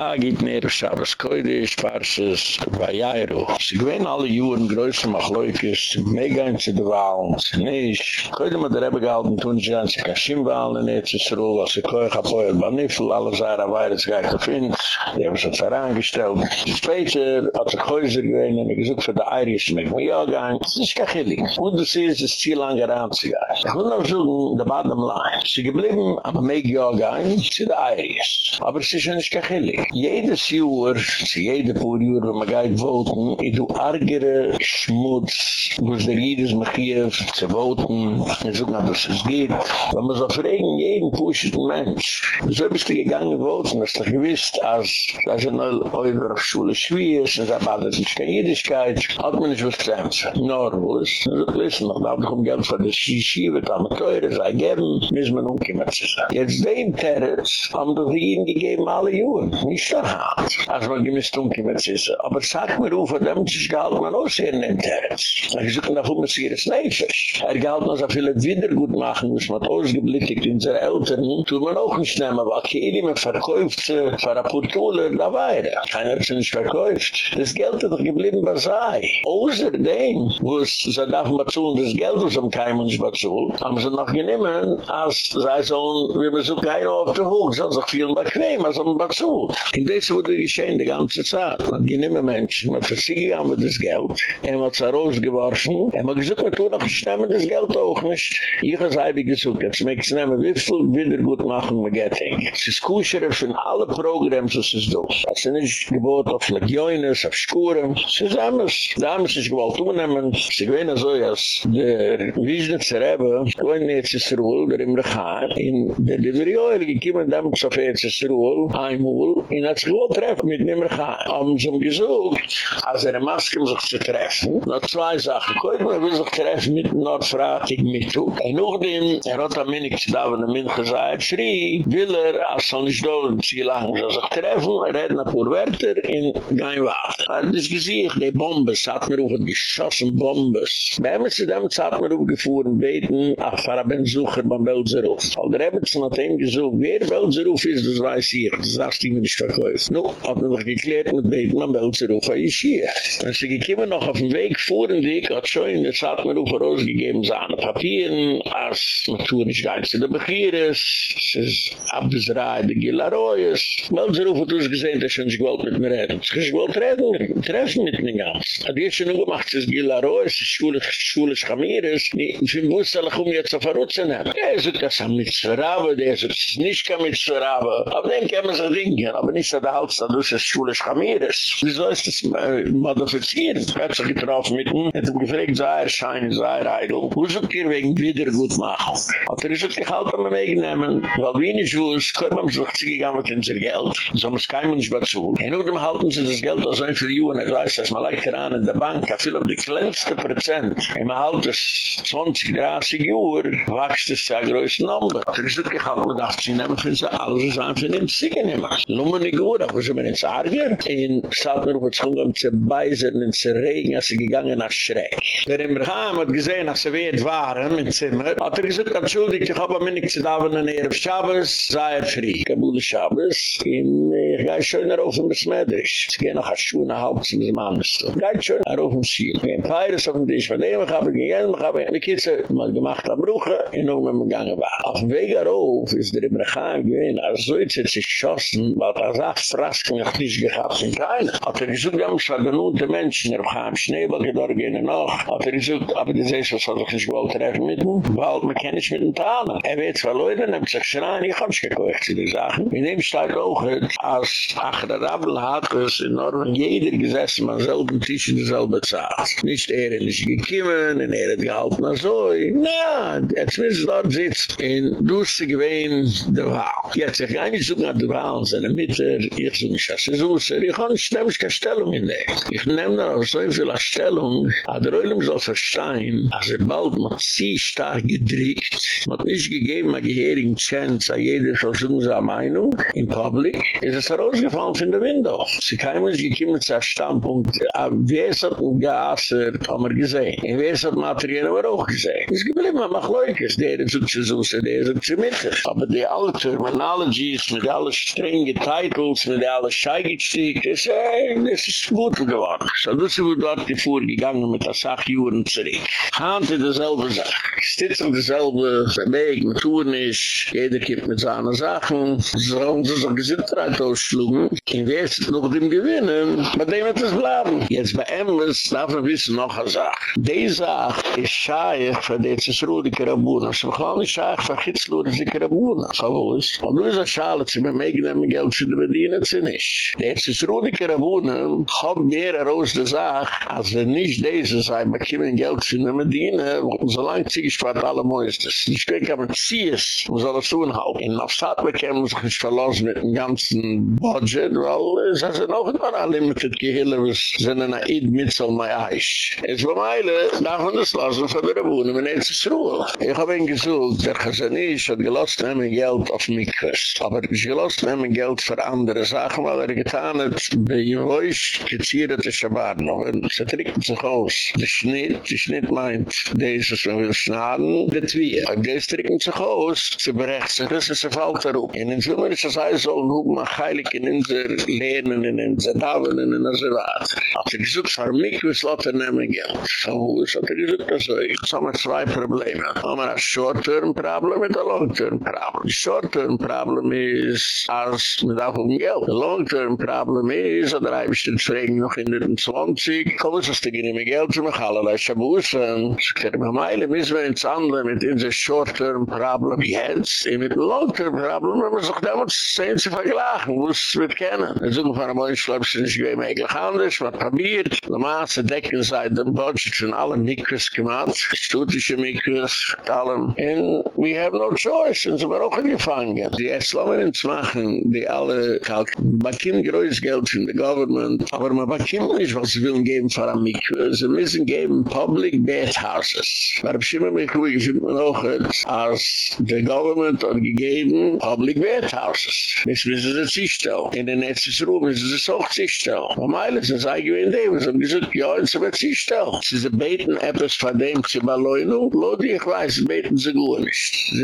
Agit Nero Shabbos Koidish, Parshas Vayayru. Sie gewähnen alle Juren größer Machloikis, megain zu de Wahlen, zu nisch. Koidim hat der Rebbe gehalten, tun sie an sich Kashim-Wahlen in Ezesruel, als sie koich apoyat Banifel, alle Zara Weiretz geit auf Inz, die haben sich herangestellt. Später hat sich Häuser gewähnen, und er gesucht für die Irish, mit mir ja gein, das ist kachillig. Und du siehst, es ist ziel lang heranzugehen. Ich will noch suchen, the bottom line. Sie geblieben, aber meeg ja gein, zu die Irish. Aber es ist nicht kachillig. jedes Jahr, zu jede paar Jahr, wenn man geht voten, ich do argere Schmutz, wo es der Jidus mich hier zu voten, ich such nach, dass es geht. Wenn man so fragen, jeden pushten Mensch, so bist du gegangen voten, hast du gewiss, als das ist eine eure Schule schwer ist, und es hat nicht keine Jidischkeit, hat man nicht was zu Nor, wo es, so listen, noch da hab ich um Geld für das Shishi, wird am teure, sei gern, müssen wir nun kommen zu sein. Jetzt dem Territz, haben doch die Jiden gegeben alle Juren, nicht da hat. Als man gemisst mit sich. Aber sag mir, Ufa, dem sich gehalten man auch sehr in den Terz. Ich suche nach es hier ist Neifisch. Er gehalten man so viele Wiedergut machen, muss man ausgeblickt in seine Eltern. Tut man auch nicht nehmen, aber Kiri, man verkauft sie, für eine Purtule, da weiter. Keiner hat sie nicht verkauft. Das Geld hat doch geblieben, was sei. Außerdem, wo es, so darf man zu, das Geld, was am Keim und Spatzul, haben sie noch genommen, als sei so, wie man so auf der Hoch, sonst auch viel bequem, als am Spatzul. In des wurde geschehen die ganze Zeit. Man ging immer Menschen, man versiege haben wir das Geld, er hat es rausgeworfen, er hat gesagt, man tut noch stemmen das Geld auch nicht. Ich habe es eigentlich gesagt, jetzt möchte ich nehmen, wie viel Wiedergutmachung wir getting. Es ist kuschere von allen Programmen, was es durch. Es ist nicht gebot auf Legioines, auf Schuren. Es ist anders. Da haben sie sich gewollt umnehmen. Sie gewähnen so, als der Wiesnitzer Rebbe, gewähnen jetzt ist Ruhl, der im Rechaar, in der Diverioel, gekommen damals auf ist Ruhl, einmal, in hat sich wohl treffen mit nimmer gehen. Haben sie ihm gesucht, als er Maske sich zu treffen. Noch zwei Sachen. Koit man will sich treffen mit Nordfratig mit du. Und nachdem er hat am Minig zu da, wenn er mir gesagt, schrie, will er, als er nicht und sie lang soll sich treffen, er hat nach Urwerter in Geinwater. Er hat das gesehen, die Bombes, hat mir auch geschossen Bombes. Bei ihm zu dem Zeit mir aufgefuhren, beten, ach, fahre Sucher beim Belseruf. Weil der Ebbetson hat ihm wer Belseruf ist, das weiß ich, das mir nicht verkäufe. Nu, hat man doch geklärt mit Beten am Belseruf an Yeshia. Wenn sie gekommen noch auf dem Weg dem Weg, hat schon in der Zeit mir auch rausgegeben, seine Papieren, als man tun nicht ganz in der Begieres, es ist Abdesrei, der Gilaroyes. Belseruf hat uns gesehen, dass sie gewollt mit mir reden. Sie gewollt reden, treffen mit mir ganz. Hat jetzt schon gemacht, ist Gilaroyes, es ist Schule, Schule Schamires, ich bin wusst, dass ich um jetzt auf der Rutze nehmen. Der sagt, das ist mit Zwerabbe, der sagt, es ist nicht mit Zwerabbe. Aber dann kann man so denken, aber nicht so der Hals, da du es Schule Schamieres. Wieso ist das äh, modifizieren? Er hat sich getroffen mit ihm, hat ihm gefragt, sei er schein, sei er eidl. Wo sucht ihr wegen Wiedergutmachung? Hat er gesagt, ich halte mir wegnehmen, weil wie nicht wuss, können wir sich zu gegangen mit unser Geld. So muss kein Mensch dazu. Und nun halten sie das Geld aus ein für die Juhn, ich weiß, dass man leicht daran in der Bank, hat viel auf die kleinste Prozent. Und man halt es 20, 30 Uhr, wächst es ja größten Nummer. Hat er gesagt, ich halte mir das, sie nehmen für sie alles, sie einfach nicht nehmen. Nummer nicht gut, aber sind Arger. In Saltner wird es umgegangen zu beißen und zu regen, als sie gegangen nach Schreck. Der Immerheim hat gesehen, als sie wehrt waren im Zimmer, hat er gesagt, entschuldigt, ich habe mir nicht zu dauern an Erev Shabbos, sei er frie. Kabul Shabbos, in ich gehe schön auf dem Besmeidrisch. Sie gehen noch als Schuhe nach Hause zum Mannes. Geht schön auf dem Schiel. Ich bin Peiris auf dem Tisch, von dem ich habe gegangen, ich habe eine Kitzel mal gemacht am Bruche, in und mit dem war. Auf dem Weg darauf ist der Immerheim gewesen, als so jetzt hat sich geschossen, weil er sagt, Frasken hat nicht gehabt in keiner. Hat er wir haben schon genug Menschen, er kam Schneeball, die dort gehen noch. Hat er gesagt, aber die sehen, was soll ich nicht gewollt treffen mit? Weil man kann nicht mit ihm talen. Er wird zwar Leute, er hat sich schreien, ich hab nicht gekocht zu den Sachen. In dem steht auch, als ach der Rabel hat es in Ordnung, jeder gesessen, man selben Tisch in derselbe Zeit. Nicht er ist gekommen, und er hat gehalten, na so, na, jetzt müssen dort sitzen. In Dusse gewähnen, der Wahl. Jetzt, ich kann nicht suchen, der Wahl, seine Mitte, ich suche nicht, das ist so, ich kann nicht, nehm ich keine Stellung in der. Ich nehme da auch so viel Stellung, aber der Ölm soll verstehen, als er bald noch sie stark gedrückt, man hat nicht gegeben, eine gehirige Chance, a jeder soll suchen seine Meinung, in Public, ist es rausgefallen von der Window. Sie kamen uns gekommen zu einem Standpunkt, wer ist das ein Gasser, haben wir gesehen. Wer ist das Material, haben wir auch gesehen. Es gibt immer noch Leute, der ist zu Susse, der ist zu Mitte. Aber die alle Terminologies, mit allen strengen Titles, mit allen Scheigestieg, das ist gut geworden. So, das ist dort die gegangen mit der Sachjuren zurück. Hante derselbe Sache. Stitzen derselbe Weg, mit Touren ist, jeder kommt mit seinen Sachen, so, so, so, Gesundheit ausschlugen, in ist noch dem gewinnen, bei dem wird es bleiben. Jetzt bei Emmes darf man wissen noch eine Sache. Die Sache ist scheich für die. Es ist noch nicht scheich für Hitzludige Rabuna. So wo ist. Und du ist eine Schale, sie mir meegnehmen Geld für die Bediener, sie nicht. Die Zesrudige Rabuna hat mehr heraus die Sache, als er nicht diese sei, man kommen Geld die Bediener, und so lang ziehe ich für alle Mäustes. Ich denke, aber sie ist, man soll das tun. In Afsat bekämen sich nicht verlassen mit dem ganzen Budget, weil es hat noch ein paar Unlimited Gehille, was sind ein Eid mit so mein Eich. Es war meile, darf man das lassen von der Wohnen, wenn es ist Ruhe. Ich habe ihn gesucht, der Chazanisch hat gelost nehmen Geld auf Mikros, aber ich gelost nehmen Geld für andere Sachen, weil er getan hat, bei euch geziert ist Shabbat noch, und es trinkt sich aus. Der Schnitt, der Schnitt meint, dieses, wenn wir schnaden, der Twie. Und der trinkt sich aus, zu berechten, das ist ein Fall darauf. Und in Zimmer ist das alles so, und mal heilig in unser Lernen, in unser Dauern, in unser Water. Als ich gesucht für mich, wir slotten nehmen Geld. So, es hat er gesucht, also ich habe zwei Probleme. Einmal ein Short-Term-Problem und ein Long-Term-Problem. Short-Term-Problem ist, als mit auch um Geld. Die Long-Term-Problem ist, oder habe ich den Fragen noch in den 20, komm, es ist die genehme Geld zu machen, alle Leute Schabusen. Ich kann mir meile, müssen wir ins Andere mit unser Short-Term-Problem jetzt, mit Long-Term-Problem, wenn wir sich damals sehen, sie vergleichen, wo es wird kennen. Wir suchen von einem Mensch, glaube ich, nicht gewähm eigentlich anders, was probiert. Die Maße decken seit dem Budget von allen Mikros gemacht, stutische Mikros, allem. And we have no choice, und sie waren auch angefangen. Die Eslammen zu machen, die alle kalken, bakim größt Geld von der Government, aber man bakim nicht, was willen geben für ein Mikro. Sie müssen geben Public Bathhouses. Aber ich schimme mich, wie ich mir auch, als der Government hat gegeben Public Bathhouses. Das müssen sie sich stellen. In den Netzes Ruhm müssen sie es auch sich stellen. Am Eilen sind sie eigentlich in dem, sie haben gesagt, ja, und sie wird sich stellen. Sie sind beten etwas von dem zu beleuen, Lodi, ich weiß, beten sie gut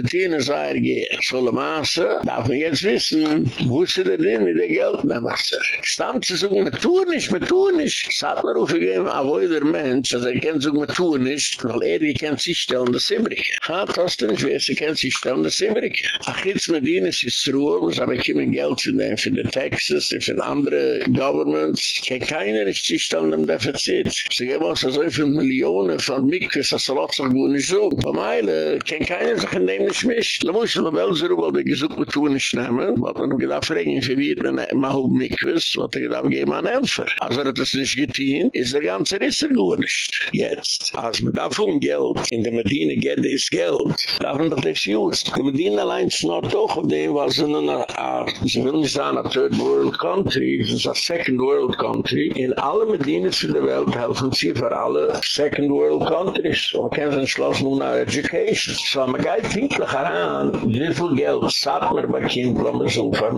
tienen es eier gehen. Volle Maße, darf man jetzt wissen, wo sie denn hin mit dem Geld nehmen. Stammt sie sagen, man tun nicht, man tun nicht. Sagt man jeden Fall, wo jeder Mensch, also er kennt sich, man tun nicht, weil er, die kennt sich stellen, das Simrike. Ha, das ist nicht, wer sie kennt sich stellen, das Simrike. Ach, jetzt mit ihnen ist es Ruhe, was aber kommen Geld zu nehmen für die Texas, für andere Governments. Kein keiner ist sich stellen im Defizit. Sie geben uns so viele Millionen von Mikros, dass er auch so gut nicht so. Von Meile, kein keiner sich in dem nicht mischt. Da muss ich noch wel so, weil die gesucht mit tun nicht nehmen. Was man gedacht, fragen, für wie man mal hoch Mikros, was er gedacht, geben an Elfer. Also er das nicht getan, ist der ganze Risser gut nicht. Jetzt. Als man davon Geld, in der Medina geht es Geld, darf man doch das just. Die Medina allein ist noch doch auf dem, was in einer Art, sie will nicht sagen, a third world country, es ist a second world country. In alle Medinas in der Welt helfen sie für alle second world countries. Man kann sich entschlossen um nach education. So, man geht pinklich heran, wie viel Geld sagt man bei Kindern, so für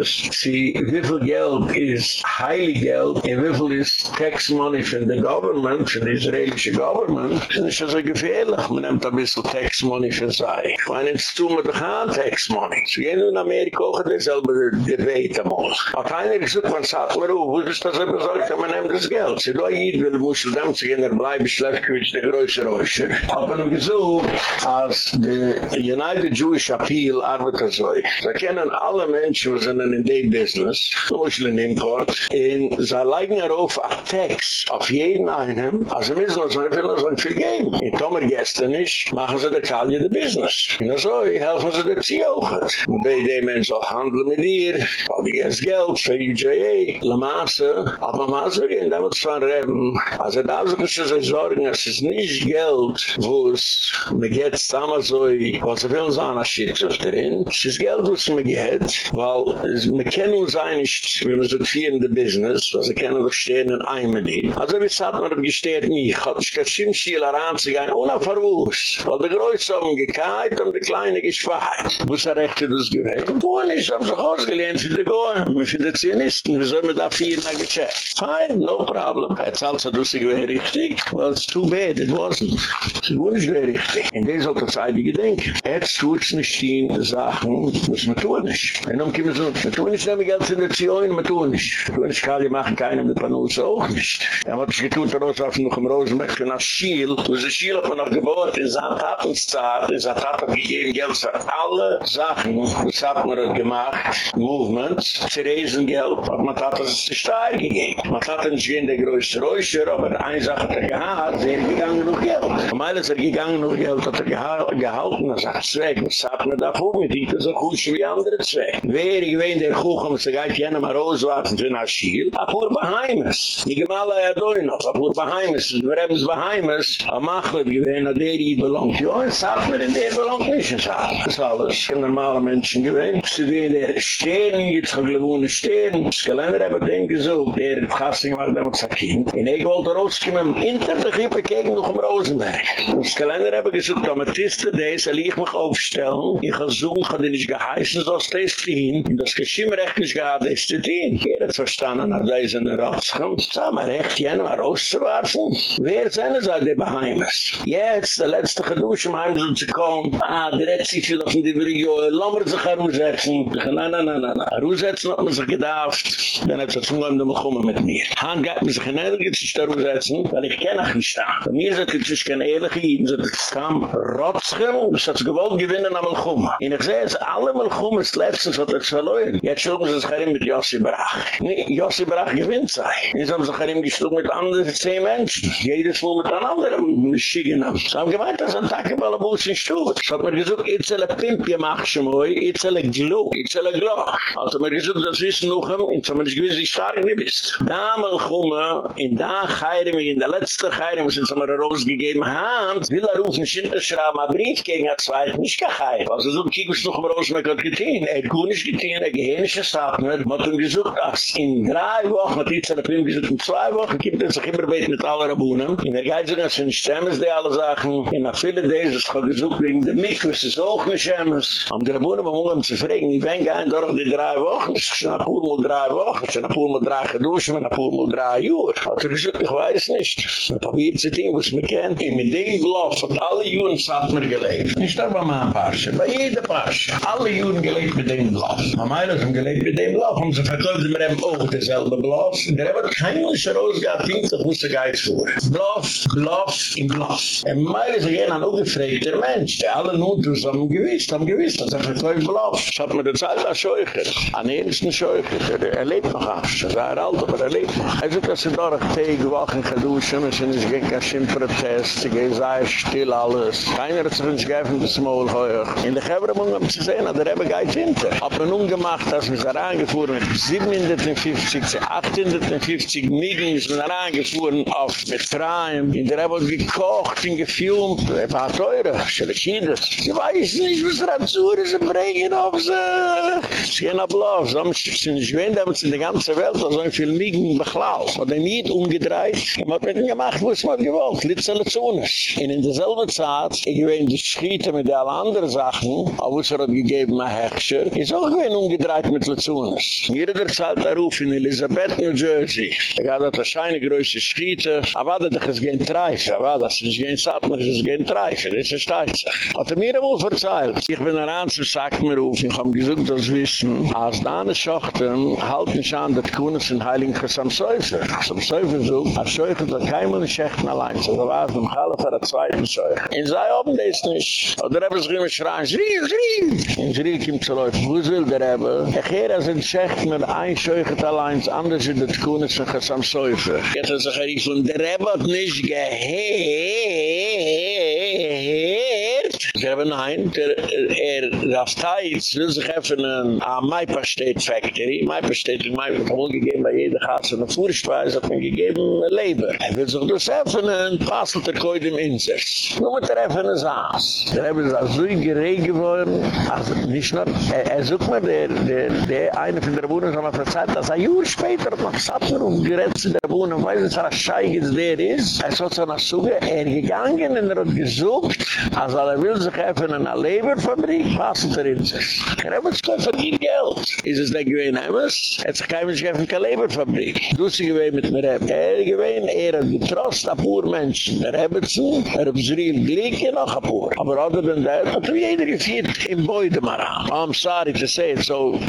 Mikros, sie, wie Geld ist heilig Geld, und wie viel ist tax money von der Government, von der israelische Government, das ist ja so gefährlich. Man nimmt ein bisschen tax money für sei. Jetzt tun wir doch an tax money. So gehen in Amerika auch derselbe Debate amol. Hat einer gesagt, man sagt wo ist das immer so, man nimmt das Geld. Sie doch hier will, du dem zu gehen, er bleibe Schlefkewitsch, der größere Räuscher. Hat man gesagt, als der United Jewish Appeal arbeitet so. Sie kennen alle Menschen, die sind in dem Business, Muslim Import, und sie legen auf a Tax auf jeden einen, also müssen wir so viel, so viel geben. In Tomer gestern nicht, machen sie der Kalje der Business. Und so, helfen sie der Ziochert. Und bei dem Menschen auch handeln mit ihr, weil die jetzt Geld für UJA, La Masse, aber Masse gehen, da wird es von Reben. Also da müssen sie sich sorgen, es ist nicht Geld, wo es mir geht, damals so, was sie will sagen, als Schiedschaft drin, es ist Geld, wo es mir geht, weil wir kennen uns eigentlich, wenn wir so der Business, was wir kennen, wir stehen in einem Ding. Also wie sagt man, gesteht nie, ich hatte kein Schimmschiel heranzugehen, ohne Verwurz, weil der Größe haben gekallt und der Kleine geschweiht. Wo ist er recht, das gewählt? Wo nicht, haben sich ausgelehnt, sie de Goyen, für de Zionisten, wir sollen da vier nach Geschäft. Fine, no problem. Jetzt also, du sie gewähnt richtig. Well, it's too bad, it wasn't. Sie wurden nicht mehr richtig. In der sollte es eigentlich gedenken. Jetzt tut es nicht die Sachen, was man tun nicht. Und dann kommen so, man tun nicht nämlich Geld in der Zion, man tun nicht. Man tun nicht, ich machen keinen mit Panus auch nicht. Er hat sich getun, der Rosa auf noch im Rosenberg für nach Schiel. Wo sie Schiel hat man noch gebohrt, in seiner Tatenszeit, in seiner Taten gegeben Geld für alle Sachen, was hat man gemacht, Movements, zu reisen Geld, hat man Taten sich steil gegeben. Man hat nicht gehen der größte Räuscher, aber eine Sache hat er gehad, sehr gegangen noch Geld. Normal ist er gegangen noch Geld, hat er gehalten, er zweck, was hat man da vor, mit ihm so gut wie andere zweck. Wer, ich wein der Kuchen, was er geht jene mal rauswarten, für nach Schiel, a pur Baheimes. Die Gemala ja doi noch, a pur Baheimes, wir haben es Baheimes, a Machlet gewinn, a der hier belangt. Jo, es hat mir in der belangt nicht, es hat. Das ist alles. Normale Menschen gewinn. Sie sehen, der Stehen, jetzt kann gewohne Stehen. Das Geländer habe ich denke so, der Gassing war damals ein Kind. In ich wollte rauskommen, hinter der Kippe gegen noch im Rosenberg. Das Geländer habe ich gesagt, Amethyste, des, er liegt mich aufstellen. Ich habe so, ich habe nicht geheißen, so ist das Dien. Und das Geschimmrecht nicht gehabt, das ist das Dien. Jeder hat verstanden, nach diesen Ratschen. Das mal recht, jenen mal rauszuwerfen. Wer sind es all die Beheimes? Jetzt, der letzte Gedusche, im Heim sind zu kommen. Ah, der hat sich wieder von die lassen wir sich heraussetzen. Nein, nein, nein, nein, nein. Heraussetzen hat man sich gedacht. Dann hat er zu tun, dann kommen mit mir. Han geht mir sich in Ehrlich sich heraussetzen, weil ich kenne auch nicht da. Bei mir sagt es sich kein Ehrlich, es kam Rotschen, es hat gewollt gewinnen am Melchuma. Und ich sehe, es alle Melchuma ist letztens, hat er verloren. Jetzt schlugen sie sich herin mit Yossi Brach. Nee, Yossi Brach gewinnt sei. Sie haben sich herin geschlugen mit anderen zehn Menschen. Jedes Mal mit einem anderen haben. Sie haben gemeint, dass ein Tag im Allabus in Stutt. Sie hat mir gesagt, soll ein Pimp gemacht, ich soll ein Gluck, ich soll ein Gloch. Also mir gesagt, das wissen noch, und so man ist gewiss, wie stark du bist. Da Melchuma, in da Chayrim, in der letzte Chayrim, sind sie mir rausgegeben, Hans, will er rufen, Schinterschraub, ein Brief gegen ein Zweit, nicht kein Chayrim. Also so, kiek uns noch mal raus, man hat getein. Er gut nicht getein, er gehirnische Sapner, man hat ihm gesagt, dass in drei Wochen, hat die Zerapim gesagt, in zwei Wochen, gibt er sich immer beit mit aller Rabunen. In der sagen, es sind Stemmes, die alle Sachen. In der Fülle des, es hat gesagt, wegen der Mikus, es ist auch nicht Stemmes. Am der Rabunen, man muss ihm zu fragen, ich bin gein durch die drei Wochen, es ist ein Pur mal drei Wochen, es ist ein Pur mal drei geduschen, ein Pur mal drei Uhr. Hat er gesagt, ich weiß nicht. Man probiert sich die, was man kennt. Und mit dem Bluff hat alle Juren satt mir. Nicht nur bei meinem Parche, bei jeder Parche. Alle Juren gelebt mit dem Bluff. Eilers haben gelebt mit dem Bluff. Und sie verkaufen mir eben auch derselbe Bluff. Der hat kein Mensch rausgehabt, hinter der Geist vor. Bluff, Bluff, in Bluff. Und Meilers gehen ein ungefrägter Mensch, der alle Notus haben gewiss, haben gewiss, dass er verkauft Bluff. Ich hab mir das Zeit als Scheucher. An ersten Scheucher. Er lebt noch aus. Er sei alt, aber er lebt noch. Er sagt, dass er dort Tage, Wochen geduschen, es ist kein Kaschim-Protest, es sei still alles. Keiner hat sich nicht gegeben, das Maul heuer. In der Gebermung haben sie gesehen, der Rebbe geht hinter. Hab man umgemacht, dass wir es herangefuhren mit 750, 850 Meetings, wir herangefuhren auf Mitzrayim. In der Rebbe gekocht und gefilmt. Er war teurer, Schelechides. Sie weiß nicht, was Razzure sie bringen auf sie. Sie gehen ab Lauf. So sind nicht gewähnt, haben sie in der ganzen Welt so ein viel Miegen beklaut. Hat den Miet umgedreht. Hat mit gemacht, wo es man gewollt. Litzele Zunes. Und in derselbe Zeit, ich gewähnt die Schiete mit allen anderen Sachen, aber es hat gegeben, ein Hechscher, ist auch gewähnt umgedreht mit Lezunes. Jeder der Zeit da ruf in Elizabeth, New Jersey. Er hat das scheine größte Schiete, aber das ist kein Treif, aber das ist kein Satmer, das ist kein Treif, das ist Steizer. Hat er mir wohl verzeilt. Ich bin ein Anzer, sagt mir ruf, ich hab gesagt, das wissen, als da eine Schochten halten sich an, dass Kunis in Heiligen Gesam Seufer. Sam Seufer so, als Scheuchen soll Mann Schechten allein, so da war es im Halle für der zweiten Scheuchen. In sei oben des nicht. Oder haben sie immer schreien, schrie, schrie. In schrie kommt zu laufen, wo will der Rebbe? Ich gehe als ein Schechten mit ein Scheuchen allein, anders in der Kunis in Gesam Seufer. Jetzt hat sich er ich von der Rebbe hat nicht gehört. Sie haben nein, der er Teils will sich öffnen an Maipa State Factory. Maipa State in Maipa hat wohl gegeben bei jeder Katze eine Fuhrstweise, hat man gegeben Leber. Er will sich das öffnen, passelt er koit im Insers. Nur mit der öffnen Saas. Der haben es also so geregt geworden, also nicht nur, er, er sucht mir, der, der, der eine von der Wohnung, hat mir verzeiht, dass ein Jahr später man gesagt, umgeretzt in der Rabunen, und weiß, was Scheich jetzt der ist. Er hat so nach Suge, er gegangen und er hat gesucht, als er will sich öffnen in einer Leberfabrik, passt er in sich. Er hat sich verdient Geld. Ist es der gewähne Emmes? Er hat sich kein Mensch geöffnen in einer Leberfabrik. Du sie gewähne mit mir Reb. Er gewähne, er hat getrost, ein paar Menschen. Er hat sie, er hat sie real glick, noch ein paar. Aber other than that, hat er jeder geführt im Beude. I'm sorry to say it, so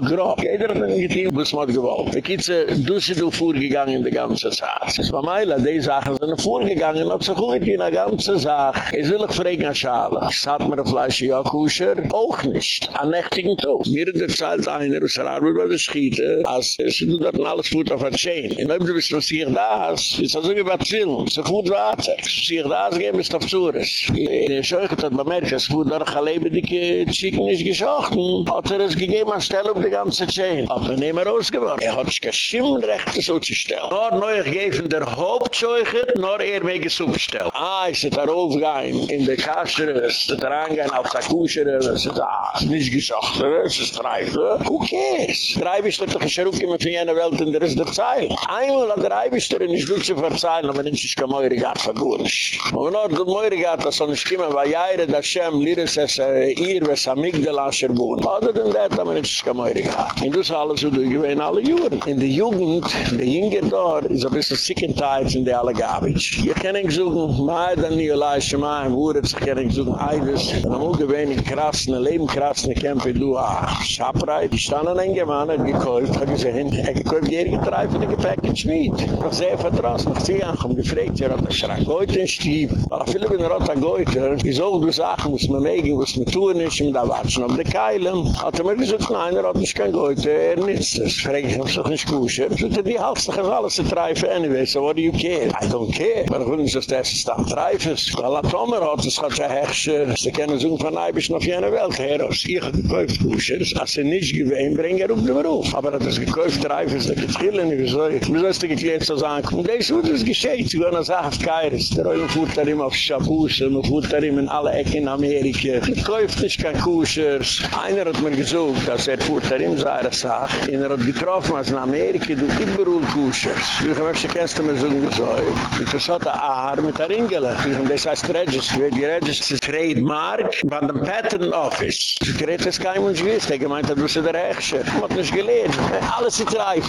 grob. Jeder hat ein Geteam, was man gewollt. Ich kitze, du sie du vorgegangen in der ganze Sache. Es war meila, die Sachen sind vorgegangen, hat sich gut in der ganze Sache. Es will ich fragen an Schala. Es hat mir ein Fleisch, ja, Kusher, auch nicht. An nächtigen Tag. Mir in der Zeit einer, aus der Arbeit bei der Schiete, als es du dort alles gut auf der Chain. In dem du bist, was hier da ist, ist das so wie bei Zillen. Ist gut weiter. Was hier da ist, geben ist auf Zures. Der Scheuche hat bemerkt, es wurde durch ein Leben, die Chicken ist geschochten. Hat er es gegeben, an Stelle auf die ganze Chain. Hat er nicht mehr rausgeworfen. Er hat sich kein Schimmrecht so zu stellen. Nur neu gegeben der Hauptscheuche, nur er wegen so gestellt. Ah, ist er da aufgegangen in der Kastere, ist er da reingehen auf der Kuschere, ist er da nicht geschochten, ist er streife. Who cares? Drei bist du doch ein gekommen von jener Welt in der Rest der Zeit. Einmal an drei bist du nicht gut zu verzeihen, aber nicht ist kein Meuregat vergunisch. Aber nur der Meuregat, das soll nicht kommen, weil Jaire, das Schem, Liris, es ihr, was Amigdala, Scherbun. Oder denn gerät, aber nicht kein Meure gehabt. Und das alles, was du gewähnt alle Juren. In der Jugend, der Jünger dort, ist ein bisschen sick and tired in der alle Garbage. Ihr kann suchen, mehr dann nie leische Mann, im Wurz, ich kann nicht suchen, eides. Und am gewähnt in krassen, leben krassen Kämpfe, du, ah, Schabrei. Ich stand an einem Mann, hat gekauft, hat gesehen, er gekauft jährige Treifende Package mit. Noch sehe vertraust, ich sie an, ich habe gefragt, er hat schrank heute in Stieb. Aber viele bin er hat an Geuter, ist auch die muss was man megen, muss man tun ist, und da warten auf die Keilen. Hat er mir gesagt, nein, er hat nicht kein Goethe, er nützt es. Frag ich, was doch nicht kusher? So, die halst doch alles zu treifen, anyway, so what do you care? I don't care. Aber ich will nicht, dass das ist dann treifen. Weil er Tomer hat, es hat ja Hechscher, sie kennen so von Eibisch noch jener Welt, Heros. Ich habe gekauft kusher, als er nicht gewähnt, bring er auf den Beruf. Aber er hat das gekauft treifen, ist da getrillen, wieso? Wieso ist er geklärt, so sagen, und das ist, was geschieht, sie gehen als Kairis. Der Räume fuhrt er immer auf Schabus, man fuhrt er immer in alle Ecken in Amerika. Ich kauft nicht kein Kuschers. Einer hat mir gesucht, dass er fuhrt er immer seine Sache. Und er hat getroffen, als in Amerika, du überall Kuschers. Ich habe schon kennst du mir so gesagt. Und das hat er Aar mit der Ingele. Und das heißt Registry. Die Registry ist Trademark von dem Patent Office. Ich gerät es kein Mensch gewiss. Er gemeint, du bist der Rechtscher. Ich hab nicht gelehrt. Alles ist reif.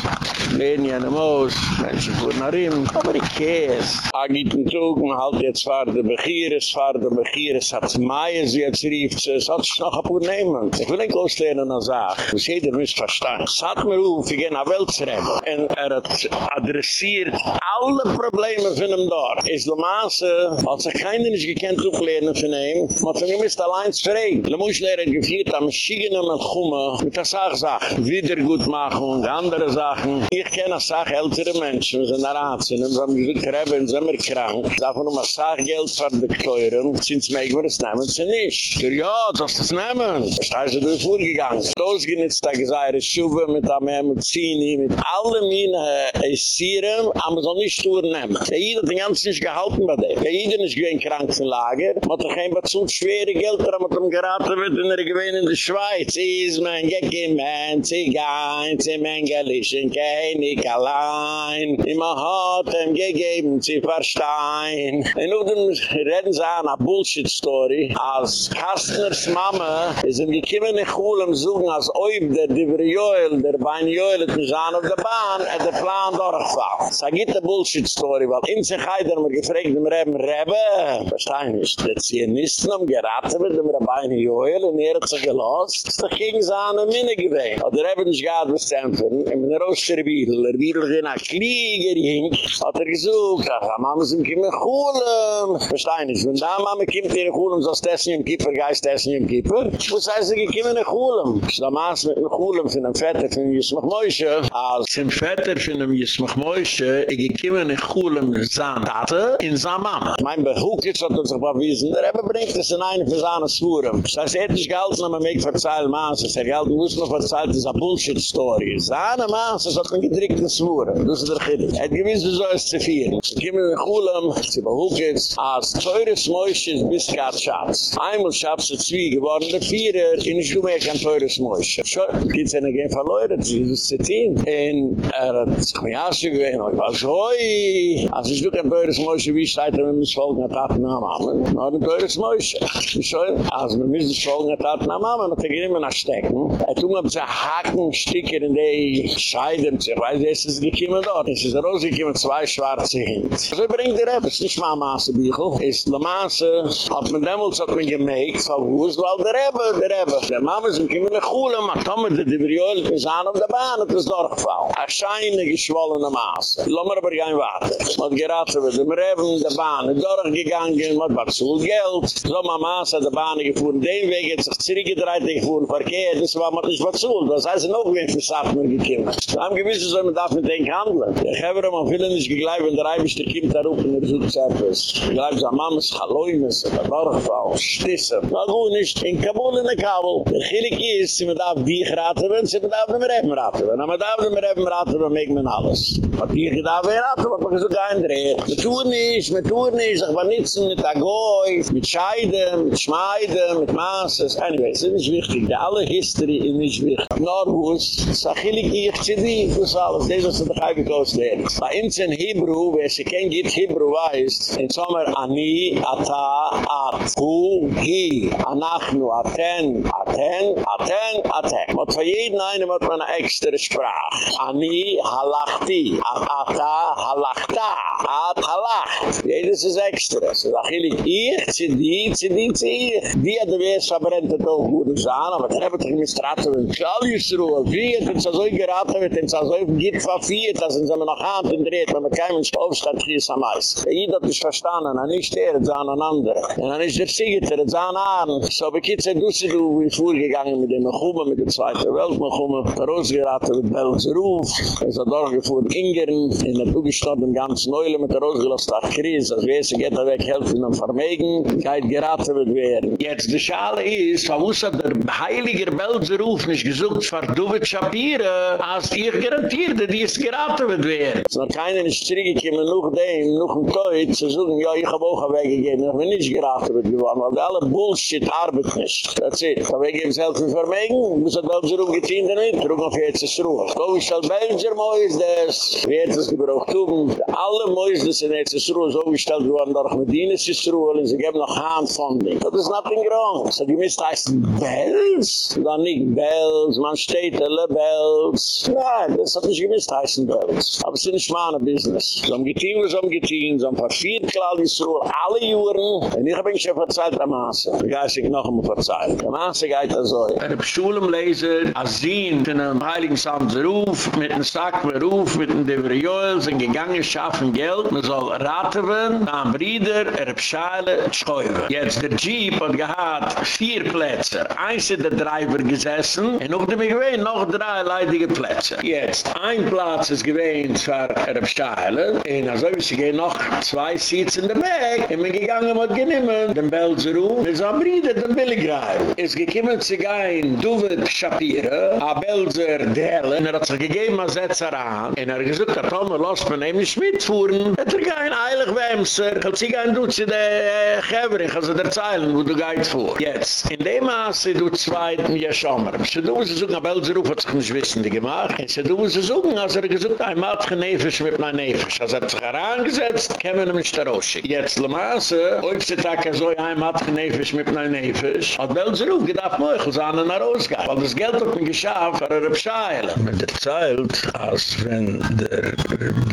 Lehnen ja ne Moos. Menschen fuhren nach ihm. Aber ich käse. Agiten Zug, man halt jetzt fahr der Begieres, fahr der Begieres hat Maie, sie hat rief, es hat sich noch ein. Ich will nicht loslehnen an Sache, was jeder muss verstehen. Es hat mir ruf, ich gehe nach Welt zu reden. Und er hat adressiert alle Probleme von ihm dort. Es ist der Maße, als er keiner nicht gekannt auflehnen von ihm, man hat von ihm allein zu fragen. Le Muschlehrer geführt am Schiegenen mit Chumme, mit der Sachsache, Wiedergutmachung, andere Sachen. Ich kenne Sache ältere Menschen, wir sind Arzt, und wir haben gesagt, wir sind immer krank. Davon um ein Sachgeld von den Teuren, sind sie mögen wir das nehmen, sie nicht. Ja, das ist das nehmen. Das heißt, du bist vorgegangen. Losgenitzt, da gesagt, es Schuwe mit der Medizini, mit allen meinen Sieren, aber man soll nicht stur nehmen. Der Jid hat den ganzen nicht gehalten bei dem. Der Jid ist gewinn krank im Lager, hat doch ein paar zu schwere Geld, aber hat ihm geraten wird, wenn er gewinn in der Schweiz. Sie ist mein Gekimen, sie gein, sie mengelischen König allein. Immer hat ihm gegeben, sie verstein. Und nun reden sie an a Bullshit-Story. Als Kastners Mama ist ihm gekommen in Chulem suchen, als Oib, der Diver Joel, der Bein Joel, hat mich an auf der Bahn, hat der Plan durchgefallen. Es gibt eine Bullshit-Story, weil in sich hat er mir gefragt, dem Reben, Rebe, verstein ich, der Zionisten haben geraten mit dem Bein Joel, und er hat sich gelost, ist doch gegen seine Minne gewesen. Und der Reben ist gerade was kämpfen, in der Oster Wiedel, der Wiedel ging nach Klieger hink, hat er gesucht, ach, Mama sind gekommen in Chulem, verstein ich, wenn da Mama kommt in Chulem, so ist das nicht im Kieper, geist das nicht im Kieper, was heißt, sie gekommen in Chulem? Ich da maß mit dem Chulem von dem Vetter von Jesmach Moishe, als dem Vetter von dem Jesmach Moishe, ich gekommen in Chulem, sein Tate, in sein Mama. Mein Behoek ist, hat er sich verwiesen, der Rebbe bringt es in eine für seine Schwuren. Das heißt, er hat nicht gehalten, aber mich verzeihen Maße, er gehalten, muss noch verzeihen, das ist eine Bullshit-Story. Seine Maße, hat man gedrückt in Schwuren, das ist der Chidde. Er hat gewiss, wie soll es zu führen. Ich komme in Chulem, sie behoek ist, als teures Moishe ist bis gar Schatz. Einmal ist wie geworden, der Vierer, in ich du kein teures. Moishe. Schö, gibt es eine Gehen verloren, das ist das Zettin. Und er hat sich mir Asche gewehen, und ich war so, oi! Also ich duke ein Teures Moishe, wie steht er, wenn wir es folgen, hat er nach Mama. Na, ein Teures Moishe. Schö, also wir müssen es folgen, hat er nach Mama, man kann immer nach stecken. Er tun wir Haken, Sticker in die Scheide, ich weiß, es ist gekommen dort. Es ist rausgekommen, zwei schwarze Hint. So bringt er etwas, nicht mal Maße, Bichel. Es ist La Maße, hat man damals hat man gemägt, von wo ist, weil der Rebbe, der Rebbe. Der Mama sind kommen gewinne Chule, ma tamme de Dibriol, ge zahen am de Bahn, et is doorgefall. A scheine geschwollene Maas. Lommar aber gein warte. Mat geratze mit dem Reben de Bahn, et doorgegangen, mat batzul Geld. So ma Maas hat de Bahn gefuhren, den Weg hat sich zirigedreit, den gefuhren verkehrt, das war mat is batzul. Das heißt, noch wen für Sachen gekiemmen. Am gewisse soll man daf mit denk handeln. Ich habe aber am vielen nicht gegleib, wenn der Eibisch der Kind da rufen, er sucht sich etwas. Gleib so am Maas, halloi, mis, da doorgefall, stisse. Na gut, nicht, in Kabul, in der Kabul. Der Chilik ist, sie darf dich raten, wenn sie darf nicht mehr eben raten. Wenn man darf nicht mehr eben raten, dann mag man alles. Was dich darf nicht raten, was man so nicht dreht. Wir tun nicht, wir tun nicht, ich war nicht mit Agoi, mit Scheiden, mit Schmeiden, mit Maßes. Anyway, das ist nicht wichtig. Die alle History ist nicht wichtig. Norwus, Sachilik, ich zidi, das alles, das ist doch eigentlich lernen. Bei uns in Hebrew, wer sie kein gibt, Hebrew weiß, in Sommer Ani, Ata, At, Hu, Hi, Anachnu, Aten, Aten, Aten, Aten. Und für jeden einen hat man eine extra Sprache. Ani, Halachti, Ata, Halachta, At, Halacht. Jedes ist extra. So sag ich, ich, zidi, zidi, zidi. Die hat der Wes verbrennt das auch gut zu aber dann habe ich mich straten, und schall ist Ruhe. Wie hat es so geraten, mit dem so geht verfiert, dass in so einer Hand dreht, wenn man kein Mensch aufsteht, hier ist am Eis. Jeder hat nicht verstanden, er nicht er, es an andere. Und er ist der Siegiter, es an Ahren. So bekitzt er dusse du, wie vorgegangen mit dem Mechuma, mit der Zweite Welt Mechuma, rausgeraten mit Belz Ruf, es hat dort gefuhr Ingern, in der Ugestorben ganz Neule mit der rausgelost nach Kris, als wir sie geht er weg, helfen und vermegen, geht geraten wird werden. Jetzt die Schale ist, warum hat der heiliger Belz Ruf nicht gesucht, verduvet Shapira, als ich garantierte, die ist geraten wird werden. Es hat keiner nicht zurückgekommen, noch dem, noch ein Teut, zu suchen, ja, ich habe auch weggegeben, ich bin nicht geraten wird geworden, weil alle Bullshit arbeit nicht. That's it. Da wegen ihm selbst vermegen, muss er dann so rumgetein damit, drum auf jetzt ist Ruhe. So ist das Belgier Mois, das wird es gebraucht tun. Alle Mois, das sind jetzt ist so gestellt worden, durch Medina ist Ruhe, und sie geben noch Handfunding. That is nothing wrong. So die misst heißen Bells? Dann nicht Bells, man steht alle Bells. Nein, das hat nicht gemisst heißen Bells. Aber es ist nicht meine Business. So haben getein, was haben getein, so haben verfiert, klar, die Ruhe, alle Juren. Und ich habe ihn schon verzeiht am Maße. Ich weiß ich noch einmal verzeiht. Der Maße geht also. Er hat Schulem lesen, als sie in einem Heiligen Samsruf, mit einem Sackberuf, mit einem Devriol, sind gegangen, schaffen Geld. Man soll raten, am Brieder, er hat Scheile, schäuven. Jetzt der Jeep hat gehad vier Plätze. Eins ist der Driver gesessen, und auf dem gewesen noch drei leidige Plätze. Jetzt, ein Platz ist gewesen, zwar er und also ist sie gehen noch zwei Seats in der Weg, und man gegangen hat genommen, den Belseruf, mit so einem Brieder, den Billigreif. Es gekommen zu gehen, Duvet Shapira, a Belser Delle, und er hat sich gegeben, als und er hat gesagt, dass Tomer man eben nicht mitfuhren, hat er kein Eilig Wemser, hat sie gehen, du zu der Gevering, also der Zeilen, wo du gehit vor. Jetzt, in dem Maße, du zweiten, mal, sie du sie suchen, a Belseruf hat sich nicht wissende gemacht, und sie du sie suchen, als er gesagt, ein Matke Nefisch mit mein Nefisch, als er sich herangesetzt, kämen wir nicht da. Jetzt, le Maße, ob sie takke so, ein Matke Nefisch mit mein Nefisch, hat Belseruf gedacht, moich, als er nach Hause Weil das Geld hat mir geschafft, für er abscheilen. Man erzählt, als wenn der,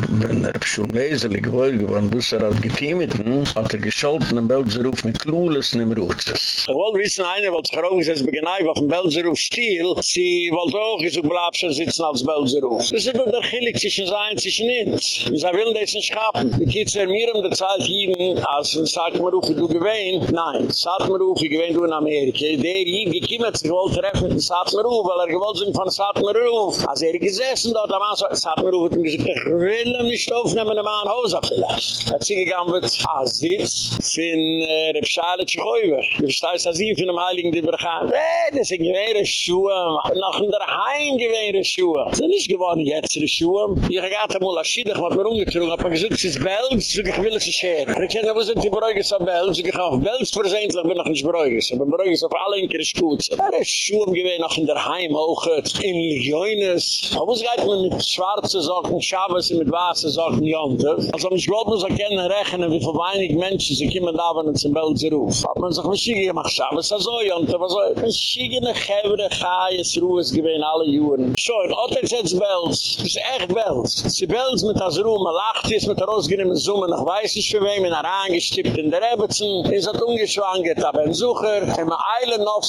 wenn er schon gewollt geworden, bis er hat geteameten, hat er gescholten am Belseruf mit Klules in dem Rutzes. Ich wollte wissen, einer wollte sich herausgesetzt, begeneif auf dem Belseruf Stil, sie wollte auch so bleibschen sitzen als Belseruf. Das ist doch der Chilik zwischen sein, zwischen. Und sie will das nicht schaffen. Die Kitzer mir um der Zeit jeden, als ein Satmeruf, du gewähnt, nein, Satmeruf, ich gewähnt du in Amerika, der hier gekümmert sich wohl treffen mit dem Satmeruf, weil er gewollt sind von Satmeruf. Als er gesessen dort, am Anfang, Satmeruf hat ihm gesagt, ich will ihm nicht aufnehmen, am Anfang Haus abgelassen. Hat sie gegangen mit Asitz von äh, Rebschale Tschäuwe. Du verstehst, dass sie von dem Heiligen die Bergheim. Nee, das sind gewähre Schuhe. Noch in der Heim gewähre Schuhe. Das sind nicht geworden jetzt die Schuhe. Ich gerade mal Aschiedig mit mir umgetrunken. Aber gesagt, es ist Belz, so ich will es nicht her. Ich kenne, wo sind die Bräugis auf Belz? Ich auf Belz versehentlich bin noch nicht Bräugis. Aber Bräugis auf alle Inker ist gut. Er ist Schuhe gewähre noch in der Heim hoch. In Legioines. Aber wo geht man mit schwarzen Socken, Schabes und mit weißen Socken, Jonte? Also ich wollte nur so kennen, rechnen, wie viel weinig Menschen sie kommen da, wenn es in Belz ruf. Hat man sich mit Schiege gemacht, Schabes, so, Jonte, was soll ich? Schiege, ne Chevre, Chais, Ruhes gewähne alle Juren. Schon, Otter setzt Belz. Das ist echt Belz. Sie Belz mit das Ruhm, man lacht jetzt mit der Ausgenehmen Summe, noch weiß ich für wem, in der Angestippt in der Ebbetsen, ist hat ungeschwankert, aber ein Sucher, in der Eile noch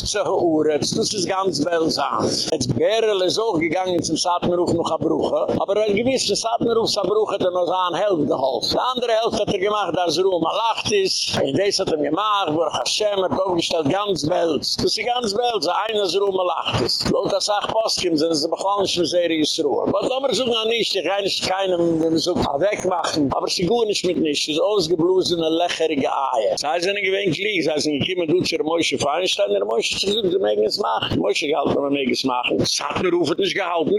zu hören, das ist ganz Belz an. Jetzt Berle ist auch gegangen zum Satmerhof noch abruchen, aber er gewiss, der Satmerhof abruchen hat er noch an Hälfte geholfen. Die andere Hälfte hat er gemacht, als Ruhm, man lacht ist, und das hat er gemacht, wo er Hashem hat aufgestellt, ganz Belz. Das ist ganz Belz, einer ist Ruhm, man lacht ist. Lot das auch Postkim, sind sie begonnen, schon sehr ist Ruhe. Was lassen wir suchen an nicht, ich kann nicht keinem, wenn wir so wegmachen, aber sie gehen nicht mit nicht, ist ausgeblusene, lächerige Eier. Das heißt, wenn ich wenig liege, das heißt, ich komme durch zur Moishe Feinstein, der Moishe zu sie mögen es machen. Moishe gehalten, man mögen es machen. Das hat mir rufen, nicht gehalten,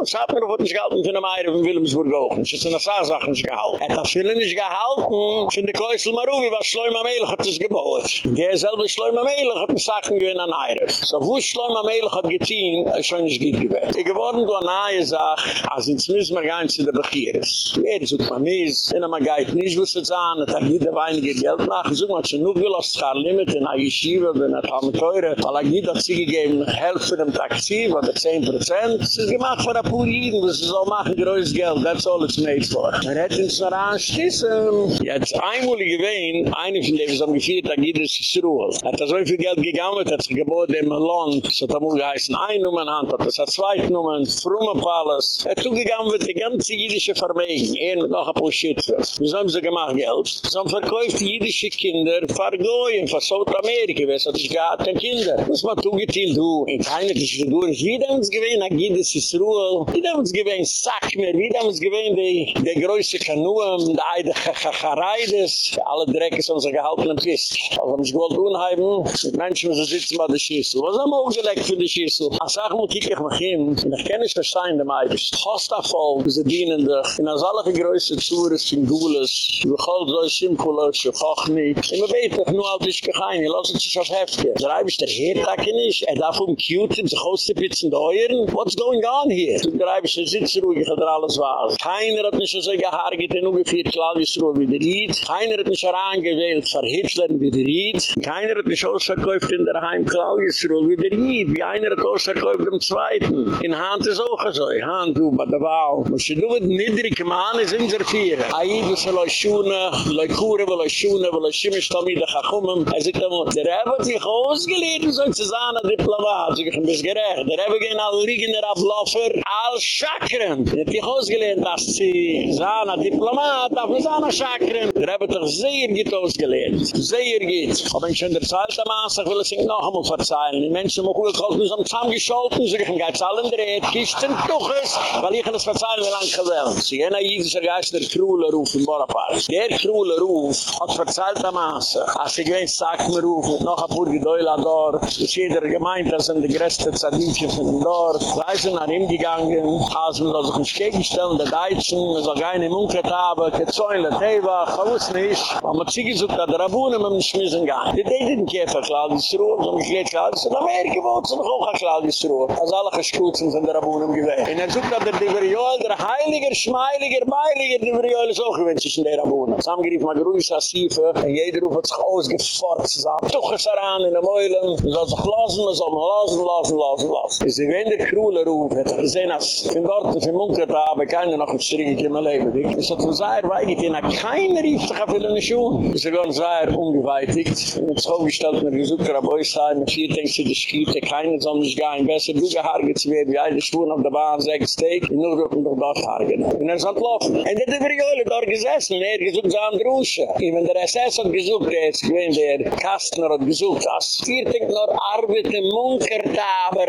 das hat mir rufen, nicht gehalten, für eine Meier von Wilhelmsburg auch nicht. Das ist eine Sache, nicht gehalten. Er hat viele nicht gehalten, für die Käusel Maruvi, was Schleuma Melech hat es gebaut. Der selbe Schleuma Melech hat mir Sachen gewinnt an Eier. So, wo Schleuma Melech hat getein, ist schon nicht gut gewesen. Ich geworden, du an eine Sache, als ins müssen wir gar nicht zu der Bechieres. Wer sucht man mies, wenn man geht nicht, es an, hat er jeder weinige Geld nach, so man schon nur will, als es Limit in Yeshiva, wenn er haben teure, weil er nicht hat gegeben, Hälfte dem Taxi, oder 10%, es ist gemacht ein paar Jeden, was sie so machen, größtes Geld, that's all it's made for. Er hätte uns noch anschließen. Jetzt einmal gewesen, eine von denen, was am geführt, da geht es ins Ruhe. Er hat so viel Geld gegammelt, hat sich geboten im Land, so hat er muss geheißen, ein Nummer Hand, hat das hat zwei Nummern, Frumme Palace. Er hat zugegangen mit die ganze jüdische Vermögen, er mit noch ein paar Schützers. Wie haben sie gemacht Geld? Sie haben verkauft jüdische Kinder, vergoyen, von Südamerika, was hat sich gehabt, den Kinder. Das war zugetein, du, in keine Tische, du, haben uns gewähnt, a Giddes ist Ruhe, wie haben uns gewähnt, sag mir, wie haben uns gewähnt, die, die größte Kanuam, die Eide Chachareides, alle sind so gehalten und wisst. Also, ich wollte unheimen, mit Menschen, die sitzen bei der Schüssel. Was haben auch gelegt für die Schüssel? Als ich mal kiek ich mich hin, und ich kenne es verstehen, der Meibisch, Hostafol, diese Dienende, in als alle größte Zures, in Gules, wir gold so simpel, so koch nicht. Immer bete, nur alt ist geheim, ihr lasst sich auf Hefte. Der Eibisch, der Heertag nicht, er darf um cute, sich auszupitzen, deuren. What's going on here? Der Eibisch, der sitzt ruhig, ich hat er alles wahr. Keiner hat mich so gehargert, in ungefähr Claudius Ruhe wie der Ried. Keiner hat mich herangewählt, für Hitler wie der Ried. Keiner hat mich ausverkäuft in der Heim Claudius Ruhe wie der Ried. Wie einer hat ausverkäuft im Zweiten. In Hand ist auch so. Hand, du, bei der Wahl. Muss du mit niedrig, Mann, ist in der Vieren. Aidu, so leu Schuene, leu Kure, leu Schuene, leu Schimisch, Tommy, der Chachumem. Er sagt der Rebbe hat sich ausgelegt, so zu ein Diplomat. Ich bin gerecht. Der Rebbe gehen alle Liegender Abloffer, all Schakren. Er hat sich ausgelegt, dass sie sein, ein Diplomat, auf seiner Schakren. Der hat sich sehr gut ausgelegt. Sehr gut. Aber wenn ich in der Zeit am Anfang will, ich es noch einmal verzeihen. Die Menschen haben gut geholfen, sie haben zusammengescholten, sie gehen jetzt alle in der Erde, Kisten, Tuches, weil ich das verzeihen will, lang gewählt. Sie gehen nach jüdischer Geist, der Krule Ruf in Borapark. Der Krule Ruf hat verzeiht am Anfang. Als ich gewinnt, sagt mir Ruf, noch ein paar Gedäule dort, ist jeder gemeint, das sind die größte Zadinchen von dem Dorf. Sie sind nach ihm gegangen, als man sich nicht gegenstellen, der Deutschen, man soll keine Munkert haben, kein Zäunle, Teva, weiß nicht. Aber man hat sich gesagt, dass der Rabunen mit dem Schmissen gehen. Die denen nicht für Claudius Ruhe, sondern ich lehre Claudius in Amerika, wo es noch auch an Claudius Ruhe. Als alle geschutzen sind der Rabunen gewesen. Und er sucht, dass der Diverjoel, der Heiliger, Schmeiliger, Meiliger, Diverjoel ist auch gewinnt sich in der Rabunen. Es haben gerief mal Gruß als Siefe, und jeder Ruf hat sich ausgefort, sie sagen, doch es heran in der Meulen, man soll sich lassen, man soll man lassen, lassen, lassen, lassen. Ist wenn der Krule Ruf, hat er gesehen, als in dort, in Munkert habe, keiner noch Schrieg in mein Leben. Es hat so sehr weigert, in keiner rief auf in den Schuhen. Ist ganz sehr ungeweitigt. Und es aufgestellt, mir gesucht, er bei euch sein, mit vier denkst du, die Schiete, keiner soll nicht gehen, besser du gehargert zu werden, wie alle Schuhen auf der Bahn, sechs Tag, und nur dürfen doch dort hargen. Und er ist entlaufen. Und er hat die Eule dort gesessen, er gesucht, so an der Rusche. Und wenn der SS hat gesucht, der ist gewinn, der Kastner hat gesucht, als vier Tag nur arbeite mit dem Munkertaber.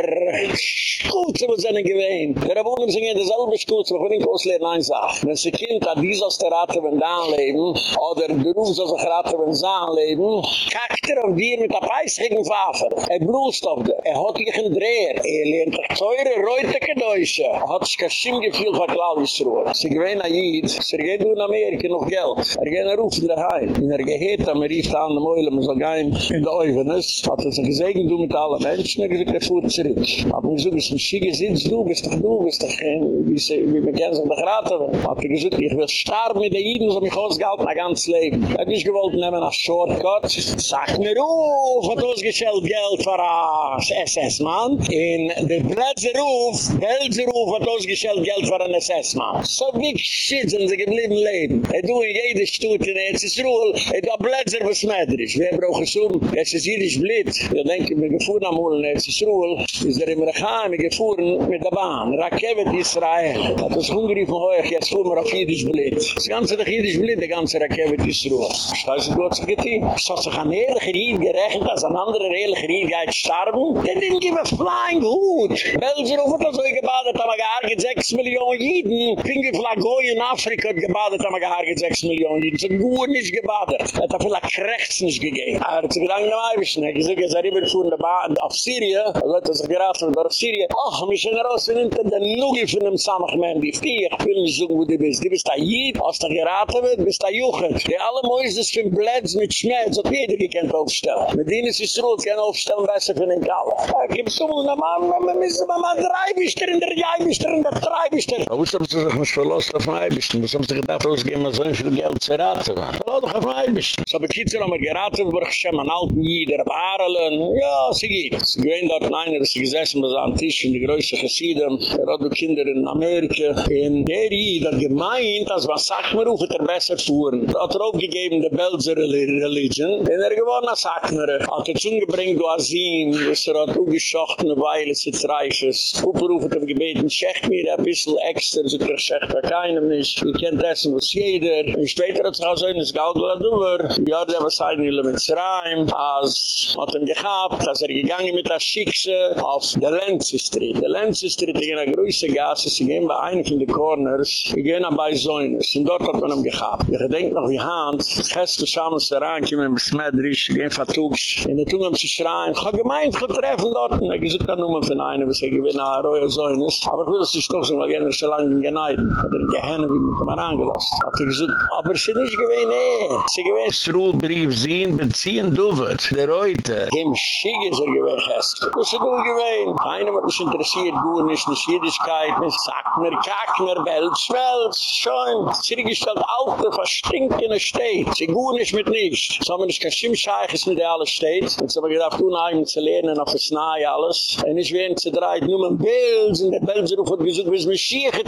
Schuze, wo es einen er gewähnt. Wir haben uns in der selben Schuze, wo wir in Kostler nein sagen. Wenn sie kind hat, dies aus der Ratte von da leben, oder der Ruß aus der Ratte von da leben, kackt er auf dir mit der Peisigen Fafel. Er brust auf dir. Er hat dich in Dreher. Er lernt dich teure Reute gedäuschen. Er hat sich kein Schimmgefühl von Klauwisruhe. Sie gewähnt an Jid. Sie gehen nur in Amerika noch Geld. Er gehen er rufen daheim. Er geht er, er rief an den Meulen, er soll gehen in der Oivenes. Er hat sich gesegen, du mit allen Menschen, er gesagt, er fuhrt zurück. Aber ich sage, es ist ein Schiege Sitz, du bist doch du, bist doch kein, wie sie, wie wir kennen sich doch raten. Hat er gesagt, ich will starben mit den Jiden, so mich ausgehalten, mein ganzes Leben. Er hat nicht gewollt, nehmen nach Shortcut, sag mir, oh, hat ausgeschellt Geld für ein SS-Mann, in der Blätzerruf, Belzerruf hat ausgeschellt Geld für ein SS-Mann. So big shit sind sie geblieben leben. Er du in jede Stute, in Erzisruel, er du a Blätzer was Mäderisch. Wer braucht es um? Ist jüdisch blit. Ich denke, wir gefuhren am Hohen in Erzisruel, ist er geheim, wir gefuhren mit der Bahn. Rakevet Israel. Hat uns hungrig von euch, jetzt fuhren wir auf jüdisch blit. Das ganze doch jüdisch blit, der ganze Rakevet Israel. Ich weiß nicht, was ich getan. Ich sag sich an ehrlicher Jid gerechnet, als ein anderer ehrlicher Jid geht starben. They didn't give a flying hood. Belser hat das so gebadet, aber gehargert 6 Millionen Jiden. Finge Flagoi in Afrika hat gebadet, aber gehargert 6 Millionen Jiden. So gut nicht gebadet. Er hat dafür like rechts nicht gegeben. Er hat sich gedacht, na mei, wissen, er gesagt, er sei rübergefuhren der Bahn auf Syrien. Er hat sich geraten, auf Syrien. Ach, mich schon raus, wenn hinter der Nugi von dem Samachmann, die vier, ich will nicht so, wo du bist. Du bist da Jid, als du geraten wird, bist da Juchat. Die alle Mäuses von Blätz mit Schmerz, hat jeder gekannt aufstellen. Mit denen ist es ruhig, kann aufstellen, besser für den Kalle. Er gibt na man, man müssen wir mal drei Bischter in der Jai, Bischter in der drei Bischter. Aber haben sie sich nicht verlassen auf ein Bischter? Wo haben sie gedacht, ausgeben wir so viel Geld zu raten? Verlass doch auf ein Bischter. So habe ich jetzt noch mal geraten, ich schon mal alten Barelen. Ja, sie geht. Sie gehen dort einer, sie gesessen bei so Tisch in die größte Gesiedem. Er hat die Kinder in Amerika. In der Jieder gemeint, als man sagt, man ruft er besser fuhren. Er hat er aufgegeben, der Belzer Religion. Und er gewonnen, als sagt man, hat er zugebringt, du Asin, was er hat ugeschocht, eine Weile, sie treifes. Upperrufen hat er gebeten, schecht mir ein bisschen extra, so ich schecht bei keinem nicht. Ich kennt essen, was jeder. Und später hat er gesagt, es galt, was du war. Ja, der war sein, die Lebenzereim, als hat er gehabt, als er gegangen mit der Schickse auf der Lenzi Street. Der Lenzi Street, die gehen an größer Gasse, sie gehen bei einem von den Corners, sie gehen an bei Säunes. Und dort hat man ihn gehabt. Ich denke noch, wie Hand, Gäste schauen uns da rein, kommen mit Smedrisch, gehen vertugs. In der Tunga haben sie schreien, ich habe gemeint, treffen dort. Und er gesagt, kann nur von einem, was er gewinnt, nach Royal Säunes. Aber ich will es nicht doch weil er so lange geneiden. Hat er gehenne, wie man kann angelassen. Hat er gesagt, aber sie nicht gewinnt, nee. Sie gewinnt. Struhlbrief, sehen, beziehen, du wird. Der Reute. Im Schiege ist er gewinnt, Gäste. Was ist er gewinnt? Einer hat mich interessiert, du nicht, nicht Jüdischkeit, nicht Sackner, Kackner, Welch, Welch, schon. Sie gestellt, alte, verstinkene Städte. Sie gut nicht mit nichts. So haben wir nicht kein Schimmscheich, ist mit der alle Städte. Und so haben wir gedacht, unheimlich zu lernen, auf das Nahe alles. Und ich werde zu dreit, nur ein Bild, und der Bildsruf hat gesagt, wie es mich schiechert,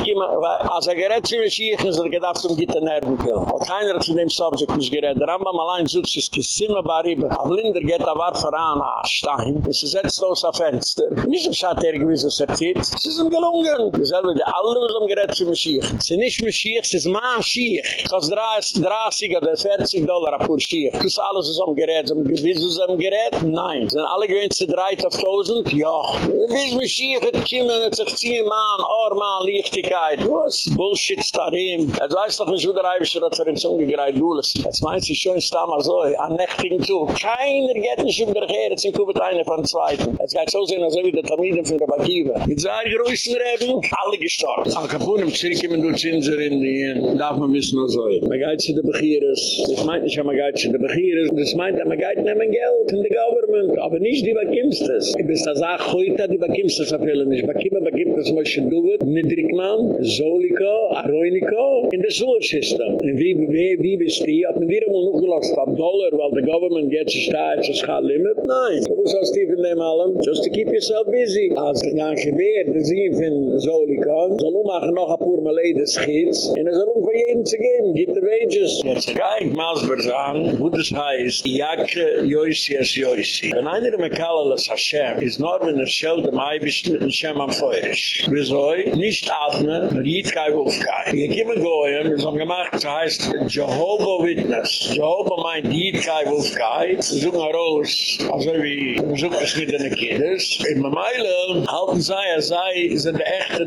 als er gerät für mich schiechert, ist er gedacht, um die Nerven killen. Und keiner hat zu dem Subject nicht gerät. Der Rambam allein sucht sich die Zimmer bei Riebe. Ein Blinder geht da war voran, ein Stein. Es ist jetzt los auf Fenster. Nicht so hat er gewiss, was er zieht. Es ist ihm gelungen. Dasselbe, die alle, was am gerät für schiechert. Es ist nicht schiechert, es ist mein schiech. Es kostet 30 oder 40 Dollar für schiech. Das ist alles, was am gerät. Gewiss, was am gerät? Nein. Sind alle gewinnt zu 3000? Ja. Wie ist mich hier gekommen, hat sich ziehen Mann, Ohrmann, Lichtigkeit. Was? Bullshit ist hin. Jetzt weiß doch nicht, wo der Eibischer hat für uns umgegreift, Gules. Jetzt meint sich schon, ist da mal so, an Nächtigen zu. Keiner geht nicht um der Gehr, jetzt sind Kubit einer von Zweiten. Jetzt geht so sehen, als wir die Tamiden die Bakiwe. Mit so einem größten Reben, alle gestorben. Al Capone im Zirkimen durch Zinser in die, darf man wissen, was so. Man geht zu den Bekieres. Das meint nicht, man geht zu den Bekieres. Das meint, man geht nehmen Geld in die Government. Aber nicht die Bakimstes. Ich bin da sag, heute die Bakimstes abhellen nicht. Bakima, Bakimstes, Moshe Duvet, Nidrikman, Zoliko, Aroiniko, in the sewer system. Und wie, wie, wie bist die? Hat man dir einmal noch gelost, Dollar, weil the government gets a start, so schall limit? Nein. Stephen die allem, just to keep yourself busy. Als er gaan geweerd, de zin van Zolikon, zal u maken nog een paar maleden schiets, en er zal u voor jeden te get the wages. Jetzt ga ik maasber zijn, hoe das heißt, Iake Joisi es Joisi. Wenn einer me kalle Hashem, is nor wenn er schelt dem Eibisch mit dem Shem am Feuerisch. Wieso? Nicht atmen, nur jid kai wufkai. Wir kiemen goyim, es haben gemacht, es heißt Jehovah Witness. Jehovah meint jid kai wufkai, suchen er aus, also wie mit den Kindes. In Mameile halten sei, er sei, sind die echte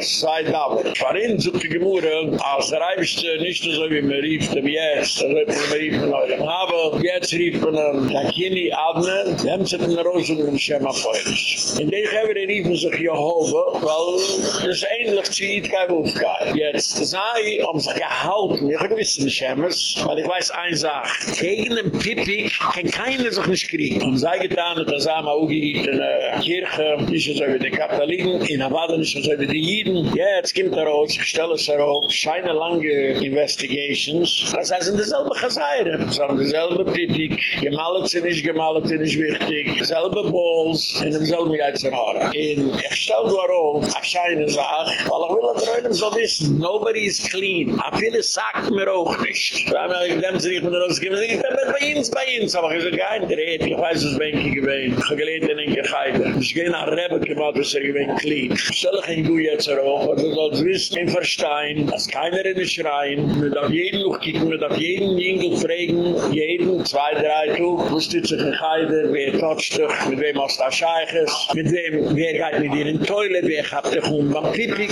sei Dauer. Warin sucht die Gemurre, Sachen, als der Eibischte nicht so wie man rief dem jetzt, also wie man rief dem Neulem Havel, jetzt rief man dem Takini Abner, dem zet in der Rosen und dem Schema Feurisch. In den Geber riefen sich Jehova, weil das ähnlich zieht kein Wolfgeil. Jetzt sei, um sich gehalten, ich gewiss in Schemmers, weil ich weiß eine Sache, gegen den Pippi kann keiner sich nicht kriegen. Und sei getan, dass er mal in der Kirche, nicht so wie die Katholiken, in Havada nicht so wie die Jiden, jetzt kommt er raus, ich stelle es heraus, scheine lange Investigations, das heißt in derselbe Geseire, so in derselbe Pippi, gemalet sind nicht, gemalet sind nicht wichtig, derselbe Balls, in demselben Geizerhaare. In, ich stelle du heraus, ich scheine Sache, weil ich will, dass er einem so wissen, nobody is clean, a viele sagt mir auch nicht. Weil mir, ich nehme sie nicht mit der Rose, ich bin bei uns, bei uns, aber ich sage, kein Dreht, ich weiß, was bin ich gewesen, habe gelehnt in den Geheide. Ich gehe nach Rebbe, gemacht, was er gewesen, clean. Stelle ich ihn gut jetzt herauf, aber du sollst wissen, in Verstein, dass keiner in den Schrein, mit auf jeden Luch kicken, mit auf jeden Jingel fragen, jeden, zwei, drei, du, wo steht sich in Geheide, wer totscht dich, mit wem hast du Scheiches, mit wem, wer geht mit dir in Toilet, wer habt dich um, beim Pipik,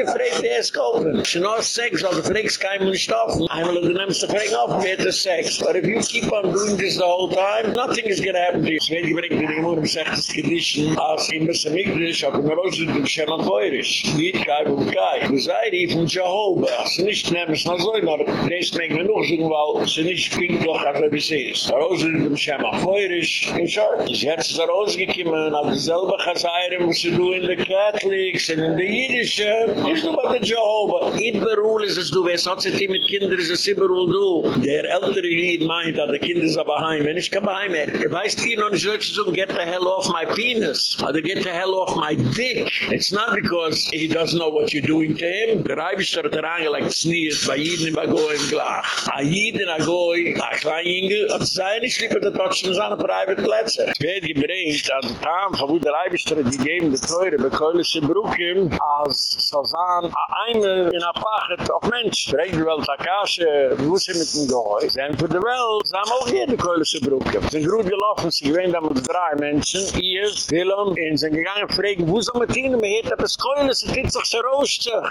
get afraid, der ist kaufen. Sie noch Sex, weil du fragst keinem nicht auf. Einmal du nimmst du fragen auf, wer ist Sex. But if you keep on doing this the whole time, nothing is gonna happen to you. gebringt die Gemurim Seches Kedischen, als in Messer Mikdisch, ab in Rosen dem Schemann Feurisch. Nicht kai bum kai. Du sei rief und Jehova. Sie nicht nehmen es noch so, aber des mengen wir noch suchen, weil sie nicht pinklich hat, wie sie ist. Rosen dem Schemann Feurisch. In short, ich hätte es er ausgekommen, auf dieselbe Chazayrim, was sie du in der Katholiks und in der Jüdische. Ist du bei der Jehova. Id beruhl ist es du, wer sagt sie, die mit Kindern ist es immer du. Der ältere Lied meint, dass die Kinder sind aber heim. Wenn ich kann bei heim, er weiß, die noch nicht, dass sie get the hell off my penis. Oder get the hell off my dick. It's not because he doesn't know what you're doing to him. Der Reibisch hat er angelegt, sneers, bei Jiden im Agoi im Glach. A Jiden Agoi, a klein Inge, hat sei nicht lieber der Totsch in seine private Plätze. Es wird gebringt, an der Tam, von wo der Reibisch hat gegeben, der Teure, bekäulische Brücken, als Sazan, a eine in a Pachet auf Mensch. Fregt die Welt Akashe, wo sie mit dem Gehoi. Denn für die Welt, sie haben auch jede Käulische Brücken. Sind gut gelaufen, sie gewähnt damals drei Menschen, Ies, Willem, und sind gegangen fragen, wo sind wir hin? Man hat etwas Keulen, sie tippt sich schon.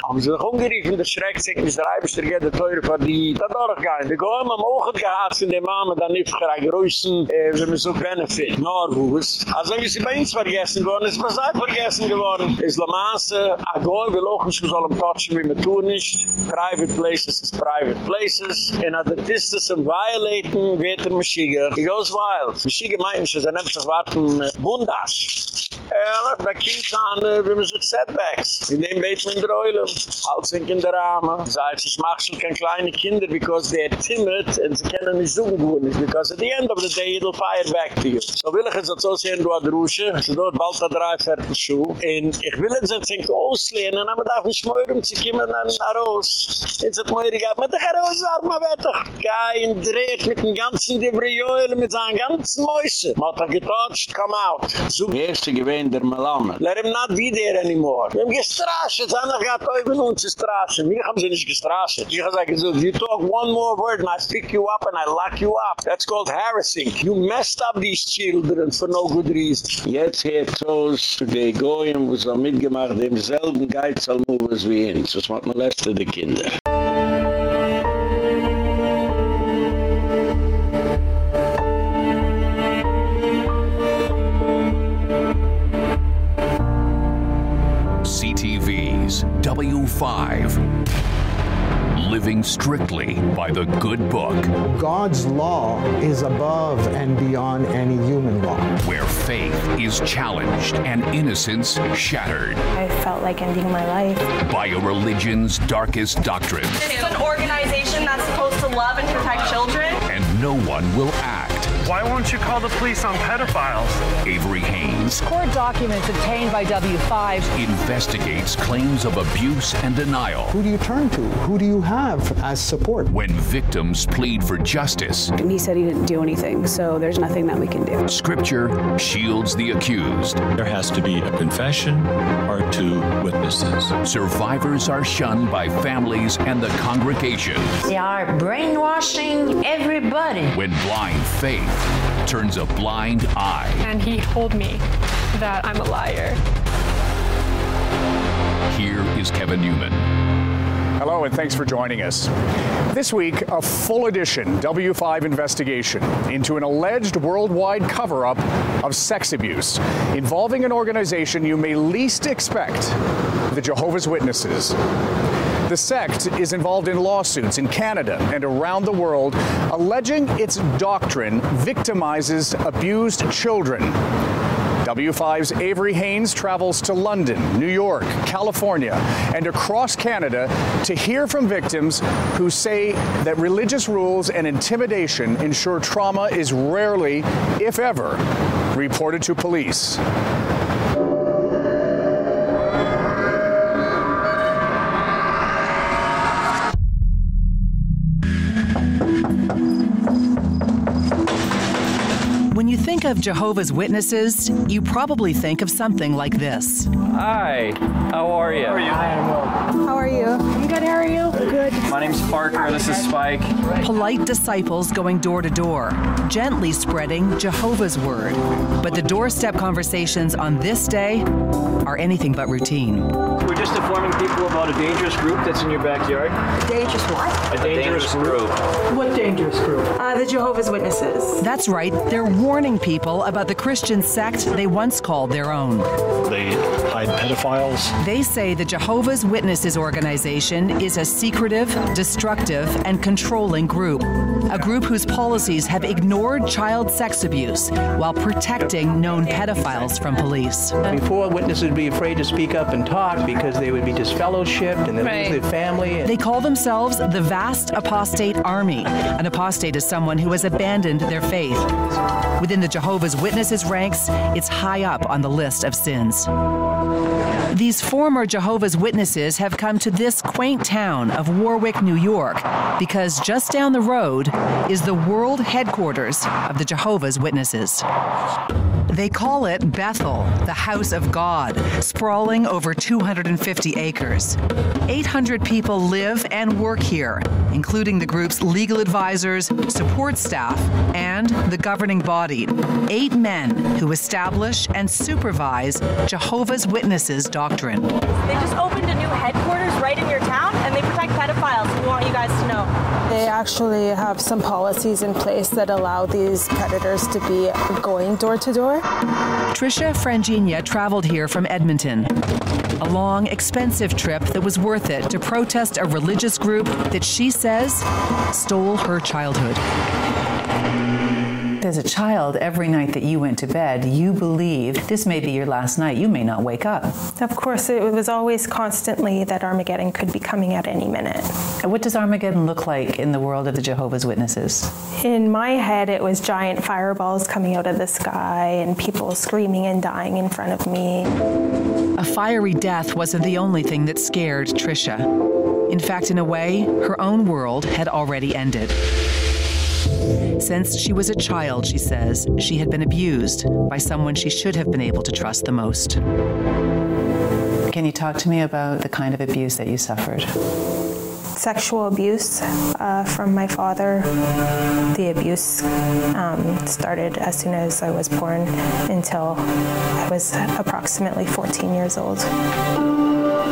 Haben sie doch umgeriefen, der Schreck sagt, ist der Eibischter, geht der Teure von die, da durchgehen. Wir gehen am Ogen gehad, in dem Mama, dann nicht gerade größten, äh, wenn wir so benefit, Norwus. Also wie sie bei uns vergessen worden ist was Seid vergessen geworden. Ist La Masse, a Goy, wir lochen, wir am tatschen, wie wir tun nicht. Private places is private places. And at the distance and violating, wird der Maschiger. Goes wild. Maschiger meint, sie sind er nimmt sich warten, Bundas. Ja, da kimt an, wir müssen setbacks. In dem Bett mit der Eule. Halt in der Rahmen. Sagt, ich mach schon keine kleine Kinder, because they're timid, and sie können nicht so gut nicht, because at the end of the day, it'll fire back to you. So will ich jetzt so sehen, du Adrusche, so dort bald da drei fertig Schuh, und ich will jetzt jetzt auslehnen, aber darf nicht mehr um zu kommen nach raus. Jetzt hat mir gesagt, mit der Raus, warte mal weiter. Kein Dreht mit dem ganzen Debrioel, mit seinen ganzen Mäuse. Man hat er getotcht, come out. So, erste gewähnt der Malamme. Let him not be there anymore. Wir haben gestrascht, es haben gehabt, von uns zu straschen. Wir haben sie nicht gestrascht. Ich habe gesagt, you talk one more word and I pick you up and I lock you up. That's called harassing. You messed up these children for no good reason. Jetzt hat Toos, die Goyen, wo es mitgemacht, demselben Geizalmovers wie ihn. Das macht molestet die Kinder. W5. Living strictly by the good book, God's law is above and beyond any human law. where faith is challenged and innocence shattered I felt like ending my life. by a religion's darkest doctrine. It's an organization that's supposed to love and protect children. And no one will act. Why won't you call the police on pedophiles? Avery Haynes Court documents obtained by W5 investigates claims of abuse and denial Who do you turn to? Who do you have as support? when victims plead for justice. And he said he didn't do anything, so there's nothing that we can do. Scripture shields the accused. There has to be a confession or two witnesses. Survivors are shunned by families and the congregation They are brainwashing everybody. when blind faith turns a blind eye. And he told me that I'm a liar. Here is Kevin Newman. Hello, and thanks for joining us. This week, a full edition W5 investigation into an alleged worldwide cover up of sex abuse involving an organization you may least expect the Jehovah's Witnesses. The sect is involved in lawsuits in Canada and around the world alleging its doctrine victimizes abused children. W5's Avery Haynes travels to London, New York, California, and across Canada to hear from victims who say that religious rules and intimidation ensure trauma is rarely, if ever, reported to police. Of Jehovah's Witnesses, you probably think of something like this. Hi, how are you? How are you? I am well. How are you? I'm good. How are you? Good. My name's Parker. This is Spike. Polite disciples going door to door, gently spreading Jehovah's word. But the doorstep conversations on this day are anything but routine. We're just informing people about a dangerous group that's in your backyard. A Dangerous what? A dangerous, group. What dangerous group? Uh, the Jehovah's Witnesses. That's right, they're warning people about the Christian sect they once called their own. They hide pedophiles. They say the Jehovah's Witnesses organization is a secretive, destructive, and controlling group. A group whose policies have ignored child sex abuse while protecting known pedophiles from police. Before, witnesses would be afraid to speak up and talk because they would be disfellowshipped and they'd Right. lose their family. They call themselves the Vast Apostate Army. An apostate is someone who has abandoned their faith. Within the Jehovah's Witnesses ranks, it's high up on the list of sins. These former Jehovah's Witnesses have come to this quaint town of Warwick, New York, because just down the road is the world headquarters of the Jehovah's Witnesses. They call it Bethel, the house of God, sprawling over 250 acres. 800 people live and work here, including the group's legal advisors, support staff, and the governing body. Eight men who establish and supervise Jehovah's Witnesses doctrine. They just opened a new headquarters right in your town, and they protect pedophiles. We want you guys to know. They actually have some policies in place that allow these predators to be going door to door. Trisha Frangina traveled here from Edmonton. A long, expensive trip that was worth it to protest a religious group that she says stole her childhood. As a child, every night that you went to bed, you believed this may be your last night. You may not wake up. Of course, it was always constantly that Armageddon could be coming at any minute. What does Armageddon look like in the world of the Jehovah's Witnesses? In my head, it was giant fireballs coming out of the sky and people screaming and dying in front of me. A fiery death wasn't the only thing that scared Trisha. In fact, in a way, her own world had already ended. Since she was a child, she says, she had been abused by someone she should have been able to trust the most. Can you talk to me about the kind of abuse that you suffered? Sexual abuse uh, from my father. The abuse um, started as soon as I was born until I was approximately 14 years old.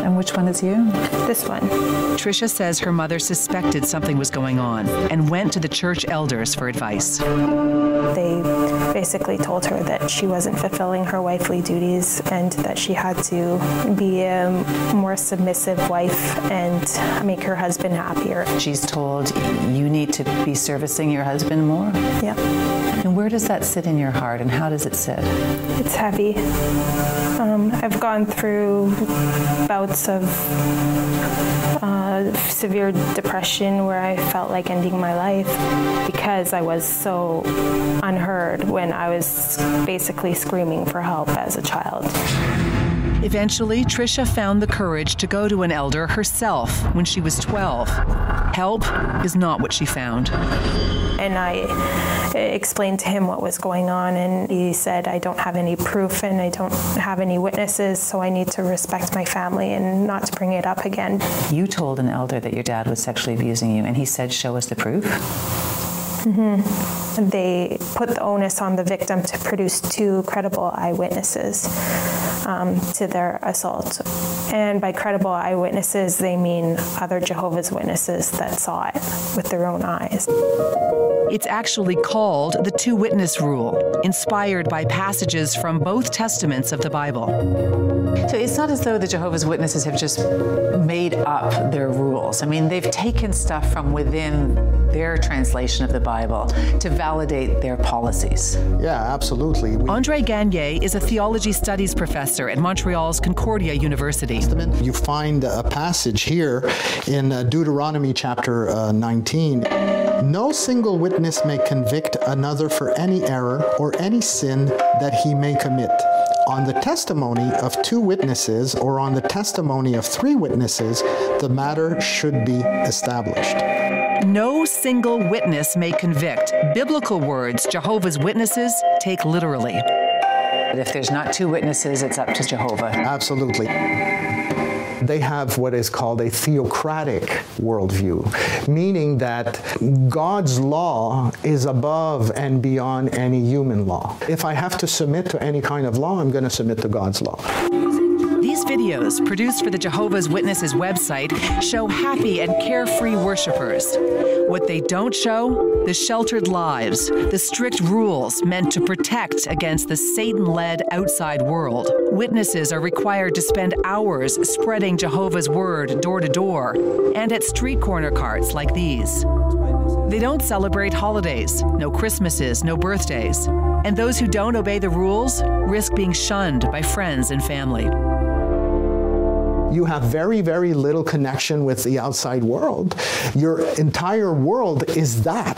And which one is you? This one. Trisha says her mother suspected something was going on and went to the church elders for advice. They basically told her that she wasn't fulfilling her wifely duties and that she had to be a more submissive wife and make her husband happier. She's told you need to be servicing your husband more? Yeah. And where does that sit in your heart and how does it sit? It's heavy. Um, I've gone through bouts of uh, severe depression where I felt like ending my life because I was so unheard when I was basically screaming for help as a child. Eventually, Trisha found the courage to go to an elder herself when she was 12. Help is not what she found. And I uh, explained to him what was going on and he said I don't have any proof and I don't have any witnesses so I need to respect my family and not to bring it up again. You told an elder that your dad was sexually abusing you and he said show us the proof. Mm-hmm. They put the onus on the victim to produce two credible eyewitnesses. um, to their assault. And by credible eyewitnesses, they mean other Jehovah's Witnesses that saw it with their own eyes. It's actually called the two witness rule, inspired by passages from both testaments of the Bible. So it's not as though the Jehovah's Witnesses have just made up their rules. I mean, they've taken stuff from within their translation of the Bible to validate their policies. Yeah, absolutely. We Andre Gagné is a theology studies professor at Montreal's Concordia University. You find a passage here in uh, Deuteronomy chapter uh, 19. No single witness may convict another for any error or any sin that he may commit on the testimony of two witnesses or on the testimony of three witnesses, the matter should be established. No single witness may convict. Biblical words Jehovah's Witnesses take literally. But if there's not two witnesses, it's up to Jehovah. Absolutely they have what is called a theocratic worldview, meaning that God's law is above and beyond any human law. If I have to submit to any kind of law, I'm going to submit to God's law. These videos, produced for the Jehovah's Witnesses website, show happy and carefree worshipers. What they don't show, the sheltered lives, the strict rules meant to protect against the Satan-led outside world. Witnesses are required to spend hours spreading Jehovah's word door to door and at street corner carts like these. They don't celebrate holidays, no Christmases, no birthdays. And those who don't obey the rules risk being shunned by friends and family you have very very little connection with the outside world. Your entire world is that.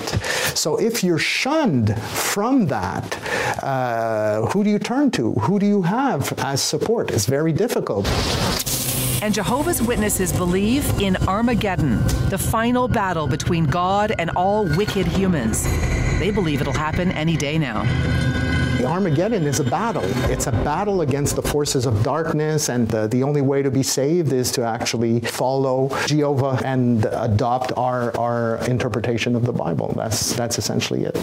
So if you're shunned from that uh, who do you turn to? Who do you have as support? It's very difficult. And Jehovah's Witnesses believe in Armageddon, the final battle between God and all wicked humans. They believe it'll happen any day now. Armageddon is a battle. It's a battle against the forces of darkness and the, the only way to be saved is to actually follow Jehovah and adopt our our interpretation of the Bible. That's that's essentially it.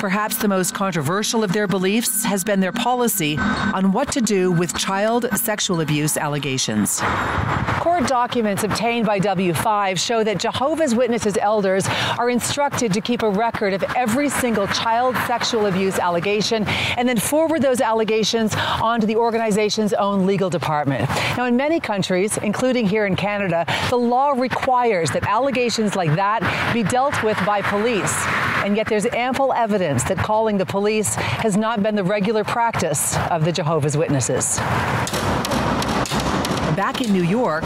Perhaps the most controversial of their beliefs has been their policy on what to do with child sexual abuse allegations. Court documents obtained by W5 show that Jehovah's Witnesses elders are instructed to keep a record of every single child sexual abuse allegation and then forward those allegations onto the organization's own legal department. Now in many countries, including here in Canada, the law requires that allegations like that be dealt with by police. And yet there's ample evidence that calling the police has not been the regular practice of the Jehovah's Witnesses. Back in New York,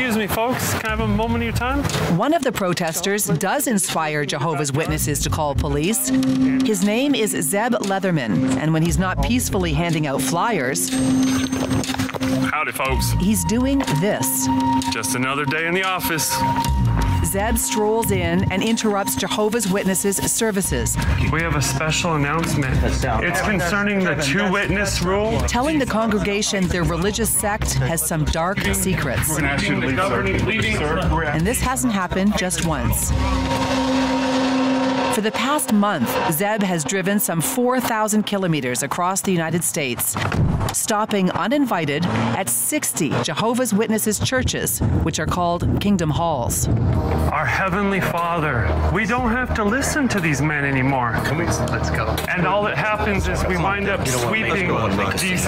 Excuse me, folks. Can I have a moment of your time? One of the protesters does inspire Jehovah's Witnesses to call police. His name is Zeb Leatherman, and when he's not peacefully handing out flyers, Howdy, folks. He's doing this. Just another day in the office. Zeb strolls in and interrupts Jehovah's Witnesses services. We have a special announcement. It's concerning the two witness rule. Telling the congregation their religious sect has some dark secrets. And this hasn't happened just once. For the past month, Zeb has driven some 4,000 kilometers across the United States, stopping uninvited at 60 Jehovah's Witnesses churches, which are called Kingdom Halls. Our Heavenly Father, we don't have to listen to these men anymore. Come on, let's go. And all that happens is we wind up sweeping these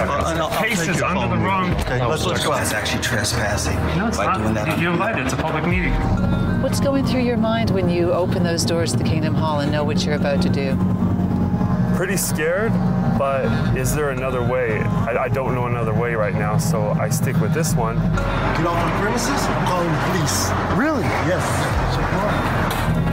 cases under the wrong. Okay, let's, let's go. That's actually trespassing. No, it's not. Doing that. You're invited. It's a public meeting. What's going through your mind when you open those doors to the Kingdom Hall and know what you're about to do? Pretty scared, but is there another way? I, I, don't know another way right now, so I stick with this one. Get off the premises? I'm calling the police. Really? Yes.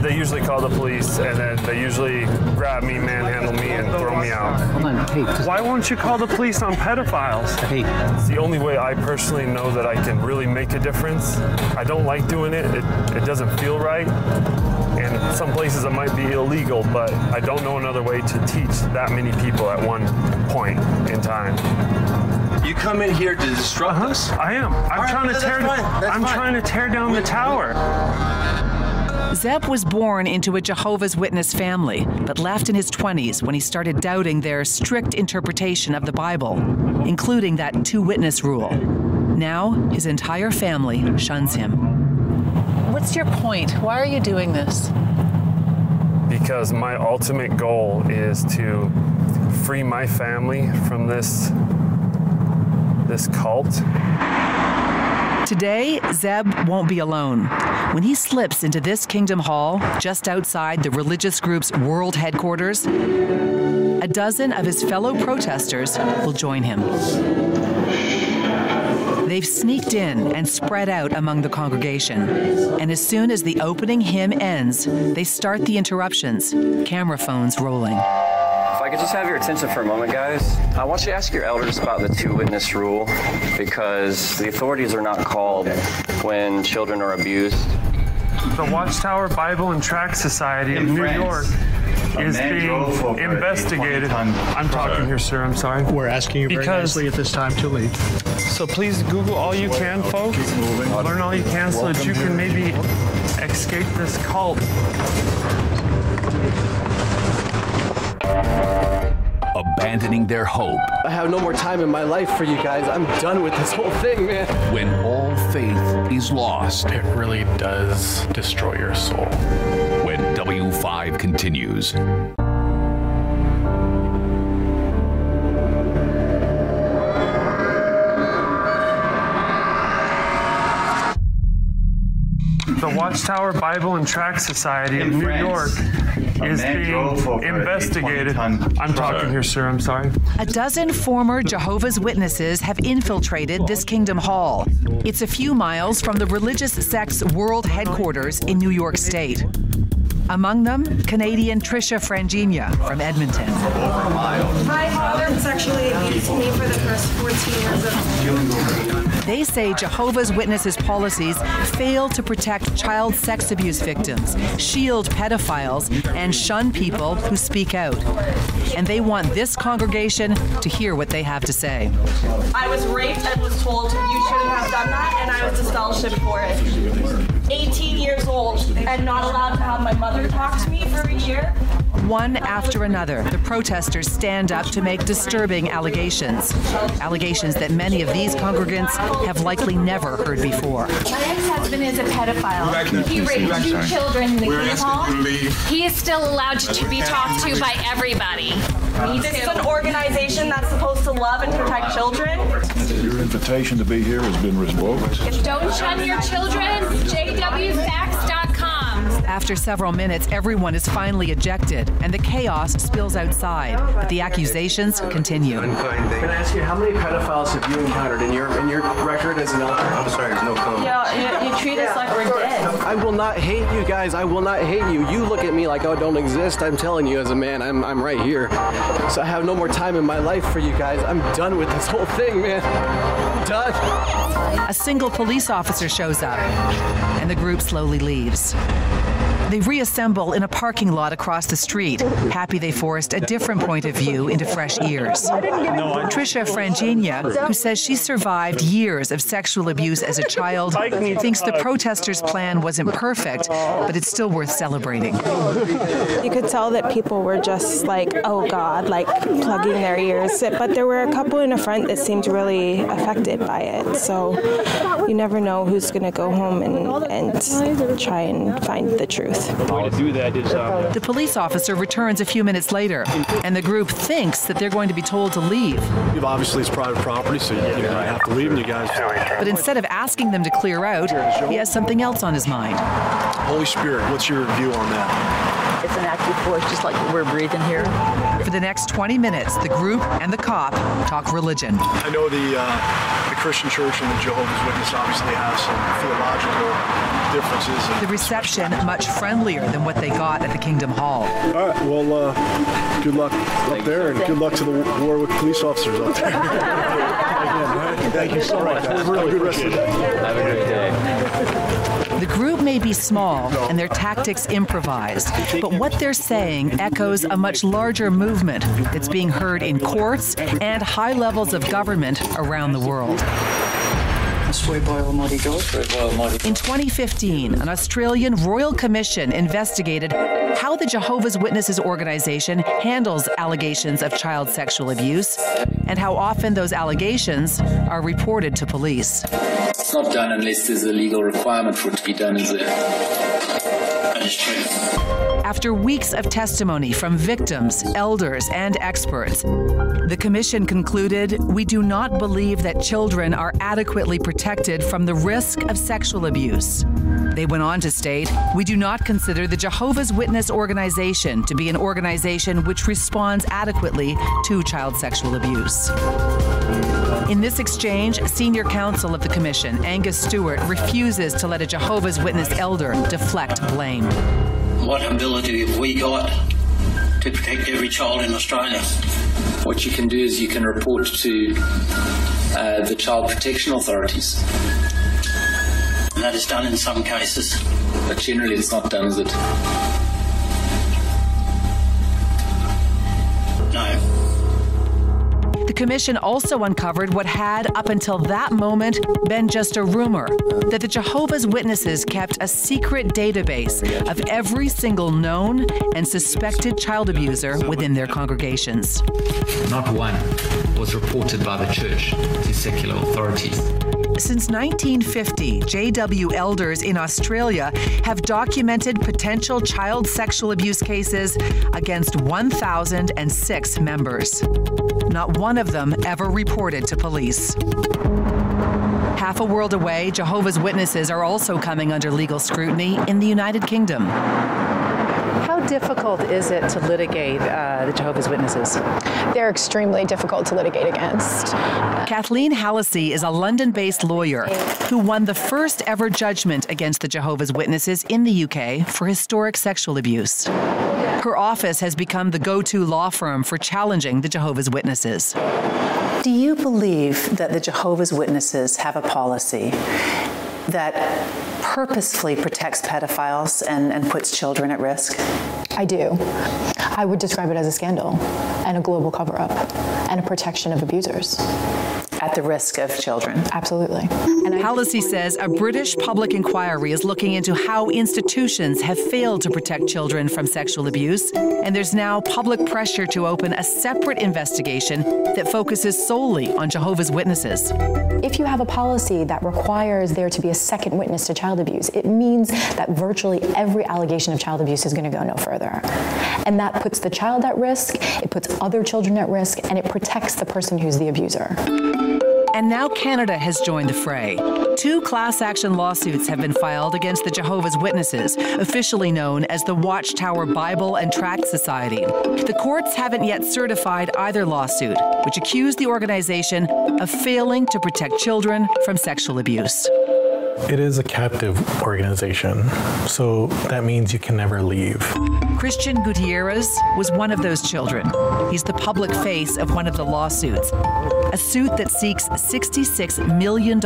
They usually call the police, and then they usually grab me, manhandle me, and throw me out. Hold on, hey. Why won't you call the police on pedophiles? Hey. It's the only way I personally know that I can really make a difference. I don't like doing it. It, it doesn't feel right. And some places it might be illegal, but I don't know another way to teach that many people at one point in time. You come in here to disrupt uh -huh. us? I am. I'm right, trying to tear. I'm fine. trying to tear down Wait, the tower. Zeb was born into a Jehovah's Witness family, but left in his 20s when he started doubting their strict interpretation of the Bible, including that two witness rule. Now, his entire family shuns him. What's your point? Why are you doing this? Because my ultimate goal is to free my family from this this cult. Today, Zeb won't be alone. When he slips into this Kingdom Hall, just outside the religious group's world headquarters, a dozen of his fellow protesters will join him. They've sneaked in and spread out among the congregation. And as soon as the opening hymn ends, they start the interruptions, camera phones rolling. If I could just have your attention for a moment, guys. I want you to ask your elders about the two witness rule because the authorities are not called when children are abused. The Watchtower Bible and Tract Society of In New York is being drove over a investigated. I'm talking here, sir. I'm sorry. We're asking you very Because- nicely at this time to leave. So please Google all you can, folks. Learn all you can so that you can maybe escape this cult. Abandoning their hope I have no more time in my life for you guys. I'm done with this whole thing, man. when all faith is lost. It really does destroy your soul. When W5 continues. The Watchtower Bible and Tract Society of New France, York is being investigated. I'm talking here, sir. I'm sorry. A dozen former Jehovah's Witnesses have infiltrated this Kingdom Hall. It's a few miles from the religious sect's world headquarters in New York State. Among them, Canadian Tricia Frangina from Edmonton. My father sexually abused me for the first 14 years of They say Jehovah's Witnesses policies fail to protect child sex abuse victims, shield pedophiles, and shun people who speak out. And they want this congregation to hear what they have to say. I was raped and was told you shouldn't have done that, and I was disfellowshipped for it. 18 years old and not allowed to have my mother talk to me for a year. One after another, the protesters stand up to make disturbing allegations. Allegations that many of these congregants have likely never heard before. My ex-husband is a pedophile. He raped two children in the We're King's asking Hall. you to leave. He is still allowed to be talked to by everybody. Me This is an organization that's supposed to love and protect children. Your invitation to be here has been revoked. Don't shun your children. JWFacts.com. After several minutes, everyone is finally ejected, and the chaos spills outside. But the accusations continue. Can I ask you, how many pedophiles have you encountered in your in your record as an elder? I'm sorry, there's no comment. Yeah, you, you treat us like we're dead. I will not hate you guys. I will not hate you. You look at me like I don't exist. I'm telling you, as a man, I'm, I'm right here. So I have no more time in my life for you guys. I'm done with this whole thing, man. Done. A single police officer shows up, and the group slowly leaves. They reassemble in a parking lot across the street, happy they forced a different point of view into fresh ears. Tricia Frangina, who says she survived years of sexual abuse as a child, thinks the protesters' plan wasn't perfect, but it's still worth celebrating. You could tell that people were just like, oh God, like plugging their ears. But there were a couple in the front that seemed really affected by it. So you never know who's going to go home and, and try and find the truth. The way to do that is um, The police officer returns a few minutes later, and the group thinks that they're going to be told to leave. Obviously, it's private property, so you, you know, you have to leave, and you guys. But instead of asking them to clear out, he has something else on his mind. Holy Spirit, what's your view on that? It's an active force, just like we're breathing here. For the next 20 minutes, the group and the cop talk religion. I know the uh, the Christian Church and the Jehovah's Witness obviously have some theological differences. The reception much friendlier than what they got at the Kingdom Hall. All right, well, uh, good luck up there, and good luck to the Warwick police officers up there. Again, all right? Thank you so much. Have a really good rest of the day. Have a great day. The group may be small and their tactics improvised, but what they're saying echoes a much larger movement that's being heard in courts and high levels of government around the world. In 2015, an Australian Royal Commission investigated how the Jehovah's Witnesses organization handles allegations of child sexual abuse and how often those allegations are reported to police. It's not done unless there's a legal requirement for it to be done as a. After weeks of testimony from victims, elders, and experts, the commission concluded we do not believe that children are adequately protected from the risk of sexual abuse. They went on to state we do not consider the Jehovah's Witness organization to be an organization which responds adequately to child sexual abuse. In this exchange, senior counsel of the commission, Angus Stewart, refuses to let a Jehovah's Witness elder deflect blame. What ability have we got to protect every child in Australia? What you can do is you can report to uh, the child protection authorities. And that is done in some cases. But generally, it's not done, is it? No. The commission also uncovered what had, up until that moment, been just a rumor that the Jehovah's Witnesses kept a secret database of every single known and suspected child abuser within their congregations. Not one was reported by the church to secular authorities. Since 1950, JW elders in Australia have documented potential child sexual abuse cases against 1,006 members. Not one of them ever reported to police. Half a world away, Jehovah's Witnesses are also coming under legal scrutiny in the United Kingdom. How difficult is it to litigate uh, the Jehovah's Witnesses? They're extremely difficult to litigate against. Kathleen Hallisey is a London based lawyer who won the first ever judgment against the Jehovah's Witnesses in the UK for historic sexual abuse. Her office has become the go to law firm for challenging the Jehovah's Witnesses. Do you believe that the Jehovah's Witnesses have a policy that purposefully protects pedophiles and, and puts children at risk? I do. I would describe it as a scandal and a global cover up and a protection of abusers. At the risk of children. Absolutely. And Hallisey says a British public inquiry is looking into how institutions have failed to protect children from sexual abuse, and there's now public pressure to open a separate investigation that focuses solely on Jehovah's Witnesses. If you have a policy that requires there to be a second witness to child abuse, it means that virtually every allegation of child abuse is going to go no further. And that puts the child at risk, it puts other children at risk, and it protects the person who's the abuser. And now Canada has joined the fray. Two class action lawsuits have been filed against the Jehovah's Witnesses, officially known as the Watchtower Bible and Tract Society. The courts haven't yet certified either lawsuit, which accused the organization of failing to protect children from sexual abuse. It is a captive organization, so that means you can never leave. Christian Gutierrez was one of those children. He's the public face of one of the lawsuits, a suit that seeks $66 million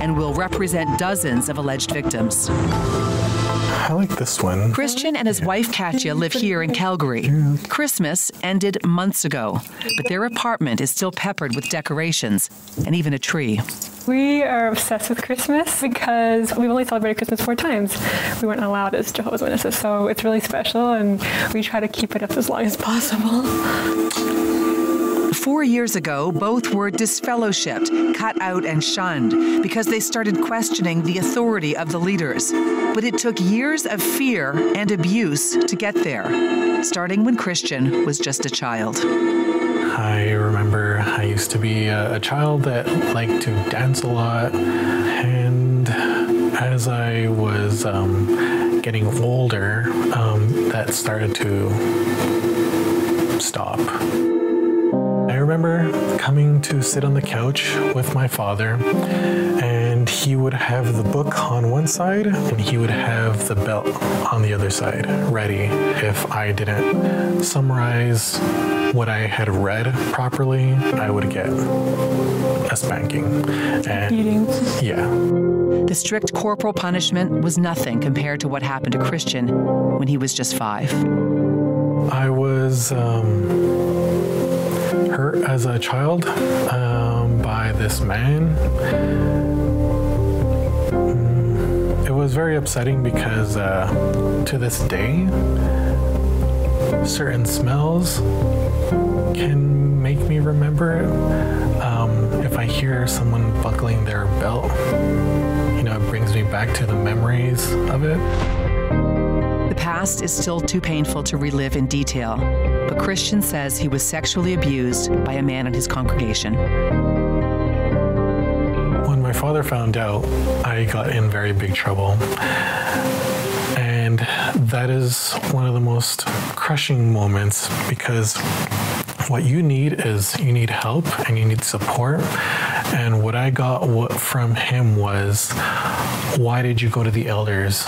and will represent dozens of alleged victims. I like this one. Christian and his wife Katya live here in Calgary. Christmas ended months ago, but their apartment is still peppered with decorations and even a tree. We are obsessed with Christmas because we've only celebrated Christmas four times. We weren't allowed as Jehovah's Witnesses, so it's really special and we try to keep it up as long as possible. Four years ago, both were disfellowshipped, cut out, and shunned because they started questioning the authority of the leaders. But it took years of fear and abuse to get there, starting when Christian was just a child. I remember I used to be a, a child that liked to dance a lot, and as I was um, getting older, um, that started to stop. I remember coming to sit on the couch with my father, and he would have the book on one side, and he would have the belt on the other side, ready if I didn't summarize what I had read properly, I would get a spanking. And Beating. yeah. The strict corporal punishment was nothing compared to what happened to Christian when he was just five. I was um, hurt as a child um, by this man. Mm, it was very upsetting because uh, to this day, certain smells can make me remember it. Um, if I hear someone buckling their belt, you know, it brings me back to the memories of it. The past is still too painful to relive in detail, but Christian says he was sexually abused by a man in his congregation. When my father found out, I got in very big trouble. And that is one of the most crushing moments because what you need is you need help and you need support. And what I got from him was, why did you go to the elders?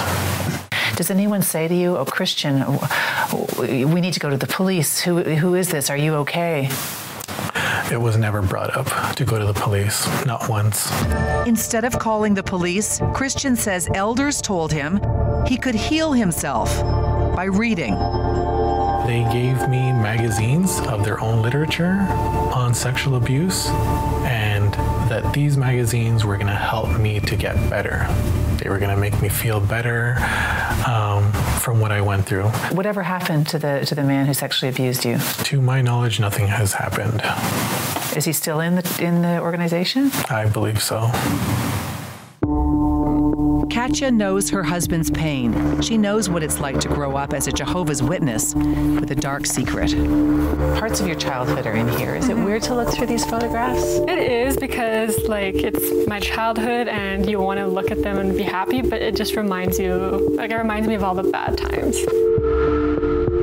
Does anyone say to you, "Oh, Christian, we need to go to the police. Who who is this? Are you okay?" It was never brought up to go to the police, not once. Instead of calling the police, Christian says elders told him he could heal himself by reading. They gave me magazines of their own literature on sexual abuse and that these magazines were going to help me to get better. They were going to make me feel better um, from what I went through. Whatever happened to the to the man who sexually abused you? To my knowledge, nothing has happened. Is he still in the in the organization? I believe so. Katya knows her husband's pain. She knows what it's like to grow up as a Jehovah's Witness with a dark secret. Parts of your childhood are in here. Is it weird to look through these photographs? It is because like it's my childhood and you want to look at them and be happy, but it just reminds you like it reminds me of all the bad times.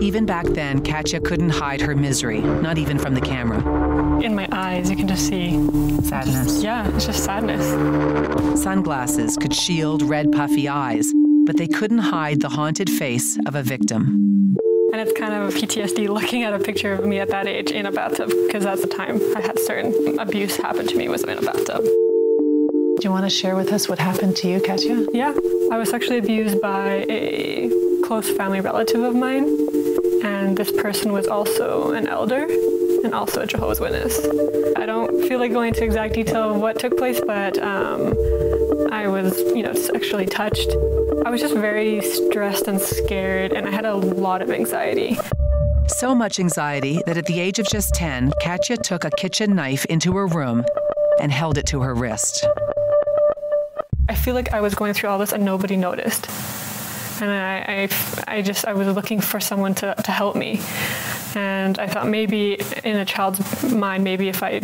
Even back then, Katya couldn't hide her misery, not even from the camera. In my eyes, you can just see sadness. Just, yeah, it's just sadness. Sunglasses could shield red puffy eyes, but they couldn't hide the haunted face of a victim. And it's kind of a PTSD looking at a picture of me at that age in a bathtub because at the time I had certain abuse happen to me was in a bathtub. Do you want to share with us what happened to you, Katya? Yeah, I was sexually abused by a close family relative of mine and this person was also an elder and also a Jehovah's Witness. I don't feel like going into exact detail of what took place, but um, I was, you know, sexually touched. I was just very stressed and scared, and I had a lot of anxiety. So much anxiety that at the age of just 10, Katya took a kitchen knife into her room and held it to her wrist. I feel like I was going through all this and nobody noticed and I, I, I just I was looking for someone to, to help me. And I thought maybe in a child's mind maybe if I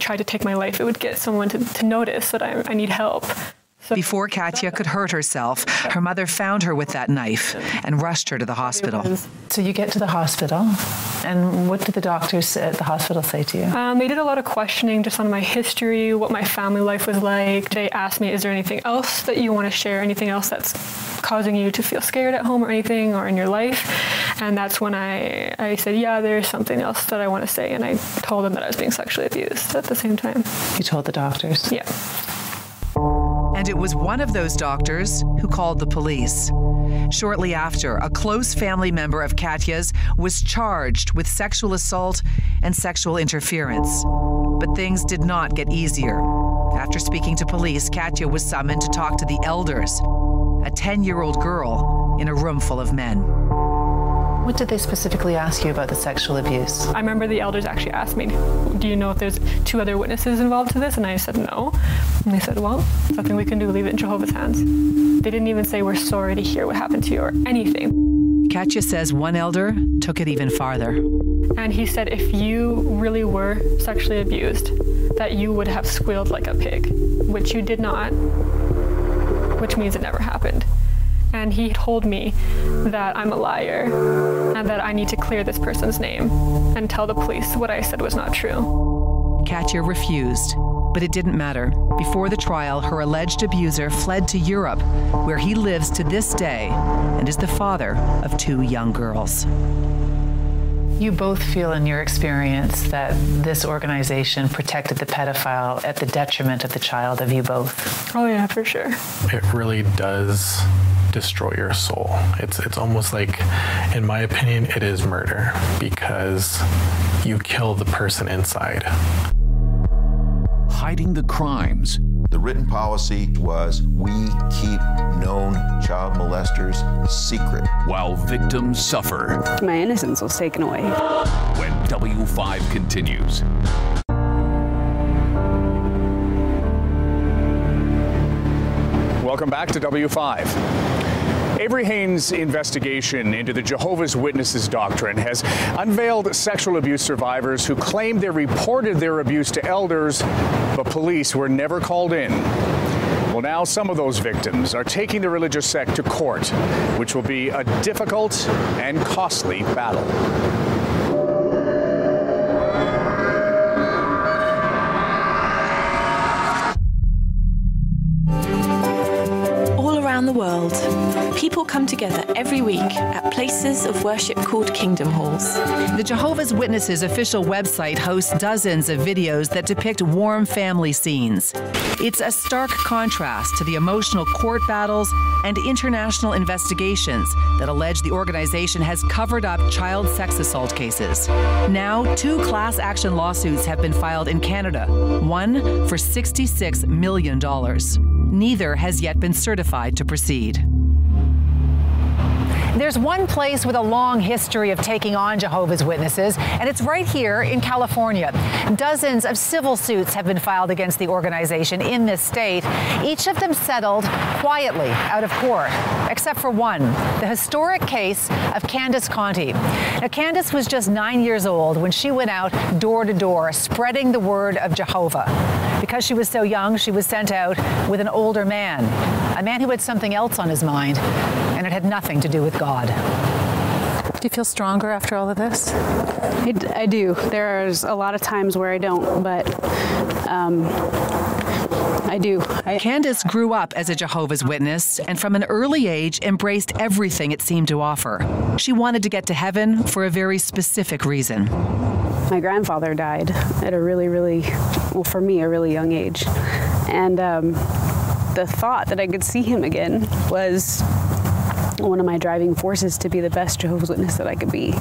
tried to take my life it would get someone to, to notice that I, I need help Before Katya could hurt herself, her mother found her with that knife and rushed her to the hospital. So you get to the hospital, and what did the doctors at the hospital say to you? Um, they did a lot of questioning just on my history, what my family life was like. They asked me, is there anything else that you want to share, anything else that's causing you to feel scared at home or anything or in your life? And that's when I, I said, yeah, there's something else that I want to say. And I told them that I was being sexually abused at the same time. You told the doctors? Yeah. And it was one of those doctors who called the police. Shortly after, a close family member of Katya's was charged with sexual assault and sexual interference. But things did not get easier. After speaking to police, Katya was summoned to talk to the elders, a 10 year old girl in a room full of men. What did they specifically ask you about the sexual abuse? I remember the elders actually asked me, "Do you know if there's two other witnesses involved to this?" And I said, "No." And they said, "Well, nothing we can do. Leave it in Jehovah's hands." They didn't even say, "We're sorry to hear what happened to you" or anything. Katya says one elder took it even farther. And he said if you really were sexually abused, that you would have squealed like a pig, which you did not, which means it never happened and he told me that I'm a liar and that I need to clear this person's name and tell the police what I said was not true. Katya refused, but it didn't matter. Before the trial, her alleged abuser fled to Europe, where he lives to this day and is the father of two young girls. You both feel in your experience that this organization protected the pedophile at the detriment of the child of you both. Oh yeah, for sure. It really does destroy your soul. It's it's almost like in my opinion it is murder because you kill the person inside. Hiding the crimes. The written policy was we keep known child molester's secret. While victims suffer. My innocence was taken away. When W5 continues. Welcome back to W5. Avery Haynes' investigation into the Jehovah's Witnesses doctrine has unveiled sexual abuse survivors who claim they reported their abuse to elders, but police were never called in. Well, now some of those victims are taking the religious sect to court, which will be a difficult and costly battle. All around the world, people come together every week at places of worship called Kingdom Halls. The Jehovah's Witnesses official website hosts dozens of videos that depict warm family scenes. It's a stark contrast to the emotional court battles and international investigations that allege the organization has covered up child sex assault cases. Now, two class action lawsuits have been filed in Canada, one for $66 million. Neither has yet been certified to proceed. There's one place with a long history of taking on Jehovah's Witnesses, and it's right here in California. Dozens of civil suits have been filed against the organization in this state, each of them settled quietly out of court, except for one the historic case of Candace Conti. Now, Candace was just nine years old when she went out door to door spreading the word of Jehovah. Because she was so young, she was sent out with an older man, a man who had something else on his mind, and it had nothing to do with God. Do you feel stronger after all of this? I do. There's a lot of times where I don't, but um, I do. I, Candace grew up as a Jehovah's Witness and from an early age embraced everything it seemed to offer. She wanted to get to heaven for a very specific reason. my grandfather died at a really, really, well, for me, a really young age. And um, the thought that I could see him again was one of my driving forces to be the best Jehovah's Witness that I could be.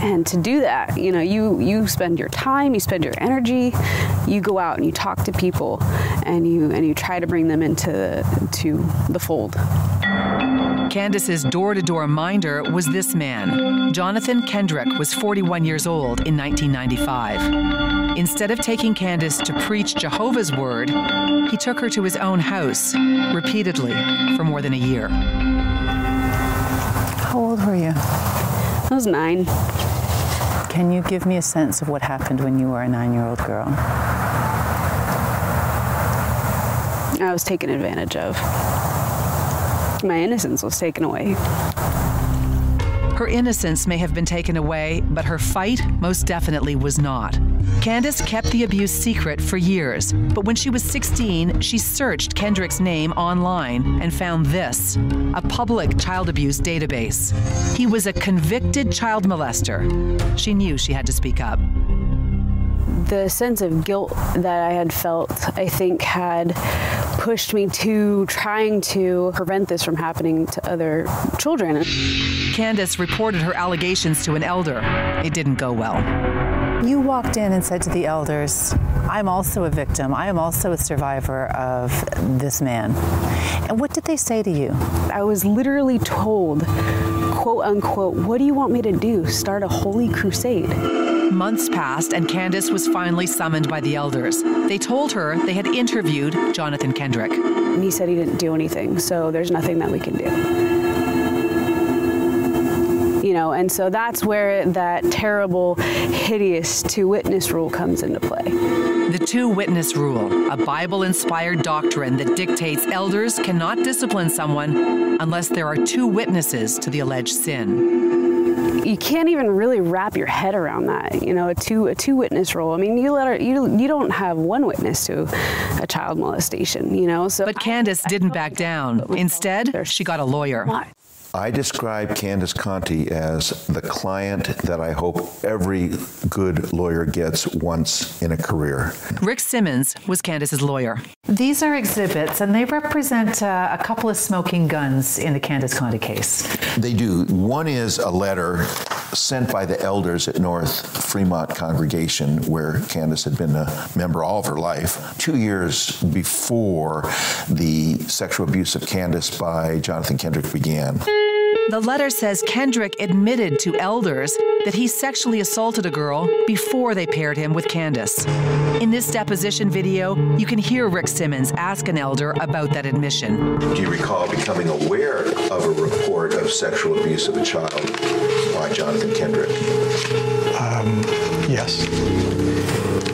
And to do that, you know, you you spend your time, you spend your energy, you go out and you talk to people, and you and you try to bring them into to the fold. Candace's door to door minder was this man. Jonathan Kendrick was 41 years old in 1995. Instead of taking Candace to preach Jehovah's word, he took her to his own house repeatedly for more than a year. How old were you? I was nine. Can you give me a sense of what happened when you were a nine year old girl? I was taken advantage of. My innocence was taken away. Her innocence may have been taken away, but her fight most definitely was not. Candace kept the abuse secret for years, but when she was 16, she searched Kendrick's name online and found this a public child abuse database. He was a convicted child molester. She knew she had to speak up. The sense of guilt that I had felt, I think, had pushed me to trying to prevent this from happening to other children. Candace reported her allegations to an elder. It didn't go well. You walked in and said to the elders, I'm also a victim. I am also a survivor of this man. And what did they say to you? I was literally told, quote unquote, what do you want me to do? Start a holy crusade. Months passed, and Candace was finally summoned by the elders. They told her they had interviewed Jonathan Kendrick. And he said he didn't do anything, so there's nothing that we can do. You know, and so that's where that terrible, hideous two witness rule comes into play. The two witness rule, a Bible inspired doctrine that dictates elders cannot discipline someone unless there are two witnesses to the alleged sin. You can't even really wrap your head around that, you know, a two a two witness rule. I mean, you let her, you you don't have one witness to a child molestation, you know. So But Candace didn't back down. Instead, she got a lawyer. I describe Candace Conti as the client that I hope every good lawyer gets once in a career. Rick Simmons was Candace's lawyer. These are exhibits, and they represent uh, a couple of smoking guns in the Candace Conti case. They do. One is a letter sent by the elders at North Fremont congregation where Candace had been a member all of her life 2 years before the sexual abuse of Candace by Jonathan Kendrick began. The letter says Kendrick admitted to elders that he sexually assaulted a girl before they paired him with Candace. In this deposition video, you can hear Rick Simmons ask an elder about that admission. Do you recall becoming aware of a report of sexual abuse of a child by Jonathan Kendrick? Um, yes.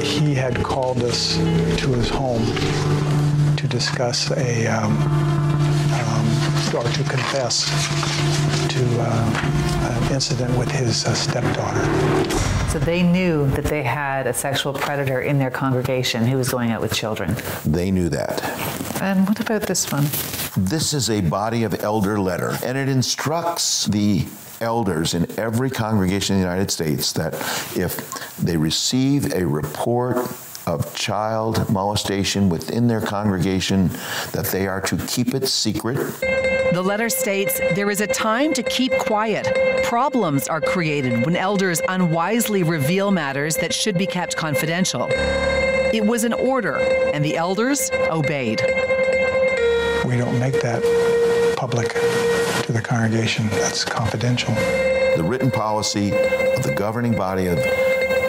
He had called us to his home to discuss a um, um, or to confess to uh, an incident with his uh, stepdaughter. So they knew that they had a sexual predator in their congregation who was going out with children. They knew that. And what about this one? This is a body of elder letter and it instructs the elders in every congregation in the United States that if they receive a report of child molestation within their congregation that they are to keep it secret. The letter states there is a time to keep quiet. Problems are created when elders unwisely reveal matters that should be kept confidential. It was an order and the elders obeyed. We don't make that public to the congregation. That's confidential. The written policy of the governing body of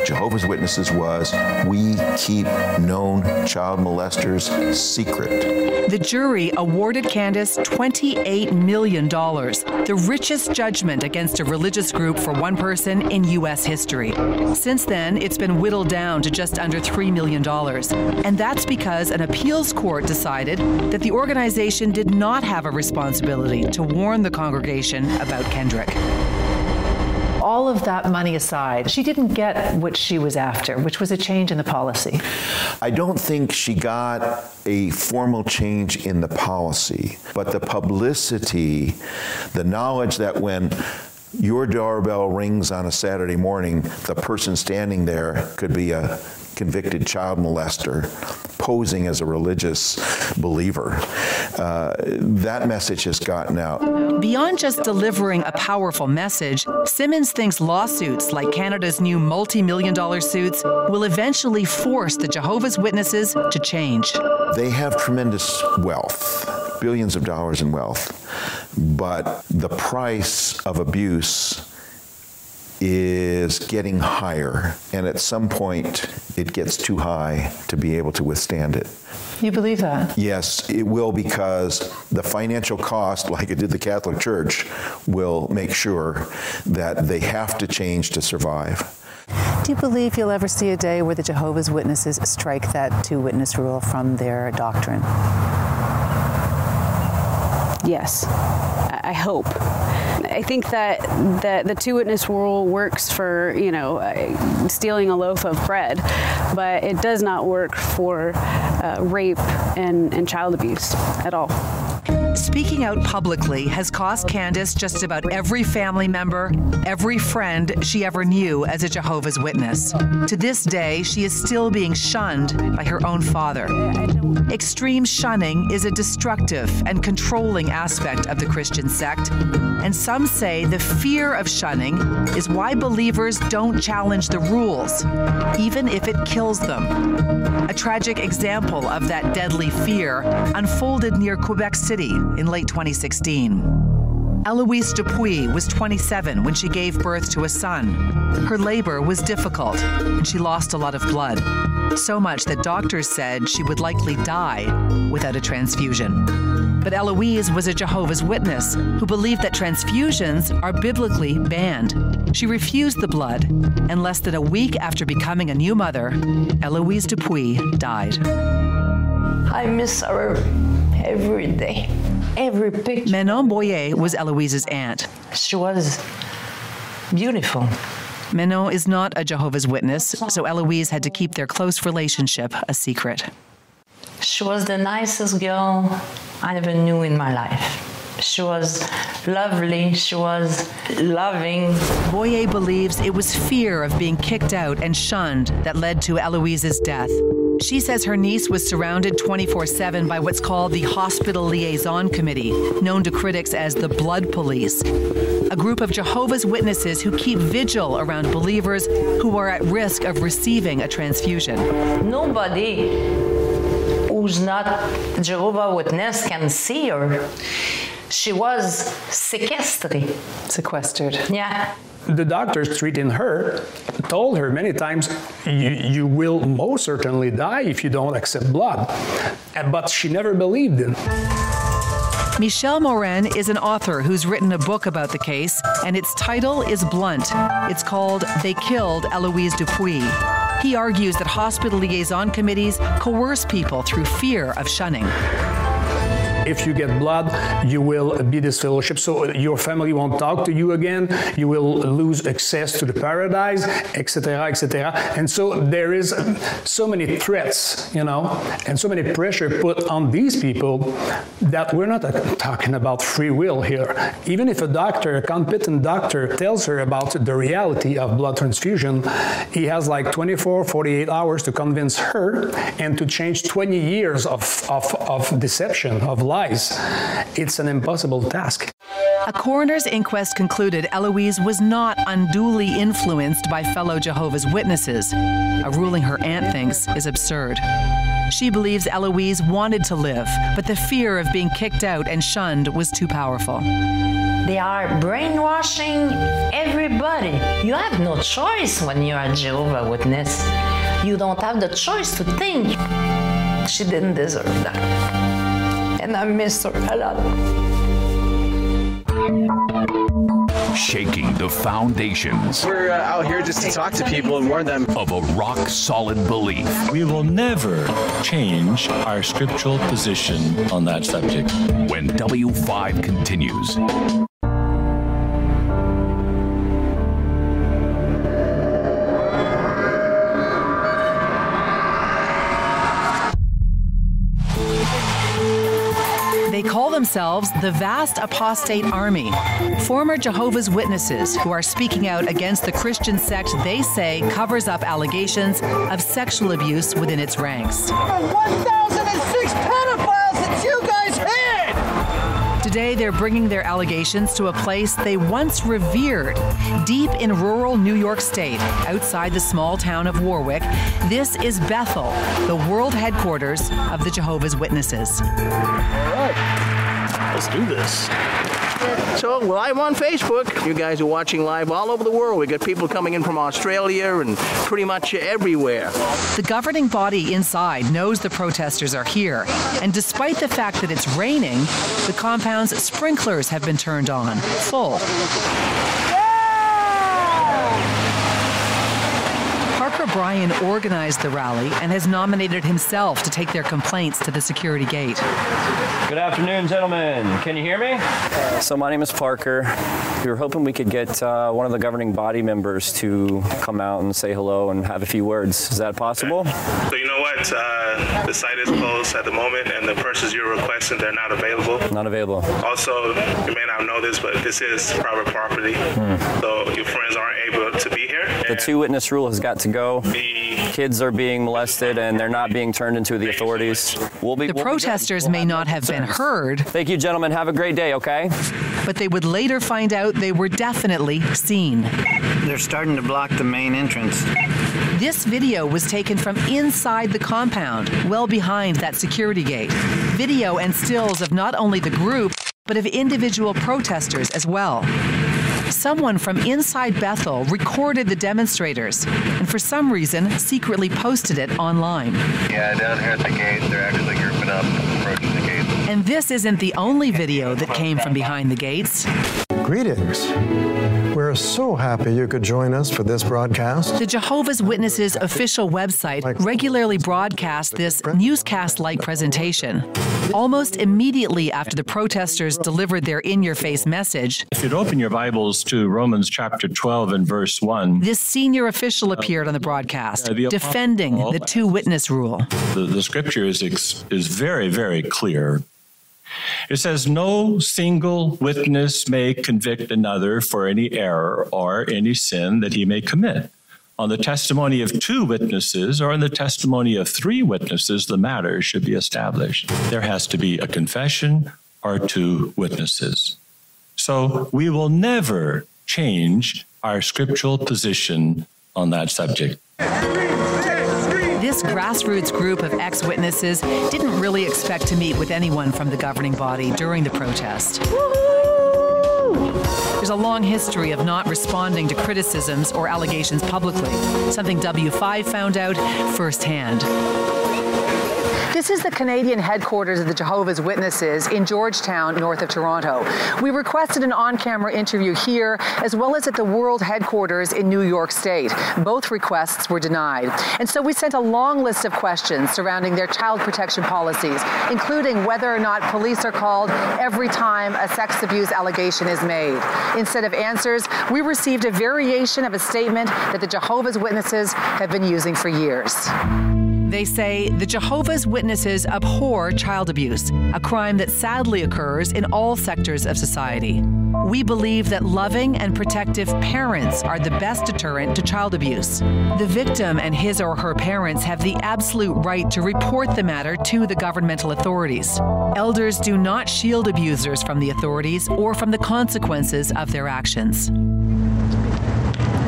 Jehovah's Witnesses was we keep known child molesters secret. The jury awarded Candace $28 million, the richest judgment against a religious group for one person in U.S. history. Since then, it's been whittled down to just under $3 million. And that's because an appeals court decided that the organization did not have a responsibility to warn the congregation about Kendrick all of that money aside, she didn't get what she was after, which was a change in the policy. I don't think she got a formal change in the policy, but the publicity, the knowledge that when your doorbell rings on a Saturday morning, the person standing there could be a convicted child molester posing as a religious believer. Uh, that message has gotten out. Beyond just delivering a powerful message, Simmons thinks lawsuits like Canada's new multi-million dollar suits will eventually force the Jehovah's Witnesses to change. They have tremendous wealth, billions of dollars in wealth, but the price of abuse is getting higher and at some point it gets too high to be able to withstand it. You believe that? Yes, it will because the financial cost like it did the Catholic Church will make sure that they have to change to survive. Do you believe you'll ever see a day where the Jehovah's Witnesses strike that two witness rule from their doctrine? Yes. I hope. I think that the the two witness rule works for, you know, uh, stealing a loaf of bread, but it does not work for uh, rape and and child abuse at all. Speaking out publicly has cost Candace just about every family member, every friend she ever knew as a Jehovah's Witness. To this day, she is still being shunned by her own father. Extreme shunning is a destructive and controlling aspect of the Christian sect, and some say the fear of shunning is why believers don't challenge the rules, even if it kills them. A tragic example of that deadly fear unfolded near Quebec City in late 2016. Eloise Dupuis was 27 when she gave birth to a son. Her labor was difficult and she lost a lot of blood, so much that doctors said she would likely die without a transfusion. But Eloise was a Jehovah's Witness who believed that transfusions are biblically banned. She refused the blood, and less than a week after becoming a new mother, Eloise Dupuis died. I miss her every day every picture. Manon Boyer was Eloise's aunt. She was beautiful. Manon is not a Jehovah's Witness, so Eloise had to keep their close relationship a secret. She was the nicest girl I ever knew in my life. She was lovely, she was loving. Boyer believes it was fear of being kicked out and shunned that led to Eloise's death. She says her niece was surrounded 24 7 by what's called the Hospital Liaison Committee, known to critics as the Blood Police, a group of Jehovah's Witnesses who keep vigil around believers who are at risk of receiving a transfusion. Nobody who's not Jehovah Witness can see her. She was sequestered. Sequestered. Yeah. The doctors treating her told her many times, you, you will most certainly die if you don't accept blood. Uh, but she never believed it. Michel Morin is an author who's written a book about the case, and its title is blunt. It's called They Killed Eloise Dupuis. He argues that hospital liaison committees coerce people through fear of shunning. If you get blood, you will be disfellowship. So your family won't talk to you again. You will lose access to the paradise, etc., etc. And so there is so many threats, you know, and so many pressure put on these people that we're not talking about free will here. Even if a doctor, a competent doctor, tells her about the reality of blood transfusion, he has like 24, 48 hours to convince her and to change 20 years of, of, of deception, of lies lies. It's an impossible task. A coroner's inquest concluded Eloise was not unduly influenced by fellow Jehovah's Witnesses, a ruling her aunt thinks is absurd. She believes Eloise wanted to live, but the fear of being kicked out and shunned was too powerful. They are brainwashing everybody. You have no choice when you're a Jehovah Witness. You don't have the choice to think she didn't deserve that and I miss her a lot. Shaking the foundations. We're uh, out here just to talk to people and warn them of a rock solid belief. We will never change our scriptural position on that subject. When W5 continues. Themselves the vast apostate army, former Jehovah's Witnesses who are speaking out against the Christian sect they say covers up allegations of sexual abuse within its ranks. 1,006 pedophiles that you guys! Today, they're bringing their allegations to a place they once revered, deep in rural New York State, outside the small town of Warwick. This is Bethel, the world headquarters of the Jehovah's Witnesses. All right. Let's do this. So live on Facebook. You guys are watching live all over the world. We got people coming in from Australia and pretty much everywhere. The governing body inside knows the protesters are here, and despite the fact that it's raining, the compound's sprinklers have been turned on, full. Bryan organized the rally and has nominated himself to take their complaints to the security gate. Good afternoon, gentlemen. Can you hear me? So my name is Parker. We were hoping we could get uh, one of the governing body members to come out and say hello and have a few words. Is that possible? So you know what? Uh, the site is closed at the moment, and the persons you're requesting, they're not available. Not available. Also, you may not know this, but this is private property, hmm. so your friends aren't able to be here. The two witness rule has got to go. Kids are being molested and they're not being turned into the authorities. We'll be, the we'll protesters we'll may not have been heard. Thank you, gentlemen. Have a great day, okay? But they would later find out they were definitely seen. They're starting to block the main entrance. This video was taken from inside the compound, well behind that security gate. Video and stills of not only the group, but of individual protesters as well. Someone from inside Bethel recorded the demonstrators and for some reason secretly posted it online. Yeah, down here at the gate, they're actually grouping up, approaching the gate. And this isn't the only video that came from behind the gates. Greetings. We're so happy you could join us for this broadcast. The Jehovah's Witnesses official website regularly broadcasts this newscast like presentation. Almost immediately after the protesters delivered their in your face message, if you'd open your Bibles to Romans chapter 12 and verse 1, this senior official appeared on the broadcast, uh, the defending the two witness rule. The, the scripture is, is very, very clear. It says, No single witness may convict another for any error or any sin that he may commit. on the testimony of two witnesses or on the testimony of three witnesses the matter should be established. There has to be a confession or two witnesses. So we will never change our scriptural position on that subject. This grassroots group of ex witnesses didn't really expect to meet with anyone from the governing body during the protest. There's a long history of not responding to criticisms or allegations publicly, something W5 found out firsthand. This is the Canadian headquarters of the Jehovah's Witnesses in Georgetown, north of Toronto. We requested an on camera interview here as well as at the world headquarters in New York State. Both requests were denied. And so we sent a long list of questions surrounding their child protection policies, including whether or not police are called every time a sex abuse allegation is made. Instead of answers, we received a variation of a statement that the Jehovah's Witnesses have been using for years. They say the Jehovah's Witnesses abhor child abuse, a crime that sadly occurs in all sectors of society. We believe that loving and protective parents are the best deterrent to child abuse. The victim and his or her parents have the absolute right to report the matter to the governmental authorities. Elders do not shield abusers from the authorities or from the consequences of their actions.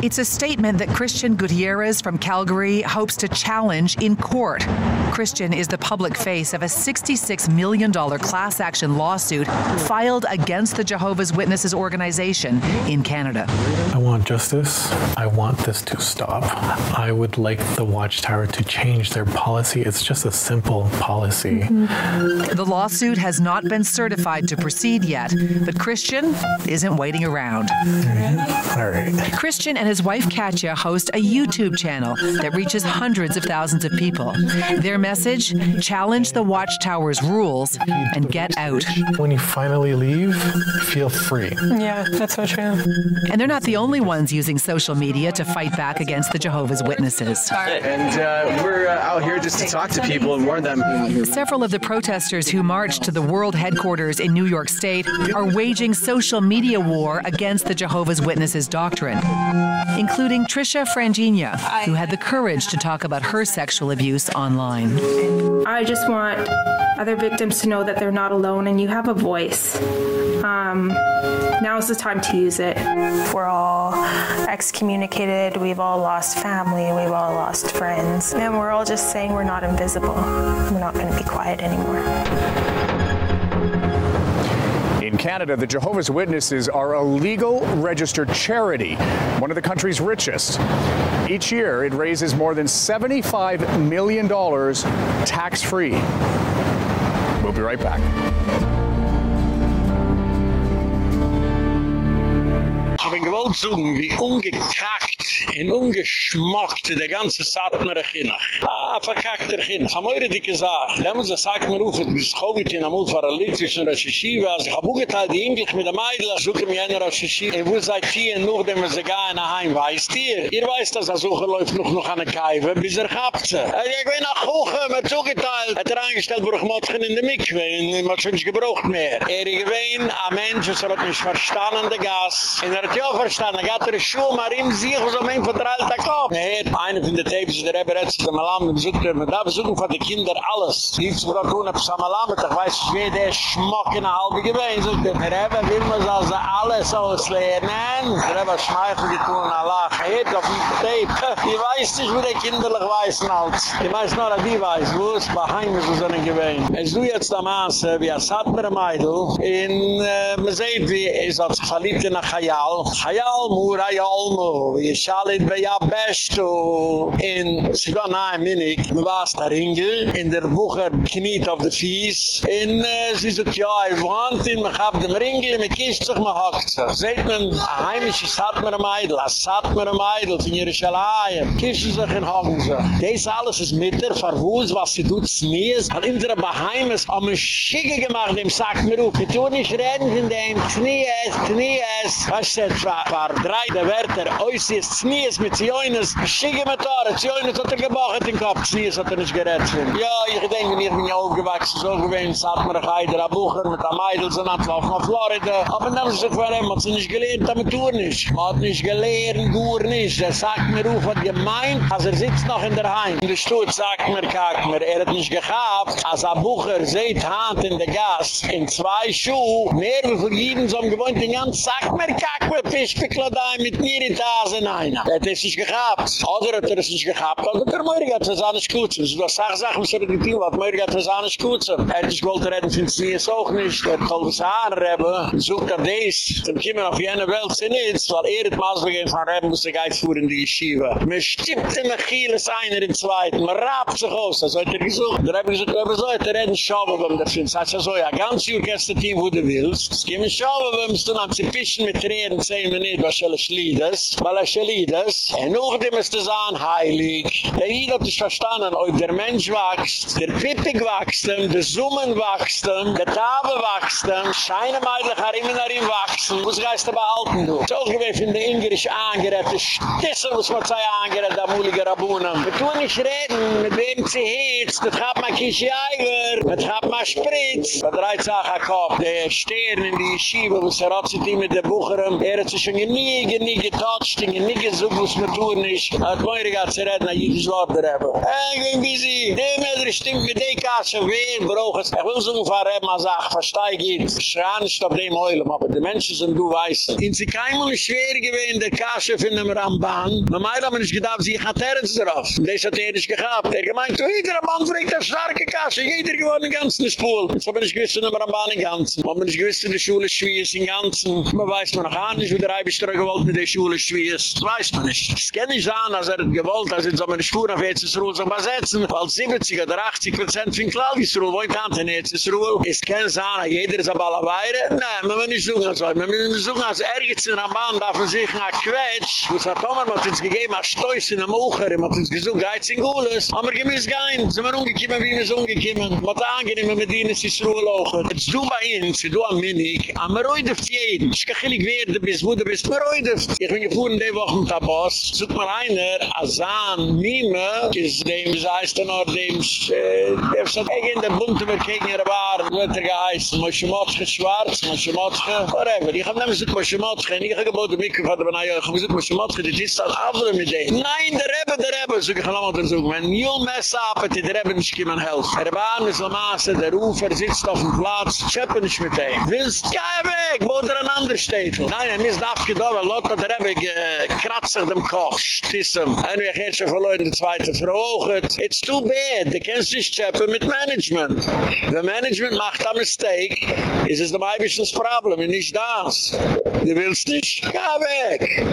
It's a statement that Christian Gutierrez from Calgary hopes to challenge in court. Christian is the public face of a $66 million class action lawsuit filed against the Jehovah's Witnesses organization in Canada. I want justice. I want this to stop. I would like the Watchtower to change their policy. It's just a simple policy. Mm-hmm. The lawsuit has not been certified to proceed yet, but Christian isn't waiting around. All right. Christian and his wife Katya host a YouTube channel that reaches hundreds of thousands of people. Their message challenge the Watchtower's rules and get out. When you finally leave, feel free. Yeah, that's so true. And they're not the only ones using social media to fight back against the Jehovah's Witnesses. And uh, we're uh, out here just to talk to people and warn them. Several of the protesters who marched to the world headquarters in New York State are waging social media war against the Jehovah's Witnesses doctrine, including Trisha Frangina, who had the courage to talk about her sexual abuse online. I just want other victims to know that they're not alone and you have a voice. Um, is the time to use it. We're all excommunicated, we've all lost family, we've all lost friends, and we're all just saying we're not invisible. We're not going to be quiet anymore. Canada, the Jehovah's Witnesses are a legal registered charity, one of the country's richest. Each year, it raises more than $75 million tax free. We'll be right back. Ich bin gewollt zugen, wie ungekackt und ungeschmockt der ganze Satmer Chinnach. Ah, verkackter Chinnach. Am eure dicke Sache. Lemmen Sie, sagt mir auf, bis Covid in Amut war Alitis und Rashishiva. Also ich hab ugeteilt die Englisch mit der Meidl. Suche mir einer Rashishiva. Und wo seid ihr noch, dem wir sie gehen nach Heim? Weißt ihr? Ihr weißt, dass er Suche läuft noch noch an der Kaiwe, bis er gehabt sie. Ich bin nach Kuchen, mir zugeteilt. Hat er eingestellt, wo ich Motchen in der Mikve. Und man hat schon nicht gebraucht mehr. Er gewinn, ein Mensch, es hat nicht verstanden, der Gas. Und er hat ja verstaan, er gaat er een schoen maar in zich, als om een de alte kop. Nee, er een van de tapes, die er hebben redt zich de melam, bezoekt er, maar daar bezoeken van de kinder alles. Die heeft zich doen op zijn melam, toch wees je weet, die is schmok in äh, een halbe geween, zoekt er. Er hebben wil me zal ze alles ausleeren, en er hebben schmeichel gekoen, Allah, geheet of niet teep. Die weist zich hoe de kinderlijk weist als. Die weist nou dat die weist, wo is behind heim is ons in een gebeen. En zo je het dan aan, ze hebben ja zat met een meidel, en we zeiden, is dat ze in een gejaal, Hayal mur hayal mur, ye shalit be ya bestu in Sigana minik, me was da ringe in der bucher kniet auf de fies in äh, sie so ja, i want in me hab de ringe me kist sich me hakt. Seit men heimische sat mer meidl, sat mer meidl in ihre shalaim, kist sich in hangen. Des alles is mitter verwus was sie tut smies, an in der beheimes am schige gemacht im Sack mir u du nicht reden in dem knie es knie es. Was seit das, verdreit der Wärter, ois ist Znies mit Zioines, schicke mit Tore, Zioines hat er gebachet in Kopf, Znies hat er nicht gerät Ja, ich denke, ich bin ja aufgewachsen, so gewesen, es hat mir ein Heider, ein Bucher mit einem Meidl, so nach Florida, aber dann ist es ihn, man hat nicht gelernt, damit tun nicht. Man hat nicht gelernt, gut nicht. Er sagt mir, Ruf hat gemeint, als er sitzt noch in der Heim. In der Stutt sagt mir, kack mir, er hat nicht gehabt, als Bucher seht Hand in der Gas, in zwei Schuhe, mehr wie für jeden, so gewohnt, den ganzen, sagt mir, kack mir, Fischbekladei mit mir in Tasen einer. Er hat es nicht gehabt. Oder hat er es nicht gehabt, oder der Möhrig hat es alles gut. Das ist was Sachsachen, was er getan hat, Möhrig hat es alles gut. Er hat nicht gewollt reden, findet es nie es auch nicht. Er hat alles Haare haben, sucht er dies, zum Kiemen auf jene Welt sind jetzt, weil er hat Masbegehen von Reben, muss er geht vor in die Yeshiva. Man stimmt in Achilles einer in Zweiten, man rabt sich aus, das hat er gesucht. Der Rebbe gesagt, aber so hat er reden, wenn der Film sagt, so ja, ganz Orchester-Team, wo du willst. Es gibt mir schaue, wenn du dann zu fischen mit Reden, wir nicht, was er schliedes, weil er schliedes. Und noch dem ist das an heilig. Der Jid hat sich verstanden, ob der Mensch wächst, der Pippig wächst, der Summen wächst, der Tabe wächst, scheine meidlich har immer nach ihm wachsen, muss geist er behalten, du. So gewinn in der Ingrisch angerät, das Stisse muss man zwei angerät, da mulige Rabunen. Wir tun nicht reden, mit wem sie hitzt, das hat man Kishi Eiver, das hat man Spritz. Dreht sich ein Kopf, der Stern in die Yeshiva, wo sie ratzit ihm mit der Bucherem, er hat sich schon nie, nie getotcht, nie gesucht, was man tun nicht. Er hat moire gaat zu reden, an jüdisch Wort der. Hey, ich bin busy. Die Mädel stimmt mit der Kasse, wen braucht es? Ich will so ungefähr Rebbe mal sagen, verstehe geht. Schreien ist auf dem Heulen, aber die Menschen sind du weißen. In sie keinmal schwer gewesen, der Kasse von dem Ramban. Man meint aber nicht gedacht, sie hat Terrence drauf. Das hat er nicht gehabt. Er gemeint, du, jeder Mann fragt eine starke Kasse, jeder gewohnt den ganzen Spul. Jetzt habe ich gewiss in dem Ramban im Ganzen. Man nicht gewiss in der Schule Schwiees im Ganzen. Man weiß man noch nicht, wie der Eibischter gewollt mit der Schule Schwiees. Das weiß man nicht. Es kann nicht sein, als er gewollt, als in so eine Spur auf EZSRUHL zu besetzen, weil 70 oder 80 Prozent von Klaudisruhl, wo ich kannte in EZSRUHL. Es kann sein, jeder ist aber alle Weire. Nein, man muss nicht suchen, also. Man muss nicht suchen, als ergens in Ramban darf man sich nach Quetsch, wo es hat Tomer, man hat uns gegeben, als Stoiss in der Mocher, man hat uns gesucht, geiz in Gules. Aber wir müssen gehen, sind wir umgekommen, wie wir sind umgekommen. Man hat angenehm, mit ihnen ist es Ruhe lochen. Jetzt du bei uns, du am Minig, am Reudeft jeden. Ich kann nicht werden, bis wo du bist, mir Reudeft. Ich bin gefahren die Woche mit der Boss, sucht mal einer, Azan, Mime, ist dem, wie heißt er noch, dem, äh, der ist in der Bunte, wir kriegen ihre Waren, wird er geheißen, Moshe Motche schwarz, Moshe Motche, whatever. Ich hab nämlich gesagt, Moshe Motche, und ich hab geboten, Mikro von der ich hab gesagt, Moshe Motche, die ist dann andere mit dem. Nein, der Rebbe, der Rebbe, so ich kann auch mal suchen, wenn Neil Mess ab, die der Rebbe nicht kommen helfen. Er war an, so Maße, der Ufer sitzt auf dem Platz, schöpfe nicht mit dem. Willst, geh weg, wo der ein anderer steht. Nein, er ist aufgedauert, weil Lotte, der Rebbe, kratzt sich dem Koch, stissem. Ein wir gehen schon verloren, die zweite verhoogert. It's too bad, du kannst dich schöpfe mit Management. Wenn Management macht a mistake, ist es dem Eibischens Problem, und nicht das. Du willst nicht? Geh weg.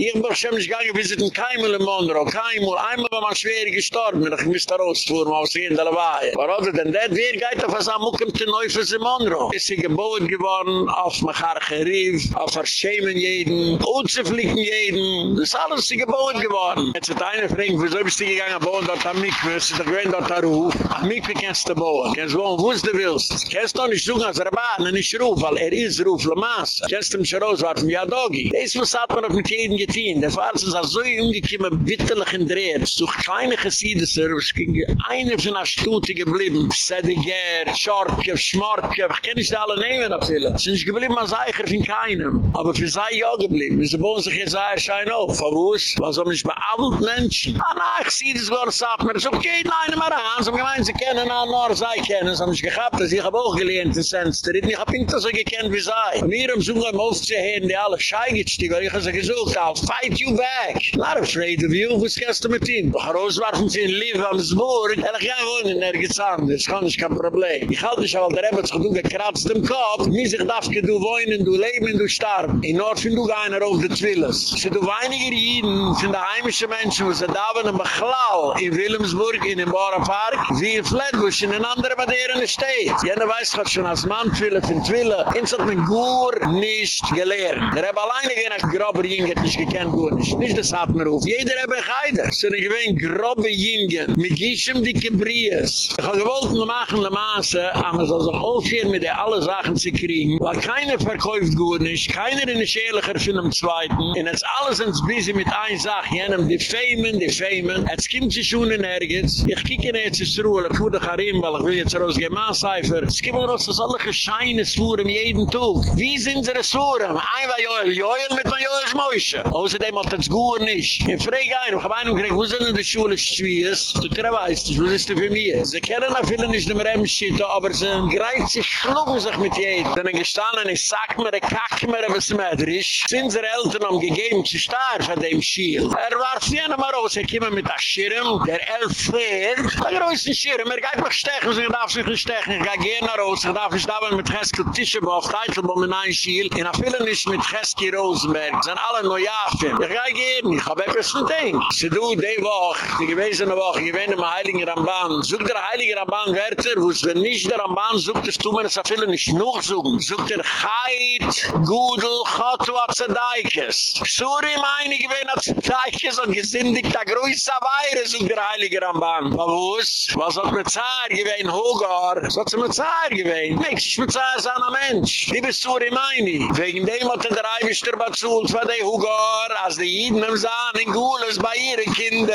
Ich bin schon nicht gegangen, wir sind in Keimel in Monroe, Keimel, einmal war man schwer gestorben, ich muss da rausfuhren, aus hier in der. Aber other than that, wer geht auf was am Muckem zu Neufels in Monroe? Ist sie geboren geworden, auf Macharche Rief, auf Verschämen jeden, unzuflicken jeden, das ist alles sie geboren geworden. Jetzt hat einer fragen, wieso bist du gegangen, bauen dort am Mikve, ist doch gewähnt dort am Ruf. Am Mikve kannst du bauen, kannst du bauen, wo du willst. Kannst du nicht suchen als Raban, nicht Ruf, weil er ist Ruf, Le Mans. Kannst du mich rauswarfen, ja Dogi. Das muss hat man auf mit jedem getan. Der war so umgekommen, bitterlich in Dreher. Durch kleine Gesiedeser, es ging eine von der Stute geblieben. Sediger, Schorke, Schmorke, ich kann nicht alle nehmen, natürlich. Es ist nicht geblieben als Eicher von keinem. Aber für sei ja geblieben. Sie bauen sich jetzt ein Schein auf. Aber wo ist? Was haben nicht bei allen Menschen? Ah, na, ich sehe das gar sagt mir, so geht eine mal an. So gemein, sie kennen, na, nur sei kennen. Sie haben nicht gehabt, ich habe auch gelernt in Senster. Ich habe nicht so gekannt wie sei. Und wir haben so ein Most zu hören, die alle Schei gestiegen, weil ich habe sie gesucht, I'll fight you back. Not afraid of you, was kannst du mit ihm? Doch rauswerfen sie in Liv am Sburg, und ich kann wohnen, nirgends anders, kann ich kein Problem. Ich halte dich aber, der Rebbe hat sich gekratzt im Kopf, wie sich darf du wohnen, du leben, du starben. In Nord find du einer auf der Zwilles. Sie du weiniger Jiden, sind der heimische Menschen, wo sie da waren, in Bechlau, in Wilhelmsburg, in dem Bauernpark, wie in Flatbush, in ein anderer Baderen steht. Jene weiß Gott schon, als Mann Twille, von Twille, ins hat man gut nicht gelehrt. Der Rebbe alleine gehen, als grober Jingen, nicht gekannt, gut nicht. Nicht das hat man auf. Jeder Rebbe geide. Sie sind gewähnt, grobe Jingen, mit Gischem dicke Bries. Ich habe gewollt, nur machen, le Maße, aber man soll sich aufhören, mit der alle Sachen zu kriegen, weil keiner verkauft gut nicht, keiner nicht ehrlicher von dem Zweiten. Und jetzt alles ins Busy mit ein Sach, jenem defamen, defamen. Jetzt kommt sie schon in Ergens. Ich kicke jetzt ins Ruhe, ich fuhr dich herin, weil ich will jetzt rausgehen, Maßeifer. Es gibt raus, dass alle gescheine Swuren jeden Tag. Wie sind sie Swuren? Ein war Joel, Joel mit mein Joel Schmäusche. Außerdem hat das gut nicht. Ich frage einen, ich habe einen gekriegt, wo sind in der Schule Schwiees? Du weißt, ist das für mich? Sie kennen noch viele nicht dem Remschitte, aber sie greift sich, schlugen sich mit jedem. Dann gestanden, ich sag mir, ich kack mir, was mir ist. Sind sie Eltern haben gegeben, sie starr von dem Schiel. Er war sie eine mal raus, er kam mit der Schirm, der elf fährt. Der größte Schirm, er geht mich stechen, sie darf sich nicht stechen, ich gehe gerne raus, ich darf nicht da, mit Cheskel Tischebo auf Teitelbaum in ein Schiel. In a vielen nicht mit Cheski Rosenberg, sind alle Neujafen. Ich gehe gerne, ich habe etwas zu denken. Sie du, die Woche, die gewesene Woche, ich wende mal Heilige Ramban. Such der Heilige Ramban Werther, wo es wenn nicht der Ramban sucht, es tun wir es a vielen nicht noch suchen. Such der Chait, Gudel, Chotu, Azadaikes. Suri meine, ich wende Azadaikes und gesündigt der größte Weire, such der Heilige Ramban. Was? Was hat mit Zahir gewesen, Hogar? Was hat sie mit Zahir gewesen? Nix, ich mit Zahir sein ein Mensch. Liebe Suri meine, wegen dem hat der Eibischter bezult von der Hogar, als die Jiden im Sahn in Gules bei ihren Kinder.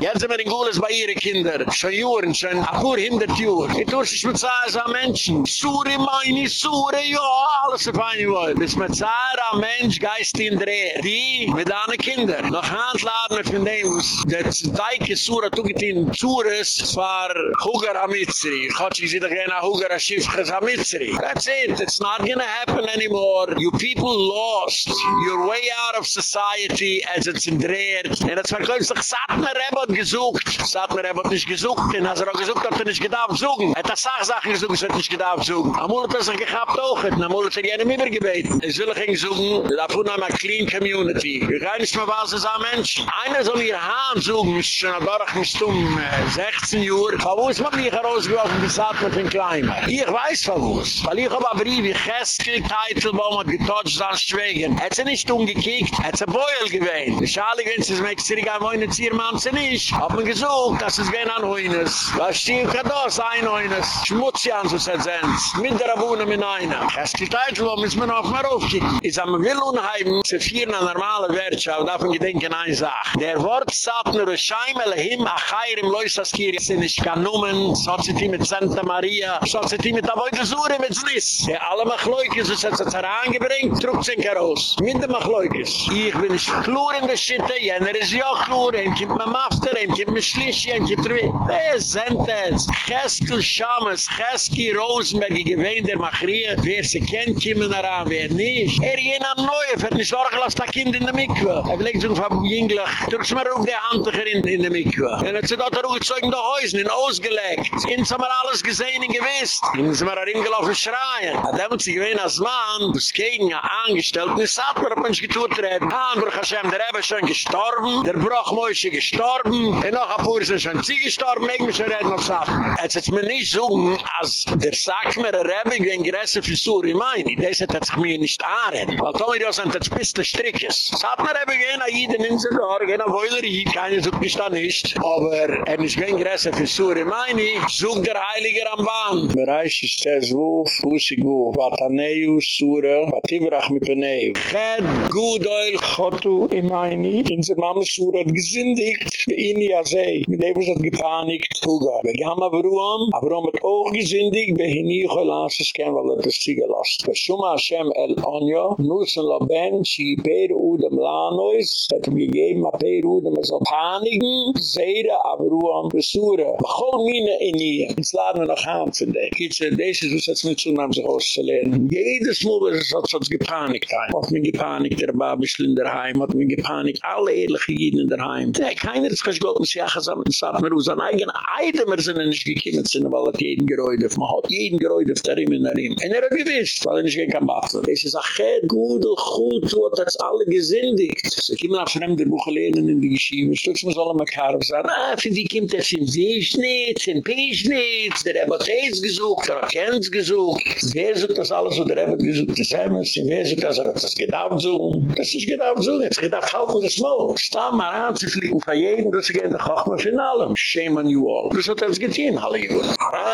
Jetzt sind wir in Gules bei ihren Kinder. Schon Juren, schon ein paar hundert Juren. Ich tue sich mit Zahir sein Menschen. Suri meine, Suri, ja, alles ist fein, ich Bis mit Zahir ein Mensch, Geist in der Die mit deinen Kindern. Noch Handladen von dem, der Zeike Sura tuget in Zures, war Hugar Amitzri. Gott, ich sehe doch gerne Hugar Aschifches Amitzri. That's it. It's not gonna happen anymore. You people lost your way out of society as it's in dreht. Und das verkauft sich Satmer Rebbe hat gesucht. Satmer Rebbe hat nicht gesucht. Und als er auch gesucht hat, er nicht gedacht suchen. Er hat das Sachsachen gesucht, es hat nicht gedacht suchen. Amul hat er sich gehabt auch. Amul hat er jenem übergebeten. Es will ich ihn suchen, da fuhren wir mal clean community. Ich kann nicht mehr was es an Menschen. Einer soll ihr Hahn suchen, ist schon ein Dorach mit um 16 Uhr. Aber wo ist man mich herausgeworfen, wie sagt man den Kleimer? Ich weiß von wo es. Weil ich habe ein Brief, wie Cheskel, Teitelbaum hat getotcht, dann schweigen. Er hat sie nicht umgekickt, hat sie Beuel gewähnt. Die Schale, wenn sie es mit Xiriga wohnen, Ziermann sie nicht. Hat man gesucht, dass es gehen an. Was steht da, das ein Heunes. Schmutzig an, so sagt es. Mit der Abunnen mit einer. Cheskel, Teitelbaum, ist man auf mir aufkicken. Ich sage, man will unheim, zu vieren normale Wirtschaft, darf man gedenken, eine Sache. Der Wort sagt nur, Scheimele him, achayr im Leusaskiri, sind nicht Kanumen, Soziti mit Santa Maria, Soziti mit Avoide Sure mit Zlis. Ja, alle Machleukes, es hat sich herangebringt, trug sich heraus. Minde Machleukes. Ich bin nicht klur in der Schitte, jener ist ja klur, ein kommt mit Mafter, ein kommt mit Schlisch, ein kommt mit Wer sind das? Cheskel Schames, Cheski Rosenberg, ich der Machrie, wer sie kennt, kommen heran, wer nicht. Er am Neue, wird nicht sorgen, lass das Kind in der Mikve. Er blickt so von Jünglach, drückst mir auf die Hand in, in der Mikve. Und er hat sich dort auch gezeugt in der Häusen, in ausgelegt. Ins haben wir alles gesehen und gewiss. Ins haben wir hingelaufen schreien. Er hat sich gewähnt als Mann, das gegen ein Angestellten, es hat mir auf uns getuert reden. Ah, Baruch Hashem, der Rebbe schon gestorben, der Bruchmäusche gestorben, und noch ein paar sind schon sie gestorben, ich muss schon reden auf Sachen. Jetzt hat mir nicht so, als der sagt mir, der Rebbe, ich bin größer für Suri, meine, das hat sich mir nicht anreden. Weil Tommy, das sind das beste Strickes. Es hat mir Rebbe gehen, a jeden in sich gar, gehen a Wäuleri, keine sucht mich da nicht. Aber er ist kein größer für Suri, meine, sucht der Heilige Ramban. Bereich ist der Zwuf, Fusik Wuf, Vataneu, Sura, Vativrach mit Peneu. Ched, Gudoil, Chotu, Imaini, in der Mama Sura hat gesündigt, in ja sei, mit dem hat gepanikt, Tuga. Wir gehen aber Ruam, aber Ruam hat auch gesündigt, bei Hini, Cholas, es kann, weil er das Ziege lasst. Beshuma Hashem El Onyo, Nusen Laben, Shi Per Udem Lanois, hat ihm gegeben, a Per Udem, er soll panigen, Seire, aber Ruam, Besura. Bachol Mine in ihr, ins laden wir noch haben von dem. Kitzel, das ist, was jetzt mit zu nahm sich auszulernen. Jedes Mal, was hat sich gepanikt, hat mich gepanikt, der Babischl in der Heim, hat mich gepanikt, alle ehrliche Jeden in der Heim. Der, keiner ist geschgott, muss ja gesagt, es hat mir aus an eigenen Eidemer sind nicht gekommen, sind, weil hat jeden geräudet, man hat jeden geräudet, der ihm in der Heim. Und er hat gewiss, weil er nicht gehen. Das ist ach, gut, gut, so das alle gesündigt. Sie kommen nach fremden Buch lernen in die Geschichte, stutz muss alle mal karf sagen, ah, für die kommt das in Wiesnitz, in Piesnitz, der hat das gesucht, der Kenz gesucht. Wer sucht das alles, wo der hat gesucht, das Hemmels, wer sucht das, er hat das gedacht so, das ist gedacht so, jetzt gedacht, halten das Mo. Stamm mal an, sie fliegen von jedem, das ist der Kochmann von allem. Shame on you all. Das hat er getan, alle Jungen.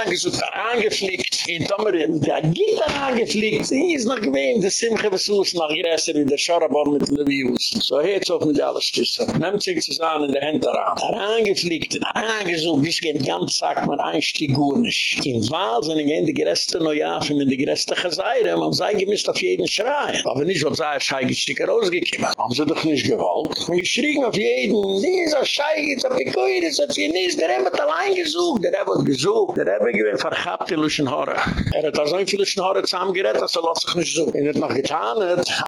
Angesucht, angeflickt, in Tomer, der Gitter angeflickt, sie ist noch gewähnt, das Simche, was Sus noch größer wie der Schorabon mit Levius. So heet's auf mit alles Stüsse. Nehmt sich zusammen in der Hände ran. Herangefliegt, herangesucht, bis gen ganz sagt man einstieg gunisch. In Wahl sind in die größte Neuafen, in die größte Geseire, man sei gemisst auf jeden Schrei. Aber nicht, was sei, Schei gesticker rausgekommen. Haben sie doch nicht gewollt. Man geschrien auf jeden, dieser Schei geht, aber ich gehe, das hat sie nicht, der hat allein gesucht, der hat gesucht, der hat gewinn verhabt in Luschenhaare. Er hat also ein viel Luschenhaare zusammengerät, das er lässt sich nicht so. Er hat noch getan,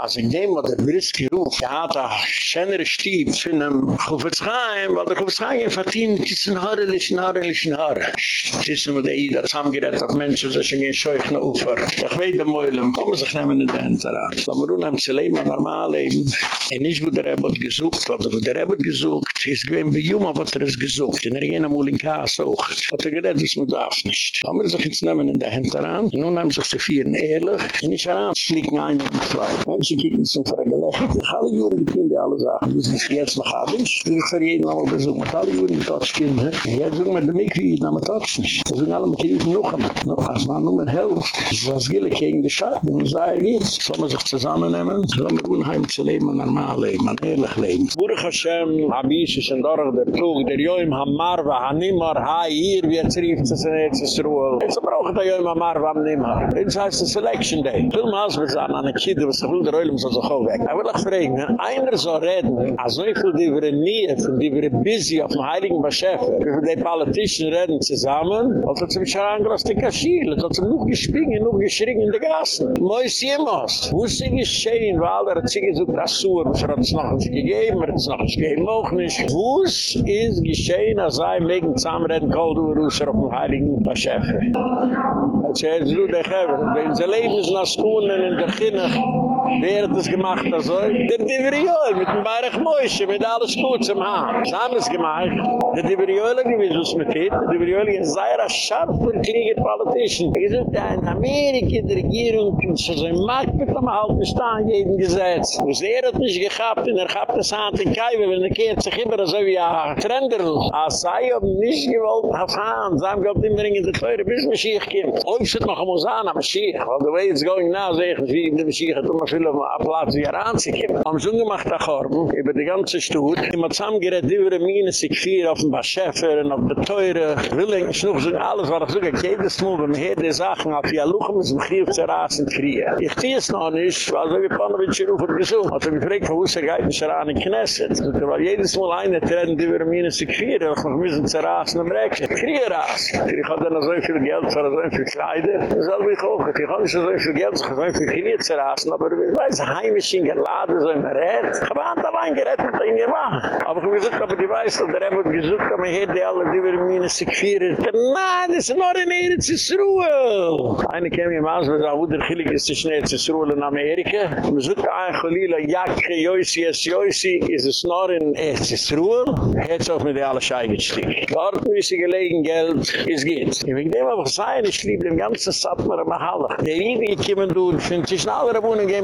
als in dem, was der Briski ruf, er hat ein schönere Stieb von einem Kufertschaim, weil der Kufertschaim verdient, die sind Haare, Luschenhaare, Luschenhaare. Das ist immer der Ida zusammengerät, dass Menschen sich in den Scheuchen Ufer. Ich weiß, der Meulen, kommen sich nehmen in den Hände ran. So, wir tun zu leben, normal leben. Und nicht, wo der Rebbe hat gesucht, weil der Rebbe hat gesucht, ist gewinn, wie Juma, was er ist gesucht. In er gehen am Ulinkaas auch. Hat er geredet, das man darf nicht. Haben wir sich jetzt nehmen in der Hände ran. Nun haben sich zu vieren ehrlich. Und nicht heran, fliegen ein und zwei. Menschen kicken zum Vergelegt. Ich alle Juren die Kinder alle Sachen. Das ist jetzt noch alles. Ich für jeden einmal besuchen. Alle Juren die Tatsch Kinder. Jetzt suchen wir die die haben Tatsch nicht. Das sind alle mit Kinder noch einmal. Noch als man nur mehr helft. Das ist was Gille gegen die Schad. Und sei jetzt. Sollen wir sich zusammennehmen? Sollen wir unheim zu leben, ein normal leben, ein ehrlich leben. Baruch Hashem, Habish ist ein Dorf der Tug, der Joim Hamarwa, Hanimar, Hai, hier, wie er zrieft zu sein, jetzt braucht der Joim Hamarwa, Hanimar. Jetzt heißt es Selection Day. Wir sagen, an der Kide, was will der Oilem soll sich auch weg. Ich will auch fragen, einer soll reden, als so viel, die wir nie, die wir busy auf dem Heiligen Beschäfer, wie die Politischen reden zusammen, als er zum Scharangras die Kaschil, als er noch gespringen, noch geschrien in der Gassen. Mois jemals. Wo ist sie geschehen, weil er hat sich gesagt, das Sur, was er hat es noch nicht gegeben, er hat es noch nicht gegeben, auch nicht. Wo ist geschehen, als er wegen Zahnreden kalt und Russer auf dem Heiligen Beschäfer. Ze hebben ze leven naar schoenen en beginnen. Wer hat es gemacht, also? Der Diveriol, mit dem Bayerich Moishe, mit alles gut zum Haar. Sie haben es gemacht. Der Diveriol, gewiss, was mit geht, der Diveriol ist sehr scharfer Krieger-Politician. Er gesagt, in Amerika, die Regierung, so sein Markt mit dem Halten stehen, jeden Gesetz. Was er hat nicht gehabt, und er hat das Hand in Kaiwe, wenn er kehrt sich immer so wie ein Trenderl. Als sei ob nicht gewollt, auf Hand, sie haben gehabt, immer in der Teure, bis Mashiach kommt. Oh, ich sitze noch am Osan am Mashiach, weil the way it's going now, sehe ich, wie der Mashiach hat immer viel auf dem Platz, wie er anzukommen. Am Sohn gemacht, der Chorben, über die ganze Stutt, immer zusammengerät, die über Mine, sich vier auf dem Baschäfer und auf der Teure, will ich noch sagen, alles, was ich sage, jedes Mal, wenn man hier die Sachen auf die Aluchem, ist ein Krieg zu rasen, kriegen. Ich tue es noch nicht, weil so wie Panovich hier rufen gesucht. Also ich frage, wo ist er geht nicht an in Knesset? Weil jedes Mal eine treten, die wir mir sich vier, ich muss ein zerrasen am Reckchen. Kriege rasen. Ich hatte noch so viel Geld so viel Kleider. Das soll mich auch. Ich hatte nicht so viel Geld, so viel Knie zerrasen, aber ich weiß, heimisch in geladen, so im Rät. Ich habe an allein gerettet, ich nicht machen. Aber ich habe gesagt, aber die weiß, dass der Rebbe gesucht, aber hier die alle, die wir mir sich vier. Nein, das ist noch in Eretz Yisruel. Eine käme im Haus, wo wo der Chilik ist, ist nicht Yisruel in Amerika. Man sucht ein Cholila, Jakke, Joisi, es Joisi, ist es noch in Eretz Yisruel. Jetzt auch mit der alle Schei gestiegen. Dort, wo sie gelegen Geld, ist geht. Ich will dem aber sagen, ich liebe dem ganzen Satmer am Halle. Der Indi kommen durch, finde ich, in aller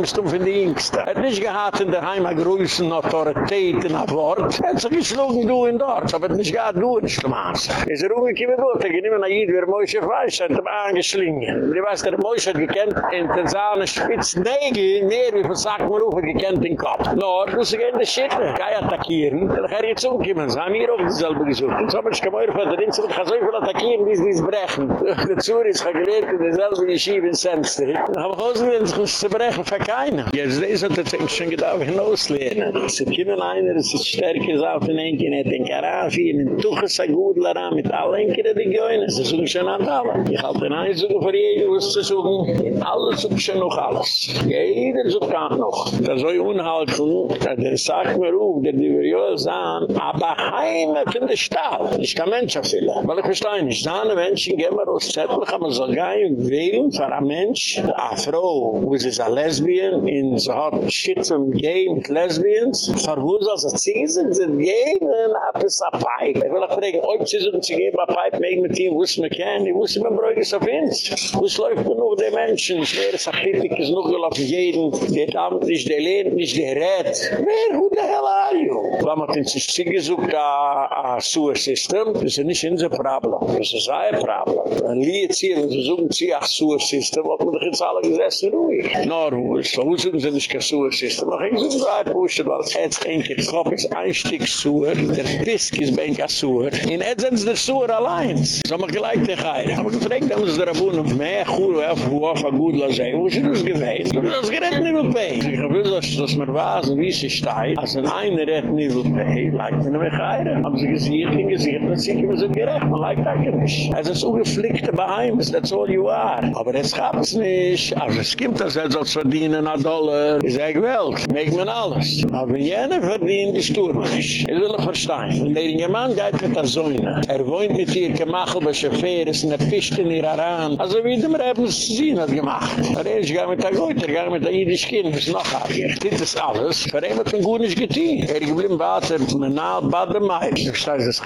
ist um von den Jüngsten. Er hat nicht gehabt in der Heima größten Autorität in der Wort. Er hat sich geschlagen, du in dort, aber nicht gehabt, du in Maße. Ist er umgekommen durch, er ging immer nach Jid, wie er Moishe weiß, hat er angeschlingen. Die weiß, der Moishe hat gekannt, in den Sahne spitz, nee, mehr wie von Sackmerufe gekannt in Kopf. No, du sie gehen in der Schitte. Kai attackieren, er jetzt umkommen. Sie haben hier auch dieselbe gesucht. Und so haben wir sich gemäuert von der Insel, ich kann so viel attackieren, bis die es brechen. Der Zuri ist gelehrt in derselbe Yeshiva in Senster. Aber Hosen will sich zu brechen für keiner. Jetzt ist er tatsächlich schon gedacht, hinauslehnen. Sie kommen einer, es ist stärker, so auf den Enken, er den Karafi, den Tuches, ein Gudler, mit allen Enken, die gehen. Sie suchen schon an alle. Ich halte den suchen für jeden, was zu suchen. In alle suchen schon noch alles. Jeder sucht auch noch. Da soll ich unhalten, der sagt mir auf, der die wir ja sahen, aber heime von der Stahl. Ich kann Menschen füllen. Weil ich verstehe nicht, sahen Menschen gehen wir aus Zettel, kann man so gehen, wählen für ein Mensch, eine Frau, wo sie ist eine Lesbien, in so hat Shit zum Gay mit Lesbians, für wo sie also ziehen sind, gay, und ab ist ein Pipe. Ich will auch fragen, ob sie sind, sie geben ein Pipe, mit mit ihm, es mir kennen, die wusste man bräuchte es auf uns. Wo es läuft nur die Menschen, es wäre es Kritik, es nur gelaufen jeden, der Amt nicht, der lehnt nicht, der rät. Wer, who the hell are you? Weil man sich zugesucht, a sewer system, das ist nicht unser Problem, das ist ein Problem. Wenn wir jetzt hier, wenn sie suchen, sie a sewer system, hat man doch jetzt alle gesessen ruhig. Norwus, so muss ich mir nicht so ein System machen. Ich muss mir nicht so ein System machen. Jetzt ein kopf ist ein Stück so der Fisk ist bei einem so ein. Und jetzt sind sie so ein allein. So muss ich gleich dich heilen. Aber ich frage, dass der rabun auf mehr Chur auf Chur auf der Gudla sei. Er. Wo ist das gewesen? Du hast das gerett nicht mehr bei. Ich will, dass man weiß, wie sie steht. Als ein einer rett nicht mehr bei, leidt man nicht mehr. Haben sie gesiegt, ihn gesiegt, dann sie nicht so gerecht. Man leidt nicht mehr. Es ist so geflickte bei einem, das all you are. Aber es gab es nicht. also es gibt das, er soll verdienen. A Dollar. Ich sag, Welt, meeg man alles. Aber jene verdient, ist du nicht. Ich will verstehen. Wenn der junge Mann geht mit der Säune, er wohnt mit ihr, gemachel bei Schäferes, und er fischt in ihr Aran. Also wie dem Rebens Sinn hat gemacht. Er ist gar mit der Goethe, er gar mit der Jüdisch Kind, das ist noch abgeht. Das ist alles. Für ihn hat ein Gutes getan. Er ist geblieben, warte, mit nahe Bade Mai. Ich verstehe, das ist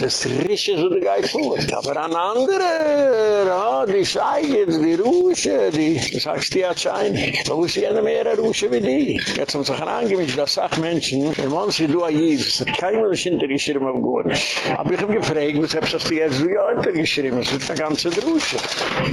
Das ist richtig, so der Geist vor. Aber an andere, die Scheige, die Rusche, die, das heißt, die hat Scheine. So muss eine mehr Rusche wie die. Jetzt haben sich angemischt, dass sag Menschen, wenn man sie du ahiv, es hat kein Mensch hintergeschrieben auf Gornisch. Aber ich hab gefragt, was hab's du jetzt wie hintergeschrieben? Es wird eine ganze Rusche.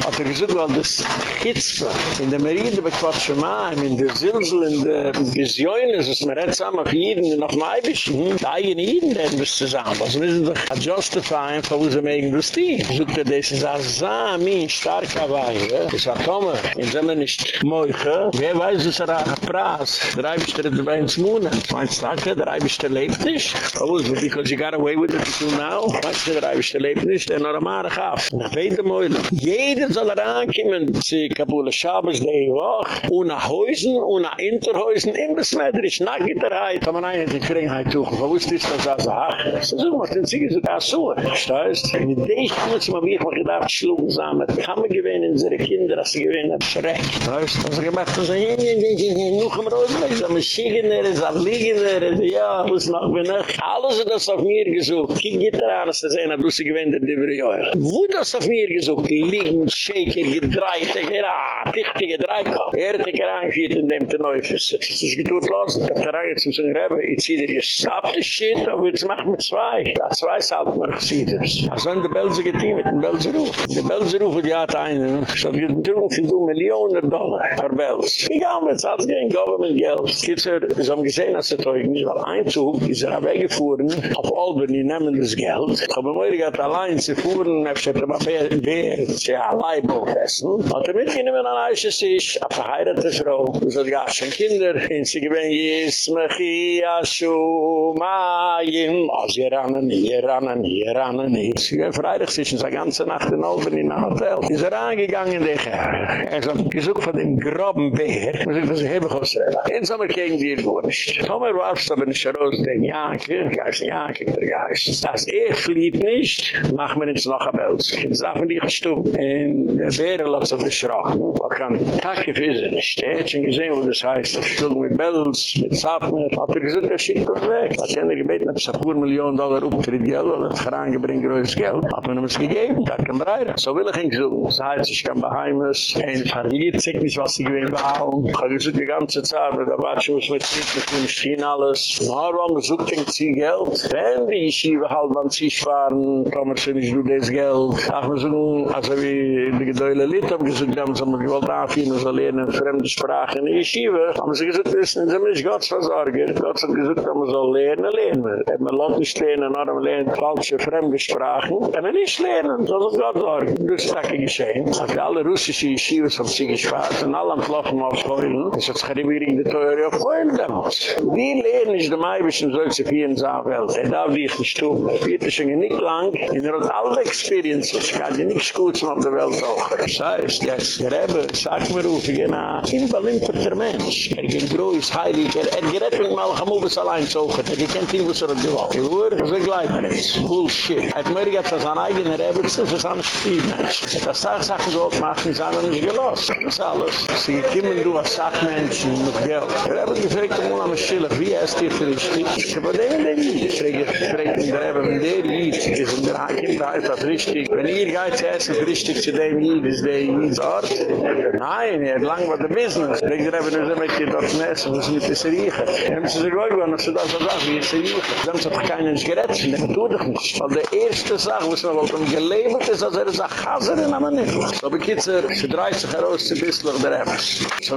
Hat er gesagt, weil das Kitzpe, in der Meride bei Quatschemaim, in der Silsel, in der Visiones, es mir jetzt am auf Jeden, in auf Maibischen, da eigene Jeden werden wir zusammen. Was müssen doch justifyen, für wo sie mögen das Team. Er, das ist ein Sami, starker Wein, das ist ein Tomer, in Zemmer nicht Moiche, weiß, was er ein Praß, der Eibischter hat bei uns Muna. Meinst du, der Eibischter lebt nicht? Oh, so because you got away with it until now? Meinst du, der Eibischter lebt nicht? Der Noramare gaf. Na, weide Moile. Jeder soll er ankommen, sie Kabula Shabbos, die Woche, ohne Häusen, ohne Interhäusen, in Besmeidrisch, nach Gitterheit. Kann man eigentlich die Kringheit tuchen. Wo ist das, das ist ach? Das ist so, was den Sieg ist, das so. Steißt? In der muss man mich mal gedacht, schlugen zusammen. Kann man gewinnen, unsere Kinder, dass sie gewinnen, schreck. Weißt du, was gemacht, Linien, die ging in Nuchem Rosenberg, ist ein Maschigener, ist ein Liegener, ja, muss noch bin ich. Er- Alles hat das auf mir gesucht. Kiek geht an, dass das einer bloße gewendet, die wir ja. Wo das auf mir gesucht? Liegen, Shaker, gedreit, ich bin ah, gedreit. Er hat dich herangeführt in dem Teneufels. Es ist getuht los, ich hab da rein, jetzt muss ich haben, jetzt sieht er, das Shit, aber jetzt macht man zwei. Das weiß halt, man sieht es. Also wenn der Belser geteam mit dem Belser Ruf. Der Belser Ruf hat ja hat einen, so hat getrunken, du Millionen Dollar für Belser. gegangen mit das gegen government geld. Kitzer is am gesehen as der trog nicht war ein zu is er weg gefahren auf alben die nehmen das geld. Aber weil die hat allein sie fuhren nach der mafe b sie a live person aber mit ihnen eine neue sich a verheiratete frau. Und so ja schon kinder. In sie gewen ist magia so mein as er an hier an hier an sie freitag sich die ganze nacht in Albany in hotel. Ist er angegangen der er Ich Er ich such von dem groben Weg. Bär, muss ich, was ich habe. In Sommer gegen die Wurst. Tomer warfst aber nicht raus, den Janke, Geist Janke, der Geist. Das er flieht nicht, machen wir uns noch ein Welt. Jetzt darf man die gestoppen. Und der Bär hat sich beschrocken. Man kann Kacke wissen nicht. Er hat schon gesehen, wo das heißt. Er schlug mit Bells, mit Sapner. Hat er gesagt, er schickt uns weg. Hat er gebeten, hat er paar Millionen Dollar auftritt Geld, und hat er angebringt größtes Geld. Hat man ihm es gegeben, da kann man So will ich ihn so. Das heißt, ich kann beheimes. Ein verliert sich nicht, was ich gewinnt behauen. Ich habe gesagt, die ganze Zeit, da war schon was mit sich, mit dem Schien alles. Warum sucht den Sie Geld? Wenn die Yeshiva halt an sich fahren, kann man sich nicht durch das Geld. Ach, wir sagen, also wie die Gedäule Lied haben gesagt, die haben sie mal gewollt anführen, so lernen fremde Sprache in die Yeshiva. Haben sie gesagt, sind sie nicht Gottsversorger. Gott hat gesagt, man soll lernen, lernen. Man lernt nicht lernen, aber man lernt falsche fremde Sprachen. Wenn man nicht lernen, soll es Gott sorgen. Das ist das geschehen. Alle russische Yeshivas haben sich gespart, und alle am Flochen auf Heulen, ist das Geribiring der Teure auf Heulen damals. Wie lernen ist der Maibischen solche vielen Saarwelt? Er darf wie ich nicht tun. Er wird schon nicht lang, und er hat alle Experiences. Er kann ja nichts Gutes auf der Welt auch. Das heißt, jetzt, der Rebbe, sag mir ruf, ich nach, ein verlimperter Mensch. Er geht groß, heilig, er, er gerät mich mal, ich muss allein suchen. Er kennt ihn, was er hat gewollt. Ich höre, das ist gleich mir jetzt. Bullshit. Er hat mir gesagt, dass ein eigener Rebbe, das ist ein Spielmensch. Das sagt, Sachen so machen, haben nicht gelost. Das alles. Sie kommen, du als Sachmenschen mit Geld. Er hat gefragt, um am Schiller, wie heißt ihr für richtig? Ich habe den der Jid. Ich frage, ich mich, der Rebbe, wenn der Jid ist, und der Hakim, da ist das richtig. Wenn ihr geht zu essen, richtig zu dem Jid, ist der Jid dort? Nein, er hat lang bei der Business. Ich frage, der Rebbe, nur so möchte ich dort essen, was mit das Riechen. Er haben sie sich auch gewonnen, sie das so sagen, wie ist der. Sie haben sich doch keinen nicht gerettet, das tut nicht. Weil der erste Sache, was man wohl um gelebt ist, als er ist ein Chaser in einem Niffel. So bekitzer, sie dreist sich heraus zu bisslich der Rebbe. So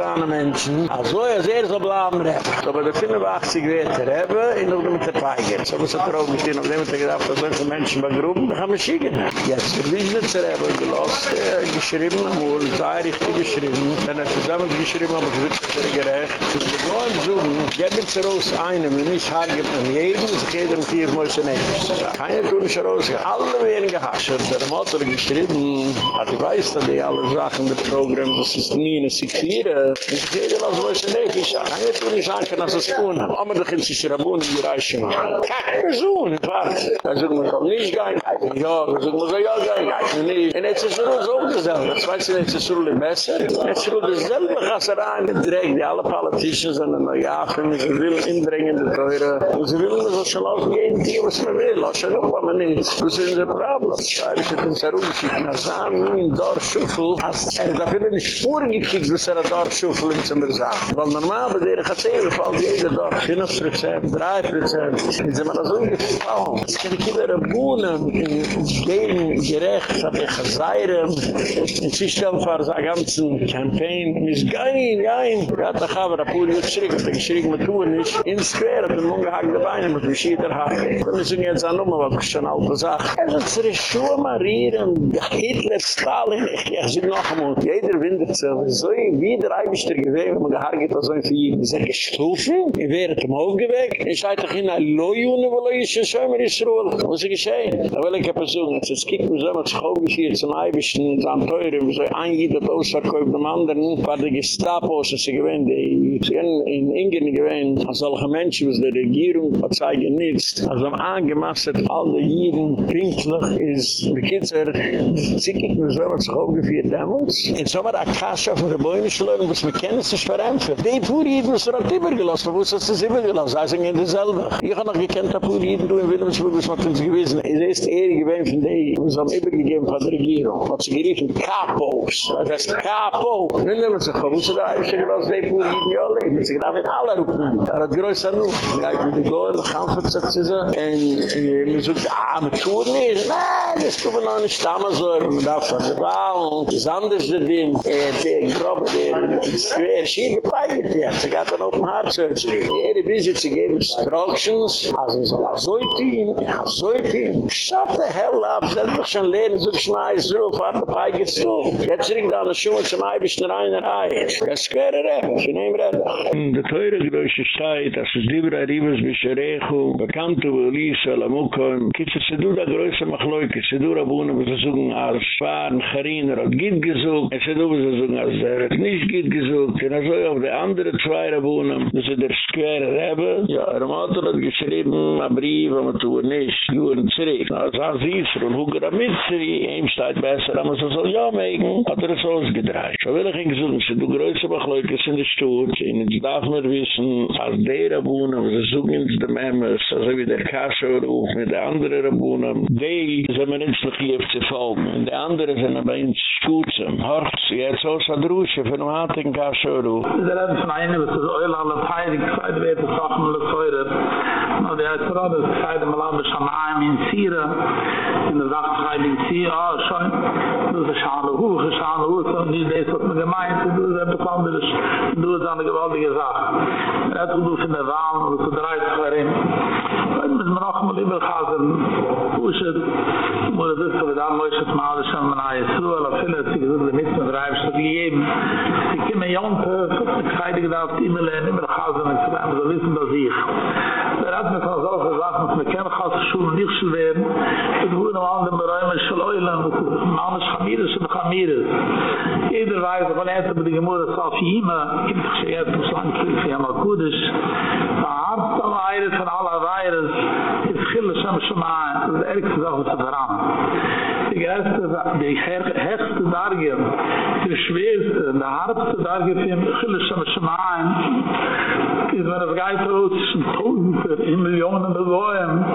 seinen Menschen. Also er er so Reb. So bei der 85 wird er Reb, in der mit der Peiger. So muss er denen, auf dem hat er gedacht, dass solche Menschen bei Gruppen, da kann man schicken. Jetzt wird nicht mehr zu Reb, gelost, er geschrieben, wohl, sei richtig geschrieben, wenn er zusammen geschrieben, aber es wird sehr gerecht. So wir wollen suchen, geben Sie raus einem, wenn ich habe, an jedem, sich jeder mit vier Mäuse nehmen. Keine tun ich raus, alle werden gehascht. Der Motor geschrieben, hat ich weiß, dass die alle Sachen, der Programm, das ist nie eine Sikire. Ich sehe dir, was weiß ich nicht, ich sage, ich tue nicht sagen, dass es tun. Aber doch in sich Rabunen, die Reiche machen. Kack, wir suchen, warte. Da sagen wir, komm nicht gehen. Ja, da sagen wir, ja, gehen, gehen, nicht. Und jetzt ist es auch dasselbe. Das weiß ich es ist so besser. Es ist dasselbe, was er an den Dreck, die alle Politiker sind, und ja, für sie will indringen, die Teure. Und sie will uns auch schon laufen gehen, die, was man will. Lass ja noch, was man nicht. Das ist ein Problem. Es uns herumschicken, als Samen, in Dorfschuffel, als er da viele nicht gekriegt, dass er ein Dorfschuffel in Zimmer sagt. Weil normal, bei der Gezehre fällt jeder Dorf, 5%, 3%. Und sie haben das ungefallen. Es kann Kinder wohnen, in gehen gerecht, hat er geseiren, in sich stellen für seine ganzen Campaign, mis gein, gein. Ja, da haben wir ein paar Jahre schrik, hat er geschrik mit Touren nicht. In Square hat nun gehackt Beine, mit dem Schieder hacken. Wir müssen jetzt an Nummer, was ich schon alte Sache. Er wird sich Schuhe marieren, Hitler, Stalin, ich sage noch einmal, jeder windet sich, so wie der Eibischter gewesen, wenn man gehargert hat, so ein Vieh, ist er gestofen, er wäre zum Aufgeweckt, er schreit doch in ein Lojune, wo er so immer ist Ruhl. Was ist geschehen? Da will ich eine Person, jetzt ist kicken, so man sich aufgeschirrt zum Eibischten, in seinem Teure, so ein jeder Ausverkäufe dem anderen, war der Gestapo, so sie gewähnt, die in Ingen gewähnt, als solche Menschen, was der Regierung hat sei genitzt, also am angemasset, alle Jiden, pinklich, ist, wie kitzer, zickig, so man sich aufgeführt damals, in so war Akasha von der Bäume schleunen, was wir kennen, sich verämpfen. Die Puri-Jiden, was er hat übergelassen, wo ist das übergelassen? Sie sind in derselbe. Ich habe noch gekannt, der Puri-Jiden, du in Wilhelmsburg, was hat uns gewesen. Es ist Ehre gewesen von denen, was haben übergegeben von der Regierung. Was sie geriefen, Kapos. Das ist Kapo. Nun nehmen sie, wo ist da, ich habe gesagt, die Puri-Jiden, ja, leben. Sie gedacht, mit aller Rupen. Er hat größer nur. Ich mit den die Kampf hat sich zu Und man sagt, ah, mit Schuhen nicht. Nein, das können wir noch nicht so. Man darf von der Wahl, das ist anders, das Ding. der Gruppe, der schwer schien gepeilt wird. Sie hat dann Open Heart Surgery. Jede Visit, sie geben Instructions, also so Zeutin, ein Zeutin. Shut the hell up, sie hat doch schon lernen, so schneid, so fahrt der Peige zu. Jetzt ringt da eine Schuhe zum Eibischen Reinerei. Das quere Rebe, sie nehmen Rebe. Der teure größte Zeit, das ist Dibra Ribes Bisharechu, bekannte Ulisa, Lamukoim, kitze se du da größe Machleuke, se du Rabunen, wo sie suchen als Fahren, Chariner, hat Gid gesucht, es se du, wo sie suchen als hat nicht Gid gesucht, und er soll auf die andere zwei Rabunen, das ist der Square Rebbe, ja, er hat hat geschrieben, a Brief, aber tu nicht, juren zurück. Als er sieht, und Huger am Mitzri, ihm steht besser, aber so soll ja megen, hat er es ausgedreht. So will ich ihn gesucht, se du größe Machleuke, sind die Sturz, und jetzt darf man wissen, als der Rabunen, wo sie suchen ins dem Emmes, also wie der Kascho-Ruf, mit der andere Rabunen, die sind mir ins Verkehr zu folgen, und die andere sind aber ins Schuzen. Horcht, jetzt aus der Drusche, für den Hartigen in Kashoru. Der Rebbe von einer, was ist Eul alle Teilig, zwei Drehte, Sachen alle Teure. Und der Rebbe von einer, zwei Drehte, Malabe, Shamaim in Zira, in der Sache schreibt in Zira, ah, schon, du ist Schale Hu, Schale Huch, und die nicht das, was man gemeint, du ist etwas anderes, du ist eine gewaltige Sache. Er hat geduft in der Wahl, und so dreht es darin. Dann müssen wir noch mal übergasen, pushet wurde das für da mal schon mal das haben na ja so la finde sich das mit dem drive so die ich kenne ja und so die zweite da auf die melen mit der hausen und so wissen dass ich hat mir so auch lachen, wir kennen gas schon nicht zu werden. Und wo noch andere Bereiche soll oil lang gucken. Alles Hamir ist, Hamir. Jeder weiß, von er mit der Mutter auf ihm, gibt es ja das Land für ja mal gut ist. Von aller Reihe ist. Ich will schon das ist ehrlich gesagt. die de her herste Darge, die schwerste, die harbste Darge, die im Chile Shem Shemaim, ist wenn es geht aus zwischen Tausender in Millionen der Säuen,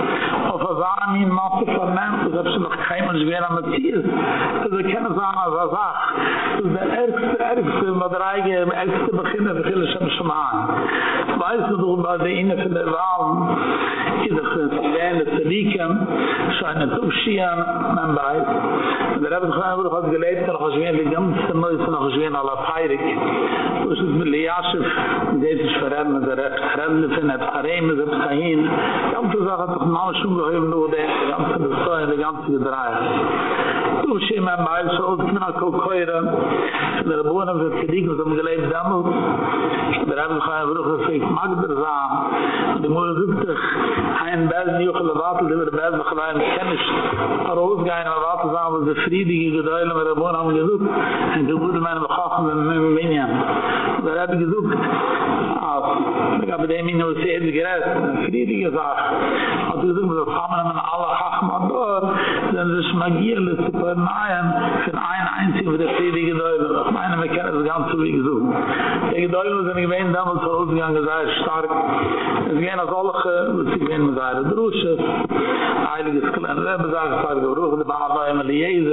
auf der Samen in Masse von Menschen, das ist noch kein Mensch mehr am Matthias, das ist keine Samen als er sagt, das ist der erste, erste, mit der Eige, im erste Beginn der Chile Shem Shemaim. Weißt du, bei der Inne von der Wahlen, ist es, wenn es zu liegen, scheinen zu schieren, man bei Der Rebbe Chaim hat gelebt, er noch geschehen, die ganze Neuze noch geschehen, alle Peirik. Wo ist es mit Liashif, die sich verrennen, der Rebbe von der Pareme, der Pekahin. Die ganze Sache hat doch mal schon gehoben, nur der ganze Besäu, der ganze Gedreihe. Du schien mein Meil, so aus mir nach Kokoira, von der Bohnen, der Zedik, was haben gelebt damals. Der Rebbe Chaim hat sich mag der Sam, die Mure sucht dich, ein Besen, Juchel, der Wattel, der Besen, der Besen, der Besen, der Wattel sagen, was der friedige Gedäule mit der Bohnen haben gesucht, und die Gute meine Bechachen, mit dem Minion. Und er hat gesucht, als, ich habe dem in der Seed gerät, eine friedige Sache, hat gesucht, wir kommen in alle Chachen und dort, dann ist Magierle zu verneien, für ein einzigen, für der friedige Gedäule. Ich meine, wir kennen das ganz so wie. Der Gedäule, sind gewähnt, damals zu ausgegangen, sehr stark, es gehen als alle, sie gehen mit seiner Drusche, heiliges Klein Rebbe, sage ich, sage ich, Ruch, der Baba, אמליה איז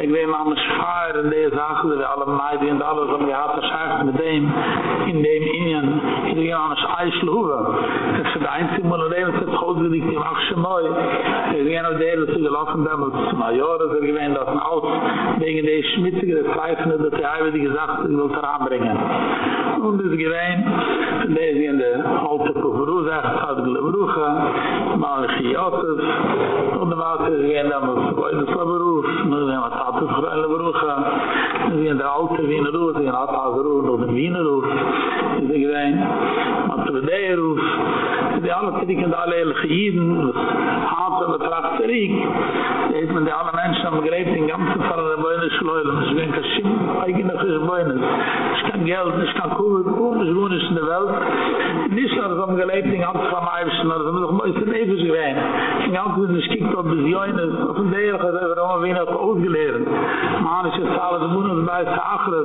Ik weet maar mijn schaar en deze zaken, dat we alle meiden en alles om je hart te met hem, in hem in je, ik weet maar mijn ijsloven. Het is het eindelijk moeilijk leven, het is goed, ik die mag ze mooi. Ik weet nog de hele tijd gelassen dat we het maar jaren, zijn geweest, dat een oud, wegen deze schmittige, de schrijvende, dat hij weer die gezegde wil eraan brengen. Und es gewein, lese in der alte Kofuru, sagt, hat Glebruche, mal ich hier auf, und dann war es gewein, dann muss ich bei der Slaberuf, nur wenn man auch in alle Brüche, wie in der alte Wiener Ruf, wie in Altaz Ruf, oder in Wiener Ruf, ist er gewein, Matrudeer Ruf, die alle Trieken, die alle Elche Jiden, das und der Trachterik, die ist man die alle Menschen am Gerät, den ganzen Fall der Beine schleulen, das ist wie ein Kaschim, eigene Beine, das ist kein Geld, es ist kein Kuhl, das ist in der Welt, nicht nur so am Gerät, den ganzen Fall am Eifschen, das ist noch mal, ist ein gewein, ich bin auch, wenn ich kiekt ob die Joines, auf den Deer, das ist aber wenig ausgeleert, gebeuren. Maar als je zelf moet het bij het achteren,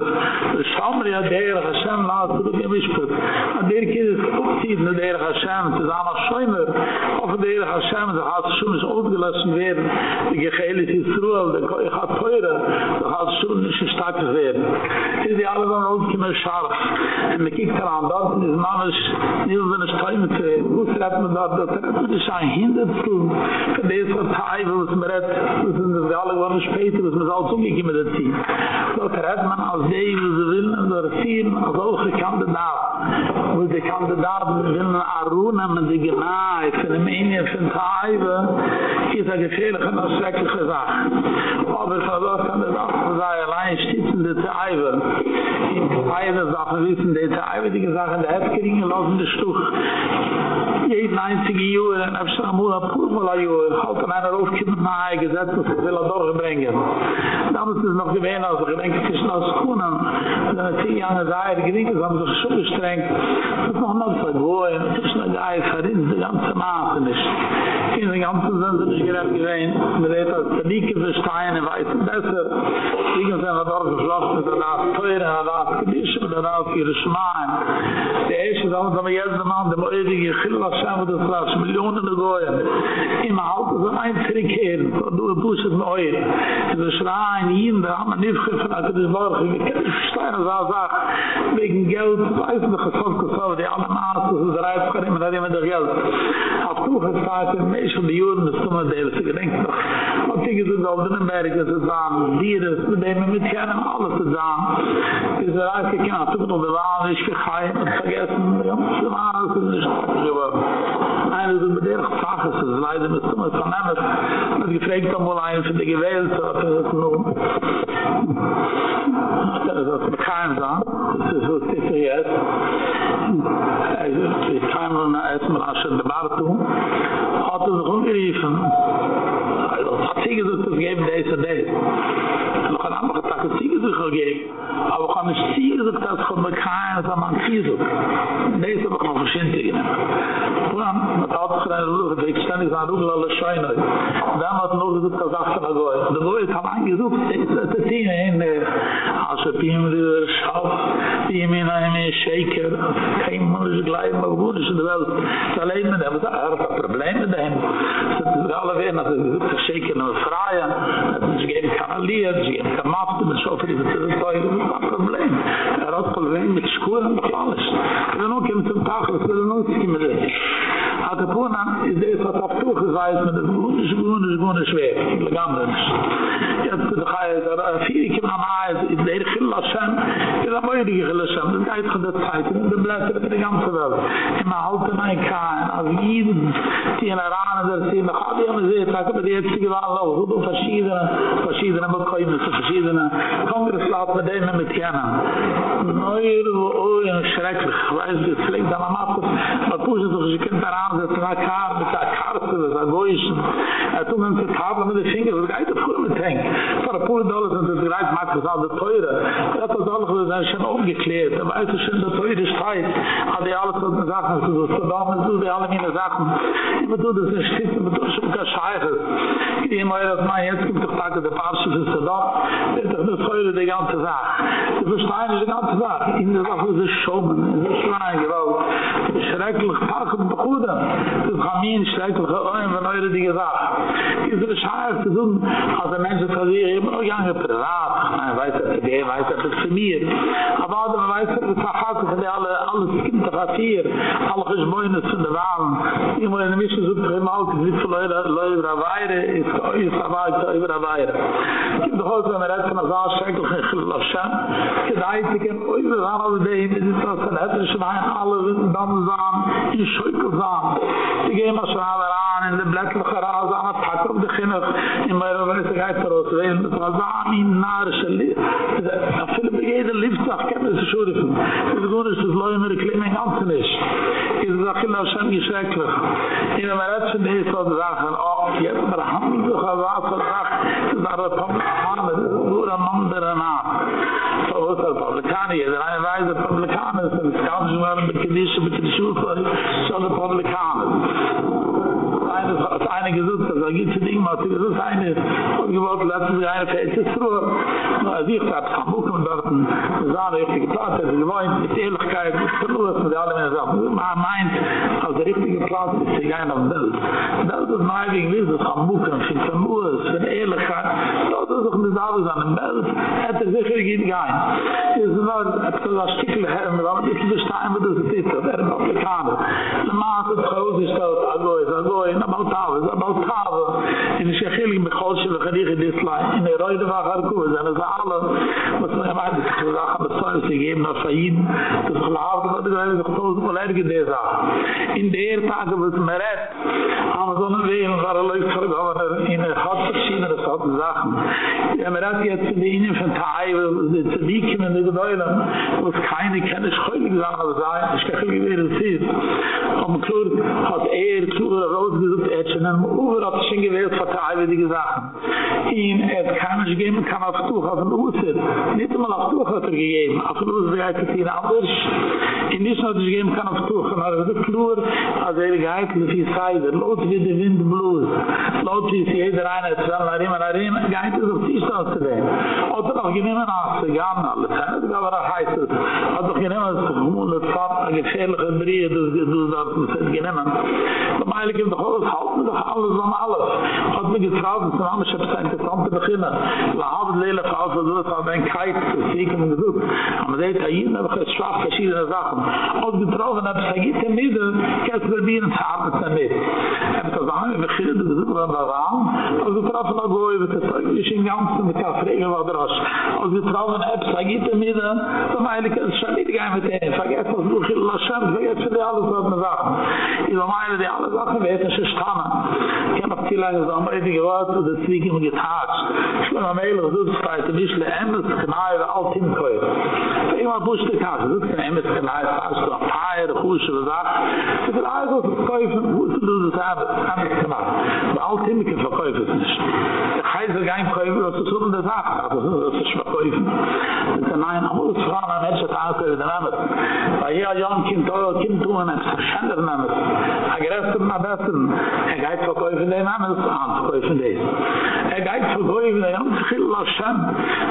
de schammer je de Heerlijke Hashem laat terug in Mishpud. Maar die Kind is het ook niet de Heerlijke Hashem. Het is allemaal schoemer. Of de Hashem, ze gaat de opgelassen werden. De gegeven is de gaat teuren. De schoemers in stakken werden. Het is die alle van ons die scharf. En ik kijk eraan, dat is namens niet van de schoemer te hebben. Hoe treft me dat? Dat treft me hinder te doen. Deze partij, voor het meret, voor alle van de speter, man zal toch niet So het man Zo krijgt men als die we ze willen door zien, als ook een kandidaat. Want de kandidaat willen een aroen en met de genaai van de menie van de aive, is dat gevelig en afstrekkelijk gezegd. Maar we zullen ook aan de dag van zij die stieten de aive. In de aive zagen de aive die gezegd in de hefkering en los in de stoeg. jeit nein zu giu und afschamula pur vola jo hat man er aufgeschrieben mein gesetz das will er doch bringen Dan is het nog gewend als ik denk, het is nog schoenen. Dan is het 10 jaar naar de gedienten, ze hebben zich zo gestrengd. Het is nog nooit vergooien. Het is ganze maat. En in de ganze zin zijn ze gered geweest. We weten dat ze dieke verstaan en wij zijn besser. Dieken zijn wat overgevlocht met de laatste teuren en er de laatste gedischen. Met er de laatste hier schmaaien. De eerste jetzt de man, de moeilijke gillen, zijn we de slaatste miljoenen te gooien. In mijn auto zijn eindgekeerd. Dat doen we poes het mooi. Schreien, hier, da haben wir nicht gefragt, das war, ich kann nicht verstehen, das war wegen Geld, weiß nicht, was soll das die alle Maße, so der Reif, kann immer, da haben das Geld. Auf Tuchenzeit, in Mensch von den Juden, das wir, der ist gedenkt noch. Und die sind auf den Amerika die ist, mit wir mit gerne alles zu sagen. Diese Reif, ich kann auch und wir waren nicht geheim, und vergessen, ja, das war alles, das ist nicht, eine so mit der Sache, es ist leider mit so einem Vernehmen, und gefragt haben wohl einen von der Gewählt, nu. Dat het kaar zijn. Dat is hoe het is Ich kann nur nach Essen, nach Asche de Bartu. Hat er sich umgeriefen. Also, es hat sie er gesagt, es geben diese Date. Und ich habe andere Tage sie gesagt, gegeben. Aber ich habe nicht sie gesagt, dass ich von der Kain, man sie gesagt. Das habe ich noch verschieden hat er gesagt, dass ich ständig sagen, dass alle Scheine. Dann hat er noch gesagt, dass ich mir gehe. Der Goy hat angesucht, das ist hier in der Asche, die ihm der Schauf, die ihm in einem Shaker, kein Mensch gleich, aber gut ist in der Welt. Das allein mit dem, das ist ein Problem mit dem. Das ist alle werden, das ist Shaker nur freie, das ist geben kann Lied, sie geben kann Maft, das so viel, das ist ein Problem. Er hat Problem mit Schuhen und alles. Wir noch kommen zum Tag, das will noch nicht. hat er vornahm, ist das, was auf Tuch ist, mit dem Grund ist, Grund schwer. Legamre. Jetzt ist doch da vier, ich komme mal Eis, der Chill Hashem, ist der Beude Chill Hashem, das geht von der Zeit, in der Blätter, in der ganzen Welt. Immer halten ein Kahn, als Jeden, die in Iran, der Zimmer, hat die haben sie, da kommen die jetzige Wahl los, so verschiedene, verschiedene Bekäume, so verschiedene Kongresslaut mit dem, mit Jena. Neuer, oh, schrecklich, weiß, das pflegt an der Mappe, aber Pusche, so, sie kennt daran, eine Karte, mit einer Karte, das ist ein Goyischen, er tut mir ein Kabel mit den Fingern, das geht auf mit Tank. Für ein paar Dollar sind das bereit, macht das alles teure. Das ist alles, das ist schon umgeklärt, aber es ist schon der teure Streit, hat die alles, was man sagt, so, so, da haben so, die alle meine Sachen, immer tut das nicht, steht, immer tut schon kein Scheiches. Ich immer, das mein, jetzt gibt es Tage, der Papst ist da, das ist doch eine teure, die ganze Sache. Die verstehen die ganze Sache. In der Sache ist es schoben, es ist schreien, gewalt. Schrecklich, pachen, begoeden. Das Ramin steigt auf ein, wenn eure Dinge sagt. Ist der Scheiß zu tun, als ein Mensch das sich eben auch gerne privat. Man weiß, er dem, weiß, dass er für mir. Aber man weiß, dass er hat, dass er alle, alle Kinder hat hier, alle Geschmöines von der Wahlen. Ich muss in der Mischung so drin, auch die Sitze Leute, Leute, Weire, ist aber über der Weire. Ich bin heute, wenn man redet von der Saar, Schenkel, Chilul Hashem, gedeiht, über der Weire, die Sitze aus den Hessen, alle Winden, dann sahen, in Schökel sahen, Die gehen mal schon alle in der Blättliche Rase an, hat auf die Kinder, in meiner Weise geht er aus, wenn das Rasam in narische Licht, a viele jeder Liebstag kann es schon rufen. Das ist gut, dass das Leute mehr klein im Ganzen ist. Ist das Achille Hashem geschrecklich. In der Meretze, die ist so, die sagen, oh, jetzt mal haben wir doch, was er sagt, das ist ein Republikaner, das ist nur ein anderer Name. So, was er kani that i have rise the comments and scobbing on them but kvis mit de zool goy san de problem hat eine gesucht, das war gibt es Ding, hat gesucht eine, und gewollt, lassen Sie eine Fähigkeit zu Ruhe. Nur als ich habe und dort ein Sahne richtig Platz, also gewohnt, mit Ehrlichkeit, mit Verlust, mit allem, mit allem. Man meint, als der richtige Platz ist, sie gehen auf Bild. Das ist mein Wegen, wie das Kamukum, von Vermues, von Ehrlichkeit, dort ist doch nicht alles an dem Bild, hätte sicher geht kein. Es ist nur, es ist ein Stückchen, aber es ist ein Stein, aber das ist es, das ist ein Amerikaner. Der Maas ist groß, ist das, also about it's about Tava. in sich heilig mit Gott und gerige des Leid. In der Reide von Harku und das alle was mir mal die Sache mit Saul zu geben nach Said. Das de wurde de so groß und de gedesa in der Tage was meret hat haben so eine Wehen gerade leicht vergangen in der hat verschiedene das hat Sachen. Meret mir hat jetzt die Ihnen von Tai zu wiegen in der Gebäude was keine kenne ich heute gesagt aber sei ich kann mir wieder sehen am Klur hat er zu rausgesucht er, er schon am Uhr hat schon gewählt Die Sachen. Ihm, er kann nicht geben, kann auf Tuch, auf den Usser. Nicht einmal auf Tuch hat er gegeben, auf den Usser geht es ihn anders. In diesem hat er gegeben, kann auf Tuch, und er ist klar, als er geht, wie viel Seide, laut wie der Wind bloß, laut wie es jeder eine, es soll nach ihm, nach ihm, geht es auf die Stadt zu dem. Hat er auch genommen, als er gern alles, aber er heißt es, hat doch genommen, es gewohnt, es hat eine gefährliche Brie, das du sagst, es hat genommen. Eigentlich gibt doch alles, halten doch alles an alles. hat mir getraut, das Name ist ein interessanter Beginner. La haben lele Frauen, so dass er man ein Kreis zu sehen und gesucht. Aber die Italien haben geschwacht verschiedene Sachen. Auch getraut, wenn er bis hier geht, dann ist er, kannst du mir ins Arbeit damit. Er hat gesagt, wir können das Besuch an da Raum, auch getraut, wenn er goe, wird er sagen, ich bin ganz in der Kaffee, was er hast. Auch getraut, wenn er bis hier geht, dann ist er, dann ist schon wieder gehen mit dir. Vergesst das Buch, ich lasse, vergesst dir alles, was man sagt. Ich meine, die alle Sachen werden sich stammen. Ich habe noch viel lange Sommer, heute geworden dass das Zwieg ihm getatscht. Ich bin am Ehrlich, du bist bei der Mischle, Emmes, Knai, bei all Timkoi. Immer Busch der Kasse, du bist bei Emmes, Knai, fast du am Paar, der Kusch, der Sack. Ich bin alles aus dem Käufen, wo ist du das Emmes, Knai. Bei all Timkoi verkäufe es nicht. Der Heiser gein Käufe, das ist um der Sack, also das ist schon verkäufen. Das ist nein, man muss fragen, ein Mensch hat auch gehört, der Emmes. Weil hier, Jan, Kind, Teuer, Kind, Tuen, Emmes, Schänder, Emmes. Er gerät zum Abessen, er geht verkäufe den Emmes. Verkäufen den. Er geht verkäufen, er ganz viel Lashem,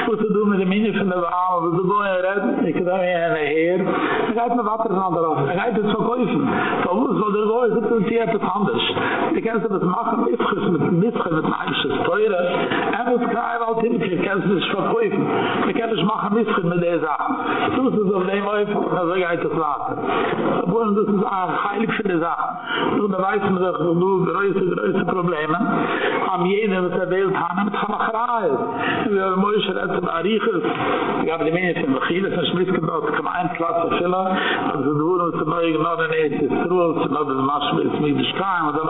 wo zu tun mit dem Minne von der Wahl, wo zu gehen, er redt, ich kann mir eine Heer, er geht mit Watter an der Rauf, er geht es verkäufen. So muss, wo der Goy, so tun sie etwas anders. Die kannst du das machen, mit mit Mischus, mit Meisches, teure, er muss klar, weil die Mischus, kannst du das verkäufen. Wir können es machen, Mischus mit der Sache. Du musst es auf dem Häufig, also geht es lassen. Obwohl, das ist eine heilig für die Sache. Du, da weiß man doch, du, größte, größte Probleme, am jene mit der welt han mit ham khraal und wir moish rat zum arikh gab de mene zum khil es schmeckt gebaut kam ein platz der filler und so wurden uns dabei genommen, eine ist strool zum ab dem mars mit mir die Stein, und dann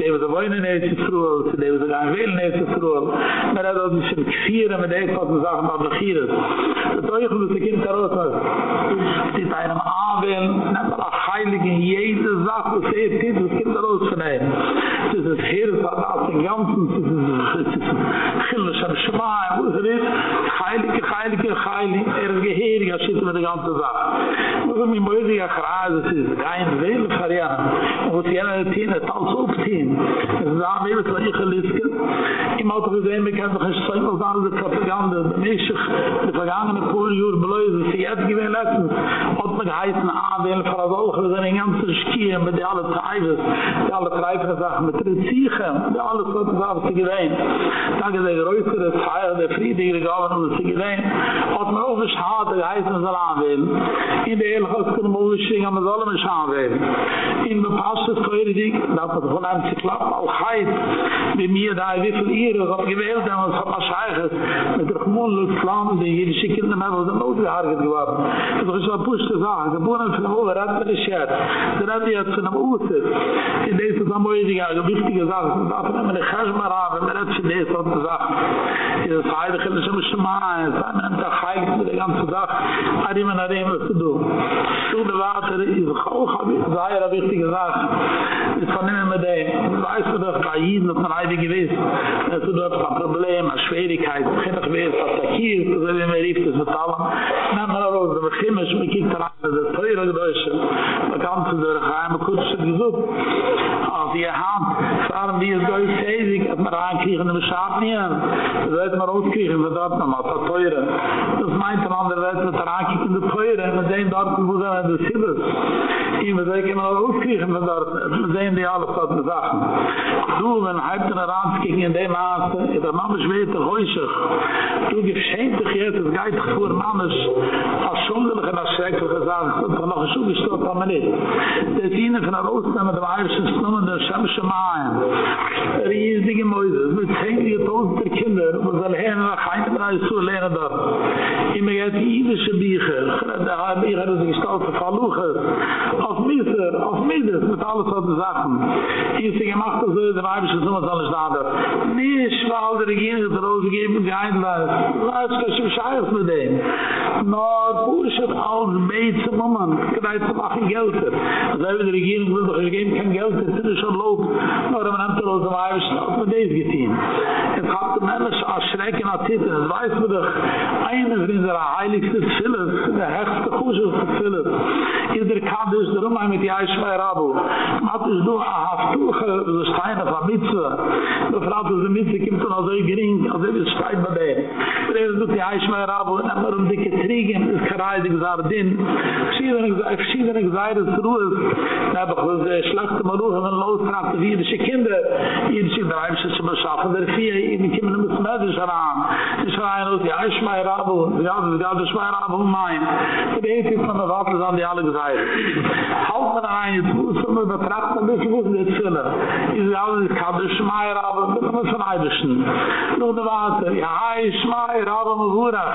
der war in eine ist strool und der war in eine ist strool aber da sind schon vier mit da ist was sagen aber hier ist da ich nur sekin karot ist ist ein abel nach der heilige jede sache ist ist kinderlos zu nehmen das ist heel van de im Ganzen Schilles am Schmaim, wo es er ist, heilige, heilige, heilige, er ist geherig, er schießt mit die ganze Sache. Wo es mir möchte ja gerade, es ist kein Wille verjahren, wo es jener Tien, es alles aufziehen, es ist am es wo ich geliske, im Auto gesehen, wir können doch nicht so immer sagen, die Propaganda, die Mischig, die vergangene paar Jahre beleuze, sie hat gewähnt letztens, hat man geheißen, ah, wir sind er in ganzen Schkien, mit alle Treifen, die alle Treifen Sachen, mit der Ziegen, die alle gut gehabt, sie Gott sich gewähnt. Dann geht der Größe Feier, der Friede, der Gaben und sich gewähnt. Und man auch nicht hat, der Geist und er Salam. In der Ehrlichkeit können wir uns schicken, aber soll nicht haben will. In der Pasch des Feier, die ich, das hat von einem Zitlap, auch heißt, wie mir da, wie viel ihr, was gewählt haben, was man scheichert, mit der Gmund, der Flamme, die jüdische Kinder, mit der Not gehargert geworden. Das ist ein Busch Sache, geboren von Hohen, der hat mir geschert, der hat mir jetzt von in der ist das am die wichtige Sache, das ist ein der Chashmarav, und er hat sich das und gesagt, dieses Heilige ist im Schemaien, es ist ein Tag heilig die ganze Sache, Arim und Arim, was du du. Du, der Vater, ist auch, sei er eine wichtige Sache, ist von ihm mit dem, weißt du doch, bei Jiden ist man heilig gewesen, dass du dort ein Problem, eine Schwierigkeit, ich hätte gewesen, was da hier ist, so wie man rief das mit allem, nehmen wir raus, der Chimisch, man kiegt rein, das ist teure Gedäusche, man kann zu der Geheime Kutsch gesucht, als ihr Hand, fahren wir es durch, ist ewig, hat man reinkriegen im den Das wird man rauskriegen, was hat man, was hat teure. Das meint ein anderer, Welt, wird reinkriegen in den Teure, mit dem dort, wo sind wir in den Sibbes. Und wir sollen immer noch rauskriegen, mit dem die alle Sachen. Du, wenn ein in den Rand in dem Maße, in der Mann ist weder häuschig. Du geschämt dich jetzt, es geht dich vor, Mann ist, als schuldig und als schrecklich gesagt, und noch ein Schuh gestoppt hat, aber nicht. Das ist ihnen von der Rostam, mit dem Eierschen, mit dem Schamschen, mit dem riesige Mäuse. mit sind zehnige Tausende Kinder, wo es alle Herren nach Hause und zu lernen darf. Immer jetzt jüdische Bücher, da haben wir hier Gestalt zu verluchen. Auf Mieser, auf Mieser, mit alles solche Sachen. Hier ist die gemacht, so ist der Weibische Summe sollen nicht da haben. Nicht, weil die Regierung die Rose geben, die Einweis. Was ist das für Scheiß mit dem? No, Bursche hat alles mit zum Moment. Gedeiht zu machen Geld. Also die Regierung will doch, ich geben kein Geld, das ist schon los. Nur wenn man hat der Rose weiblich, Kaisel, hat man das getein. Es hat dem Ellis erschrecken an Titel, es weiß man doch, eines in der heiligste Zillis, der hechste Kusel von Zillis, in der Kaddis, der Umay mit Jaishwai Rabu. Hat es nur ein Haftuche, so steine von Mitzwe. Der Frau, dass die Mitzwe kommt und so Gering, also wie es steigt bei dir. Und er sagt, Jaishwai Rabu, und er hat um die Getriegen, es kreisig Sardin, verschiedene Gseires Ruhes, und der hat auch so schlachte Maruhe, und Schlacht, hat auch so und er hat auch so schlachte is in der Eibse zu beschaffen, der vier in die Kimmel mit Medisch heran. Die schreien aus, ja, ich mein Rabu, ja, das ist mein Rabu, mein. Die Bete von der Wattel sind die alle gesagt. Halt mir ein, jetzt muss man betrachten, bis ich muss nicht füllen. Ich sage, also, ich kann das mein Rabu, bitte mal von eibischen. Nur der Wattel, ja, ich mein Rabu, mein Gura.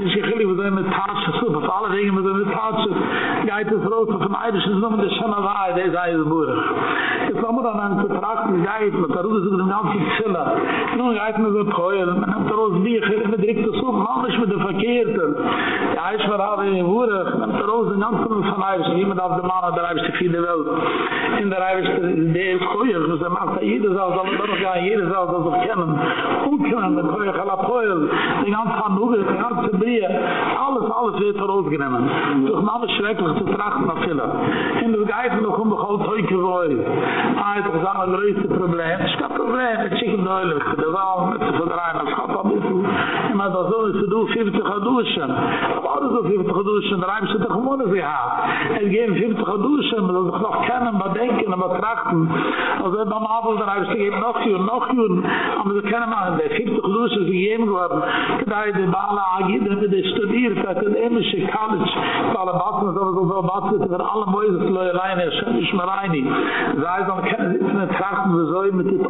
Ich sage, ich will mit Tatsche, so, auf alle Dinge mit Tatsche. Die Eite ist rot, von Eibischen, nur mit der Schöne Wahrheit, der ist es Jetzt haben wir dann ein Vertrag, mit der mit der Tod ist ein ganz viel Nun, ich habe mir so treuen. Man hat er aus Bier, ich habe mir direkt zu suchen, man ist mit der Verkehrten. Ja, ich war alle in Wurde, man hat er aus den ganzen Mund von Eibisch, wie man darf der Mann, der Eibisch, die Fiede Welt. In der Eibisch, der ist ein Koeier, man ist ein Mann, jeder soll, soll man doch gehen, jeder soll er das auch kennen. Unkennen, der Koeier, der Koeier, der ganze Hanuge, der ganze Bier, alles, alles wird er ausgenommen. Doch man ist schrecklich zu trachten, das Zilla. In der Geist, noch um die Gold, Ah, es sagen ein größtes Problem. Kein Problem, mit Chicken Doyle, mit der Wahl, mit der Verdrein, das hat ein bisschen. Meine, das soll ist, du 50 Duschen. Aber alles so 50 Duschen, da haben sie doch gewonnen, sie hat. Es geben 50 Duschen, man soll sich noch kennen, bedenken, betrachten. Also beim Abel, da haben sie gegeben noch Jürgen, noch Jürgen. Aber sie kennen mal, der 50 Duschen, sie gegeben worden. Da die Bala Agi, da haben die studiert, akademische College, alle Batzen, so so Batzen, für alle Mäuse, Leute, ich mal rein. Sei so, kennen Sie nicht trachten, wir sollen mit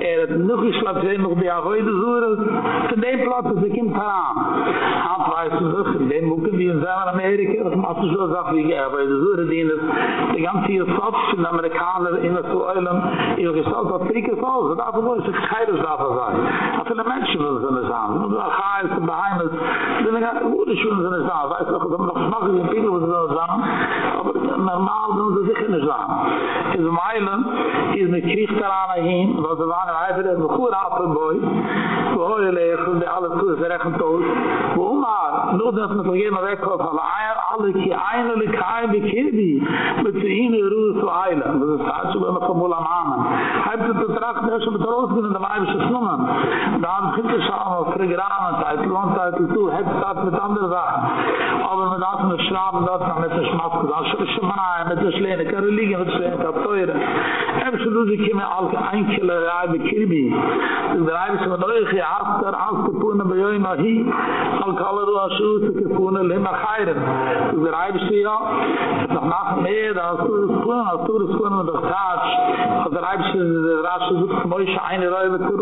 er hat nog eens laat zijn nog bij haar hoede zoeren. Van die plaats is ik in het raam. Aan het wijst me zich, in die moeke, die in Amerika, dat maakt me zo zacht wie ik haar hoede zoeren dien is. De ganze hier stad, de Amerikanen in het oeilen, in het gesteld dat drie keer zal En daarvoor moet je zich scheiden zaten zijn. Dat zijn de mensen willen zijn zijn. Dat zijn de gaaien, de beheimers. Dat zijn de gaaien, hoe de schoenen zijn zijn. Wij zeggen, dat nog smakken in Pieter willen zijn zijn. Maar normaal doen ze zich in de zaken. Het is een weinig. Is een heen. was er waren eifere en goede apenboi. Gehoor leeggen bij alle koers rechend toos. Boom maar, nog dat met een gegeven op van eier, alle kie eindelijk kein bij kibi. Met ze in roe zo zu eilen. Dat is het uitzoek van de gemoel aan mannen. Hij heeft het betracht, als je met roos kunnen de meibische snoemen. Daarom ging het schaam aan, frigramen, uit de land, uit de toe. Het staat met andere zaken. Aber mit Atem des Schraben dort, mit der Schmatz, mit der Schmanaya, mit der Schleine, mit der Religion, mit der Teure. Ebenso, du sie kommen alle Einkele, der Reibe Kirbi. Der Reibe ist von euch, ihr habt der Alte Pune bei euch noch hier, al Kalaru Aschuh, zu Kepune Lima Chayren. Der Reibe ist ja, noch machen mehr, da hast du das Pune, hast du der Tatsch, hat der Reibe ist der eine Reibe zu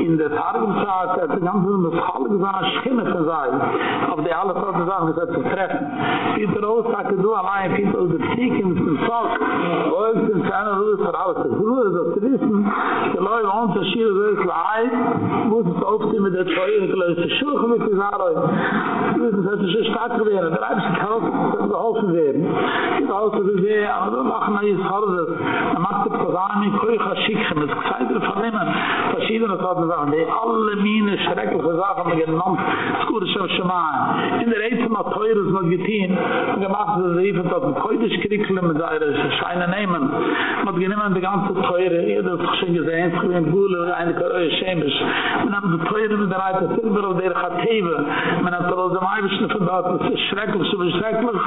In der Targenzeit, hat die ganze Mischall gesagt, Schimme zu sein, auf die alle Sorten Sachen, die zu treffen. Peter Ostak, du allein, Peter Ostak, Peter Ostak, Peter Ostak, Peter Ostak, Peter Ostak, Peter Ostak, Peter Ostak, Peter Ostak, Peter Ostak, Peter Ostak, Peter Ostak, Peter Ostak, der loy on der shir geis lai mus es auf mit der treue gelöste schuch mit der das ist es sich stark werden. Der alles kauft und der haufen werden. Ist auch so sehr also machen wir es hart das macht es gar nicht kein khashik mit zeiger von nehmen verschiedene sagen wir an die alle mine schrecke versagen wir genannt skur so schma in der reise mal teures ist was getan gemacht das rief und das koidisch kriegeln mit der scheine nehmen. Mit genommen der ganze teure. Das es schon gesehen, es gibt ein Gule, eine Karöhe Schemisch. Man hat die teure mit der Silber auf der Chateve. Man hat das am Eibischen von dort, es ist schrecklich, so schrecklich.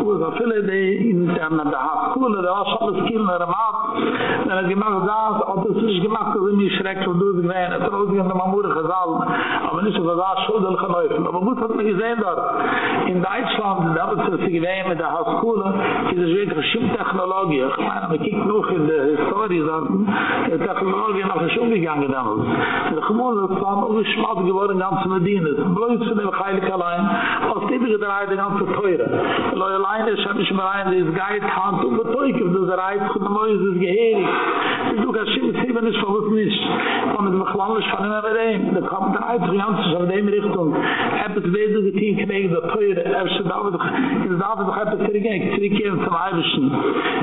Wo es auch viele, die in der Haskule, der war schon alles Kiel, der Mat, der hat gemacht das, und das ist gemacht, das ist nicht schrecklich, du sie gewähnt, es ist in der Mamure gesagt, aber nicht so, das schuldig geläufen. Aber wo hat man gesehen dort? In Deutschland, da hat es sich gewähnt mit der Haskule, ist es wirklich Schimmtechnologie. Ich meine, man kiegt noch in der Historie Het is gewoon weer nog eens omgegangen dan. De gemoelde kwam ook een schmalt geworden in de ganse Medina. Het bloed van de heilige lijn. Als die begrijpen de ganse teuren. De loyale lijn is, heb ik maar een, die is geit, hand, onbetoekend. Dus er rijdt goed naar mij, is geheerig. gesucht, als Schimmel Zwiebeln ist verrückt nicht. Aber mit dem Achlandisch von ihm aber dem. Da kommt der Eifer Janssen von Richtung. Richtung. Eppet weder die Tien knäge der Teure, Erste David, in David doch eppet zurückgehen, zurückgehen zum Eibischen.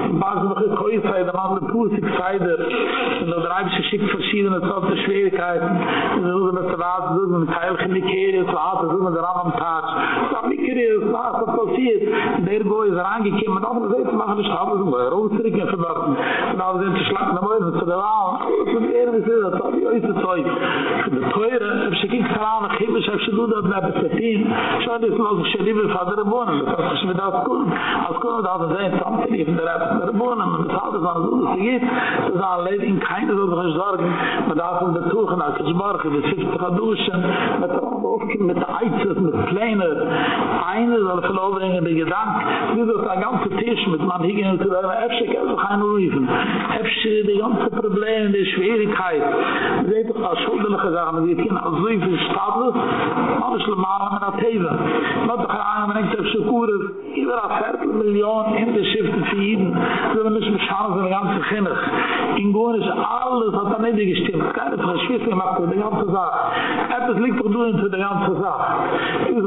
In Basen doch ist Hoi, sei der Mann der Pusik, sei der, und der Eibische schickt verschiedene Sorte Schwierigkeiten. Sie suchen mit der Wasser, sie suchen mit Heilchen Mikerie, zu Hause, sie suchen mit der Ram am Tag. Da Mikerie, es war, was passiert. Der Goy ist reingekommen, und auch, das ist, machen wir Schabes, und wir rufen zurückgehen von dort. Und auch sind sie schlagen, toy mit der a so die erde sind da die ist toy der toyer ob sie kin kran a kim sie absolut da da betin schon das noch schli be fader bon das ist mit da kul als kul da da sein samt in der der bon und das alles war so sie geht da leid in keine so sorgen. Man darf von der tuchen als das morgen das sitzt da duschen mit der auch mit der eizer mit kleine eine soll verloren der gedank wie das ganze tisch mit man hier in der efsche kann nur even efsche die ganze Problem, die Schwierigkeit. Wir sehen doch als Schuldige Sachen, wir gehen als Lüfe in Stadl, alles normal an der Teve. Man hat doch keine Ahnung, man denkt. über eine Viertelmillion in der Schiften für Jeden, so wir müssen schauen, so eine ganze Kinder. In Goren ist alles, hat da nicht gestimmt. Keine von gemacht, die ganze Sache. Etwas liegt doch drin für die ganze Sache. Es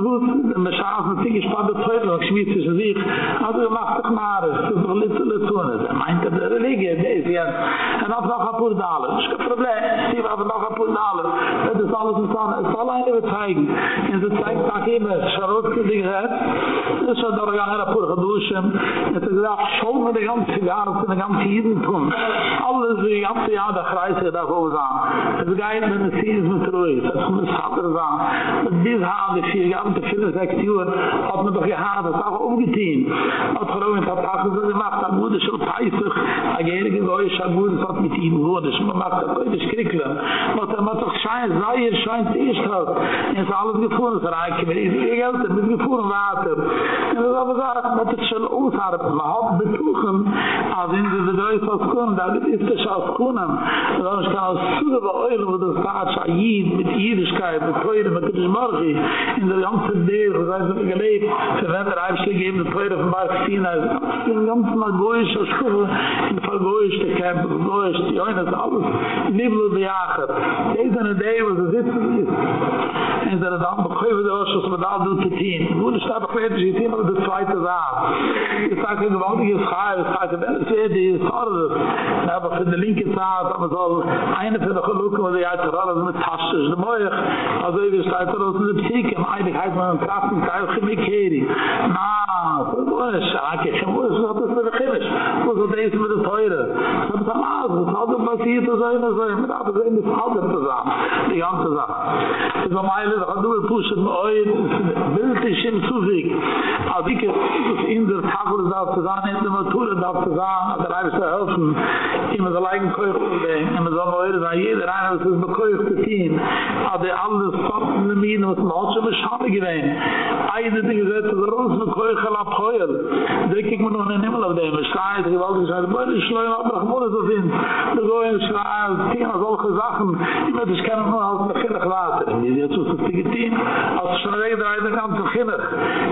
wenn man schaut, man zieht gespannt der Zweifel, und schmiert sich sich, also er macht doch mal, es ist doch little, little, er meint, der Religie, der ist ja, und hat noch ein paar Dale, das ist kein Problem, sie haben noch ein paar Dale, das ist alles, es soll eine bezeigen, und sie zeigt nach ihm, es er ist schon rausgedrückt, ist schon gegangen er auf der Dusche. Es ist gesagt, schon mit den ganzen Jahren, mit den ganzen Jidentum. Alles, die ganze Jahre, der Kreis, der da so sah. Es geht, mit es sie ist mit Ruhe, das muss es hat er. Bis haben die vier Jahre, die vier, sechs Uhr, hat man doch gehabt, das auch umgetehen. Hat Frauen, hat auch so gemacht, am wurde schon peißig. Agere geloisch, am Mutter, hat mit ihm wurde, schon gemacht, das ist krickle. Was er macht doch schein, sei er, schein, sie ist halt. Es ist alles gefunden, es reiken, es ist ihr Geld, es ist gefunden, warte. Es ist aber dieselbe Sache, man muss schon ausharpen. Man hat betuchen, als in diese Dreis aus Kuhn, da ist es aus Kuhn, und dann kann man zuge bei euch, wo das Tatsch, ist, Jid, mit Jidischkeit, mit Teure, mit Kirchisch Morgi, in der ganzen Dere, wo sei es nicht gelebt, für wenn der Eifste geben, die Teure von Barstina, das ist ein ganz mal goisch, das ist ein paar goisch, die Kämpfe, die die Oine, das alles, die Nibel und die Jager. Die ist eine Dere, wo sie sitzen ist, in der Dere, bekäufe der Oschus, mit sie sitzen ist, wo sie sitzen ist, wo sie sitzen ist, wo sie sitzen ist, wo sie zweite Saat. Ich sage, gewaltige haar ich sage, wenn es wird, die Sorge, aber für die linke Saat, aber soll eine für die Gelukken, wo die hat gerade mit Tasche, ist der Moich, also wie steht das aus der Psyche, im Eidig heißt man, im Krassen, Teil, Chemikeri. Na, so ist es, Scharake, Chemus, so hat es für die Chemisch, so ist es der die Teure. So ist es am Aas, es hat es passiert, so ist es, so ist es, so ist es, so ist zusammen, die ganze Sache. Es ist am Eilig, da kann du mir pushen, oi, bild im Zufig, aber denke, in der Tafel darf zu sein, in der Matura darf zu sein, der Reibisch zu helfen, immer der Leigen Keuch zu denken, immer so neuer sein, jeder einer, was ist Keuch zu ziehen, aber alle Stoppen in der was man hat schon beschadet gewesen, eine Dinge setzt, der Rus mit Keuch al Abheuer, da kiek man noch in den Himmel auf dem, schreit, gewaltig schreit, boi, ich schleu, aber ich muss es auf ihn, da goi, ich schreit, ziehen, solche Sachen, immer, das kann nur als Mechillig warten, jetzt ist zu getehen, als schreit, da ist ein ganz Mechillig,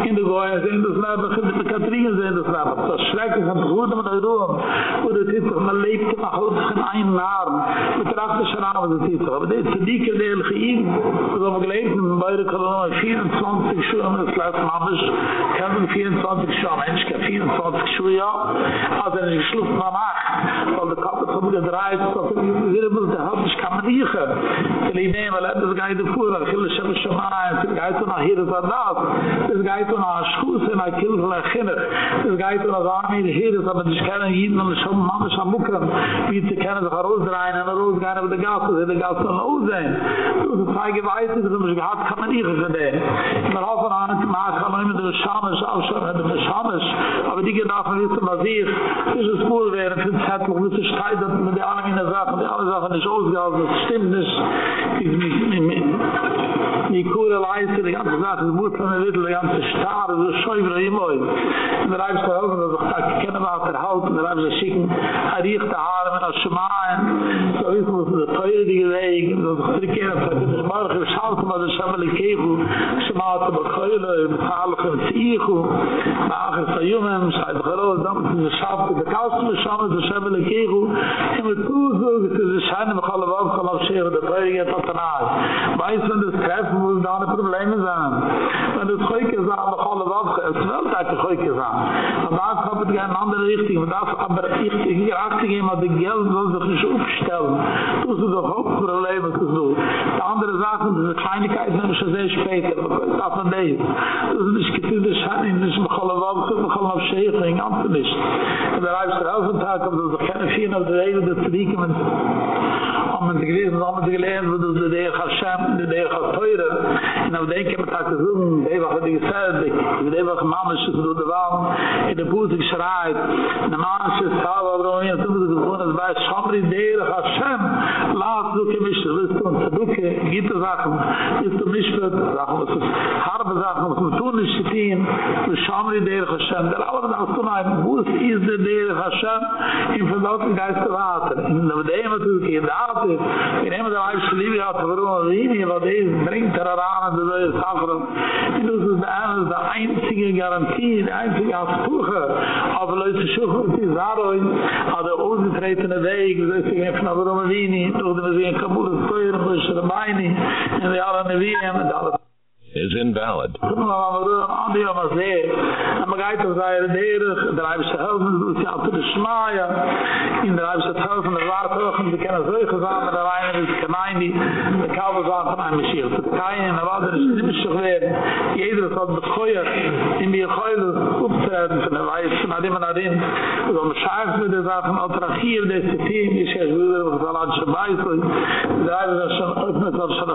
in der Goy, in der leib und gibt es Katrien das leib. Das schreckt es an Bruder mit der Ruhe. Und es ist doch, man lebt und man holt sich in einen Arm. Mit der Achte Schraube, das ist doch. Aber der Zedike, der Elche so haben wir in Beire Kolonne, 24 Schuhe, das leib Mammisch, kann 24 Schuhe, Mensch, kann 24 Schuhe, ja. Also er ist geschluckt, man macht. Weil der Kopf ist so gedreht, so wir müssen kan me ich kann man riechen. Weil ich nehme, das geht vor, ich will schon mal ein, das geht so nach hier, das geht so nach Schuß, gai kilfel en ginnig. Dus gai toen um als aanmeerde heren, dat we dus kennen jiden en de schoen mannen zou moeken. Wie ze kennen zich aan roosdraaien en aan roosdraaien met de gasten. Ze de gasten aan oog zijn. Dus het zei gewijs is, dat we zich hard kan men hier gezegd. Maar af en aan te maken, alleen met de schames, afschap met de schames. Aber die gedachten is te mazier. ist es moeil wäre, für het het nog niet te schijt, dat met de aanmeerde die alle Sachen is oogdraaien, stimmt is. Is nicht, niet. Die koele leisten, die ganze Sache, die moeten die ganze Starre, die scheuveren, wie mooi. En daar hebben ze ook nog een gezakje kennenwater gehaald. En daar hebben schicken. er riecht de haren met een schmaaien. Zo is het de Teure die gelegen. Zo is het drie keer. Morgen schalte maar de schammelen kegel. Schmaaten met geulen. En halen van het ziegel. Magen van jongen. Zijn groot. Dan is de schaafte. De kast met schammelen. De schammelen kegel. En met toezoeken. Ze zijn hem alle wel gelanceerd. De teuren gaat tot daarna. Wij zijn dus treffen. We zijn daar een probleem in zijn. En dus gekeken zijn. alle gaan het. Welt hat er heute gesagt. Und das hat er in andere Richtung. Und das, aber ich, hier achte ich immer, das Geld soll sich nicht aufstellen. Du sollst doch auch für ein Leben zu so. Die andere Sachen, diese Kleinigkeit, nehmen schon sehr spät. Das hat man nicht. Das ist nicht getötet, das hat nicht, das ist mich alle Welt, das ist mich alle auf Schäfer, in Amten nicht. Und er reibst er auch einen Tag, aber das ist keine vier, das ist eine, das ist eine, das am gedreht und am gedreht wird das der gasam der der gasteuren und denken wir tag zu suchen der war die selbe der war mama shuf do de Wal, in de buz ik shrai de mama shuf sa va do in tu de gona va shomri de re hasham du tu ke mish re tu tu ke git va tu tu mish va ra hos har va tun hos tu ne shitin tu shomri de re hasham de la is da tu na in de de re in va geist va in de de ma tu ke daat in ema da live shli hat, tu wie wat ni va de bring ara de sa dus is ana da garantie, einzig als Puche, aber Leute schuchen die Saroin, an der ausgetretene Weg, das ist ein Fnavaromavini, durch den wir sehen, Kabul ist teuer, durch Schrameini, in der Alanavien, und alles. is invalid. In der habe helfen der water und wir so zusammen der eine ist kanaini, der kaufe war von einem schild. Kein der water ist nicht schwer. Jeder hat bekoer in die von der weiß na dem na dem. So ein mit der Sachen attrahier des Team ist ja wieder was da lag so. Da ist schon öffnet das schon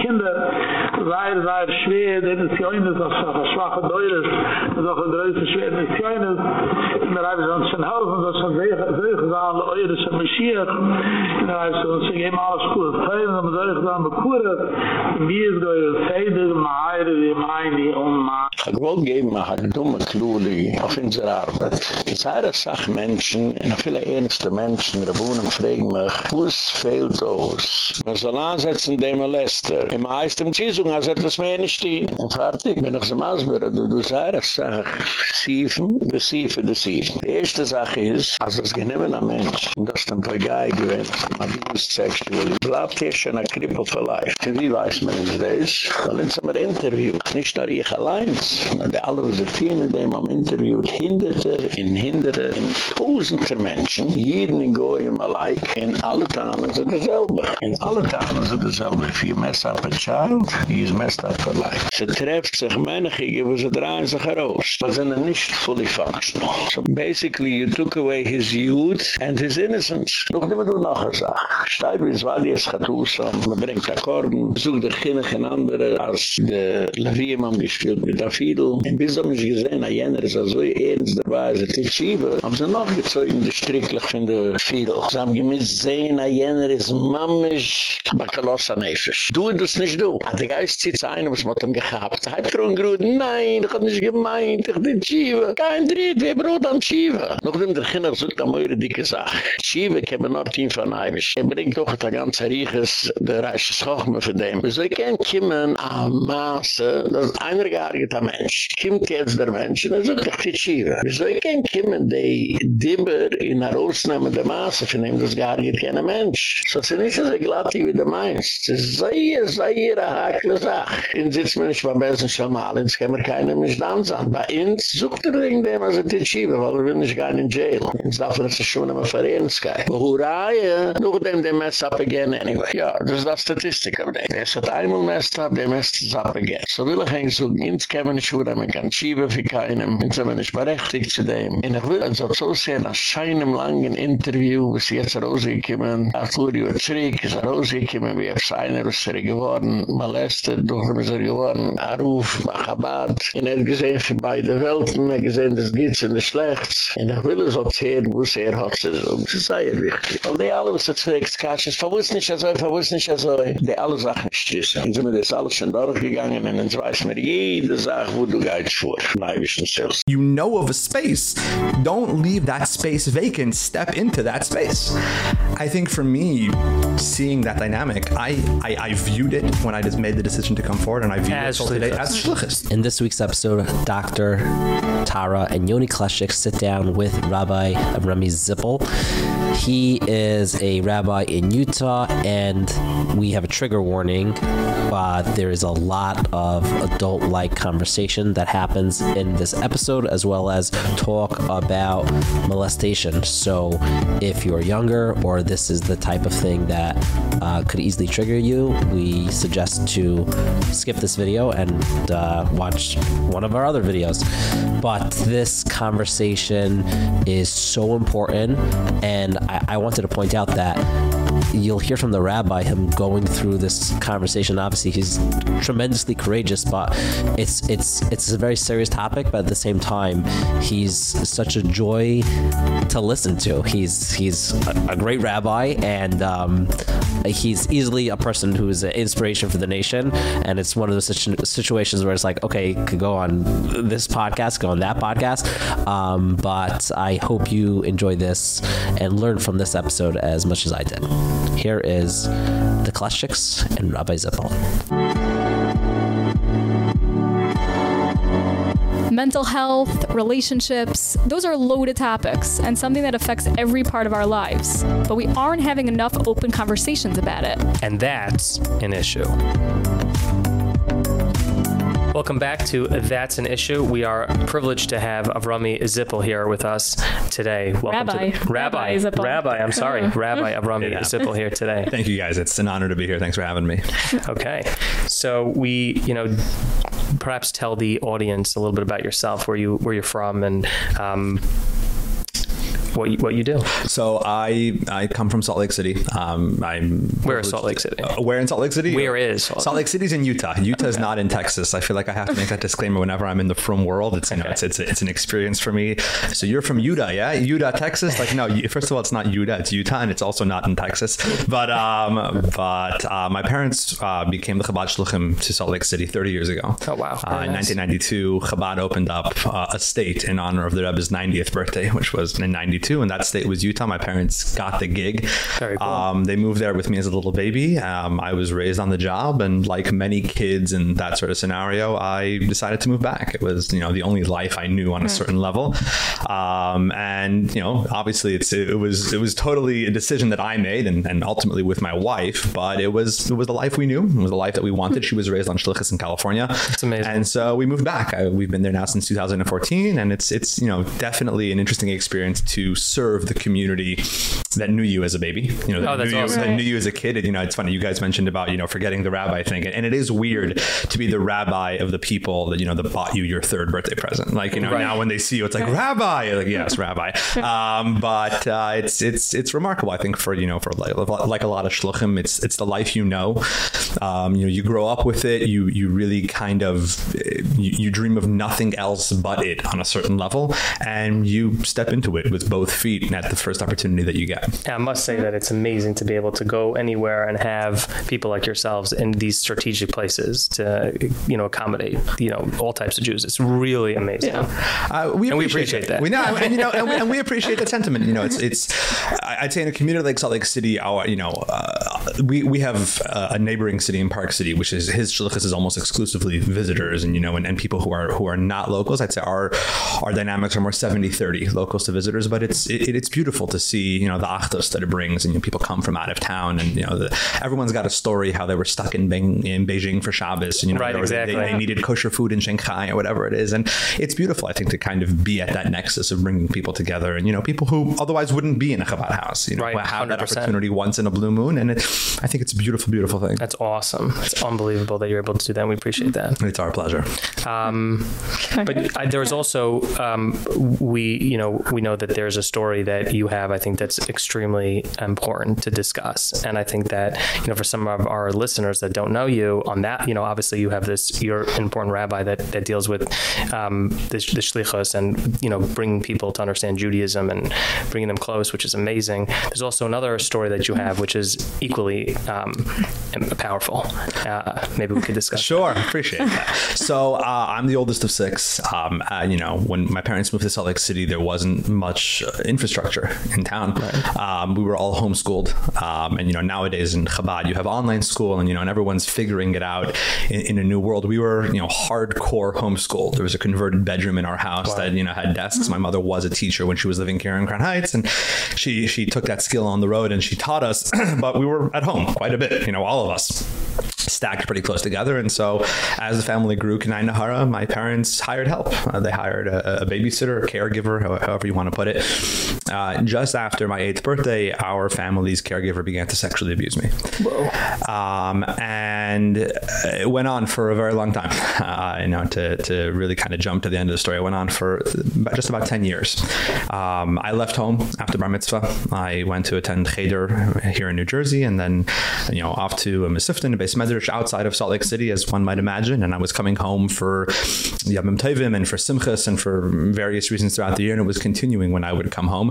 Kinder. sehr, sehr schwer, denn es joines, als es schwache Deures, es auch ein größer schwer, denn es joines, in der Reise uns schon helfen, dass schon sehr, Sachen, eure schon Mashiach, in der Reise uns schon geben alles gut, feilen, aber sehr, sehr, sehr, wie es gehe, feilen, maire, wie meine, um maire. Ich wollte geben, ich habe dumme Kluli auf unserer Arbeit. Ich sage, das sage Menschen, und viele ernste Menschen, Rebunen fragen mich, wo es fehlt aus? Man soll ansetzen, dem Molester. Im Eis dem Chisung, also er als etwas mehr nicht stehen. Und fertig, wenn ich so maßbüre, du, du sagst, ich sage, siefen, besiefen, besiefen. Die erste Sache ist, als es genehmen ein Mensch, und das dann bei Gai gewinnt, abused sexually, bleibt hier schon ein Krippel für life. Und wie weiß man in das? Weil in so einem Interview, nicht nur ich allein, sondern alle, die vielen in dem am Interview, hinderte, in hinderte, in tausende Menschen, jeden in Goyim alike, in alle Tannen sind dasselbe. In alle Tannen sind dasselbe. If you mess up a child, he is messed mess up for life. Ze treft sich menigige, wo ze draaien zich eroos. Ze zijn er niet fully functional. So basically, you took away his youth and his innocence. Nog niet wat u nog eens zag. Stijf is waar die is gaat oorzaam. Me brengt akkoorden. Bezoek de Kinnig geen andere als de lavie man gespeeld met de fiedel. En wie zou je zeggen, na jener is er zo eens de baas het is schieven. Am ze nog iets zo in de strikkelijk van de fiedel. Ze hebben gemist zeggen, na jener is mamisch. Bakalosa neefisch. Doe het dus niet doen. Aan de geist zit. is einer, was man hat ihm gehabt. Er hat grün nein, ich hab nicht gemeint, ich bin Tschiva. Kein Dritt, wir brot am Tschiva. Noch dem der Kinder sucht am eure dicke Sache. Tschiva kämen noch team von Eibisch. Er bringt doch der ganze Rieches, der reiche Schochme von dem. So ich kann kommen am Maße, das ist einer geargeter Mensch. Kommt jetzt der Mensch, und er sucht doch die Tschiva. So ich kann kommen, die Dibber in der Ausnahme der Maße, von dem das gearget kein Mensch. So sie nicht so glatt wie du meinst. Das ist sehr, sehr hakle Sache. Zaak. In sitzt man nicht beim Besen schon mal, ins kann man keinem nicht dansen. Bei uns sucht er wegen dem, also die Schiebe, weil er will nicht gehen in jail. Ins darf er sich schon immer verehrenskei. Hurraie, noch dem, der mess up again anyway. Ja, das ist die Statistik auf dem. Er hat einmal messed up, der messed es up again. So will ich eigentlich sagen, ins kann man nicht schuhe, man kann Schiebe für keinem, ins sind wir nicht berechtigt zu dem. Und ich will also so sehen, nach scheinem langen Interview, was jetzt rausgekommen, Arturio Zirik ist rausgekommen, wie er seiner ist er geworden, molested, geworden, Aruf, und er hat gesehen für beide Welten, er gesehen, das und das schlecht. Und ich will es auch sehen, wo es er hat, das ist sehr wichtig. Und die alle, was er nicht so, nicht so, die alle Sachen. Und sind wir das alles schon durchgegangen, und jetzt weiß jede Sache, wo du gehst vor. Selbst. You know of a space. Don't leave that space vacant. Step into that space. I think for me, seeing that dynamic, I, I, I viewed it when I just made the decision to come forward, and I viewed As it today as shlichus. In this week's episode, Dr. Tara and Yoni Kleshik sit down with Rabbi Rami Zippel. He is a rabbi in Utah, and we have a trigger warning. Uh, there is a lot of adult like conversation that happens in this episode, as well as talk about molestation. So, if you're younger or this is the type of thing that uh, could easily trigger you, we suggest to skip this video and uh, watch one of our other videos. But this conversation is so important, and I, I wanted to point out that you'll hear from the rabbi him going through this conversation. Obviously, he's tremendously courageous, but it's it's it's a very serious topic. But at the same time, he's such a joy to listen to. He's he's a, great rabbi, and um, he's easily a person who is an inspiration for the nation. And it's one of those situ- situations where it's like, okay, could go on this podcast, go on that podcast. Um, but I hope you enjoy this and learn from this episode as much as I did. Here is the Kleshchiks and Rabbi Zippel. mental health, relationships, those are loaded topics and something that affects every part of our lives. But we aren't having enough open conversations about it. And that's an issue. Welcome back to That's an Issue. We are privileged to have Avremi Zippel here with us today. Welcome Rabbi. to the, Rabbi. Rabbi Rabbi, I'm sorry. Rabbi Avremi Yeah. Zippel here today. Thank you guys. It's an honor to be here. Thanks for having me. Okay. So we, you know, perhaps tell the audience a little bit about yourself, where you where you're from and um, what you, what you do. So I I come from Salt Lake City. Um, I'm Where is Salt Lake City? Uh, where in Salt Lake City? Where is Salt, Lake? Salt Lake City's in Utah. Utah is not in Texas. I feel like I have to make that disclaimer whenever I'm in the frum world. It's you know, it's it's it's an experience for me. So you're from Utah, yeah? Utah, Texas? Like no, first of all, it's not Utah, it's Utah, and it's also not in Texas. But um, but uh, my parents uh, became the Chabad Shluchim to Salt Lake City 30 years ago. Oh wow. Uh, in 1992, Chabad opened up uh, a state in honor of the Rebbe's 90th birthday, which was in 92, and that state was Utah. My parents got the gig. Very cool. Um, they moved there with me as a little baby. Um, I was raised on the job, and like many kids in that sort of scenario, I decided to move back. It was, you know, the only life I knew on a certain level, um, and you know, obviously, it's it was it was totally a decision that I made, and, and ultimately with my wife. But it was it was the life we knew. It was the life that we wanted. She was raised on Shlichus in California. That's amazing. And so we moved back. I, we've been there now since 2014, and it's it's you know definitely an interesting experience to serve the community that knew you as a baby. You know, that, Oh, knew, you, awesome. that knew you as a kid. And, you know, it's funny. You guys mentioned about you know forgetting the rabbi thing, and, and it is weird to be the rabbi of the people that you know that bought you your third birthday present. Like you know Right. now when they see you, it's like rabbi. You're like yes, rabbi. Um, but uh, it's it's it's remarkable. I think for you know for like, like a lot of shluchim, it's it's the life you know. Um, you know, you grow up with it. You you really kind of you, you dream of nothing else but it on a certain level, and you step into it with both feet at the first opportunity that you get. Yeah, I must say that it's amazing to be able to go anywhere and have people like yourselves in these strategic places to you know accommodate you know all types of Jews. It's really amazing. Uh, we and we appreciate appreciate that. We know, and you know, and we, and we appreciate the sentiment. You know, it's it's. I- I'd say in a community like Salt Lake City, our you know, uh, we we have uh, a neighboring city in Park City, which is his shlichus is almost exclusively visitors, and you know, and, and people who are who are not locals. I'd say our our dynamics are more 70-30 locals to visitors, but it's it, it's beautiful to see you know the achdus that it brings, and you know, people come from out of town, and you know, the, everyone's got a story how they were stuck in Beijing, in Beijing for Shabbos, and you know, Right, they they- they needed kosher food in Shanghai or whatever it is. And it's beautiful, I think, to kind of be at that nexus of bringing people together and, you know, people who otherwise wouldn't be in a Chabad house, you know, Right, have that 100%. opportunity once in a blue moon. And it, I think it's a beautiful, beautiful thing. That's awesome. It's unbelievable that you're able to do that. and We appreciate that. It's our pleasure. Um, but I, there's also um, we you know we know that there's a story that you have I think that's extremely important to discuss and I think that you know for some of our listeners that don't know you on that you know obviously you have this you're an important rabbi that that deals with um, the, the shlichus and you know bringing people to understand Judaism and bringing them close which is amazing there's also another story that you have which is equally um, powerful uh, maybe we could discuss Sure, appreciate that. So uh, I'm the oldest of six. Um, and, you know, when my parents moved to Salt Lake City, there wasn't much uh, infrastructure in town. Um, we were all homeschooled, um, and you know, nowadays in Chabad, you have online school, and you know, and everyone's figuring it out in, in a new world. We were, you know, hardcore homeschooled. There was a converted bedroom in our house that you know had desks. My mother was a teacher when she was living here in Crown Heights, and she she took that skill on the road and she taught us. but we were at home quite a bit. You know, all of us stacked pretty close together. And so as the family grew kein ayin hara my parents hired help. Uh, they hired a, a, babysitter a caregiver however you want to put it. Uh, just after my 8th birthday our family's caregiver began to sexually abuse me. Um, and it went on for a very long time. Uh, you know to to really kind of jump to the end of the story it went on for just about 10 years. Um, I left home after bar mitzvah. I went to attend cheder here in New Jersey and then you know off to a Mesivtan beis medrash outside of Salt Lake City as one might imagine. And I was coming home for Yom Tovim and for Simchas and for various reasons throughout the year and it was continuing when I would come home.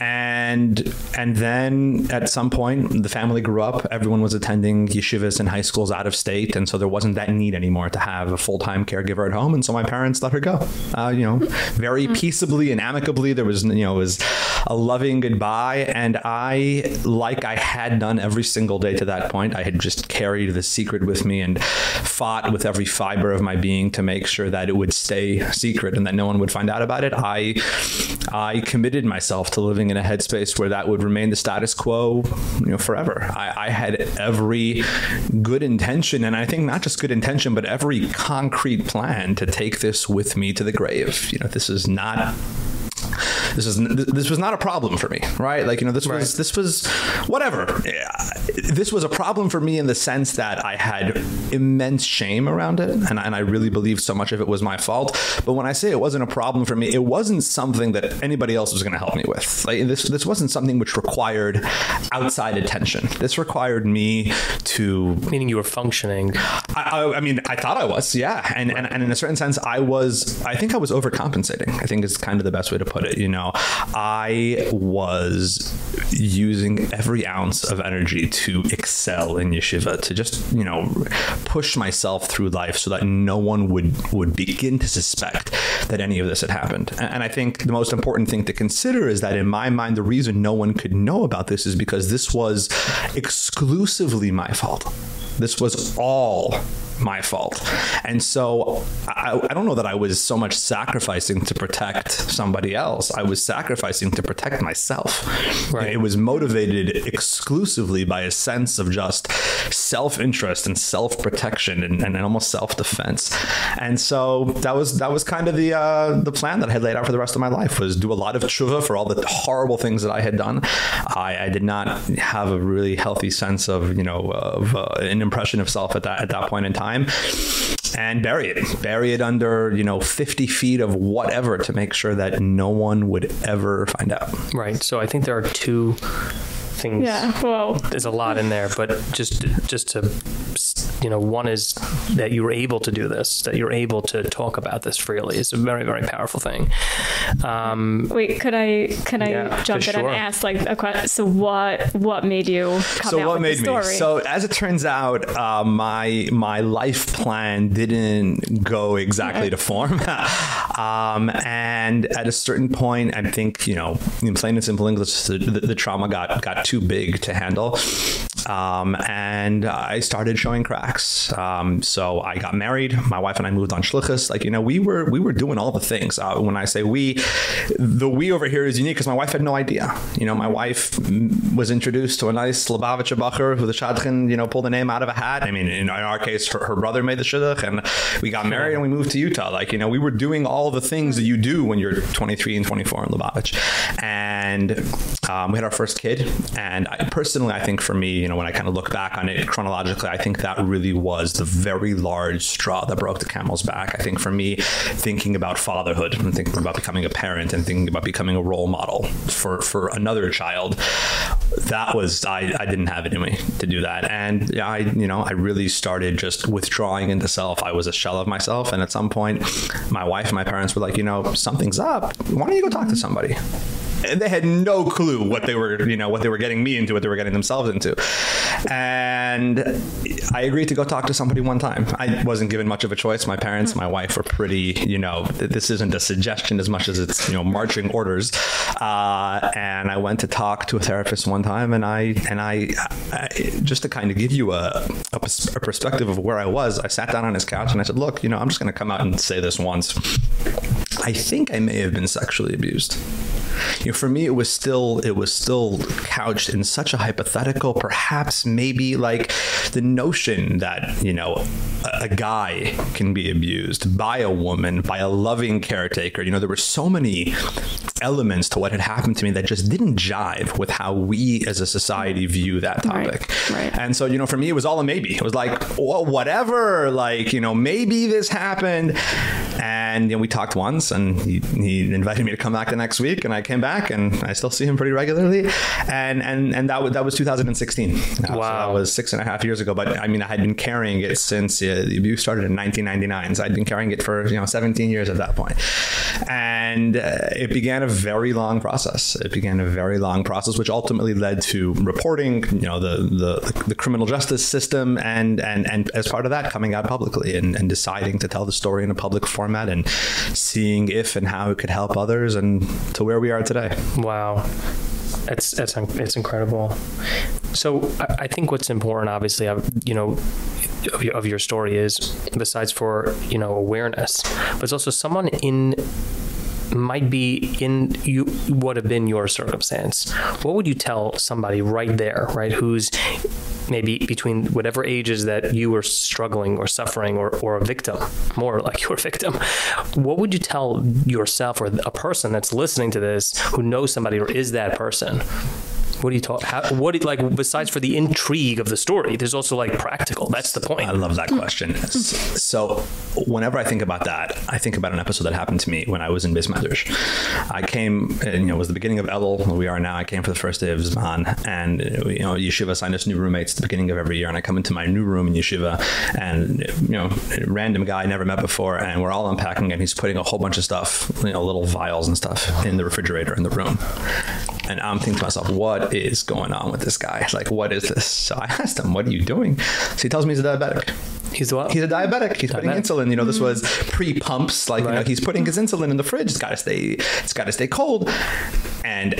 And and then at some point the family grew up. Everyone was attending yeshivas and high schools out of state. And so there wasn't that need anymore to have a full-time caregiver at home. And so my parents let her go. Uh, you know very peaceably and amicably. There was you know was a loving goodbye. And I like I had done every single day to that point I had just carried the secret with me and fought with every fiber of my being to make sure that it would stay secret and that no one would find out about it. I I committed myself to living in a headspace where that would remain the status quo you know forever. I, I had every good intention and I think not just good intention but every concrete plan to take this with me to the grave. You know this is not this is this was not a problem for me right? Like you know this right. was this was whatever. This was a problem for me in the sense that I had immense shame around it and and I really believe so much of it was my fault. But when I say it wasn't a problem for me it wasn't something that anybody else was going to help me with. Like this this wasn't something which required outside attention. This required me to meaning you were functioning. I, I, I mean I thought I was yeah. And, right. and and in a certain sense I was I think I was overcompensating I think is kind of the best way to put it you know I was using every ounce of energy to excel in yeshiva to just you know push myself through life so that no one would would begin to suspect that any of this had happened. And, and I think the most important thing to consider is that in my mind the reason no one could know about this is because this was exclusively my fault. This was all my fault. And so I, I don't know that I was so much sacrificing to protect somebody else. I was sacrificing to protect myself. Right. It was motivated exclusively by a sense of just self-interest and self-protection and, and almost self-defense. And so that was that was kind of the uh, the plan that I had laid out for the rest of my life was do a lot of tshuva for all the horrible things that I had done. I, I did not have a really healthy sense of, you know, of uh, an impression of self at that at that point in time time and bury it. Bury it under you know 50 feet of whatever to make sure that no one would ever find out. Right. So i think there are two things yeah well there's a lot in there but just just to you know one is that you were able to do this that you're able to talk about this freely is a very very powerful thing. Um, wait could i can i yeah, jump in sure. and ask like a question so what what made you come so out what made me? so as it turns out uh, my my life plan didn't go exactly to form. Um, and at a certain point i think you know in plain and simple english the, the, the trauma got got too big to handle um, and I started showing cracks. Um, so I got married. My wife and I moved on shlichus. Like you know, we were we were doing all the things. Uh, when I say we, the we over here is unique because my wife had no idea. You know, my wife was introduced to a nice Lubavitcher bacher who the shadchan you know pulled the name out of a hat. I mean, in our case, her, her brother made the shidduch, and we got married and we moved to Utah. Like you know, we were doing all the things that you do when you're 23 and 24 in Lubavitch, and um, we had our first kid. And I, personally, I think for me, you know know when I kind of look back on it chronologically I think that really was the very large straw that broke the camel's back. I think for me thinking about fatherhood and thinking about becoming a parent and thinking about becoming a role model for for another child that was I I didn't have it in me to do that. And I you know I really started just withdrawing into self. I was a shell of myself. And at some point my wife and my parents were like you know something's up. Why don't you go talk to somebody they had no clue what they were you know what they were getting me into what they were getting themselves into. And I agreed to go talk to somebody one time. I wasn't given much of a choice. My parents my wife were pretty you know this isn't a suggestion as much as it's you know marching orders. Uh, and I went to talk to a therapist one time and I and I, I just to kind of give you a, a a perspective of where I was I sat down on his couch and I said look you know I'm just going to come out and say this once. I think I may have been sexually abused You know, for me it was still it was still couched in such a hypothetical perhaps maybe like the notion that, you know, a, a guy can be abused by a woman, by a loving caretaker. You know, there were so many elements to what had happened to me that just didn't jive with how we as a society view that topic. Right, right. And so, you know, for me it was all a maybe. It was like, well, whatever, like, you know, maybe this happened. And you know, we talked once and he, he invited me to come back the next week and I came back and I still see him pretty regularly. And and and that was that was 2016. Wow. So that was six and a half years ago, but I mean I had been carrying it since uh, the abuse started in 1999. So I'd been carrying it for, you know, 17 years at that point. And uh, it began a very long process. It began a very long process which ultimately led to reporting, you know, the the the criminal justice system and and and as part of that coming out publicly and and deciding to tell the story in a public format and seeing if and how it could help others and to where we are today. Wow. It's it's it's incredible. So I, I think what's important obviously you know of your, of your story is besides for, you know, awareness, but it's also someone in might be in you would have been your circumstance what would you tell somebody right there right who's maybe between whatever ages that you were struggling or suffering or or a victim more like you're a victim what would you tell yourself or a person that's listening to this who knows somebody or is that person what do you talk how, what like besides for the intrigue of the story there's also like practical. That's the point. I love that question. So whenever I think about that I think about an episode that happened to me when I was in Bismadrash I came you know it was the beginning of Elul where we are now. I came for the first day of Zman and you know yeshiva assigned us new roommates at the beginning of every year and I come into my new room in yeshiva and you know random guy I never met before and we're all unpacking and he's putting a whole bunch of stuff you know little vials and stuff in the refrigerator in the room and I'm thinking to myself what is going on with this guy? Like, what is this? So I asked him, what are you doing? So he tells me he's a diabetic. He's what? He's a diabetic. He's diabetic. putting insulin. You know, this hmm. was pre-pumps. Like, right. you know, he's putting his insulin in the fridge. It's got to stay, it's got to stay cold. And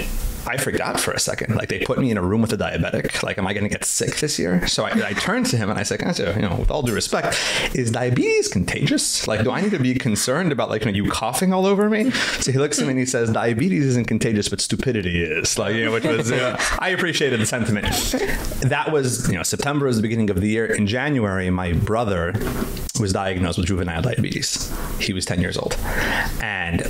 I forgot for a second. Like they put me in a room with a diabetic. Like, am I going to get sick this year? So I, I turned to him and I said, you know, with all due respect, is diabetes contagious? Like, do I need to be concerned about like you, know, you coughing all over me? So he looks at me and he says, diabetes isn't contagious, but stupidity is. Like, you know, which was, I appreciated the sentiment. That was, you know, September was the beginning of the year. In January, my brother was diagnosed with juvenile diabetes. He was 10 years old. And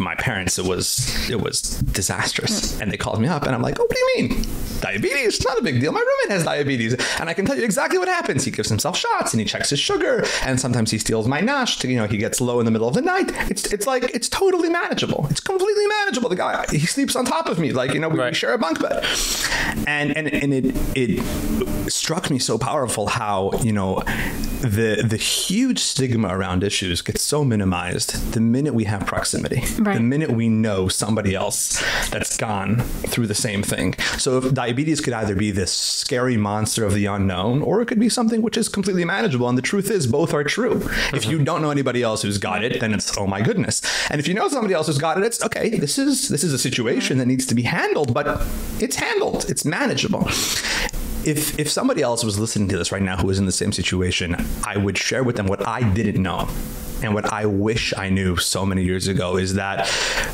my parents it was it was disastrous and they called me up and I'm like, "Oh, what do you mean? Diabetes? It's not a big deal. My roommate has diabetes." And I can tell you exactly what happens. He gives himself shots and he checks his sugar and sometimes he steals my nash, to, you know, he gets low in the middle of the night. It's it's like it's totally manageable. It's completely manageable. The guy he sleeps on top of me like, you know, we, right. we share a bunk bed. And and and it it struck me so powerful how, you know, the the huge stigma around issues gets so minimized the minute we have proximity. Right. The minute we know somebody else that's gone through the same thing. So if diabetes could either be this scary monster of the unknown or it could be something which is completely manageable and the truth is both are true. Mm -hmm. If you don't know anybody else who's got it, then it's oh my goodness. And if you know somebody else who's got it, it's okay, this is this is a situation that needs to be handled, but it's handled. It's manageable if if somebody else was listening to this right now who was in the same situation, I would share with them what I didn't know and what I wish I knew so many years ago is that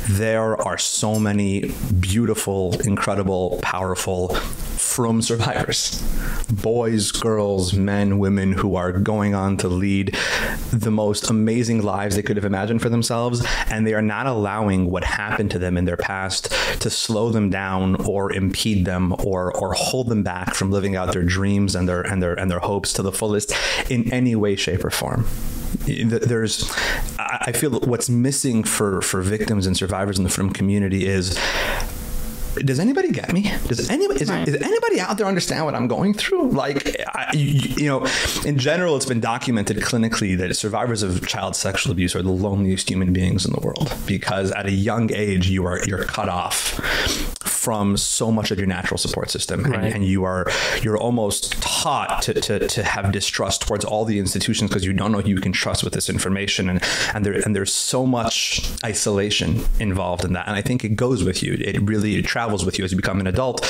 there are so many beautiful, incredible, powerful frum survivors. Boys, girls, men, women who are going on to lead the most amazing lives they could have imagined for themselves and they are not allowing what happened to them in their past to slow them down or impede them or or hold them back from living out their dreams and their and their and their hopes to the fullest in any way shape or form there's I feel what's missing for for victims and survivors in the frum community is does anybody get me? Does anybody is, right. is, anybody out there understand what I'm going through? Like I, you, you, know in general it's been documented clinically that survivors of child sexual abuse are the loneliest human beings in the world because at a young age you are you're cut off from so much of your natural support system. And, and you are you're almost taught to to to have distrust towards all the institutions because you don't know who you can trust with this information. And and there and there's so much isolation involved in that. And I think it goes with you. It really it travels with you as you become an adult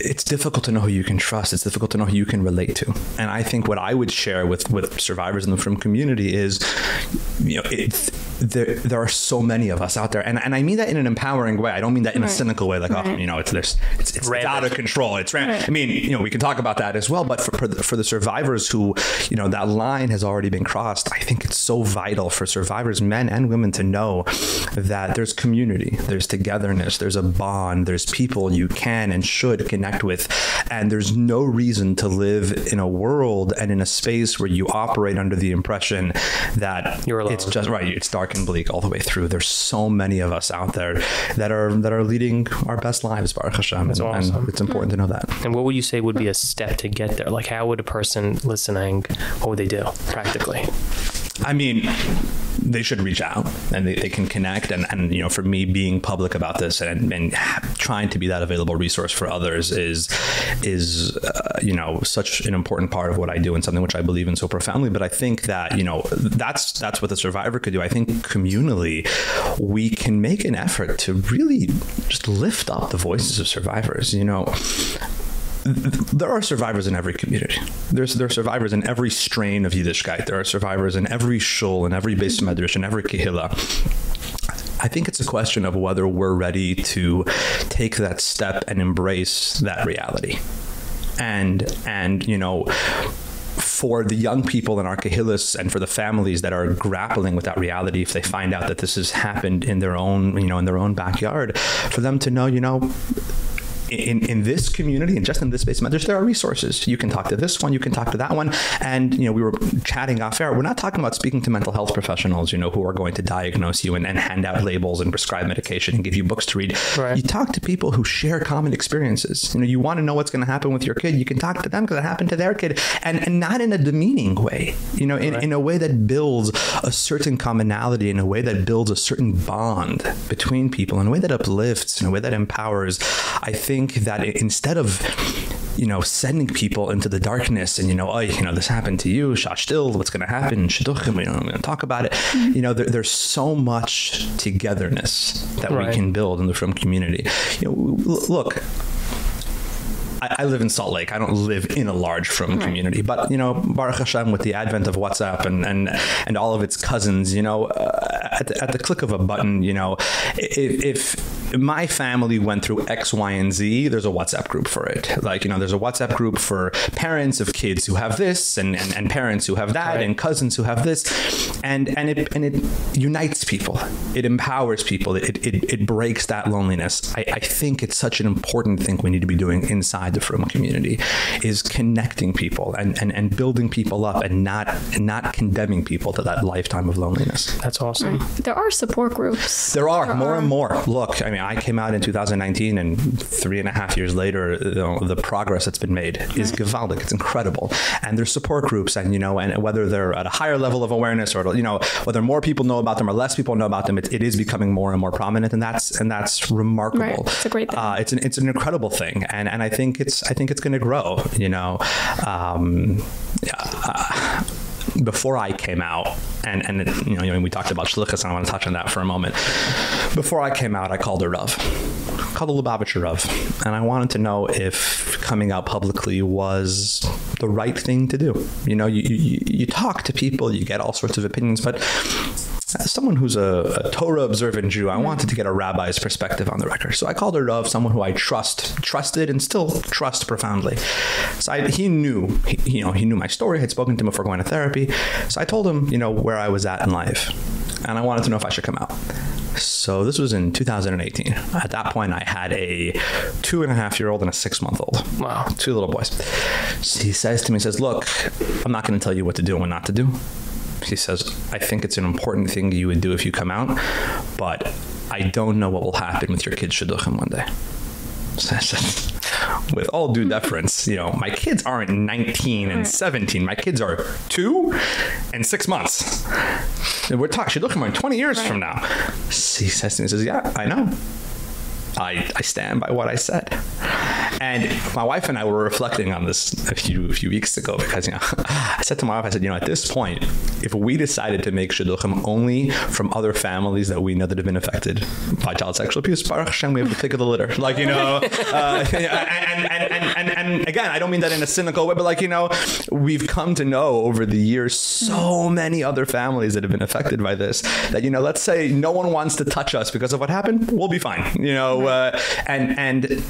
it's difficult to know who you can trust. It's difficult to know who you can relate to. And I think what I would share with with survivors in the frum community is you know it there there are so many of us out there. And and I mean that in an empowering way. I don't mean that in a cynical way like oh you know it's there's it's, it's out of control. It's Right. I mean you know we can talk about that as well but for for the, for the survivors who you know that line has already been crossed I think it's so vital for survivors men and women to know that there's community there's togetherness there's a bond there's people you can and should connect with and there's no reason to live in a world and in a space where you operate under the impression that You're alone. it's just right it's dark and bleak all the way through there's so many of us out there that are that are leading our best lives Baruch Hashem That's and, and awesome. it's important to know that And what would you say would be a step to get there? Like how would a person listening what would they do practically? I mean, they should reach out and they, they can connect. And and you know for me being public about this and and trying to be that available resource for others is is uh, you know such an important part of what I do and something which I believe in so profoundly. But I think that you know that's that's what the survivor could do. I think communally we can make an effort to really just lift up the voices of survivors you know there are survivors in every community. There's there are survivors in every strain of Yiddishkeit. There are survivors in every shul, in every beis medrash, in every kehillah. I think it's a question of whether we're ready to take that step and embrace that reality. And and you know for the young people in our kahillas and for the families that are grappling with that reality if they find out that this has happened in their own you know in their own backyard for them to know you know in in this community and just in this space there's there are resources. You can talk to this one you can talk to that one. And you know we were chatting off air. We're not talking about speaking to mental health professionals you know who are going to diagnose you and, and hand out labels and prescribe medication and give you books to read. You talk to people who share common experiences. You know you want to know what's going to happen with your kid you can talk to them because it happened to their kid. And and not in a demeaning way you know in, in a way that builds a certain commonality in a way that builds a certain bond between people in a way that uplifts in a way that empowers. I think that instead of you know sending people into the darkness and you know oh you know this happened to you shashtil what's going to happen? Shidduchim we don't to talk about it. Mm-hmm. You know there, there's so much togetherness that Right. we can build in the frum community. You know look I, I live in Salt Lake. I don't live in a large frum community, but you know, Baruch Hashem, with the advent of WhatsApp and and and all of its cousins, you know, uh, at, the, at the click of a button, you know, if, if my family went through X, Y, and Z, there's a WhatsApp group for it. Like you know, there's a WhatsApp group for parents of kids who have this, and and, and parents who have that, and cousins who have this, and and it and it unites people. It empowers people. It it it breaks that loneliness. I, I think it's such an important thing we need to be doing inside the Frum community is connecting people and, and and building people up and not and not condemning people to that lifetime of loneliness. That's awesome. There are support groups. There are more and more. Look, I mean, I came out in 2019, and three and a half years later, you know, the progress that's been made is gewaldic. It's incredible. And there's support groups, and you know, and whether they're at a higher level of awareness or you know, whether more people know about them or less people know about them, it, it is becoming more and more prominent, and that's and that's remarkable. Right. It's a great thing. Uh, it's an it's an incredible thing, and and I think it's I think it's going to grow. You know. Um, yeah, before I came out and and you know when we talked about shlichus and I want to touch on that for a moment before I came out I called her Rav called the Lubavitcher Rav and I wanted to know if coming out publicly was the right thing to do you know you you, you talk to people you get all sorts of opinions but as someone who's a, a Torah observant Jew, I wanted to get a rabbi's perspective on the record. So I called her Rav, someone who I trust, trusted and still trust profoundly. So I, he knew, he, you know, he knew my story, I had spoken to him before going to therapy. So I told him, you know, where I was at in life. And I wanted to know if I should come out. So this was in 2018. At that point, I had a two and a half year old and a six month old. Wow. Two little boys. So he says to me, he says, look, I'm not going to tell you what to do and what not to do. He says, I think it's an important thing you would do if you come out, but I don't know what will happen with your kids shidduchim one day. So I said, with all due deference, you know, my kids aren't 19 and 17. My kids are 2 and 6 months. And we're talking shidduchim are 20 years from now. So he says he says, "Yeah, I know." I I stand by what I said. And my wife and I were reflecting on this a few a few weeks ago because you know I said to my wife I said you know at this point if we decided to make shidduchim only from other families that we know that have been affected by child sexual abuse Baruch Hashem we have to pick of the litter like you know uh, and, and, and, and, and again I don't mean that in a cynical way but like you know we've come to know over the years so many other families that have been affected by this that you know let's say no one wants to touch us because of what happened we'll be fine you know uh, and and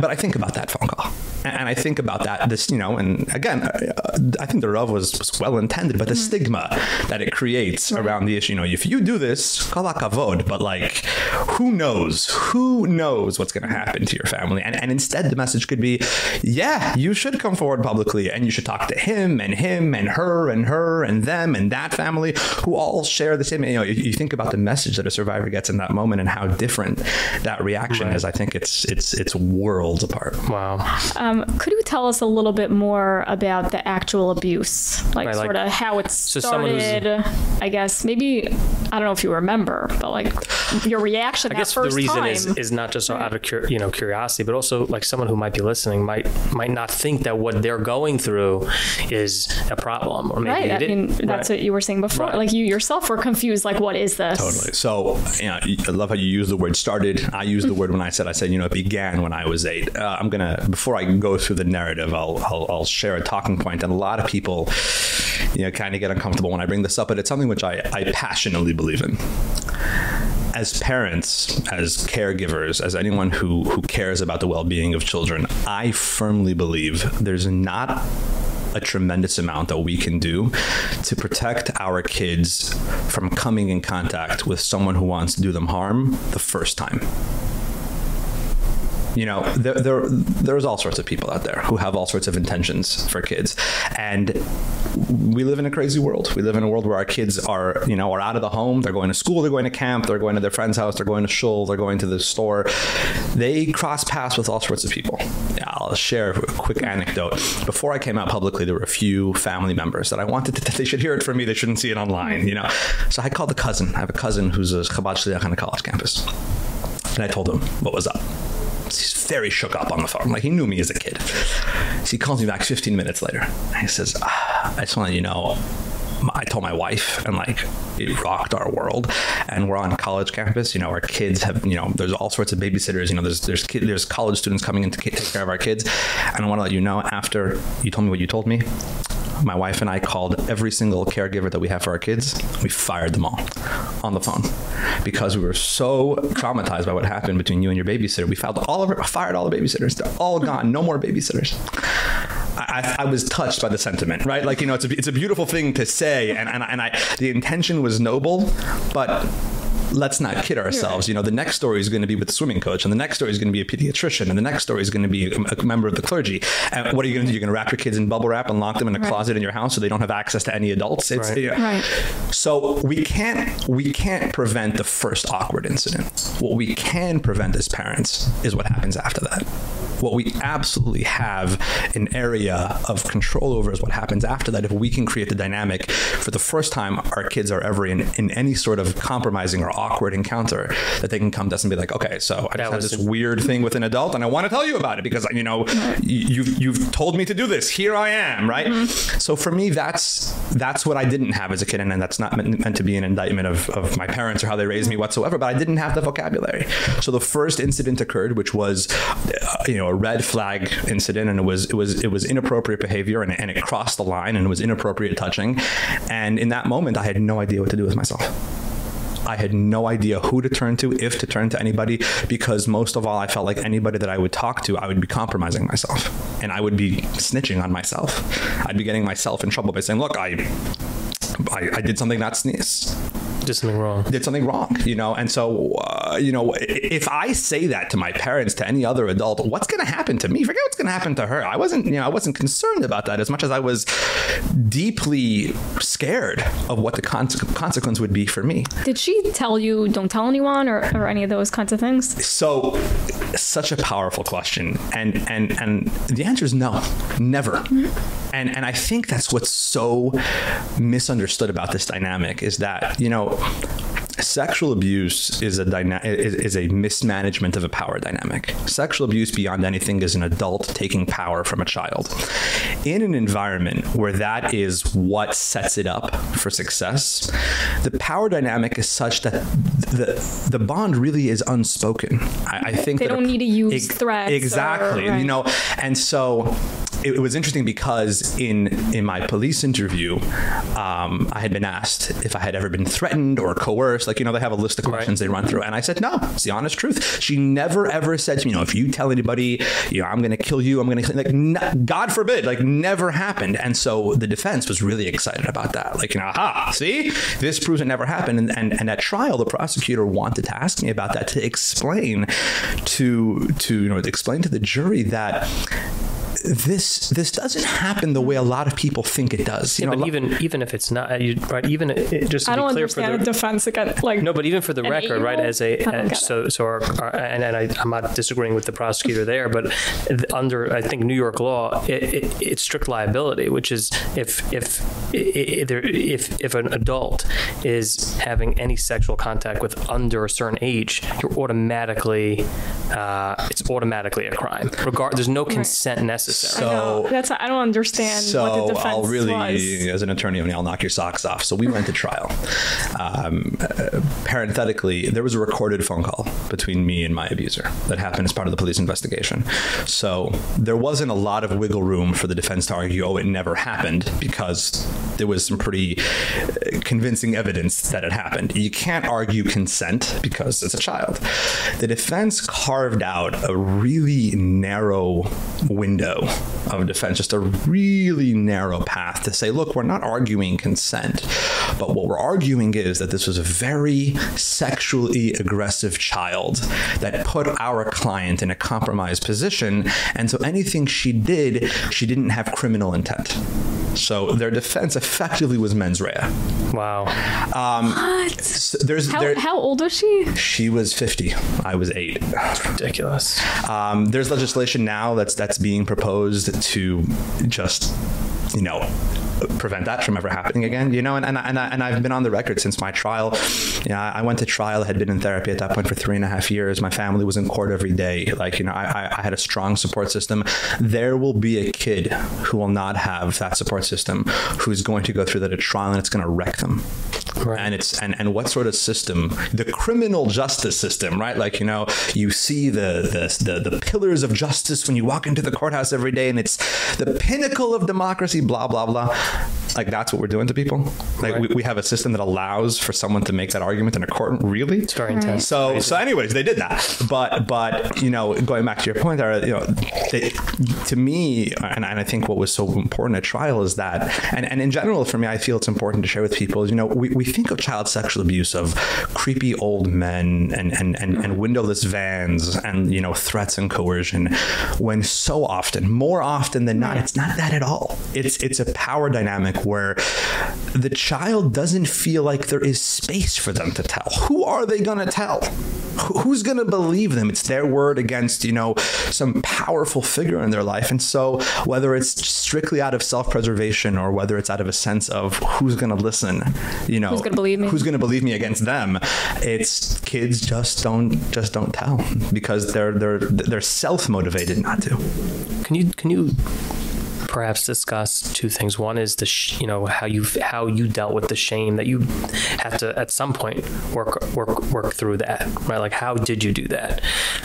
but I think about that phone call and I think about that this you know and again uh, I think the Rav was, was well intended but the mm-hmm. stigma that it creates right. around the issue you know if you do this kavod but like who knows who knows what's going to happen to your family and and instead the message could be yeah you should come forward publicly and you should talk to him and him and her and her and them and that family who all share the same you know you, you think about the message that a survivor gets in that moment and how different that reaction right. is I think it's it's it's worlds apart wow um, could you tell us a little bit more about the actual abuse like, right, sort of how it started I guess maybe I don't know if you remember but like your reaction I guess the reason time. is is not just out of you know curiosity but also like someone who might be listening might might not think that what they're going through is a problem or maybe right. I mean that's right. what you were saying before right. like you yourself were confused like what is this Totally so you know I love how you use the word started I used the word when I said I said you know it began when I was 8 uh, I'm going to before I go through the narrative I'll, I'll I'll share a talking point. And a lot of people you know kind of get uncomfortable when I bring this up but it's something which I I passionately believe in. As parents, as caregivers, as anyone who who cares about the well-being of children, I firmly believe there's not a tremendous amount that we can do to protect our kids from coming in contact with someone who wants to do them harm the first time you know there, there there's all sorts of people out there who have all sorts of intentions for kids. And we live in a crazy world. We live in a world where our kids are you know are out of the home. They're going to school. They're going to camp. They're going to their friend's house. They're going to shul they're going to the store. They cross paths with all sorts of people. Yeah, I'll share a quick anecdote. Before I came out publicly there were a few family members that I wanted to they should hear it from me. They shouldn't see it online you know. So I called the cousin. I have a cousin who's a Chabad shliach on a college campus. And I told him what was up very shook up on the phone. Like he knew me as a kid. So he calls me back 15 minutes later. He says, ah, I just want to you know I told my wife and like it rocked our world and we're on college campus you know our kids have you know there's all sorts of babysitters you know there's there's there's college students coming in to take care of our kids and I want to let you know after you told me what you told me my wife and I called every single caregiver that we have for our kids. We fired them all on the phone because we were so traumatized by what happened between you and your babysitter. We filed all of fired all the babysitters. They're all gone. No more babysitters. I, I, was touched by the sentiment, right? Like, you know, it's a, it's a beautiful thing to say and, and, and I, the intention was noble, but let's not kid ourselves. You know, the next story is going to be with the swimming coach and the next story is going to be a pediatrician and the next story is going to be a, member of the clergy. And what are you going to do? You're going to wrap your kids in bubble wrap and lock them in a right. closet in your house so they don't have access to any adults. It's right. Yeah. right. So we can't we can't prevent the first awkward incident. What we can prevent as parents is what happens after that what we absolutely have an area of control over is what happens after that if we can create the dynamic for the first time our kids are ever in in any sort of compromising or awkward encounter that they can come to us and be like okay so I just had this weird thing with an adult and I want to tell you about it because you know you've you've told me to do this. Here I am right? Mm -hmm. so for me that's that's what I didn't have as a kid and, and that's not meant, meant to be an indictment of of my parents or how they raised me whatsoever but I didn't have the vocabulary. So the first incident occurred which was uh, you know a red flag incident and it was it was it was inappropriate behavior and, and it crossed the line and it was inappropriate touching. And in that moment I had no idea what to do with myself I had no idea who to turn to, if to turn to anybody because most of all I felt like anybody that I would talk to, I would be compromising myself and I would be snitching on myself. I'd be getting myself in trouble by saying, "Look, I I, I did something that's did something wrong. Did something wrong, you know. And so uh, you know, if I say that to my parents, to any other adult, what's going to happen to me? Forget what's going to happen to her. I wasn't, you know, I wasn't concerned about that as much as I was deeply scared of what the consequence would be for me. Did she tell you don't tell anyone or, or any of those kinds of things? So such a powerful question and and and the answer is no. Never. And and I think that's what's so misunderstood about this dynamic is that, you know, sexual abuse is a is, is a mismanagement of a power dynamic. Sexual abuse beyond anything is an adult taking power from a child. In an environment where that is what sets it up for success, the power dynamic is such that the the bond really is unspoken. I, I think they don't need to use threats exactly, or, right. you know, and so it, it, was interesting because in in my police interview, um, I had been asked if I had ever been threatened or coerced. Like you know, they have a list of questions right. they run through, and I said no. It's the honest truth. She never ever said to me, you know, if you tell anybody, you know, I'm going to kill you. I'm going to like, no, God forbid, like never happened. And so the defense was really excited about that. Like, you know, aha, see, this proves it never happened. And and, and at trial, the prosecutor wanted to ask me about that to explain to to you know explain to the jury that this this doesn't happen the way a lot of people think it does. You yeah, know, but even even if it's not, you, right? Even it, just to I don't be clear understand for the defense against like no, but even for the record, right? As a as, so so our, our, and, and I, am not disagreeing with the prosecutor there, but under I think New York law, it, it, it's strict liability, which is if if if if an adult is having any sexual contact with under a certain age, you're automatically uh, it's automatically a crime. Regard there's no consent right. Necessary. So that's I don't understand so what the defense I'll really was. as an attorney I'll knock your socks off. So we went to trial. Um, uh, parenthetically, there was a recorded phone call between me and my abuser that happened as part of the police investigation. So there wasn't a lot of wiggle room for the defense to argue oh it never happened because there was some pretty uh, convincing evidence that it happened. You can't argue consent because it's a child. The defense carved out a really narrow window of defense, just a really narrow path to say, look, we're not arguing consent, but what we're arguing is that this was a very sexually aggressive child that put our client in a compromised position, and so anything she did, she didn't have criminal intent. So their defense effectively was mens rea. Wow. Um, what? So there's how, there, how old was she? She was 50. I was 8. Ridiculous. Um, there's legislation now that's that's being proposed to just you know prevent that from ever happening again you know? And and and, I, and I've been on the record since my trial. You know I went to trial I had been in therapy at that point for three and a half years. My family was in court every day. Like you know I I had a strong support system. There will be a kid who will not have that support system who's going to go through that at trial and it's going to wreck them right. and it's and and what sort of system? The criminal justice system right? Like you know you see the the the, the pillars of justice when you walk into the courthouse every day and it's the pinnacle of democracy blah blah blah. Like that's what we're doing to people? Like right. we, we have a system that allows for someone to make that argument in a court? Really? It's very intense. So Crazy. so anyways they did that. But but you know going back to your point there you know they, to me and, and I think what was so important at trial is that and and in general for me I feel it's important to share with people you know we we think of child sexual abuse of creepy old men and and and, and windowless vans and you know threats and coercion when so often more often than not it's not that at all. It's it's a power dynamic where the child doesn't feel like there is space for them to tell. Who are they going to tell who's going to believe them? It's their word against you know some powerful figure in their life. And so whether it's strictly out of self-preservation or whether it's out of a sense of who's going to listen you know who's going to believe me? Who's going to believe me against them? It's kids just don't just don't tell because they're they're they're self-motivated not to. Can you can you perhaps discuss two things. One is the you know how you how you dealt with the shame that you have to at some point work work work through that, right? Like how did you do that?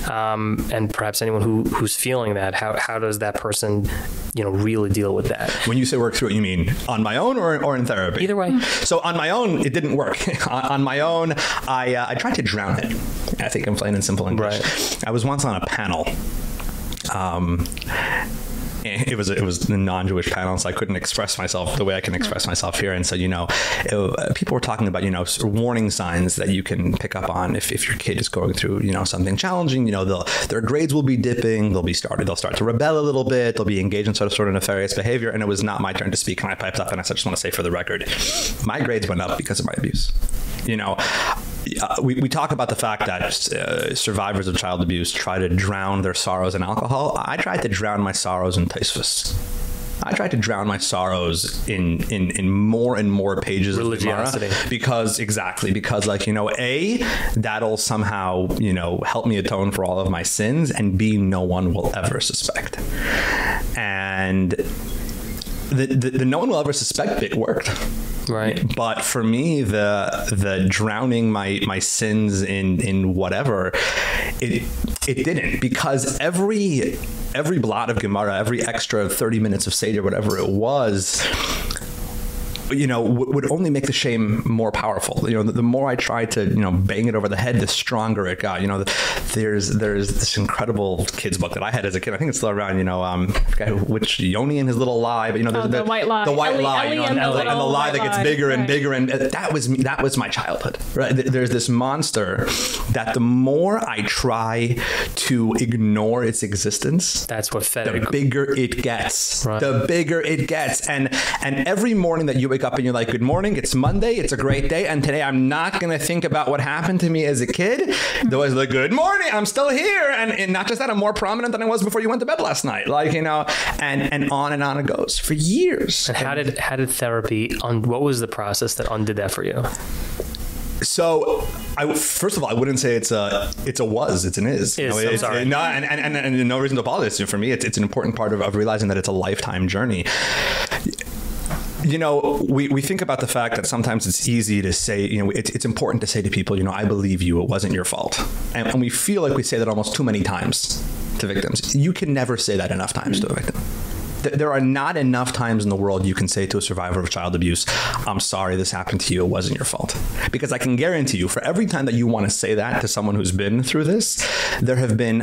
Um, and perhaps anyone who who's feeling that, how how does that person you know really deal with that? When you say work through it, you mean on my own or or in therapy? Either way. So on my own it didn't work. on, on, my own I uh, I tried to drown it. I think I'm plain and simple English. Right. I was once on a panel um it was it was non-Jewish panel so I couldn't express myself the way I can express myself here. And so you know it, uh, people were talking about you know warning signs that you can pick up on if if your kid is going through you know something challenging. You know their grades will be dipping. They'll be started they'll start to rebel a little bit. They'll be engaged in sort of sort of nefarious behavior. And it was not my turn to speak and I piped up and I said, I just want to say for the record my grades went up because of my abuse. You know uh, we, we talk about the fact that uh, survivors of child abuse try to drown their sorrows in alcohol. I tried to drown my sorrows in Tosfos. I tried to drown my sorrows in in in more and more pages of Gemara because exactly because like you know a that'll somehow you know help me atone for all of my sins and b no one will ever suspect and the, the, the no one will ever suspect it worked. Right. But for me the the drowning my my sins in in whatever it it didn't. Because every every blot of gemara every extra 30 minutes of seder whatever it was you know would only make the shame more powerful. You know the, the, more i tried to you know bang it over the head the stronger it got. You know there's there's this incredible kids book that i had as a kid. I think it's still around you know um which yoni and his little lie but you know oh, the, the, white lie. the white Ellie, lie Ellie you know, and, and, the, and the lie that gets bigger and right. bigger and that was that was my childhood right? There's this monster that the more i try to ignore its existence that's what fed the bigger it gets. Right. the bigger it gets. And and every morning that you wake up and you're like good morning it's monday it's a great day and today i'm not going to think about what happened to me as a kid. Though was like good morning i'm still here and, and not just that i'm more prominent than i was before you went to bed last night. Like you know and and on and on it goes for years. And how did how did therapy on what was the process that undid that for you? So I first of all I wouldn't say it's a it's a was it's an is, is you know, it's, sorry. no and, and, and, and no reason to apologize for me. It's it's an important part of, of realizing that it's a lifetime journey you know we we think about the fact that sometimes it's easy to say you know it's it's important to say to people you know I believe you. It wasn't your fault. And, and we feel like we say that almost too many times to victims. You can never say that enough times to a victim there are not enough times in the world you can say to a survivor of child abuse I'm sorry this happened to you. It wasn't your fault. Because I can guarantee you for every time that you want to say that to someone who's been through this there have been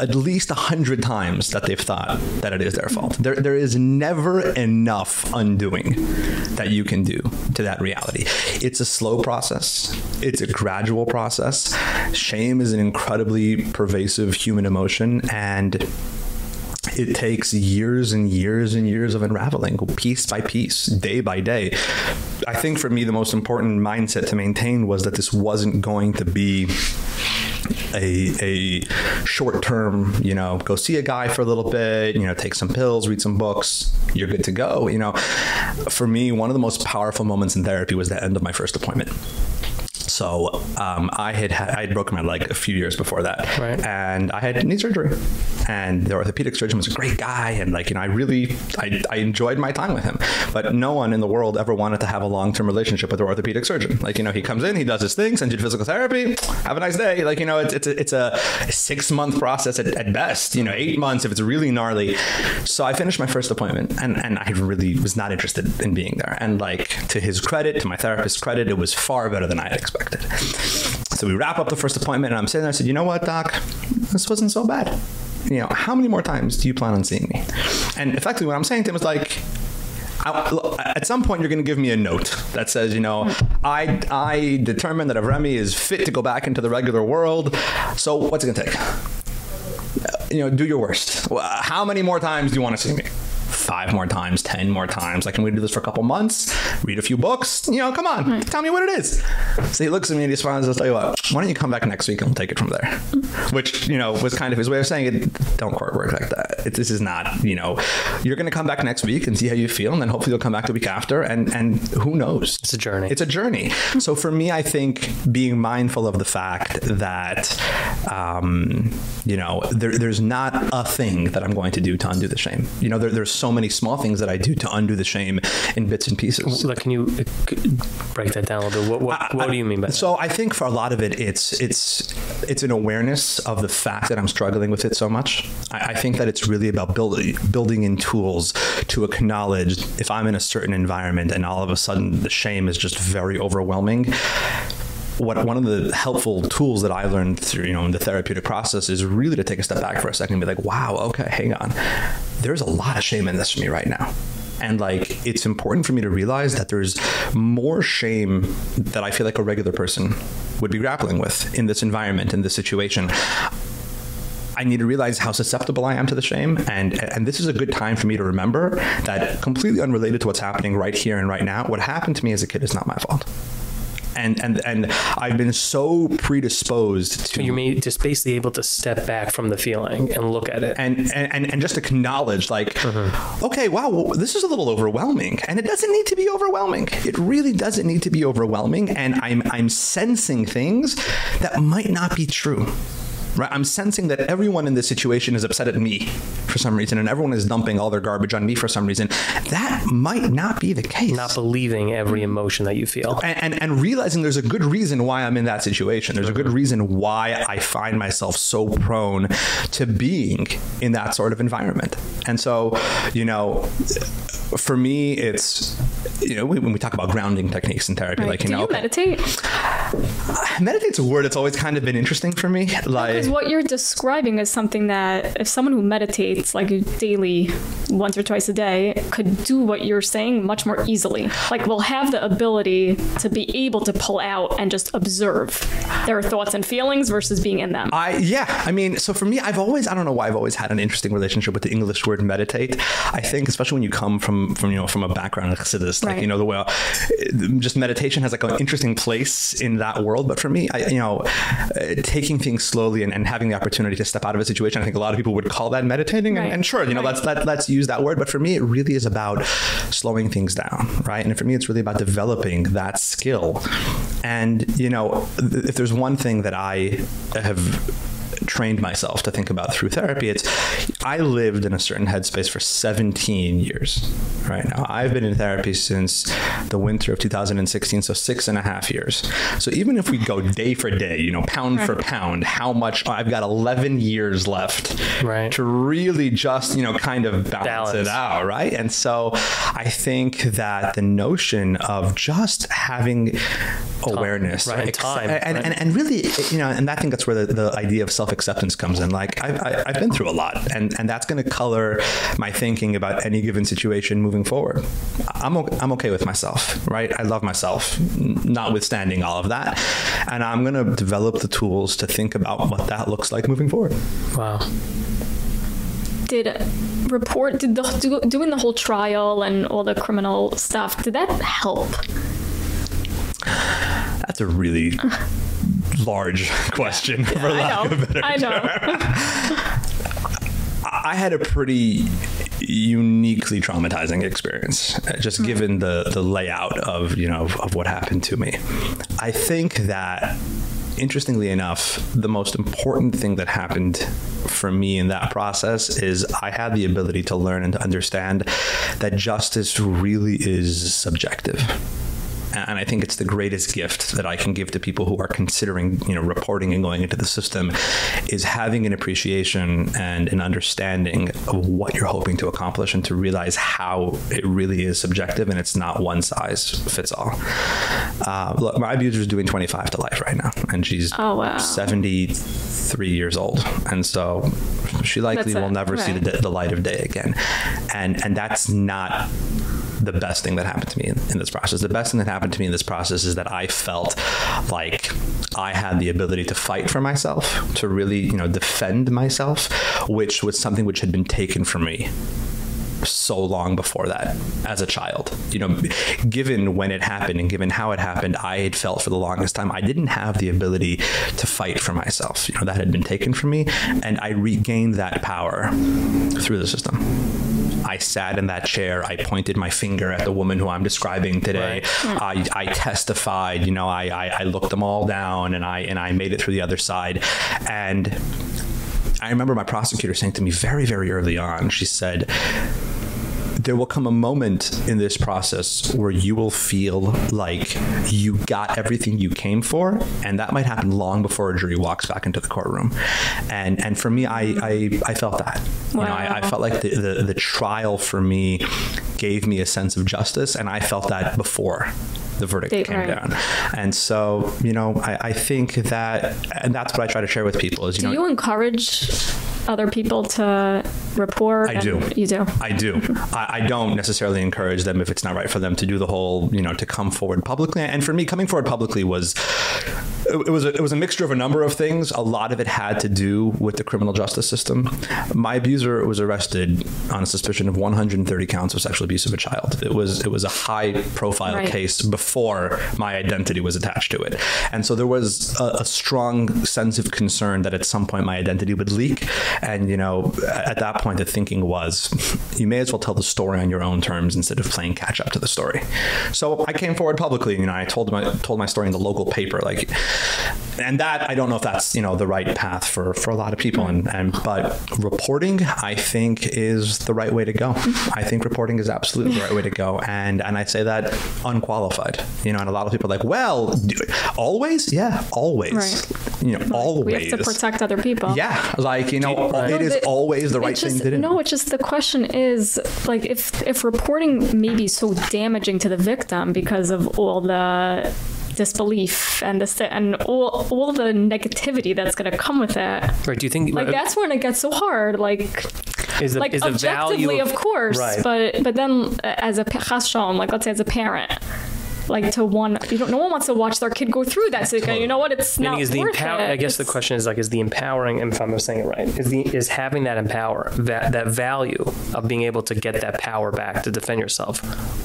at least a 100 times that they've thought that it is their fault. There there is never enough undoing that you can do to that reality. It's a slow process. It's a gradual process. Shame is an incredibly pervasive human emotion and it takes years and years and years of unraveling piece by piece day by day i think for me the most important mindset to maintain was that this wasn't going to be a a short term, you know, go see a guy for a little bit, you know, take some pills, read some books, you're good to go, you know. For me, one of the most powerful moments in therapy was the end of my first appointment. So um, I had I had broken my leg a few years before that, right. and I had knee surgery. And the orthopedic surgeon was a great guy, and like you know, I really I, I enjoyed my time with him. But no one in the world ever wanted to have a long term relationship with their orthopedic surgeon. Like you know, he comes in, he does his thing, sends you to physical therapy. Have a nice day. Like you know, it's it's a, it's a six month process at, at best. You know, eight months if it's really gnarly. So I finished my first appointment, and and I really was not interested in being there. And like to his credit, to my therapist's credit, it was far better than I had expected. So we wrap up the first appointment and I'm sitting there I said, "You know what, doc? This wasn't so bad. You know, how many more times do you plan on seeing me?" And effectively what I'm saying to him is like I, at some point you're going to give me a note that says, you know, I I determined that Avremi is fit to go back into the regular world. So what's it going to take? You know, do your worst. How many more times do you want to see me? Five more times, 10 more times. Like, can we do this for a couple months? Read a few books? You know, come on. Right. Tell me what it is. So he looks at me and he smiles and says, tell you what, why don't you come back next week and we'll take it from there? Which, you know, was kind of his way of saying it, don't quite work like that. It, this is not, you know, you're going to come back next week and see how you feel and then hopefully you'll come back the week after and and who knows? It's a journey. It's a journey. So for me, I think being mindful of the fact that um, you know, there, there's not a thing that I'm going to do to undo the shame. You know, there, there's so many small things that I do to undo the shame in bits and pieces. Can you uh, break that down a little bit? What, what, what do you mean by that? So I think for a lot of it, it's it's it's an awareness of the fact that I'm struggling with it so much. I, I think that it's really about building building in tools to acknowledge if I'm in a certain environment and all of a sudden the shame is just very overwhelming what one of the helpful tools that I learned through, you know, in the therapeutic process is really to take a step back for a second and be like, "Wow, okay, hang on. There's a lot of shame in this for me right now." And like it's important for me to realize that there's more shame that I feel like a regular person would be grappling with in this environment in this situation. I need to realize how susceptible I am to the shame and and this is a good time for me to remember that completely unrelated to what's happening right here and right now what happened to me as a kid is not my fault and and and I've been so predisposed to you just basically able to step back from the feeling and look at it. And and and just acknowledge like mm-hmm. okay wow well, this is a little overwhelming. And it doesn't need to be overwhelming. It really doesn't need to be overwhelming. And I'm I'm sensing things that might not be true right? I'm sensing that everyone in this situation is upset at me for some reason and everyone is dumping all their garbage on me for some reason. That might not be the case. Not believing every emotion that you feel. And and, and realizing there's a good reason why i'm in that situation. There's a good reason why i find myself so prone to being in that sort of environment. And so you know for me it's you know when we talk about grounding techniques in therapy right. like you Do know you meditate? Meditate's a word that's always kind of been interesting for me like because what you're describing is something that if someone who meditates like daily once or twice a day could do what you're saying much more easily. Like will have the ability to be able to pull out and just observe their thoughts and feelings versus being in them. I yeah I mean so for me I've always I don't know why I've always had an interesting relationship with the English word meditate. I think especially when you come from from you know from a background like this like right. you know the way just meditation has like an interesting place in that world but for me I you know uh, taking things slowly and, and having the opportunity to step out of a situation I think a lot of people would call that meditating right. and, and, sure you know right. let's let, let's use that word but for me it really is about slowing things down right and for me it's really about developing that skill and you know if there's one thing that I have trained myself to think about through therapy it's I lived in a certain headspace for 17 years right now I've been in therapy since the winter of 2016 so six and a half years so even if we go day for day you know pound right. for pound how much I've got 11 years left right to really just you know kind of balance, balance. it out right and so I think that the notion of just having awareness right, right? time and, right. and and really you know and I think that's where the, the idea of self acceptance comes in. Like I've I, I've been through a lot and and that's going to color my thinking about any given situation moving forward. I'm okay, I'm okay with myself right? I love myself notwithstanding all of that. And I'm going to develop the tools to think about what that looks like moving forward. Wow. Did uh, report did the do, doing the whole trial and all the criminal stuff did that help? That's a really large question yeah, for lack of a better I know. I had a pretty uniquely traumatizing experience just mm -hmm. given the the layout of you know of, of what happened to me i think that interestingly enough the most important thing that happened for me in that process is I had the ability to learn and to understand that justice really is subjective and I think it's the greatest gift that I can give to people who are considering, you know, reporting and going into the system is having an appreciation and an understanding of what you're hoping to accomplish and to realize how it really is subjective and it's not one size fits all. Uh, look, my abuser is doing 25 to life right now and she's oh, wow. 73 years old. And so she likely will never right. see the, the light of day again. And and that's not the best thing that happened to me in, in, this process. The best thing that happened to me in this process is that I felt like I had the ability to fight for myself, to really, you know, defend myself, which was something which had been taken from me so long before that as a child you know given when it happened and given how it happened I had felt for the longest time I didn't have the ability to fight for myself you know that had been taken from me and I regained that power through the system I sat in that chair, I pointed my finger at the woman who I'm describing today. Right. I I testified, you know, I, I I looked them all down and I and I made it through the other side and I remember my prosecutor saying to me very very early on, she said there will come a moment in this process where you will feel like you got everything you came for and that might happen long before a jury walks back into the courtroom and and for me I I I felt that wow. you know I, I felt like the, the the trial for me gave me a sense of justice and I felt that before the verdict they, came right. down. And so, you know, I, I think that and that's what I try to share with people is you do know you encourage other people to report? I do. You do. I do. I, I, don't necessarily encourage them if it's not right for them to do the whole, you know, to come forward publicly. And for me, coming forward publicly was it, was a, it was a mixture of a number of things. A lot of it had to do with the criminal justice system. My abuser was arrested on a suspicion of 130 counts of sexual abuse of a child. It was it was a high profile Right. case before my identity was attached to it. And so there was a, a strong sense of concern that at some point my identity would leak and you know at that point the thinking was you may as well tell the story on your own terms instead of playing catch up to the story. So I came forward publicly, you know, I told my told my story in the local paper like and that I don't know if that's, you know, the right path for for a lot of people and and but reporting I think is the right way to go. I think reporting is absolutely the right way to go and and I say that unqualified. You know, and a lot of people are like, "Well, always?" Yeah, always. Right. You know, always. We have to protect other people. Yeah, like, you know, No, it is always the right just, thing to do. No, it's just the question is like if if reporting may be so damaging to the victim because of all the disbelief and the and all all the negativity that's going to come with it. Right, do you think Like that's when it gets so hard like is the, like is objectively value of course right. but but then uh, as a chashon like let's say as a parent like to one you don't no one wants to watch their kid go through that so you go, you know what it's Meaning not is the worth empower it. I guess the question is like is the empowering if I'm saying it right is the is having that empower that that value of being able to get that power back to defend yourself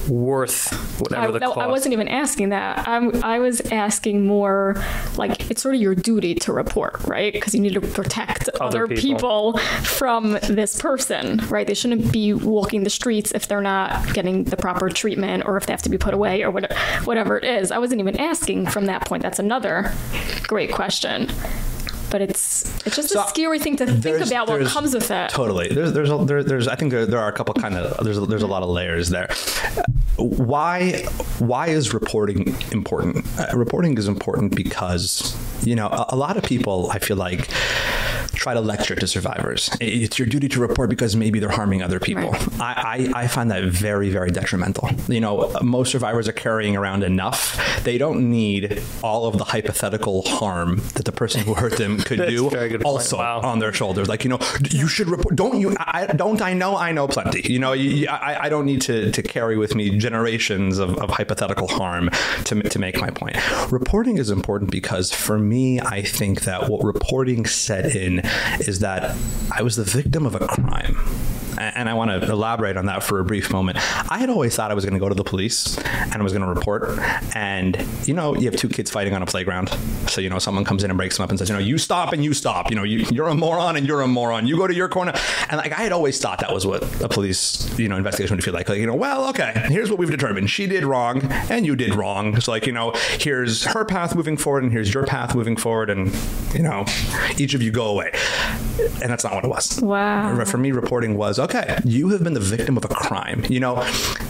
worth whatever I, the no, cost I wasn't even asking that. I'm, I was asking more like it's sort of your duty to report, right? Because you need to protect Other other, people. people. from this person, right? They shouldn't be walking the streets if they're not getting the proper treatment or if they have to be put away or whatever, whatever it is. I wasn't even asking from that point. That's another great question. But it's it's just a scary thing to think about what comes with that. Totally. There's there's a, there, there's I think there, there are a couple kind of there's a, there's a lot of layers there. Why why is reporting important? Uh, reporting is important because you know a, a lot of people I feel like try to lecture to survivors. It's your duty to report because maybe they're harming other people. I, I I find that very very detrimental. You know, most survivors are carrying around enough. They don't need all of the hypothetical harm that the person who hurt them could do a very good point. also on their shoulders. Like, you know, you should report don't you I don't I know I know plenty. You know, you, you- I I don't need to to carry with me generations of of hypothetical harm to to make my point. Reporting is important because for me I think that what reporting set in is that I was the victim of a crime and I want to elaborate on that for a brief moment. I had always thought I was going to go to the police and I was going to report and you know, you have two kids fighting on a playground. So you know, someone comes in and breaks them up and says, you know, you stop and you stop. You know, you, you're a moron and you're a moron. You go to your corner. And like I had always thought that was what a police, you know, investigation would feel like. Like, you know, well, okay, here's what we've determined. She did wrong and you did wrong. So like, you know, here's her path moving forward and here's your path moving forward and you know, each of you go away. And that's not what it was. Wow. For me reporting was okay, you have been the victim of a crime. You know,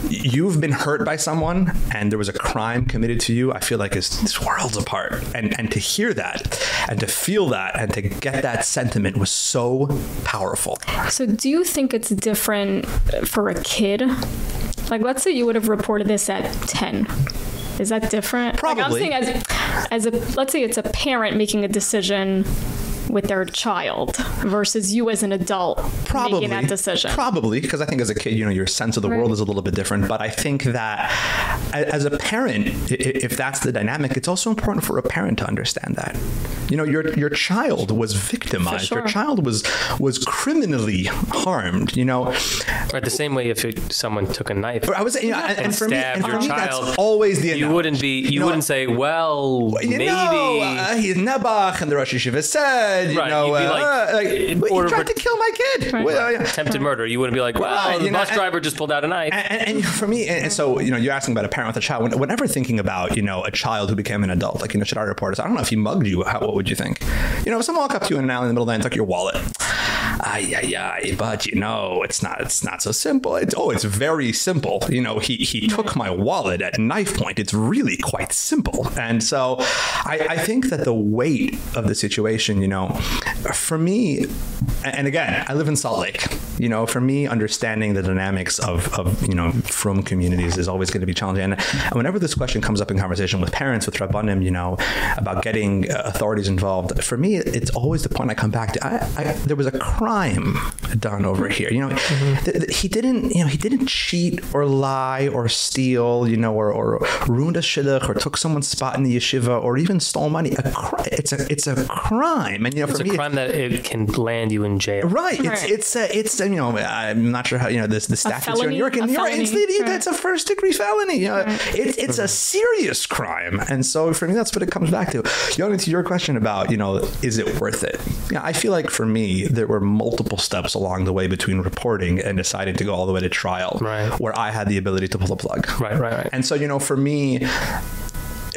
you've been hurt by someone and there was a crime committed to you. I feel like it's, it's worlds apart. And and to hear that and to feel that and to get that sentiment was so powerful. So do you think it's different for a kid? Like let's say you would have reported this at 10. Is that different? Like I'm Probably. saying as as a let's say it's a parent making a decision with their child versus you as an adult making that decision. Probably because I think as a kid, you know, your sense of the Right. world is a little bit different, but I think that as a parent, i- i- if that's the dynamic, it's also important for a parent to understand that. You know, your your child was victimized. Your child was was criminally harmed, you know. Right, the same way if it, someone took a knife I was you know, and, and for me, stabbed and for your me child, that's always the you wouldn't be you, know, wouldn't say well you maybe know, uh, he's Nebuch and the Rosh Yeshiva said, you Right, know, you'd be like, uh, like, in he tried to kill my kid. Well, yeah. attempted murder you wouldn't be like well Right, the you know, bus and- driver just pulled out a knife and, and for me and, and so you know you're asking about a parent with a child. When, whenever thinking about you know a child who became an adult like you know should I report I don't know if he mugged you how, what would you think? You know if someone walked up to you in an alley in the middle of the night and took your wallet ay ay ay but you know it's not it's not so simple. It's oh it's very simple. You know he he took my wallet at knife point. It's really quite simple. And so I I think that the weight of the situation you know for me and again I live in Salt Lake. You know, for me understanding the dynamics of of, you know, frum communities is always going to be challenging. And whenever this question comes up in conversation with parents with rabbanim, you know, about getting uh, authorities involved, for me it's always the point I come back to. I, I there was a crime done over here. You know, mm-hmm. th th he didn't, you know, he didn't cheat or lie or steal, you know, or or ruined a shidduch or took someone's spot in the yeshiva or even stole money. A it's a it's a crime. And you know, it's for a me, crime that it can land you in jail. Right. It's Right. it's a, it's you know I'm not sure how you know this the statutes here in? New York in A New York it's felony, the, that's a first degree felony. You know, it's it's a serious crime. And so for me that's what it comes back to. Yoni to your question about, you know, is it worth it? Yeah, I feel like for me there were multiple steps along the way between reporting and deciding to go all the way to trial right. where I had the ability to pull the plug. Right, right, right. And so you know for me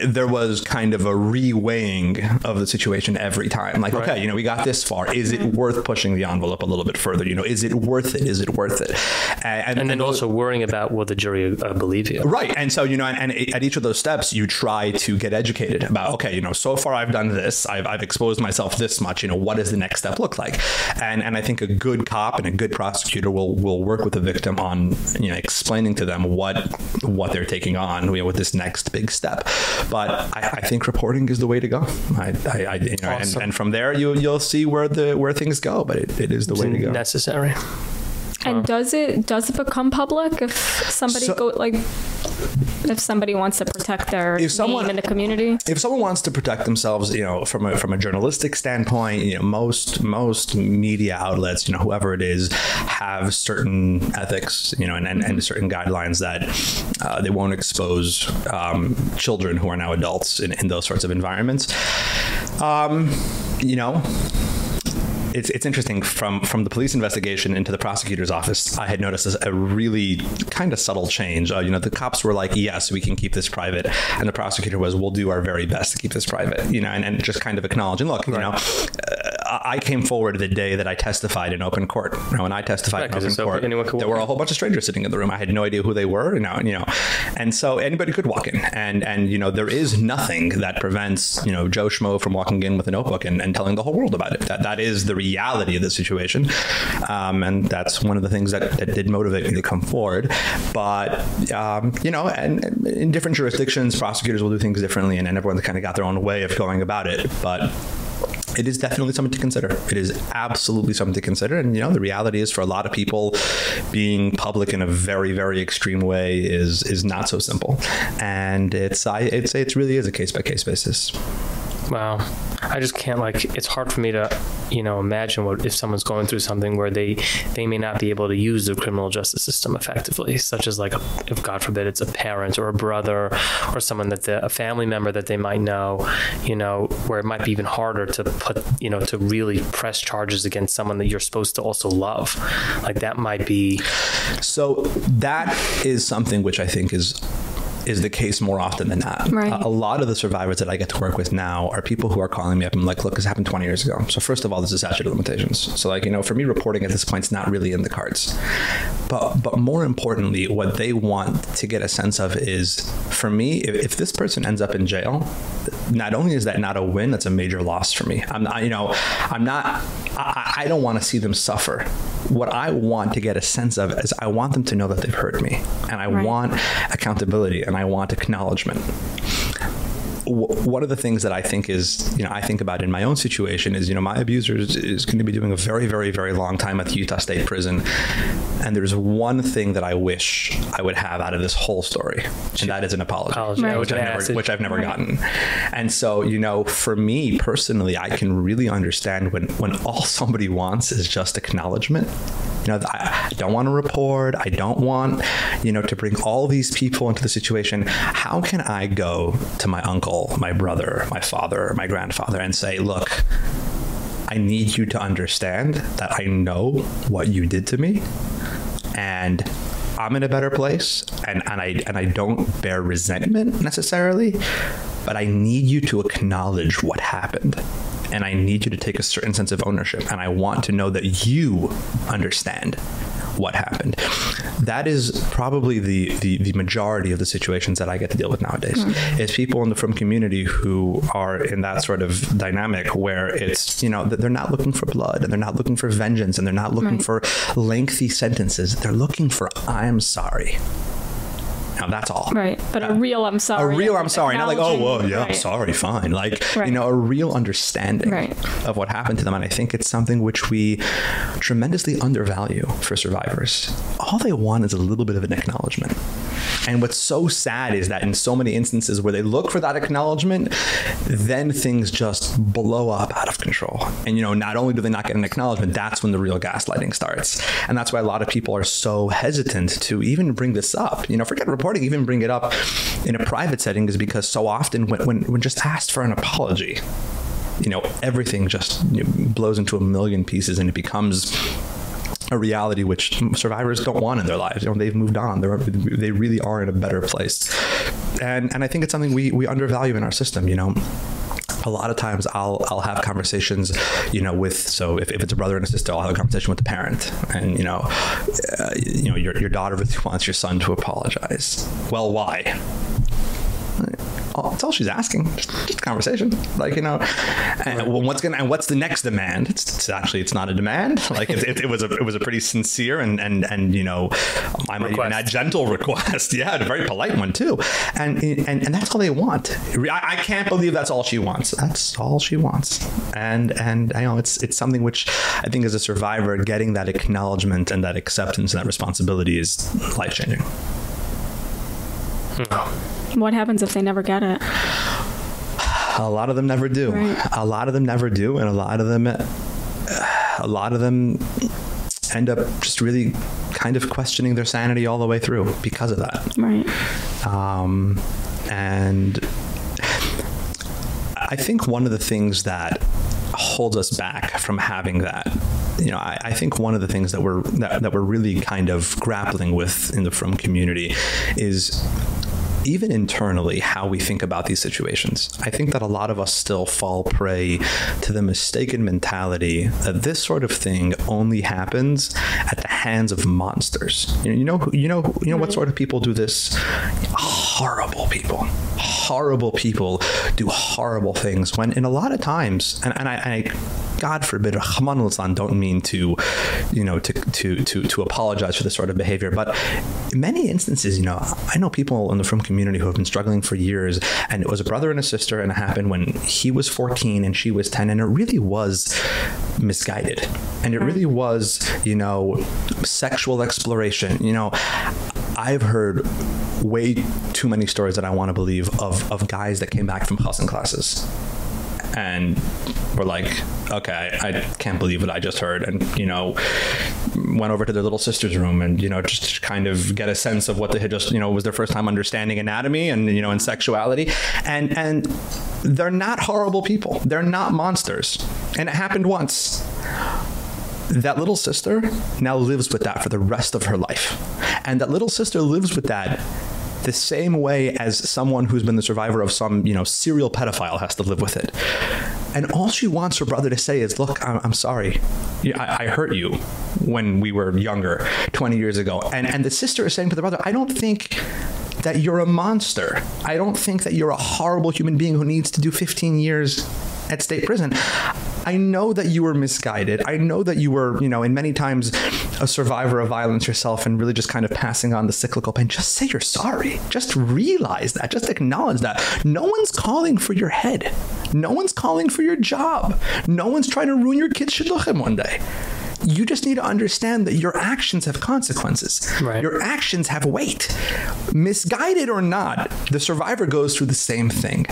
there was kind of a reweighing of the situation every time like okay you know we got this far is it worth pushing the envelope a little bit further you know is it worth it is it worth it and, And, then also worrying about will the jury uh, believe you. Right. And so, you know, and, and at each of those steps, you try to get educated about, okay, you know, so far I've done this, I've, I've exposed myself this much, you know, what does the next step look like? And, and I think a good cop and a good prosecutor will, will work with the victim on, you know, explaining to them what, what they're taking on, you know, with this next big step. But I, I think reporting is the way to go. I, I, I you know, and, Awesome. and from there you, you'll see where the, where things go, but it, it is the way to go. necessary. And does it does it become public if somebody So- go like if somebody wants to protect their If someone- name in the community? if someone wants to protect themselves you know from a from a journalistic standpoint you know most most media outlets you know whoever it is have certain ethics you know and and, and certain guidelines that uh, they won't expose um, children who are now adults in, in those sorts of environments um, you know it's it's interesting. From from the police investigation into the prosecutor's office I had noticed a really kind of subtle change. Uh, you know the cops were like yes we can keep this private. And the prosecutor was we'll do our very best to keep this private you know and, and just kind of acknowledge and look you know uh, I came forward the day that I testified in open court. You know, when I testified Right, in open it's open, court there were a whole bunch of strangers sitting in the room. I had no idea who they were you know and, you know. And so anybody could walk in. And and you know there is nothing that prevents you know Joe Schmo from walking in with a notebook and, and telling the whole world about it. That that is the reality of the situation. Um, and that's one of the things that, that did motivate me to come forward. But um, you know and, and in different jurisdictions prosecutors will do things differently and, and everyone's kind of got their own way of going about it. But it is definitely something to consider. It is absolutely something to consider and you know the reality is for a lot of people being public in a very very extreme way is is not so simple. And it's I it's it really is a case by case basis. Wow. I just can't like it's hard for me to, you know, imagine what if someone's going through something where they they may not be able to use the criminal justice system effectively, such as like if god forbid it's a parent or a brother or someone that a family member that they might know, you know, where it might be even harder to put, you know, to really press charges against someone that you're supposed to also love. Like that might be So that is something which I think is is the case more often than not. Right. A, a lot of the survivors that I get to work with now are people who are calling me up and like, look, this happened 20 years ago. So first of all, this is statute of limitations. So like, you know, for me reporting at this point is not really in the cards. But but more importantly, what they want to get a sense of is for me, if, if this person ends up in jail, not only is that not a win, that's a major loss for me. I'm not, you know, I'm not I, I don't want to see them suffer. What I want to get a sense of is I want them to know that they've hurt me and I Right. want accountability and I want acknowledgement one of the things that I think is, you know, I think about in my own situation is, you know, my abuser is, is going to be doing a very, very, very long time at the Utah State Prison. And there's one thing that I wish I would have out of this whole story, and that is an apology, Apology, Right. which, I've never, which I've never Right. gotten. And so, you know, for me personally, I can really understand when, when all somebody wants is just acknowledgement you know I, I don't want to report I don't want you know to bring all these people into the situation how can I go to my uncle my brother my father my grandfather and say look I need you to understand that I know what you did to me and I'm in a better place and and I and I don't bear resentment necessarily but I need you to acknowledge what happened and I need you to take a certain sense of ownership and I want to know that you understand what happened. That is probably the the the majority of the situations that I get to deal with nowadays. Mm. Is people in the frum community who are in that sort of dynamic where it's, you know, they're not looking for blood and they're not looking for vengeance and they're not looking Right. for lengthy sentences. They're looking for I'm sorry. Now that's all. Right. But a real I'm sorry. A real I'm sorry, not like oh well yeah, right. sorry, fine. Like Right. you know a real understanding Right. of what happened to them and I think it's something which we tremendously undervalue for survivors. All they want is a little bit of an acknowledgement. And what's so sad is that in so many instances where they look for that acknowledgement, then things just blow up out of control. And you know, not only do they not get an acknowledgement, that's when the real gaslighting starts. And that's why a lot of people are so hesitant to even bring this up. You know, forget reporting, even bring it up in a private setting is because so often when when, when just asked for an apology, you know, everything just blows into a million pieces and it becomes a reality which survivors don't want in their lives. You know, they've moved on. They're they really are in a better place. And and I think it's something we we undervalue in our system, you know a lot of times I'll I'll have conversations, you know, with so if, if it's a brother and a sister, I'll have a conversation with the parent, and you know, uh, you know, your your daughter really wants your son to apologize. Well, why? Oh, That's all she's asking. Just, just conversation. Like, you know, and what's going to and what's the next demand? It's, it's actually it's not a demand. Like it, it, it was a it was a pretty sincere and and and you know, I might even add gentle request. Yeah, a very polite one too. And and and that's all they want. I, I can't believe that's all she wants. That's all she wants. And and I know it's it's something which I think as a survivor getting that acknowledgement and that acceptance and that responsibility is life-changing. Hmm. What happens if they never get it? A lot of them never do. A lot of them never do and a lot of them a lot of them end up just really kind of questioning their sanity all the way through because of that. Right. Um and I think one of the things that holds us back from having that you know I, I think one of the things that we're that, that we're really kind of grappling with in the frum community is even internally how we think about these situations. I think that a lot of us still fall prey to the mistaken mentality that this sort of thing only happens at the hands of monsters. You know, you know you know you know what mm-hmm. sort of people do this? Horrible people. Horrible people do horrible things when in a lot of times and and I, I God forbid, Rahman don't mean to, you know, to to to to apologize for this sort of behavior, but in many instances, you know, I know people in the frum community who have been struggling for years. And it was a brother and a sister and it happened when he was 14 and she was 10 and it really was misguided. And it really was, you know, sexual exploration, you know, I've heard way too many stories that I want to believe of of guys that came back from Chassan classes and were like okay I can't believe what I just heard. And you know went over to their little sister's room and you know just kind of get a sense of what they had just you know was their first time understanding anatomy and you know and sexuality. And and they're not horrible people. They're not monsters. And it happened once. That little sister now lives with that for the rest of her life. And that little sister lives with that the same way as someone who's been the survivor of some, you know, serial pedophile has to live with it. And all she wants her brother to say is, "Look, I'm, I'm sorry. I, I hurt you when we were younger, 20 years ago." And and the sister is saying to the brother, "I don't think that you're a monster. I don't think that you're a horrible human being who needs to do 15 years at state prison. I know that you were misguided. I know that you were, you know, in many times a survivor of violence yourself and really just kind of passing on the cyclical pain. Just say you're sorry. Just realize that. Just acknowledge that. No one's calling for your head. No one's calling for your job. No one's trying to ruin your kid's shidduchim one day. You just need to understand that your actions have consequences. Right. Your actions have weight. Misguided or not, the survivor goes through the same thing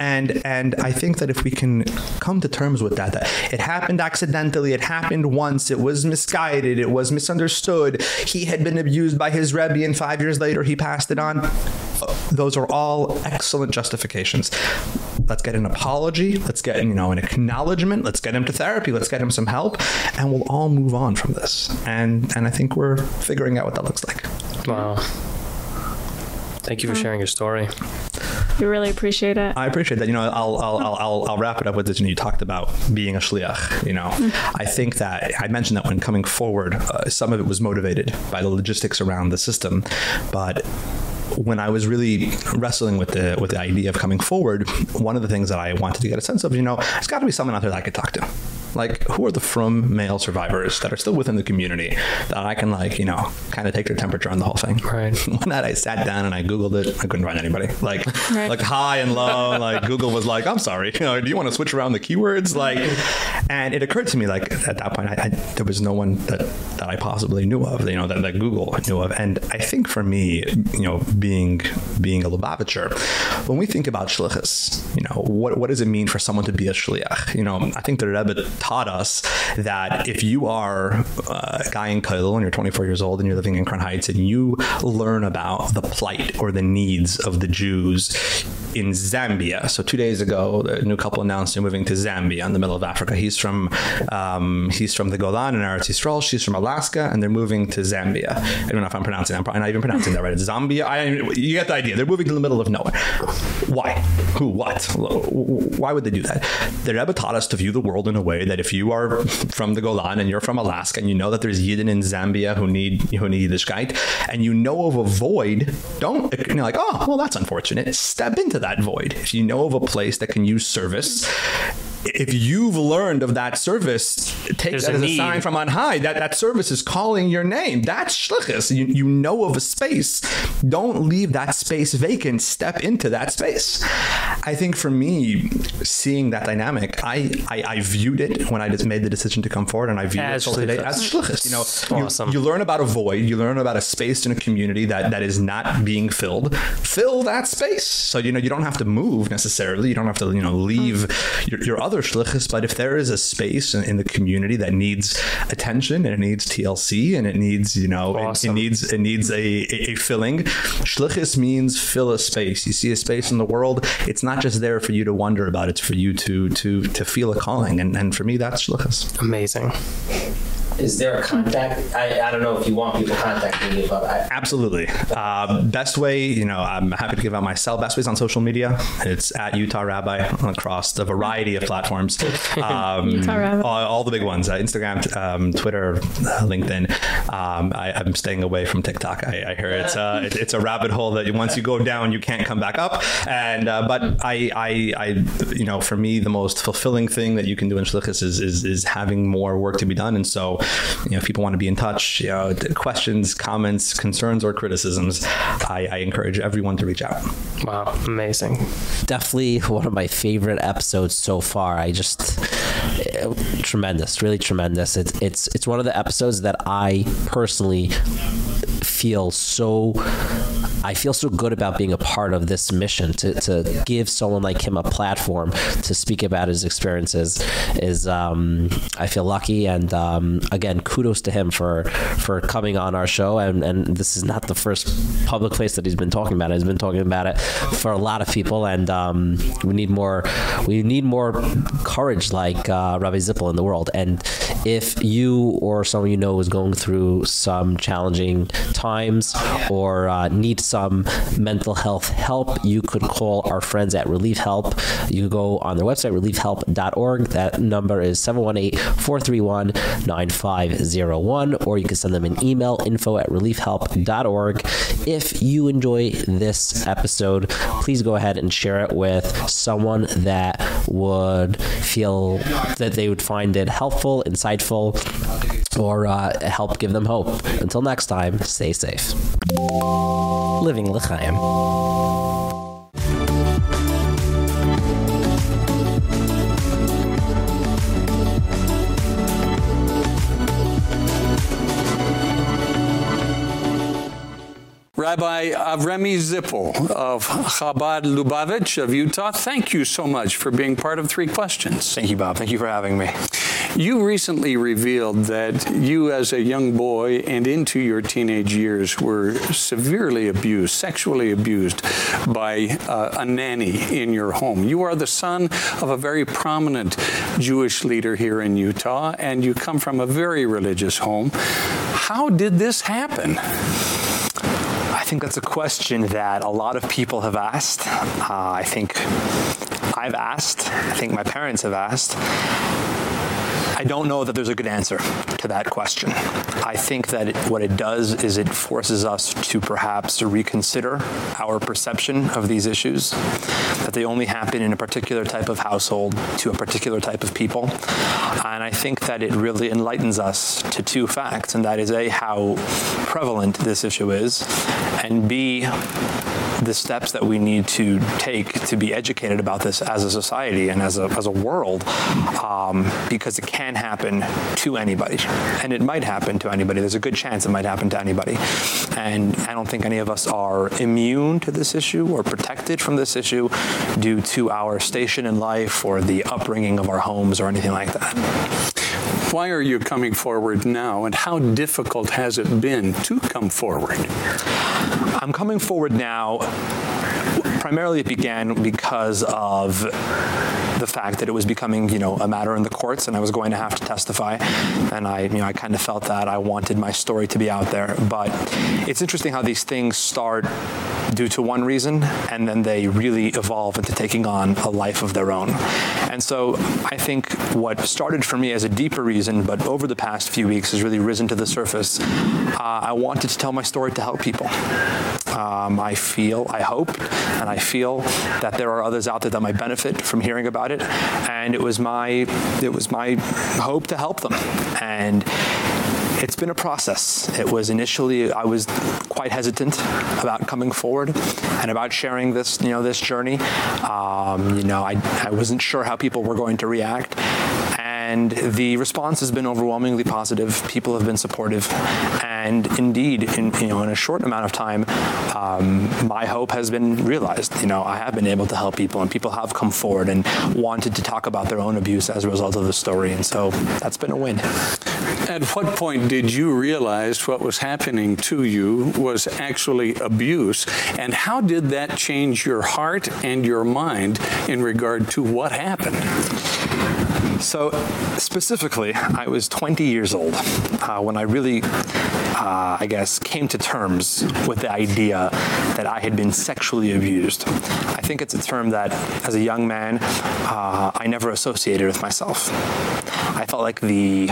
and and I think that if we can come to terms with that that it happened accidentally it happened once it was misguided it was misunderstood he had been abused by his rebbe and 5 years later he passed it on those are all excellent justifications let's get an apology let's get you know an acknowledgement let's get him to therapy let's get him some help and we'll all move on from this and and I think we're figuring out what that looks like Wow. Thank you for mm-hmm. sharing your story. We really appreciate it. I appreciate that. You know, I'll I'll I'll I'll, I'll wrap it up with this. You, know, you talked about being a shliach. You know, mm. I think that I mentioned that when coming forward, uh, some of it was motivated by the logistics around the system, but when I was really wrestling with the with the idea of coming forward, one of the things that I wanted to get a sense of, you know, it's got to be someone out there that I could talk to like who are the frum male survivors that are still within the community that I can like, you know, kind of take their temperature on the whole thing. Right. One night I sat down and I googled it. I couldn't find anybody. Like right. like high and low, like Google was like, "I'm sorry, you know, do you want to switch around the keywords?" Like and it occurred to me like at that point I, I, there was no one that that I possibly knew of, you know, that, that Google knew of. And I think for me, you know, being being a Lubavitcher, when we think about shlichus, you know, what what does it mean for someone to be a shliach? You know, I think the Rebbe taught us that if you are a guy in Kollel and you're 24 years old and you're living in Crown Heights and you learn about the plight or the needs of the Jews in Zambia. So 2 days ago, a new couple announced they're moving to Zambia in the middle of Africa. He's from um, he's from the Golan in Eretz she's from Alaska and they're moving to Zambia. I don't know if I'm pronouncing that. I'm probably not even pronouncing that right. It's Zambia. I you get the idea. They're moving to the middle of nowhere. Why? Who what? Why would they do that? The Rebbe taught us to view the world in a way that if you are from the Golan and you're from Alaska and you know that there's Yidden in Zambia who need who need Yiddishkeit and you know of a void, don't you're like, "Oh, well that's unfortunate." Step into that void. If you know of a place that can use service if you've learned of that service take There's that as a, a sign from on high that that service is calling your name. That's shlichus. You, you know of a space. Don't leave that space vacant. Step into that space. I think for me seeing that dynamic i i, I viewed it when i just made the decision to come forward and i viewed as it today as shlichus. You know awesome. you, you learn about a void. You learn about a space in a community that that is not being filled. Fill that space. So you know you don't have to move necessarily. You don't have to you know leave hmm. your, your other other shlichus, but if there is a space in, in, the community that needs attention and it needs TLC and it needs, you know, awesome. it, it, needs it needs a, a, a filling, shlichus means fill a space. You see a space in the world, it's not just there for you to wonder about, it's for you to to to feel a calling and and for me that's shlichus. Amazing is there a contact? I, I don't know if you want people contacting you, but I Absolutely. Uh, best way, you know, I'm happy to give out my cell. Best ways on social media. It's at Utah Rabbi across a variety of platforms. Um, Utah Rabbi. All, all, the big ones, uh, Instagram, um, Twitter, LinkedIn. Um, I, am staying away from TikTok. I, I hear it's, uh, it, it's a rabbit hole that once you go down, you can't come back up. And uh, But I, I, I, you know, for me, the most fulfilling thing that you can do in Shlichus is, is, is having more work to be done. And so you know if people want to be in touch you know questions comments concerns or criticisms I, I encourage everyone to reach out. Wow amazing. Definitely one of my favorite episodes so far. I just uh, tremendous really tremendous. It's it's it's one of the episodes that I personally feel so I feel so good about being a part of this mission. To to give someone like him a platform to speak about his experiences is um, I feel lucky. And um, again kudos to him for for coming on our show. And and this is not the first public place that he's been talking about. It. He's been talking about it for a lot of people. And um, we need more we need more courage like uh, Rabbi Zippel in the world. And if you or someone you know is going through some challenging times or uh, need some mental health help, you could call our friends at Relief Help. You go on their website reliefhelp.org. That number is 718-431-9501 or you can send them an email info at. If you enjoy this episode, please go ahead and share it with someone that would feel that they would find it helpful, insightful, or uh, help give them hope. Until next time, stay safe living l'chaim. Rabbi Avremi Zippel of Chabad Lubavitch of Utah, thank you so much for being part of Three Questions. Thank you, Bob. Thank you for having me. You recently revealed that you as a young boy and into your teenage years were severely abused, sexually abused by uh, a nanny in your home. You are the son of a very prominent Jewish leader here in Utah and you come from a very religious home. How did this happen? I think that's a question that a lot of people have asked. Uh, I think I've asked. I think my parents have asked. I don't know that there's a good answer to that question. I think that it, what it does is it forces us to perhaps reconsider our perception of these issues that they only happen in a particular type of household to a particular type of people. And I think that it really enlightens us to two facts and that is a how prevalent this issue is and b the steps that we need to take to be educated about this as a society and as a as a world um, because it can happen to anybody and it might happen to anybody. There's a good chance it might happen to anybody. And I don't think any of us are immune to this issue or protected from this issue due to our station in life or the upbringing of our homes or anything like that why are you coming forward now and how difficult has it been to come forward? I'm coming forward now. Primarily it began because of the fact that it was becoming, you know, a matter in the courts and I was going to have to testify and I, you know, I kind of felt that I wanted my story to be out there, but it's interesting how these things start due to one reason and then they really evolve into taking on a life of their own. And so I think what started for me as a deeper reason but over the past few weeks has really risen to the surface. Uh, I wanted to tell my story to help people. Um, I feel, I hope, and I feel that there are others out there that might benefit from hearing about it. And it was my it was my hope to help them. And it's been a process. It was initially I was quite hesitant about coming forward and about sharing this, you know, this journey. Um, you know, I I wasn't sure how people were going to react and the response has been overwhelmingly positive. People have been supportive and indeed in you know in a short amount of time um, my hope has been realized. You know, I have been able to help people and people have come forward and wanted to talk about their own abuse as a result of the story and so that's been a win. At what point did you realize what was happening to you was actually abuse and how did that change your heart and your mind in regard to what happened? So specifically, I was 20 years old uh, when I really uh, I guess came to terms with the idea that I had been sexually abused. I think it's a term that as a young man uh, I never associated with myself. I felt like the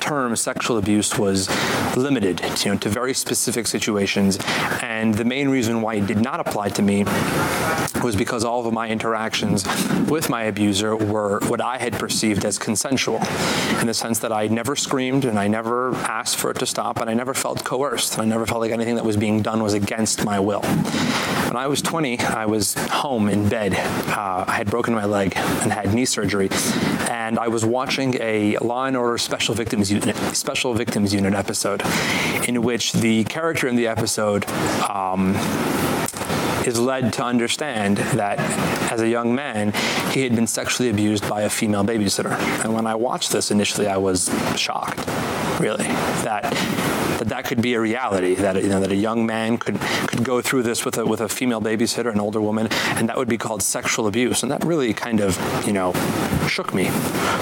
term sexual abuse was limited to, you know, to very specific situations and the main reason why it did not apply to me was because all of my interactions with my abuser were what I had perceived as consensual in the sense that I never screamed and I never asked for it to stop and I never felt coerced. And I never felt like anything that was being done was against my will. When I was 20, I was home in bed. Uh, I had broken my leg and had knee surgery and I was watching a Law and Order Special Victims Unit Special Victims Unit episode in which the character in the episode um, is led to understand that as a young man he had been sexually abused by a female babysitter. And when I watched this initially I was shocked really that that that could be a reality that you know that a young man could could go through this with a with a female babysitter an older woman and that would be called sexual abuse. And that really kind of you know shook me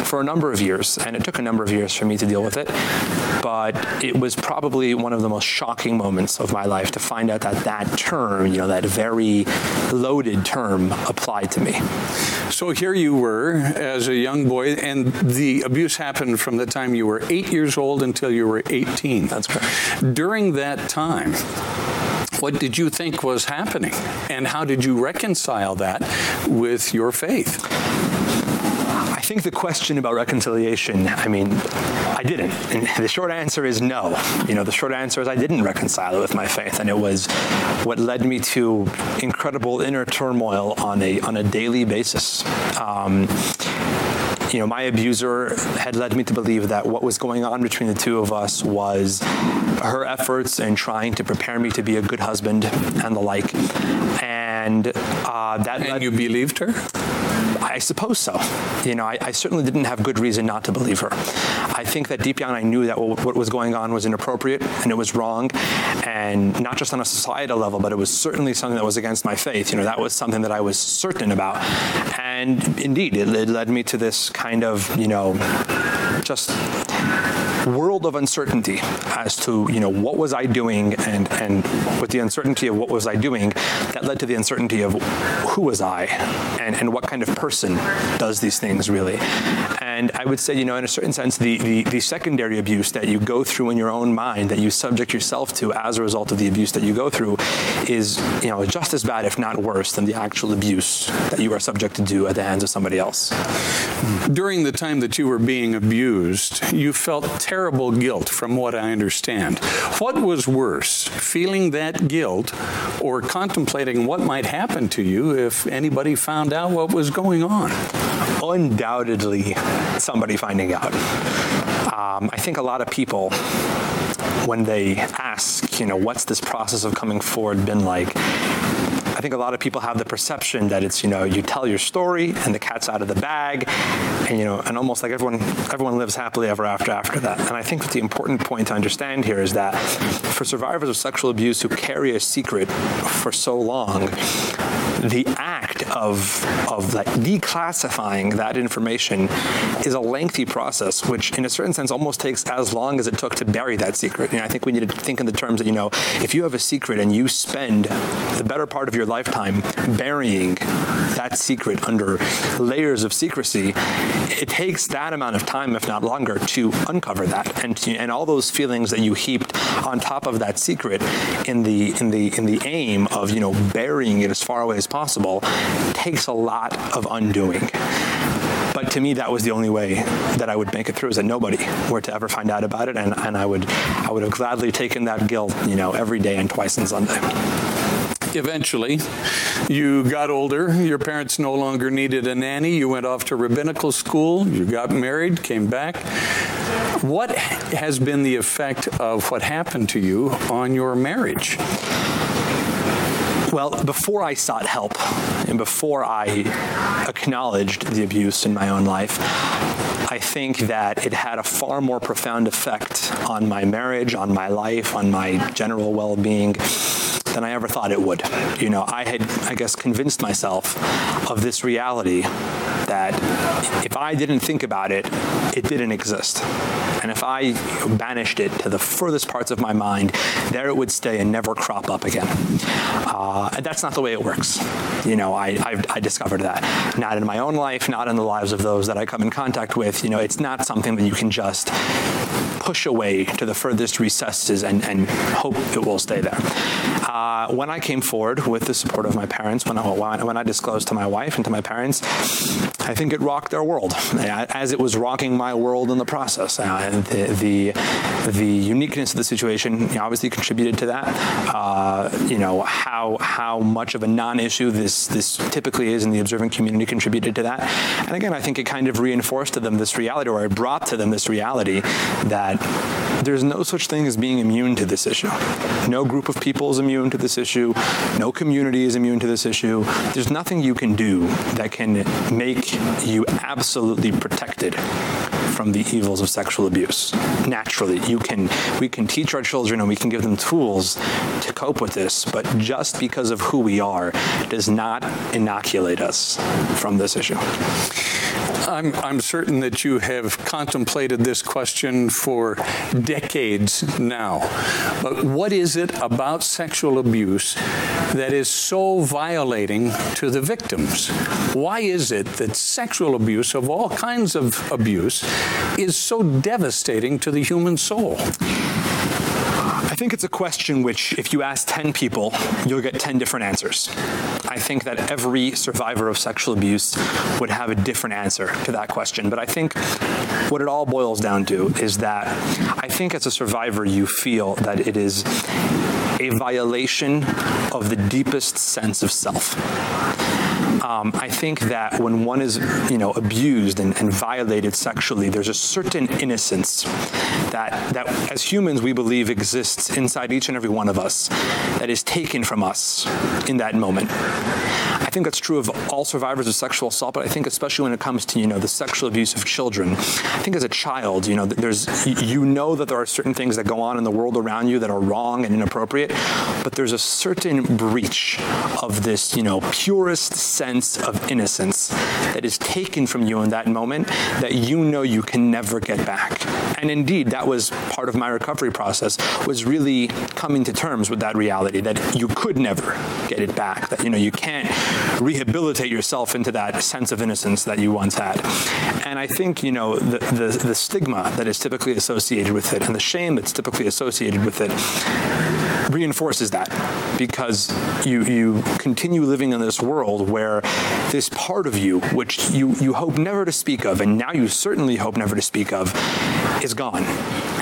for a number of years. And it took a number of years for me to deal with it. But it was probably one of the most shocking moments of my life to find out that that term you know that very loaded term applied to me. So here you were as a young boy and the abuse happened from the time you were 8 years old until you were 18 that's correct during that time what did you think was happening and how did you reconcile that with your faith I think the question about reconciliation, I mean, I didn't. And the short answer is no. You know, the short answer is I didn't reconcile it with my faith and it was what led me to incredible inner turmoil on a on a daily basis. Um, you know my abuser had led me to believe that what was going on between the two of us was her efforts in trying to prepare me to be a good husband and the like. And uh, that and you believed her I suppose so. You know, I, I, certainly didn't have good reason not to believe her. I think that deep down I knew that what was going on was inappropriate and it was wrong and not just on a societal level but it was certainly something that was against my faith. You know, that was something that I was certain about. And indeed it, it led me to this kind of, you know, just world of uncertainty as to, you know, what was I doing and and with the uncertainty of what was I doing that led to the uncertainty of who was I and and what kind of person does these things really. And I would say, you know, in a certain sense the the the secondary abuse that you go through in your own mind that you subject yourself to as a result of the abuse that you go through is, you know, just as bad if not worse than the actual abuse that you are subject to do at the hands of somebody else. During the time that you were being abused, you felt terrible guilt from what I understand. What was worse, feeling that guilt or contemplating what might happen to you if anybody found out what was going on? Undoubtedly somebody finding out. Um, I think a lot of people when they ask, you know, what's this process of coming forward been like? I think a lot of people have the perception that it's, you know, you tell your story and the cat's out of the bag and you know, and almost like everyone everyone lives happily ever after after that. And I think that the important point to understand here is that for survivors of sexual abuse who carry a secret for so long, the act of of like declassifying that information is a lengthy process which in a certain sense almost takes as long as it took to bury that secret. And I think we need to think in the terms that you know, if you have a secret and you spend the better part of your lifetime burying that secret under layers of secrecy, it takes that amount of time if not longer to uncover that and and all those feelings that you heaped on top of that secret in the in the in the aim of, you know, burying it as far away as possible takes a lot of undoing. But to me that was the only way that I would make it through is that nobody were to ever find out about it and and I would I would have gladly taken that guilt, you know, every day and twice on Sunday. Eventually you got older your parents no longer needed a nanny you went off to rabbinical school you got married came back. What has been the effect of what happened to you on your marriage well, before I sought help and before I acknowledged the abuse in my own life, I think that it had a far more profound effect on my marriage, on my life, on my general well-being than I ever thought it would. You know, I had I guess convinced myself of this reality that if I didn't think about it, it didn't exist. And if I banished it to the furthest parts of my mind, there it would stay and never crop up again. Uh, and that's not the way it works. You know, I, I I discovered that not in my own life, not in the lives of those that I come in contact with. You know, it's not something that you can just push away to the furthest recesses and and hope it will stay there. Uh, when I came forward with the support of my parents when I when I disclosed to my wife and to my parents, I think it rocked their world as it was rocking my world in the process. Uh, the, the the uniqueness of the situation obviously contributed to that. Uh, you know, how how much of a non-issue this this typically is in the observant community contributed to that. And again, I think it kind of reinforced to them this reality or it brought to them this reality that there's no such thing as being immune to this issue. No group of people is immune to this issue. No community is immune to this issue. There's nothing you can do that can make you absolutely protected from the evils of sexual abuse. Naturally, you can we can teach our children and we can give them tools to cope with this, but just because of who we are does not inoculate us from this issue. I'm I'm certain that you have contemplated this question for decades now. But what is it about sexual abuse that is so violating to the victims? Why is it that sexual abuse of all kinds of abuse is so devastating to the human soul? I think it's a question which if you ask 10 people, you'll get 10 different answers. I think that every survivor of sexual abuse would have a different answer to that question, but I think what it all boils down to is that I think as a survivor you feel that it is a violation of the deepest sense of self um, I think that when one is, you know, abused and, and violated sexually, there's a certain innocence that that as humans we believe exists inside each and every one of us that is taken from us in that moment. I think that's true of all survivors of sexual assault, but I think especially when it comes to, you know, the sexual abuse of children. I think as a child, you know, there's you know that there are certain things that go on in the world around you that are wrong and inappropriate, but there's a certain breach of this, you know, purest sense of innocence that is taken from you in that moment that you know you can never get back. And indeed, that was part of my recovery process was really coming to terms with that reality that you could never get it back. That you know, you can't rehabilitate yourself into that sense of innocence that you once had. And I think, you know, the the the stigma that is typically associated with it and the shame that's typically associated with it reinforces that because you you continue living in this world where this part of you which you you hope never to speak of and now you certainly hope never to speak of is gone.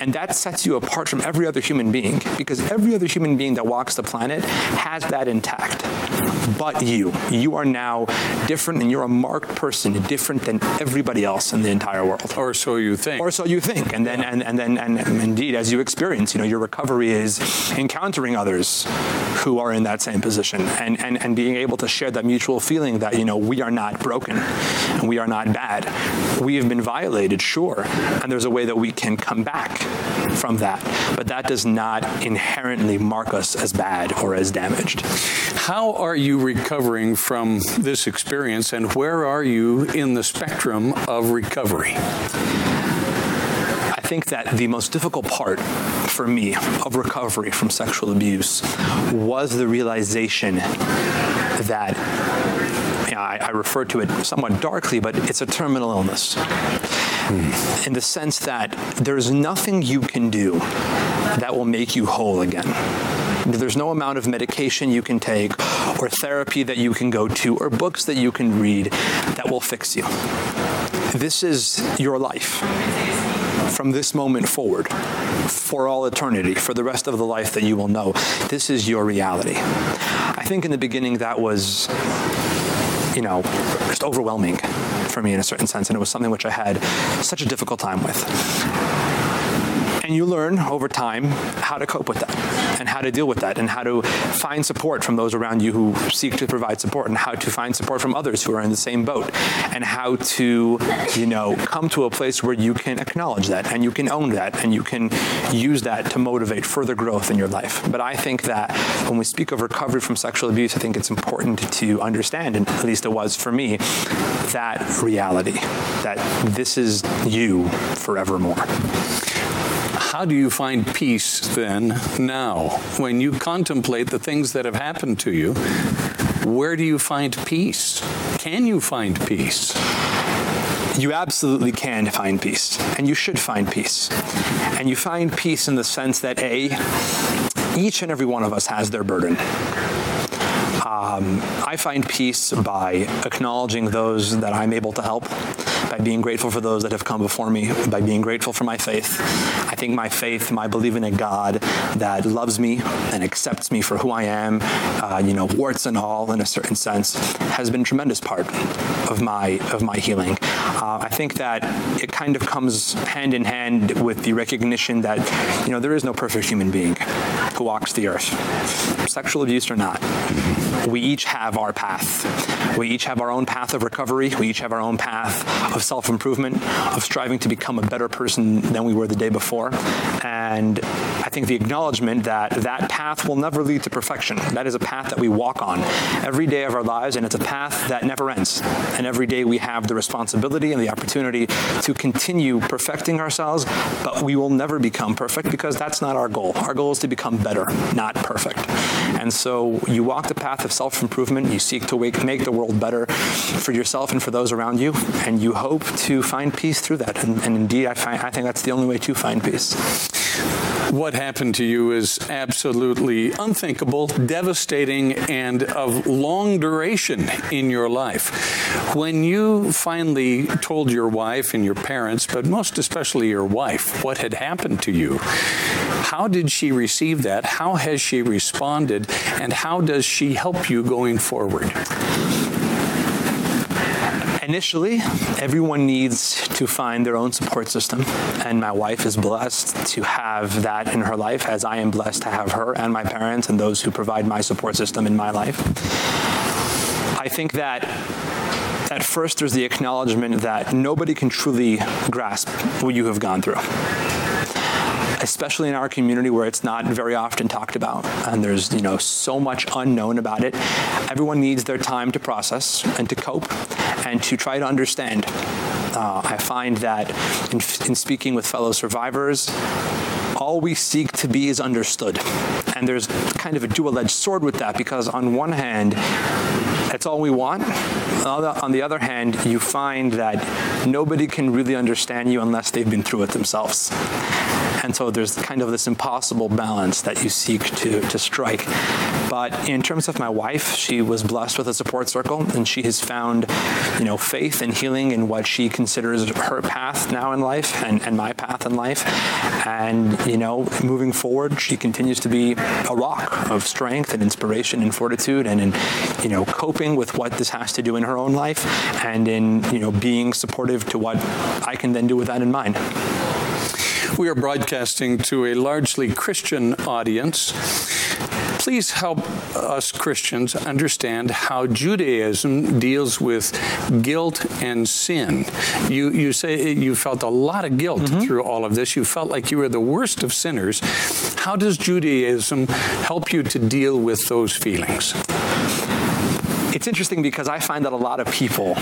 And that sets you apart from every other human being because every other human being that walks the planet has that intact. But you. You are now different and you're a marked person different than everybody else in the entire world. Or so you think. Or so you think. And then and and then and indeed as you experience you know your recovery is encountering others who are in that same position. And and and being able to share that mutual feeling that you know we are not broken and we are not bad. We have been violated sure. And there's a way that we can come back from that. But that does not inherently mark us as bad or as damaged. How are you recovering from this experience and where are you in the spectrum of recovery? I think that the most difficult part for me of recovery from sexual abuse was the realization that you know, I, I refer to it somewhat darkly, but it's a terminal illness. In the sense that there's nothing you can do that will make you whole again. There's no amount of medication you can take or therapy that you can go to or books that you can read that will fix you. This is your life from this moment forward for all eternity for the rest of the life that you will know this is your reality i think in the beginning that was you know just overwhelming for me in a certain sense and it was something which i had such a difficult time with and you learn over time how to cope with that and how to deal with that and how to find support from those around you who seek to provide support and how to find support from others who are in the same boat and how to you know come to a place where you can acknowledge that and you can own that and you can use that to motivate further growth in your life. But i think that when we speak of recovery from sexual abuse i think it's important to understand and at least it was for me that reality that this is you forevermore how do you find peace then now? When you contemplate the things that have happened to you where do you find peace? Can you find peace? You absolutely can find peace and you should find peace. And you find peace in the sense that a each and every one of us has their burden. Um, I find peace by acknowledging those that I'm able to help by being grateful for those that have come before me, by being grateful for my faith. I think my faith, my believing in a God that loves me and accepts me for who I am, uh, you know, warts and all in a certain sense, has been a tremendous part of my of my healing. Uh, I think that it kind of comes hand in hand with the recognition that you know there is no perfect human being who walks the earth. Sexual abuse or not. We each have our path. We each have our own path of recovery. We each have our own path of self-improvement, of striving to become a better person than we were the day before. And I think the acknowledgement that that path will never lead to perfection. That is a path that we walk on every day of our lives and it's a path that never ends. And every day we have the responsibility and the opportunity to continue perfecting ourselves, but we will never become perfect because that's not our goal. Our goal is to become better, not perfect. And so you walk the path of self-improvement, you seek to make the world better for yourself and for those around you, and you hope to find peace through that. And, and indeed, I, find, I think that's the only way to find peace. What happened to you is absolutely unthinkable, devastating, and of long duration in your life. When you finally told your wife and your parents, but most especially your wife, what had happened to you, how did she receive that? How has she responded? And how does she help you going forward? initially everyone needs to find their own support system and my wife is blessed to have that in her life as I am blessed to have her and my parents and those who provide my support system in my life I think that at first there's the acknowledgement that nobody can truly grasp what you have gone through especially in our community where it's not very often talked about and there's, you know, so much unknown about it. Everyone needs their time to process and to cope and to try to understand. Uh, I find that in, in speaking with fellow survivors, all we seek to be is understood. And there's kind of a dual-edged sword with that because on one hand, that's all we want. On the other hand, you find that nobody can really understand you unless they've been through it themselves and so there's kind of this impossible balance that you seek to to strike. But in terms of my wife she was blessed with a support circle and she has found you know faith and healing in what she considers her path now in life and and my path in life. And you know moving forward she continues to be a rock of strength and inspiration and fortitude and in you know coping with what this has to do in her own life and in you know being supportive to what I can then do with that in mind we are broadcasting to a largely Christian audience. Please help us Christians understand how Judaism deals with guilt and sin. You you say you felt a lot of guilt mm -hmm. through all of this. You felt like you were the worst of sinners. How does Judaism help you to deal with those feelings? It's interesting because I find that a lot of people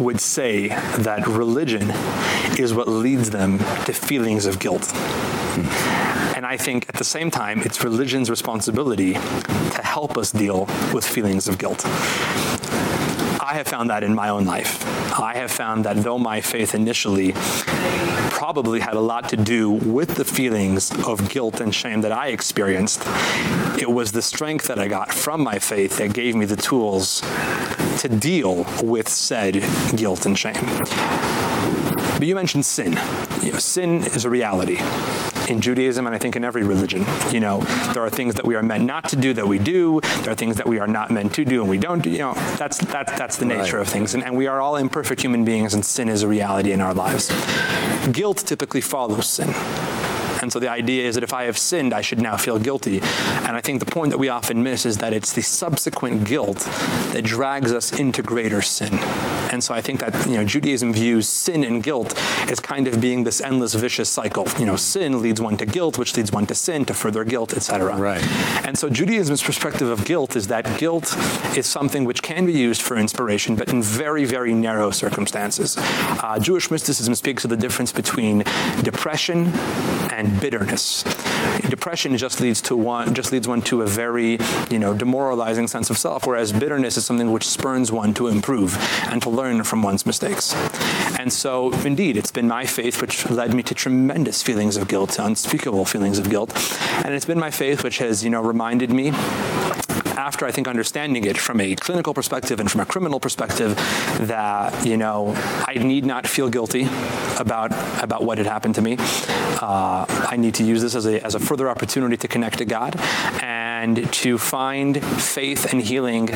would say that religion is what leads them to feelings of guilt. And I think at the same time it's religion's responsibility to help us deal with feelings of guilt. I have found that in my own life. I have found that though my faith initially probably had a lot to do with the feelings of guilt and shame that I experienced, it was the strength that I got from my faith that gave me the tools to deal with said guilt and shame. But you mentioned sin. You know, sin is a reality in Judaism and I think in every religion. You know, there are things that we are meant not to do that we do. There are things that we are not meant to do and we don't do. You know, that's that's that's the nature right. of things and, and we are all imperfect human beings and sin is a reality in our lives. Guilt typically follows sin. And so the idea is that if I have sinned, I should now feel guilty. And I think the point that we often miss is that it's the subsequent guilt that drags us into greater sin. And so I think that, you know, Judaism views sin and guilt as kind of being this endless vicious cycle. You know, sin leads one to guilt, which leads one to sin, to further guilt, etc. Right. And so Judaism's perspective of guilt is that guilt is something which can be used for inspiration, but in very, very narrow circumstances. Uh, Jewish mysticism speaks of the difference between depression and bitterness. Depression just leads to one just leads one to a very, you know, demoralizing sense of self whereas bitterness is something which spurns one to improve and to learn from one's mistakes. And so indeed it's been my faith which led me to tremendous feelings of guilt, unspeakable feelings of guilt. And it's been my faith which has, you know, reminded me after I think understanding it from a clinical perspective and from a criminal perspective that you know I need not feel guilty about about what had happened to me. Uh, I need to use this as a as a further opportunity to connect to God and to find faith and healing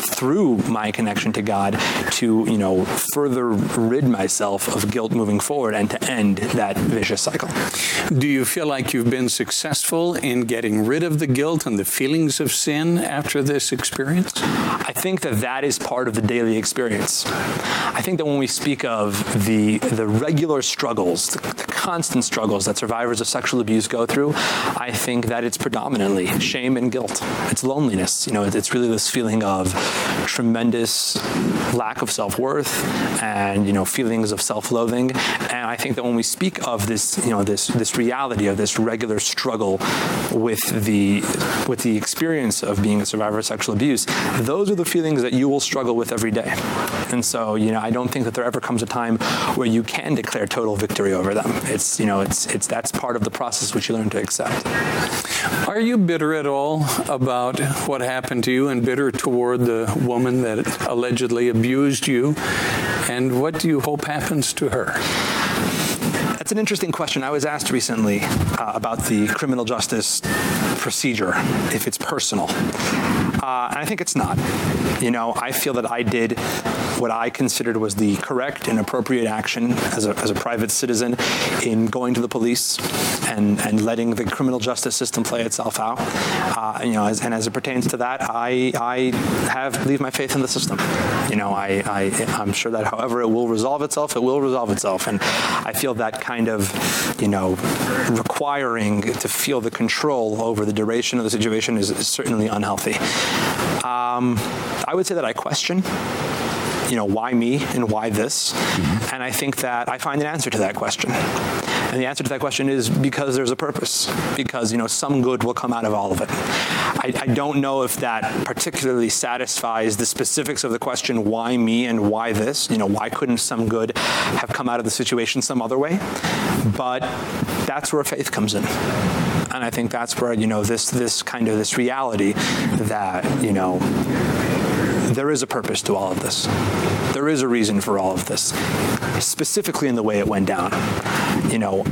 through my connection to God to, you know, further rid myself of guilt moving forward and to end that vicious cycle. Do you feel like you've been successful in getting rid of the guilt and the feelings of sin after this experience? I think that that is part of the daily experience. I think that when we speak of the the regular struggles, the, the constant struggles that survivors of sexual abuse go through, I think that it's predominantly shame and guilt. It's loneliness. You know, it's really this feeling of tremendous lack of self-worth and, you know, feelings of self-loathing. And I think that when we speak of this, you know, this this reality of this regular struggle with the with the experience of being a survivor of sexual abuse, those are the feelings that you will struggle with every day. And so, you know, I don't think that there ever comes a time where you can declare total victory over them. It's, you know, it's it's that's part of the process which you learn to accept. Are you bitter at all about what happened to you and bitter toward the woman that allegedly abused you? And what do you hope happens to her? That's an interesting question. I was asked recently uh, about the criminal justice procedure if it's personal. Uh, and I think it's not. You know, I feel that I did what I considered was the correct and appropriate action as a, as a private citizen in going to the police and and letting the criminal justice system play itself out. Uh, you know, as, and as it pertains to that, I I have leave my faith in the system. You know, I I I'm sure that however it will resolve itself, it will resolve itself and I feel that kind of, you know, requiring to feel the control over the duration of the situation is, is certainly unhealthy. Um, I would say that I question you know why me and why this mm-hmm. and i think that i find an answer to that question and the answer to that question is because there's a purpose because you know some good will come out of all of it. I, I don't know if that particularly satisfies the specifics of the question why me and why this? You know why couldn't some good have come out of the situation some other way? But that's where faith comes in. And i think that's where you know this this kind of this reality that you know there is a purpose to all of this. There is a reason for all of this, specifically in the way it went down. You know,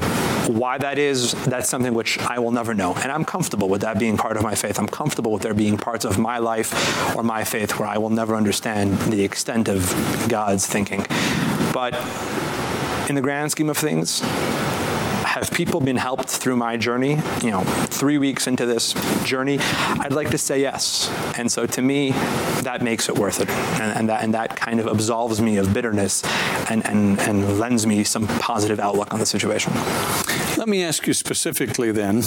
why that is, that's something which I will never know. And I'm comfortable with that being part of my faith. I'm comfortable with there being parts of my life or my faith where I will never understand the extent of God's thinking. But in the grand scheme of things, have people been helped through my journey? You know 3 weeks into this journey I'd like to say yes. And so to me that makes it worth it. And, and that and that kind of absolves me of bitterness and and and lends me some positive outlook on the situation. Let me ask you specifically then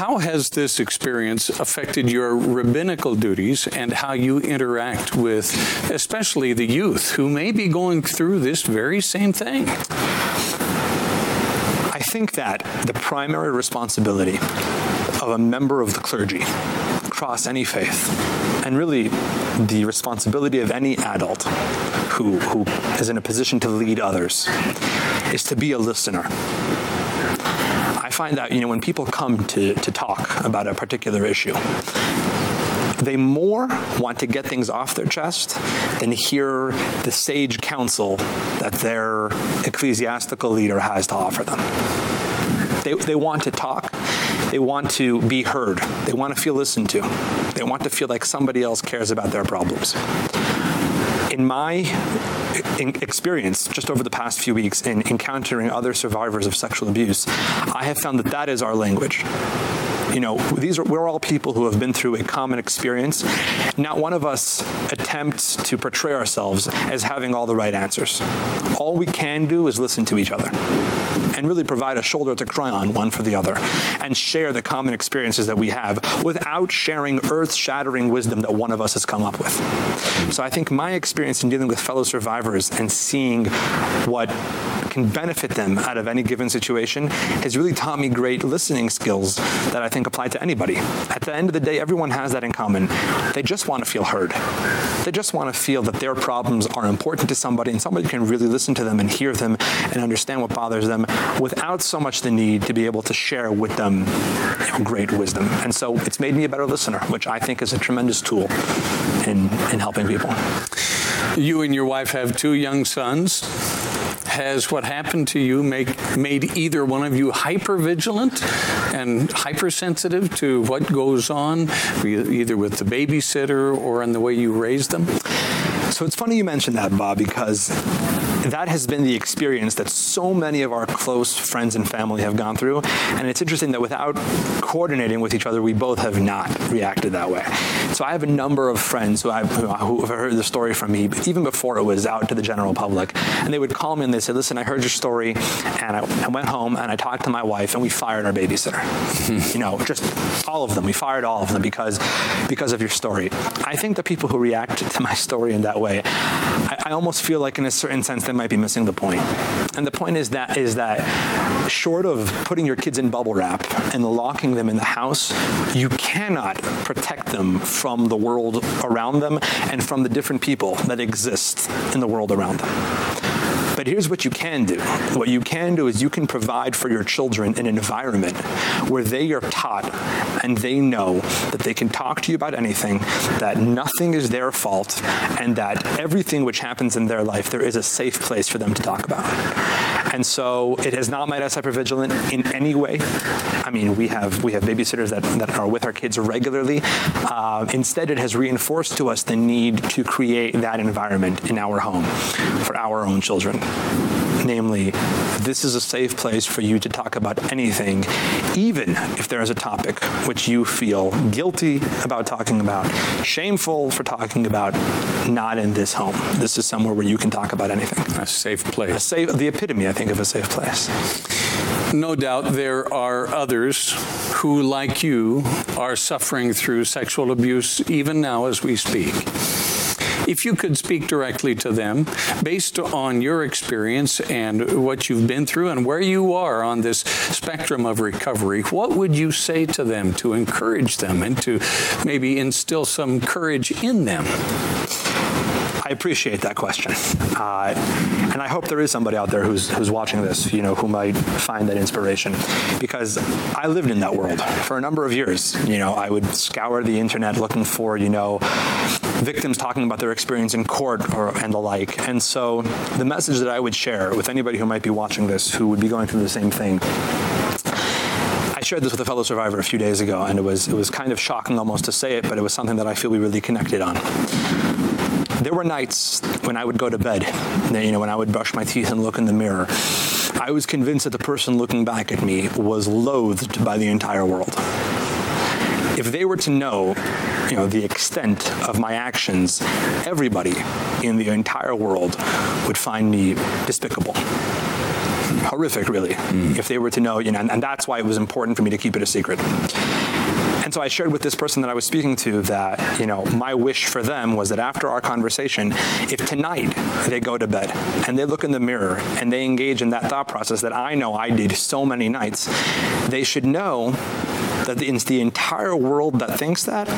how has this experience affected your rabbinical duties and how you interact with especially the youth who may be going through this very same thing think that the primary responsibility of a member of the clergy across any faith and really the responsibility of any adult who who is in a position to lead others is to be a listener. I find that you know when people come to to talk about a particular issue they more want to get things off their chest than hear the sage counsel that their ecclesiastical leader has to offer them. They they want to talk. They want to be heard. They want to feel listened to. They want to feel like somebody else cares about their problems. In my experience just over the past few weeks in encountering other survivors of sexual abuse, I have found that that is our language you know these are we're all people who have been through a common experience. Not one of us attempts to portray ourselves as having all the right answers. All we can do is listen to each other and really provide a shoulder to cry on one for the other and share the common experiences that we have without sharing earth-shattering wisdom that one of us has come up with so i think my experience in dealing with fellow survivors and seeing what can benefit them out of any given situation has really taught me great listening skills that I think apply to anybody. At the end of the day everyone has that in common. They just want to feel heard. They just want to feel that their problems are important to somebody and somebody can really listen to them and hear them and understand what bothers them without so much the need to be able to share with them great wisdom. And so it's made me a better listener, which I think is a tremendous tool in in helping people. You and your wife have two young sons has what happened to you make made either one of you hyper vigilant and hypersensitive to what goes on either with the babysitter or in the way you raise them? So it's funny you mentioned that Bob because that has been the experience that so many of our close friends and family have gone through. And it's interesting that without coordinating with each other we both have not reacted that way. So i have a number of friends who I've who have heard the story from me even before it was out to the general public. And they would call me and they said listen i heard your story and I, I went home and i talked to my wife and we fired our babysitter. You know just all of them. We fired all of them because because of your story. I think the people who react to my story in that way I, I almost feel like in a certain sense they might be missing the point. And the point is that is that short of putting your kids in bubble wrap and locking them in the house, you cannot protect them from the world around them and from the different people that exist in the world around them. But here's what you can do. What you can do is you can provide for your children an environment where they are taught and they know that they can talk to you about anything, that nothing is their fault and that everything which happens in their life there is a safe place for them to talk about. And so it has not made us hypervigilant in any way. I mean, we have we have babysitters that that are with our kids regularly. Uh, instead it has reinforced to us the need to create that environment in our home for our own children namely this is a safe place for you to talk about anything even if there is a topic which you feel guilty about talking about shameful for talking about not in this home. This is somewhere where you can talk about anything. A safe place. A safe the epitome i think of a safe place. No doubt there are others who like you are suffering through sexual abuse even now as we speak if you could speak directly to them based on your experience and what you've been through and where you are on this spectrum of recovery, what would you say to them to encourage them and to maybe instill some courage in them? I appreciate that question. Uh, and I hope there is somebody out there who's who's watching this, you know, who might find that inspiration because I lived in that world for a number of years. You know, I would scour the internet looking for, you know, victims talking about their experience in court or and the like. And so the message that I would share with anybody who might be watching this who would be going through the same thing I shared this with a fellow survivor a few days ago and it was it was kind of shocking almost to say it but it was something that I feel we really connected on there were nights when I would go to bed, you know, when I would brush my teeth and look in the mirror. I was convinced that the person looking back at me was loathed by the entire world. If they were to know, you know, the extent of my actions, everybody in the entire world would find me despicable horrific really mm. if they were to know you know and, and that's why it was important for me to keep it a secret and so I shared with this person that I was speaking to that, you know, my wish for them was that after our conversation, if tonight they go to bed and they look in the mirror and they engage in that thought process that I know I did so many nights, they should know that it's the entire world that thinks that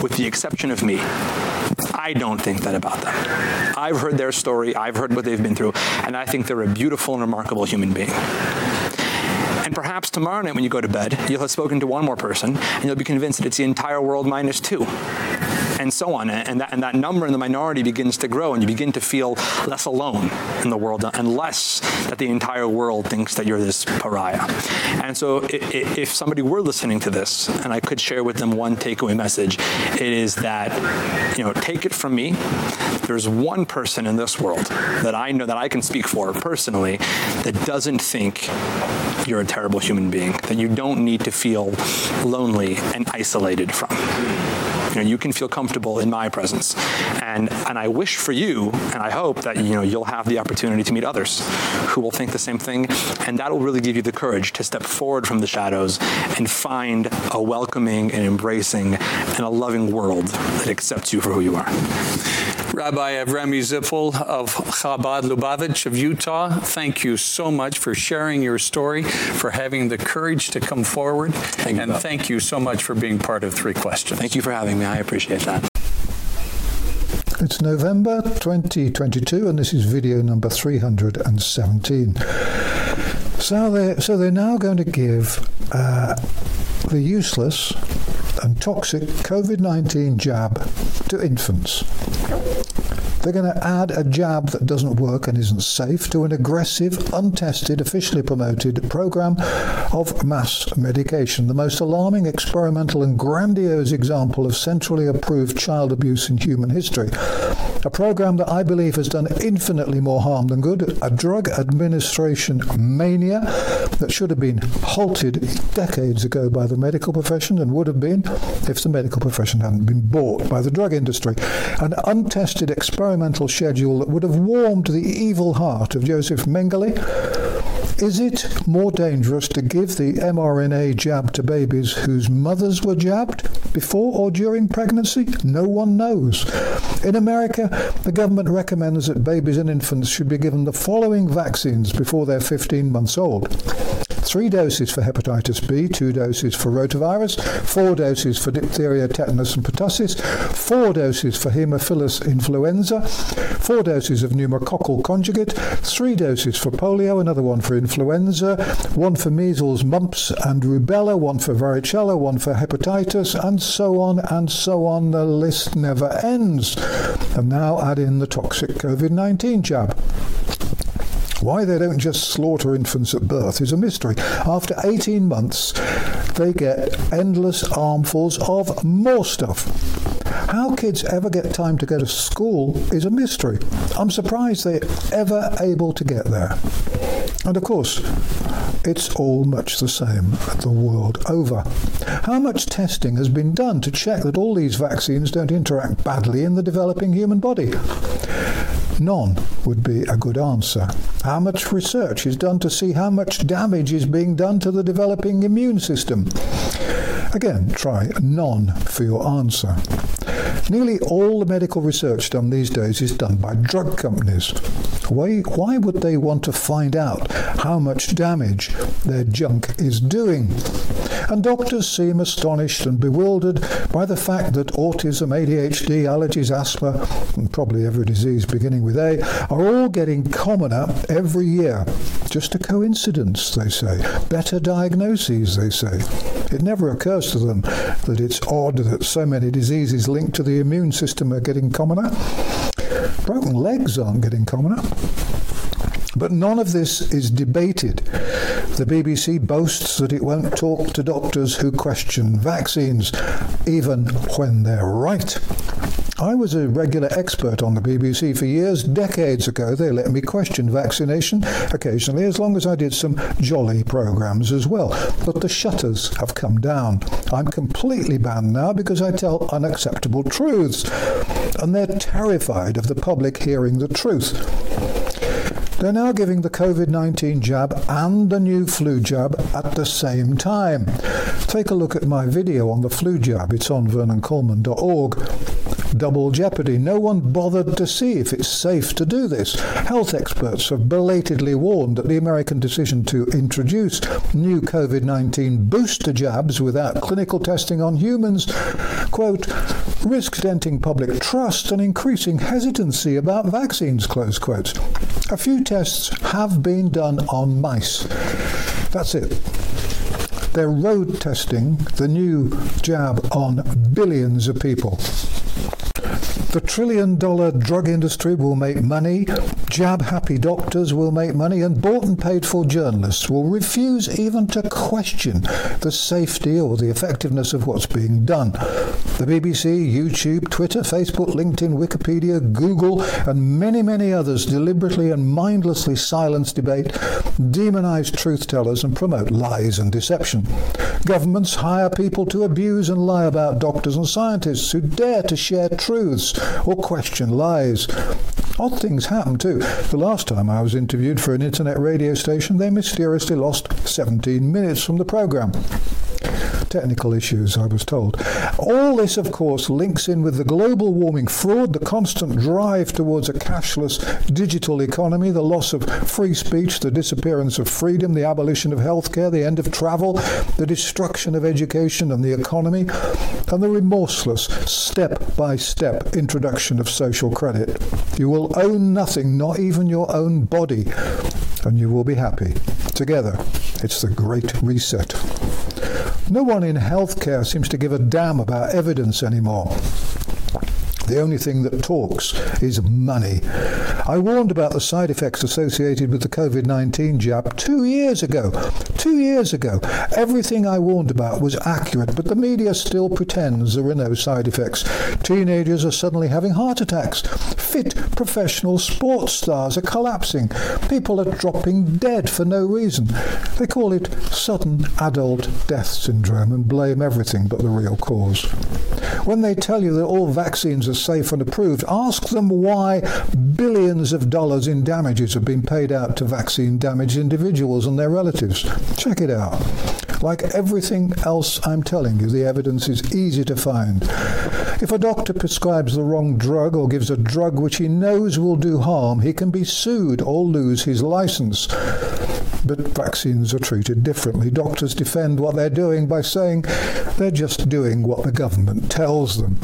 with the exception of me. I don't think that about them. I've heard their story, I've heard what they've been through, and I think they're a beautiful and remarkable human being. And perhaps tomorrow night when you go to bed, you'll have spoken to one more person and you'll be convinced that it's the entire world minus 2 and so on. And that and that number in the minority begins to grow and you begin to feel less alone in the world unless that the entire world thinks that you're this pariah. And so if somebody were listening to this and I could share with them one takeaway message, it is that you know, take it from me, there's one person in this world that I know that I can speak for personally that doesn't think you're a terrible human being, that you don't need to feel lonely and isolated from you know you can feel comfortable in my presence. And and I wish for you and I hope that you know you'll have the opportunity to meet others who will think the same thing. And that will really give you the courage to step forward from the shadows and find a welcoming and embracing and a loving world that accepts you for who you are Rabbi Avremi Zippel of Chabad Lubavitch of Utah, thank you so much for sharing your story, for having the courage to come forward, thank and thank you so much for being part of Three Questions. Thank you for having me. I appreciate that. It's November 2022 and this is video number 317. So they so they're now going to give uh, the useless and toxic COVID-19 jab to infants. They're going to add a jab that doesn't work and isn't safe to an aggressive, untested, officially promoted program of mass medication, the most alarming, experimental and grandiose example of centrally approved child abuse in human history. A program that I believe has done infinitely more harm than good, a drug administration mania that should have been halted decades ago by the medical profession and would have been if the medical profession hadn't been bought by the drug industry. An untested schedule that would have warmed the evil heart of Joseph Mengele is it more dangerous to give the mRNA jab to babies whose mothers were jabbed before or during pregnancy? No one knows. In America, the government recommends that babies and infants should be given the following vaccines before they're 15 months old three doses for hepatitis B, two doses for rotavirus, four doses for diphtheria, tetanus and pertussis, four doses for haemophilus influenza, four doses of pneumococcal conjugate, three doses for polio, another one for influenza, one for measles, mumps and rubella, one for varicella, one for hepatitis and so on and so on. The list never ends. And now add in the toxic COVID-19 jab. Why they don't just slaughter infants at birth is a mystery. After 18 months, they get endless armfuls of more stuff. How kids ever get time to go to school is a mystery. I'm surprised they're ever able to get there. And of course, it's all much the same the world over. How much testing has been done to check that all these vaccines don't interact badly in the developing human body? None would be a good answer. How much research is done to see how much damage is being done to the developing immune system? Again, try none for your answer. Nearly all the medical research done these days is done by drug companies. Why, why would they want to find out how much damage their junk is doing? And doctors seem astonished and bewildered by the fact that autism, ADHD, allergies, asthma, and probably every disease beginning with A, are all getting commoner every year. Just a coincidence, they say. Better diagnoses, they say. It never occurs to them that it's odd that so many diseases linked to the immune system are getting commoner. Broken legs aren't getting commoner. But none of this is debated. The BBC boasts that it won't talk to doctors who question vaccines, even when they're right. I was a regular expert on the BBC for years. Decades ago, they let me question vaccination occasionally, as long as I did some jolly programs as well. But the shutters have come down. I'm completely banned now because I tell unacceptable truths. And they're terrified of the public hearing the truth. They're now giving the COVID-19 jab and the new flu jab at the same time. Take a look at my video on the flu jab. It's on vernoncoleman.org double jeopardy. No one bothered to see if it's safe to do this. Health experts have belatedly warned that the American decision to introduce new COVID-19 booster jabs without clinical testing on humans, quote, risks denting public trust and increasing hesitancy about vaccines, close quote. A few tests have been done on mice. That's it. They're road testing the new jab on billions of people. The trillion dollar drug industry will make money, jab happy doctors will make money and bought and paid for journalists will refuse even to question the safety or the effectiveness of what's being done. The BBC, YouTube, Twitter, Facebook, LinkedIn, Wikipedia, Google and many many others deliberately and mindlessly silence debate, demonize truth tellers and promote lies and deception. Governments hire people to abuse and lie about doctors and scientists who dare to share truths or question lies. Odd things happen too. The last time I was interviewed for an internet radio station, they mysteriously lost 17 minutes from the program technical issues, I was told. All this, of course, links in with the global warming fraud, the constant drive towards a cashless digital economy, the loss of free speech, the disappearance of freedom, the abolition of healthcare, the end of travel, the destruction of education and the economy, and the remorseless step-by-step -step introduction of social credit. You will own nothing, not even your own body, and you will be happy. Together, it's the great reset. No one in healthcare seems to give a damn about evidence anymore. The only thing that talks is money. I warned about the side effects associated with the COVID-19 jab 2 years ago. 2 years ago. Everything I warned about was accurate, but the media still pretends there are no side effects. Teenagers are suddenly having heart attacks. Fit professional sports stars are collapsing. People are dropping dead for no reason. They call it sudden adult death syndrome and blame everything but the real cause. When they tell you that all vaccines are safe and approved, ask them why billions of dollars in damages have been paid out to vaccine damaged individuals and their relatives. Check it out. Like everything else I'm telling you, the evidence is easy to find. If a doctor prescribes the wrong drug or gives a drug which he knows will do harm, he can be sued or lose his license. But vaccines are treated differently. Doctors defend what they're doing by saying they're just doing what the government tells them.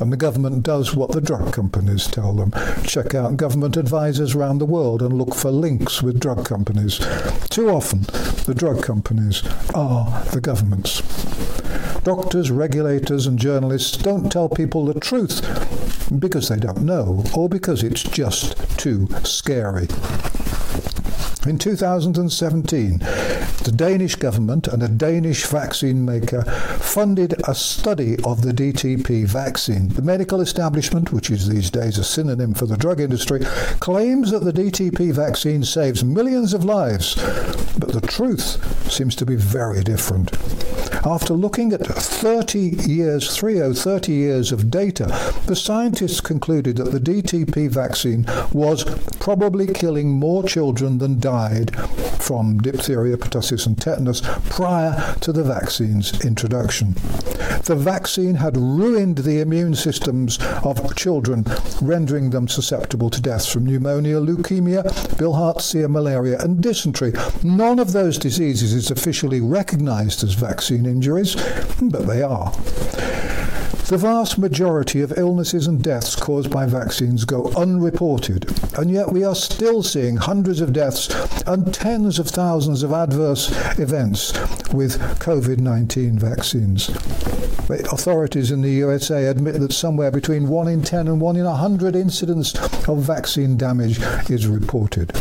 And the government does what the drug companies tell them. Check out government advisors around the world and look for links with drug companies. Too often, the drug companies are the governments. Doctors, regulators and journalists don't tell people the truth because they don't know or because it's just too scary. In 2017, the Danish government and a Danish vaccine maker funded a study of the DTP vaccine. The medical establishment, which is these days a synonym for the drug industry, claims that the DTP vaccine saves millions of lives, but the truth seems to be very different. After looking at 30 years, 30 30 years of data, the scientists concluded that the DTP vaccine was probably killing more children than died from diphtheria, pertussis and tetanus prior to the vaccine's introduction. The vaccine had ruined the immune systems of children, rendering them susceptible to deaths from pneumonia, leukemia, bilharzia, malaria and dysentery. None of those diseases is officially recognized as vaccine injuries, but they are. The vast majority of illnesses and deaths caused by vaccines go unreported, and yet we are still seeing hundreds of deaths and tens of thousands of adverse events with COVID-19 vaccines. The authorities in the USA admit that somewhere between 1 in 10 and 1 in 100 incidents of vaccine damage is reported.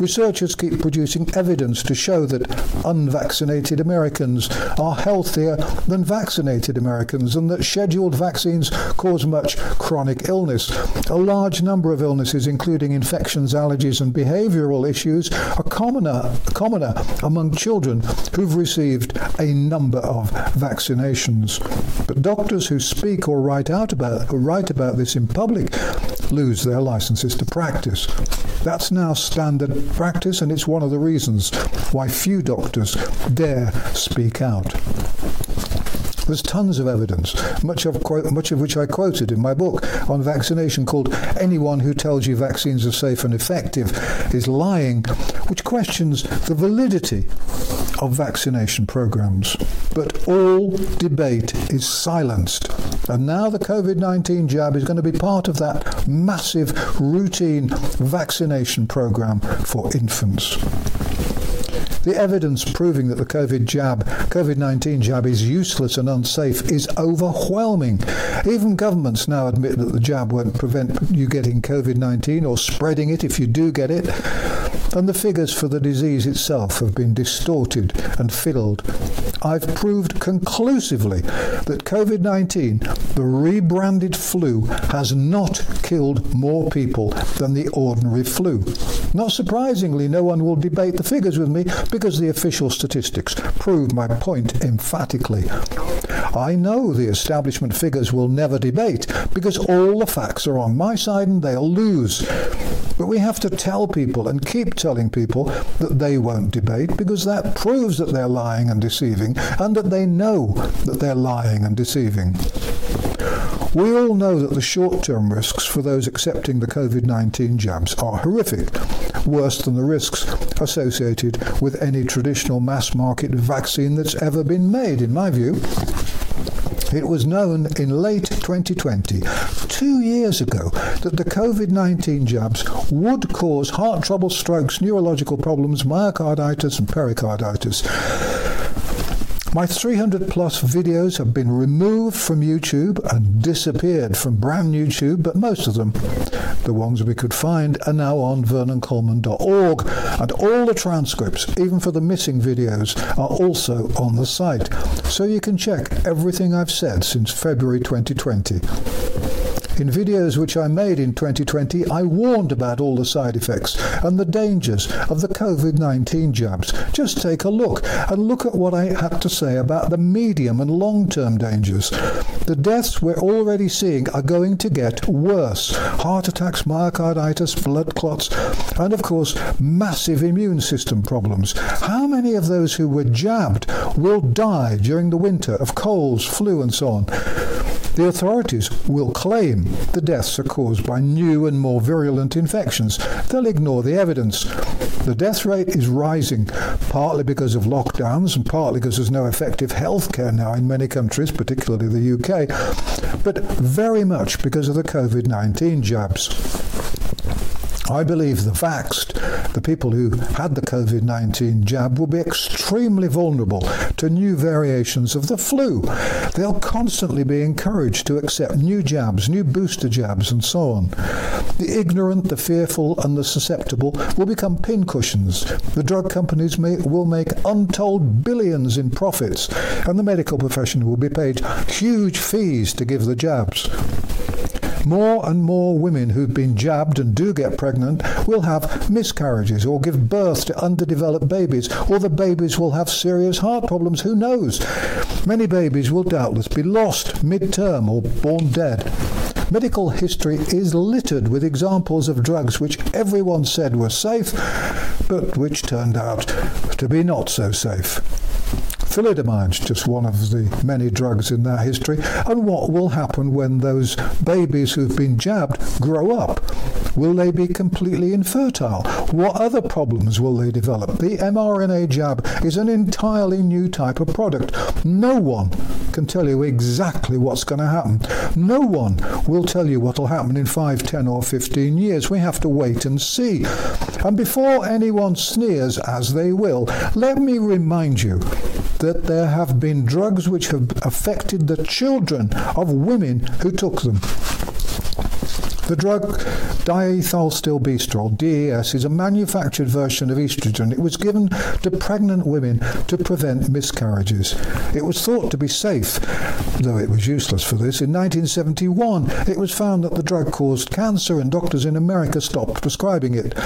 Researchers keep producing evidence to show that unvaccinated Americans are healthier than vaccinated Americans and that scheduled vaccines cause much chronic illness. A large number of illnesses including infections, allergies and behavioral issues are commoner commoner among children who've received a number of vaccinations. But doctors who speak or write out about write about this in public lose their licenses to practice. That's now standard practice and it's one of the reasons why few doctors dare speak out. There's tons of evidence, much of much of which I quoted in my book on vaccination called Anyone Who Tells You Vaccines Are Safe and Effective is Lying, which questions the validity of vaccination programs. But all debate is silenced. And now the COVID-19 jab is going to be part of that massive routine vaccination program for infants. The evidence proving that the COVID jab, COVID-19 jab is useless and unsafe is overwhelming. Even governments now admit that the jab won't prevent you getting COVID-19 or spreading it if you do get it. And the figures for the disease itself have been distorted and fiddled. I've proved conclusively that COVID-19, the rebranded flu, has not killed more people than the ordinary flu. Not surprisingly, no one will debate the figures with me because the official statistics prove my point emphatically. I know the establishment figures will never debate because all the facts are on my side and they'll lose. But we have to tell people and keep telling people that they won't debate because that proves that they're lying and deceiving and that they know that they're lying and deceiving. We all know that the short-term risks for those accepting the COVID-19 jabs are horrific, worse than the risks associated with any traditional mass market vaccine that's ever been made in my view. It was known in late 2020, 2 years ago, that the COVID-19 jabs would cause heart trouble, strokes, neurological problems, myocarditis and pericarditis. My 300 plus videos have been removed from YouTube and disappeared from brand New YouTube, but most of them, the ones we could find, are now on vernoncoleman.org and all the transcripts, even for the missing videos, are also on the site. So you can check everything I've said since February 2020. In videos which I made in 2020, I warned about all the side effects and the dangers of the COVID-19 jabs. Just take a look and look at what I had to say about the medium and long-term dangers. The deaths we're already seeing are going to get worse. Heart attacks, myocarditis, blood clots, and of course, massive immune system problems. How many of those who were jabbed will die during the winter of colds, flu and so on? The authorities will claim the deaths are caused by new and more virulent infections. They'll ignore the evidence. The death rate is rising, partly because of lockdowns and partly because there's no effective healthcare now in many countries, particularly the UK, but very much because of the COVID-19 jabs. I believe the vaxxed The people who had the COVID-19 jab will be extremely vulnerable to new variations of the flu. They'll constantly be encouraged to accept new jabs, new booster jabs and so on. The ignorant, the fearful and the susceptible will become pincushions. The drug companies may, will make untold billions in profits and the medical profession will be paid huge fees to give the jabs. More and more women who've been jabbed and do get pregnant will have miscarriages or give birth to underdeveloped babies or the babies will have serious heart problems who knows many babies will doubtless be lost mid-term or born dead Medical history is littered with examples of drugs which everyone said were safe but which turned out to be not so safe. Thalidomide is just one of the many drugs in that history. And what will happen when those babies who've been jabbed grow up? Will they be completely infertile? What other problems will they develop? The mRNA jab is an entirely new type of product. No one can tell you exactly what's going to happen. No one will tell you what will happen in 5, 10 or 15 years. We have to wait and see. And before anyone sneers as they will, let me remind you that there have been drugs which have affected the children of women who took them. The drug diethylstilbestrol, DES, is a manufactured version of estrogen. It was given to pregnant women to prevent miscarriages. It was thought to be safe, though it was useless for this. In 1971, it was found that the drug caused cancer and doctors in America stopped prescribing it.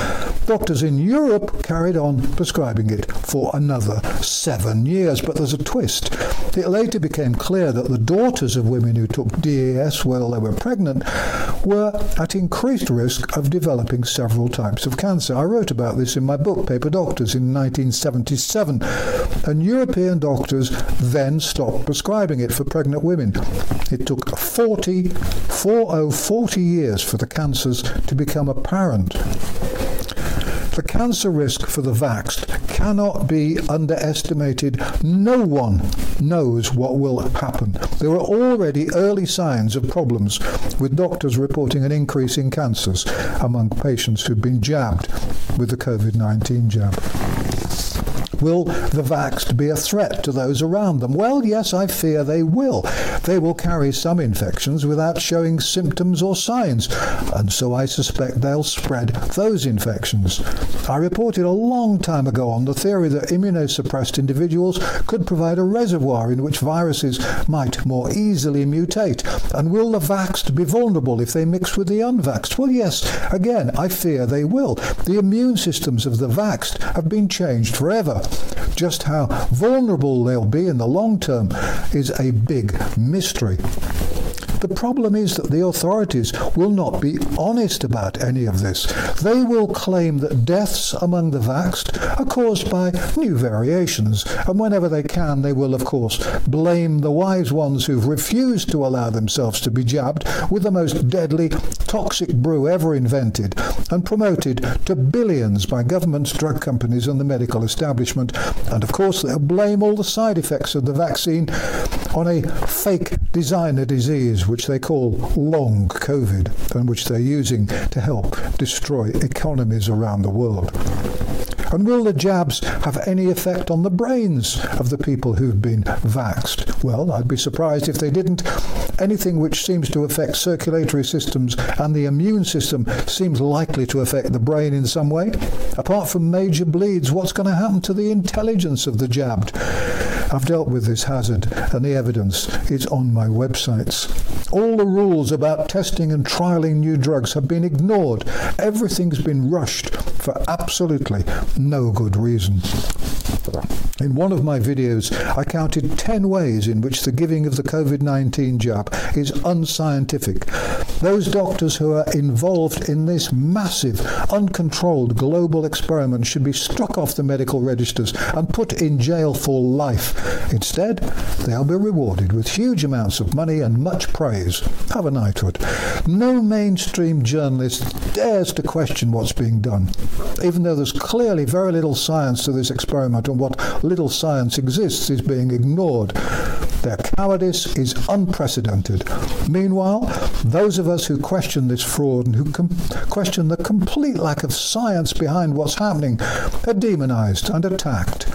Doctors in Europe carried on prescribing it for another 7 years, but there's a twist. It later became clear that the daughters of women who took DES while they were pregnant were at increased risk of developing several types of cancer. I wrote about this in my book Paper Doctors in 1977 and European doctors then stopped prescribing it for pregnant women. It took 40 40 40 years for the cancers to become apparent. The cancer risk for the vaxxed cannot be underestimated. No one knows what will happen. There are already early signs of problems with doctors reporting an increase in cancers among patients who've been jabbed with the COVID-19 jab. Will the vaxxed be a threat to those around them? Well, yes, I fear they will. They will carry some infections without showing symptoms or signs, and so I suspect they'll spread those infections. I reported a long time ago on the theory that immunosuppressed individuals could provide a reservoir in which viruses might more easily mutate. And will the vaxxed be vulnerable if they mix with the unvaxxed? Well, yes, again, I fear they will. The immune systems of the vaxxed have been changed forever. Just how vulnerable they'll be in the long term is a big mystery. The problem is that the authorities will not be honest about any of this. They will claim that deaths among the vaxxed are caused by new variations, and whenever they can, they will, of course, blame the wise ones who've refused to allow themselves to be jabbed with the most deadly, toxic brew ever invented and promoted to billions by governments, drug companies, and the medical establishment. And of course, they'll blame all the side effects of the vaccine on a fake designer disease which they call long COVID and which they're using to help destroy economies around the world. And will the jabs have any effect on the brains of the people who've been vaxed? Well, I'd be surprised if they didn't. Anything which seems to affect circulatory systems and the immune system seems likely to affect the brain in some way. Apart from major bleeds, what's going to happen to the intelligence of the jabbed? I've dealt with this hazard and the evidence is on my websites. All the rules about testing and trialing new drugs have been ignored. Everything's been rushed for absolutely no good reason. In one of my videos, I counted 10 ways in which the giving of the COVID-19 jab is unscientific. Those doctors who are involved in this massive, uncontrolled global experiment should be struck off the medical registers and put in jail for life. Instead, they'll be rewarded with huge amounts of money and much praise. Have a knighthood. No mainstream journalist dares to question what's being done, even though there's clearly very little science to this experiment and what little science exists is being ignored. Their cowardice is unprecedented. Meanwhile, those of us who question this fraud and who question the complete lack of science behind what's happening are demonized and attacked.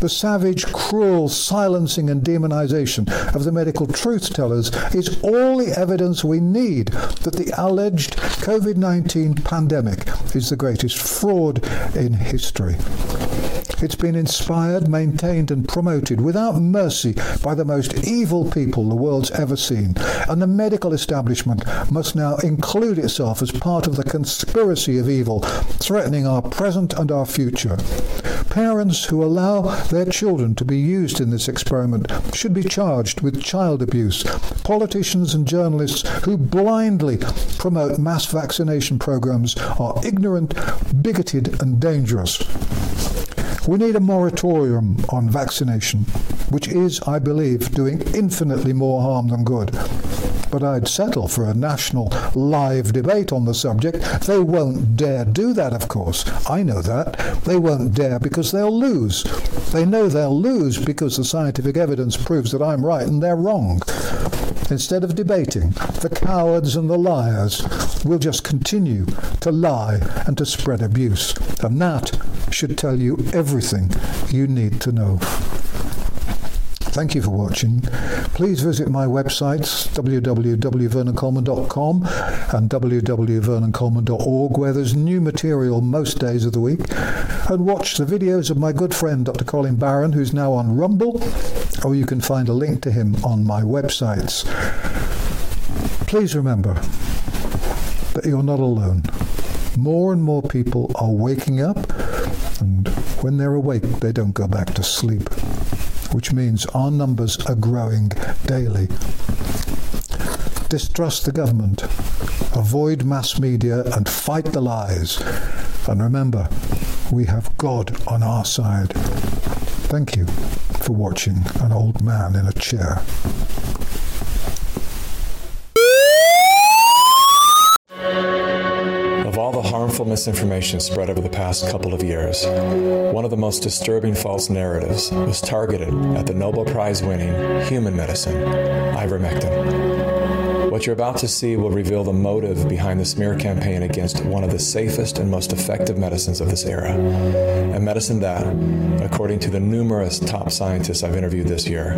The savage, cruel silencing and demonization of the medical truth tellers is all the evidence we need that the alleged COVID-19 pandemic is the greatest fraud in history. It's been inspired, maintained and promoted without mercy by the most evil people the world's ever seen. And the medical establishment must now include itself as part of the conspiracy of evil threatening our present and our future. Parents who allow their children to be used in this experiment should be charged with child abuse. Politicians and journalists who blindly promote mass vaccination programs are ignorant, bigoted and dangerous. We need a moratorium on vaccination, which is, I believe, doing infinitely more harm than good. But I'd settle for a national live debate on the subject. They won't dare do that, of course. I know that. They won't dare because they'll lose. They know they'll lose because the scientific evidence proves that I'm right and they're wrong. Instead of debating, the cowards and the liars will just continue to lie and to spread abuse. And that should tell you everything you need to know. Thank you for watching. Please visit my websites www.vernoncoleman.com and www.vernoncoleman.org where there's new material most days of the week and watch the videos of my good friend Dr. Colin Barron who's now on Rumble or you can find a link to him on my websites. Please remember that you're not alone. More and more people are waking up and when they're awake they don't go back to sleep which means our numbers are growing daily. Distrust the government, avoid mass media and fight the lies. And remember, we have God on our side. Thank you for watching an old man in a chair. Harmful misinformation spread over the past couple of years. One of the most disturbing false narratives was targeted at the Nobel Prize winning human medicine, ivermectin. What you're about to see will reveal the motive behind the smear campaign against one of the safest and most effective medicines of this era. A medicine that, according to the numerous top scientists I've interviewed this year,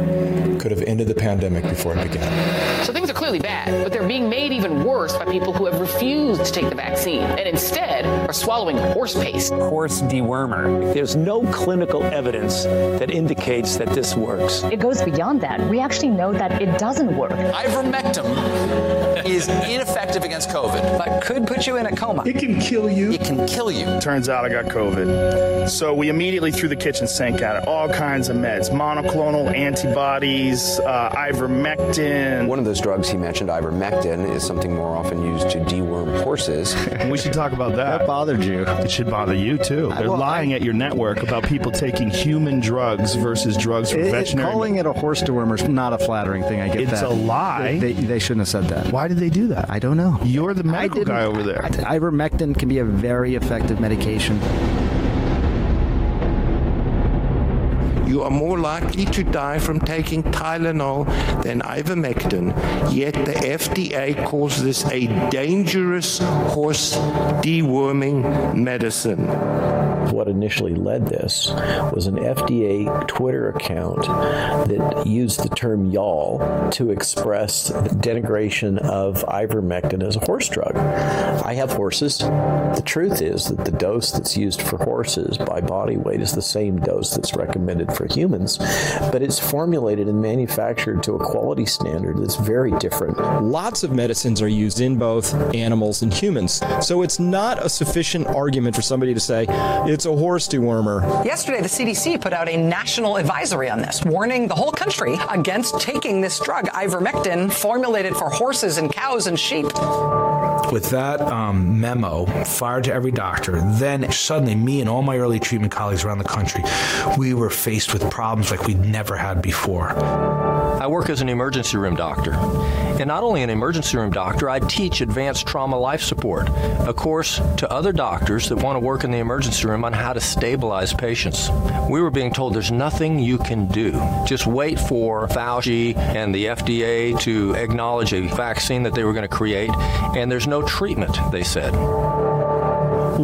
could have ended the pandemic before it began. So things are clearly bad, but they're being made even worse by people who have refused to take the vaccine and instead are swallowing horse paste. Horse dewormer. There's no clinical evidence that indicates that this works. It goes beyond that. We actually know that it doesn't work. Ivermectin is ineffective against COVID, but could put you in a coma. It can kill you. It can kill you. Turns out I got COVID. So we immediately threw the kitchen sink at it. All kinds of meds, monoclonal antibodies, uh, ivermectin. One of those drugs he mentioned, ivermectin, is something more often used to deworm horses. we should talk about that. That bothered you. It should bother you too. They're well, lying I, at your network about people taking human drugs versus drugs for it, veterinary. Calling it a horse dewormer is not a flattering thing. I get it's that. It's a lie. They, they, they shouldn't have said that. Why did they do that? I don't know. You're the medical guy over there. Ivermectin can be a very effective medication. You are more likely to die from taking Tylenol than ivermectin, yet the FDA calls this a dangerous horse deworming medicine. What initially led this was an FDA Twitter account that used the term y'all to express the denigration of ivermectin as a horse drug. I have horses. The truth is that the dose that's used for horses by body weight is the same dose that's recommended for for humans, but it's formulated and manufactured to a quality standard that's very different. Lots of medicines are used in both animals and humans. So it's not a sufficient argument for somebody to say it's a horse dewormer. Yesterday the CDC put out a national advisory on this, warning the whole country against taking this drug ivermectin formulated for horses and cows and sheep. With that um, memo fired to every doctor, then suddenly me and all my early treatment colleagues around the country, we were faced with problems like we'd never had before. I work as an emergency room doctor. And not only an emergency room doctor, I teach advanced trauma life support, a course to other doctors that want to work in the emergency room on how to stabilize patients. We were being told there's nothing you can do. Just wait for Fauci and the FDA to acknowledge a vaccine that they were going to create and there's no treatment, they said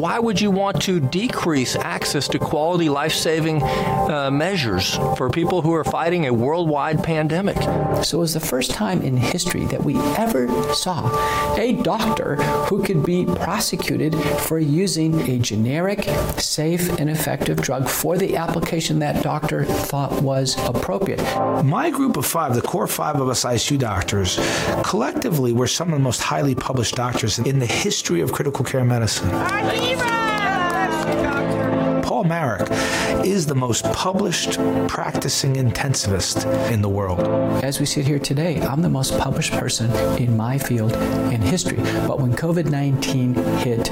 why would you want to decrease access to quality life-saving uh, measures for people who are fighting a worldwide pandemic? So it was the first time in history that we ever saw a doctor who could be prosecuted for using a generic, safe and effective drug for the application that doctor thought was appropriate. My group of 5, the core 5 of us ICU doctors, collectively we're some of the most highly published doctors in the history of critical care medicine. Paul Marik is the most published practicing intensivist in the world. As we sit here today, I'm the most published person in my field in history. But when COVID-19 hit,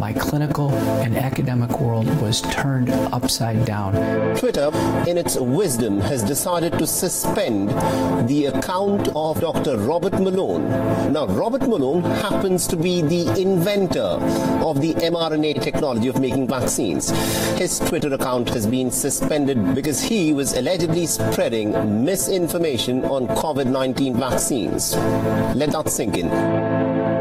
my clinical and academic world was turned upside down. Twitter, in its wisdom, has decided to suspend the account of Dr. Robert Malone. Now, Robert Malone happens to be the inventor of the mRNA technology of making vaccines. His Twitter account has been suspended because he was allegedly spreading misinformation on COVID-19 vaccines. Let that sink in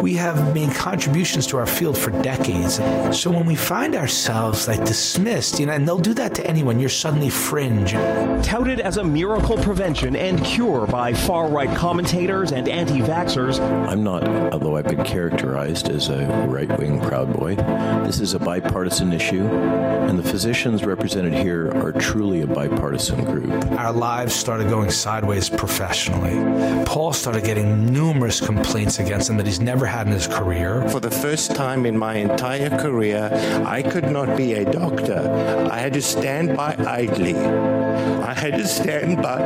we have made contributions to our field for decades. So when we find ourselves like dismissed, you know, and they'll do that to anyone, you're suddenly fringe. Touted as a miracle prevention and cure by far-right commentators and anti-vaxxers. I'm not, although I've been characterized as a right-wing proud boy. This is a bipartisan issue, and the physicians represented here are truly a bipartisan group. Our lives started going sideways professionally. Paul started getting numerous complaints against him that he's never had in his career. For the first time in my entire career, I could not be a doctor. I had to stand by idly. I had to stand by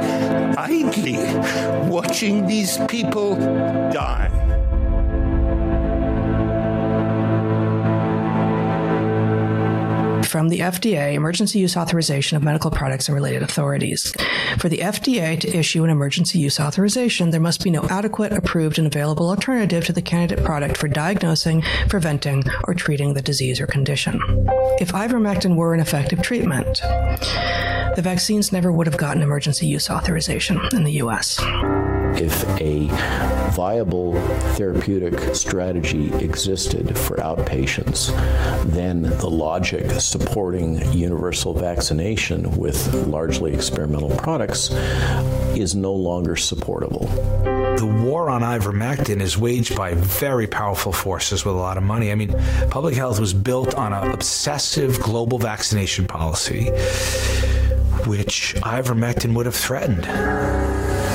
idly watching these people die. From the FDA emergency use authorization of medical products and related authorities. For the FDA to issue an emergency use authorization, there must be no adequate, approved and available alternative to the candidate product for diagnosing, preventing or treating the disease or condition. If ivermectin were an effective treatment, the vaccines never would have gotten emergency use authorization in the US if a viable therapeutic strategy existed for outpatients, then the logic supporting universal vaccination with largely experimental products is no longer supportable. The war on ivermectin is waged by very powerful forces with a lot of money. I mean, public health was built on an obsessive global vaccination policy which ivermectin would have threatened.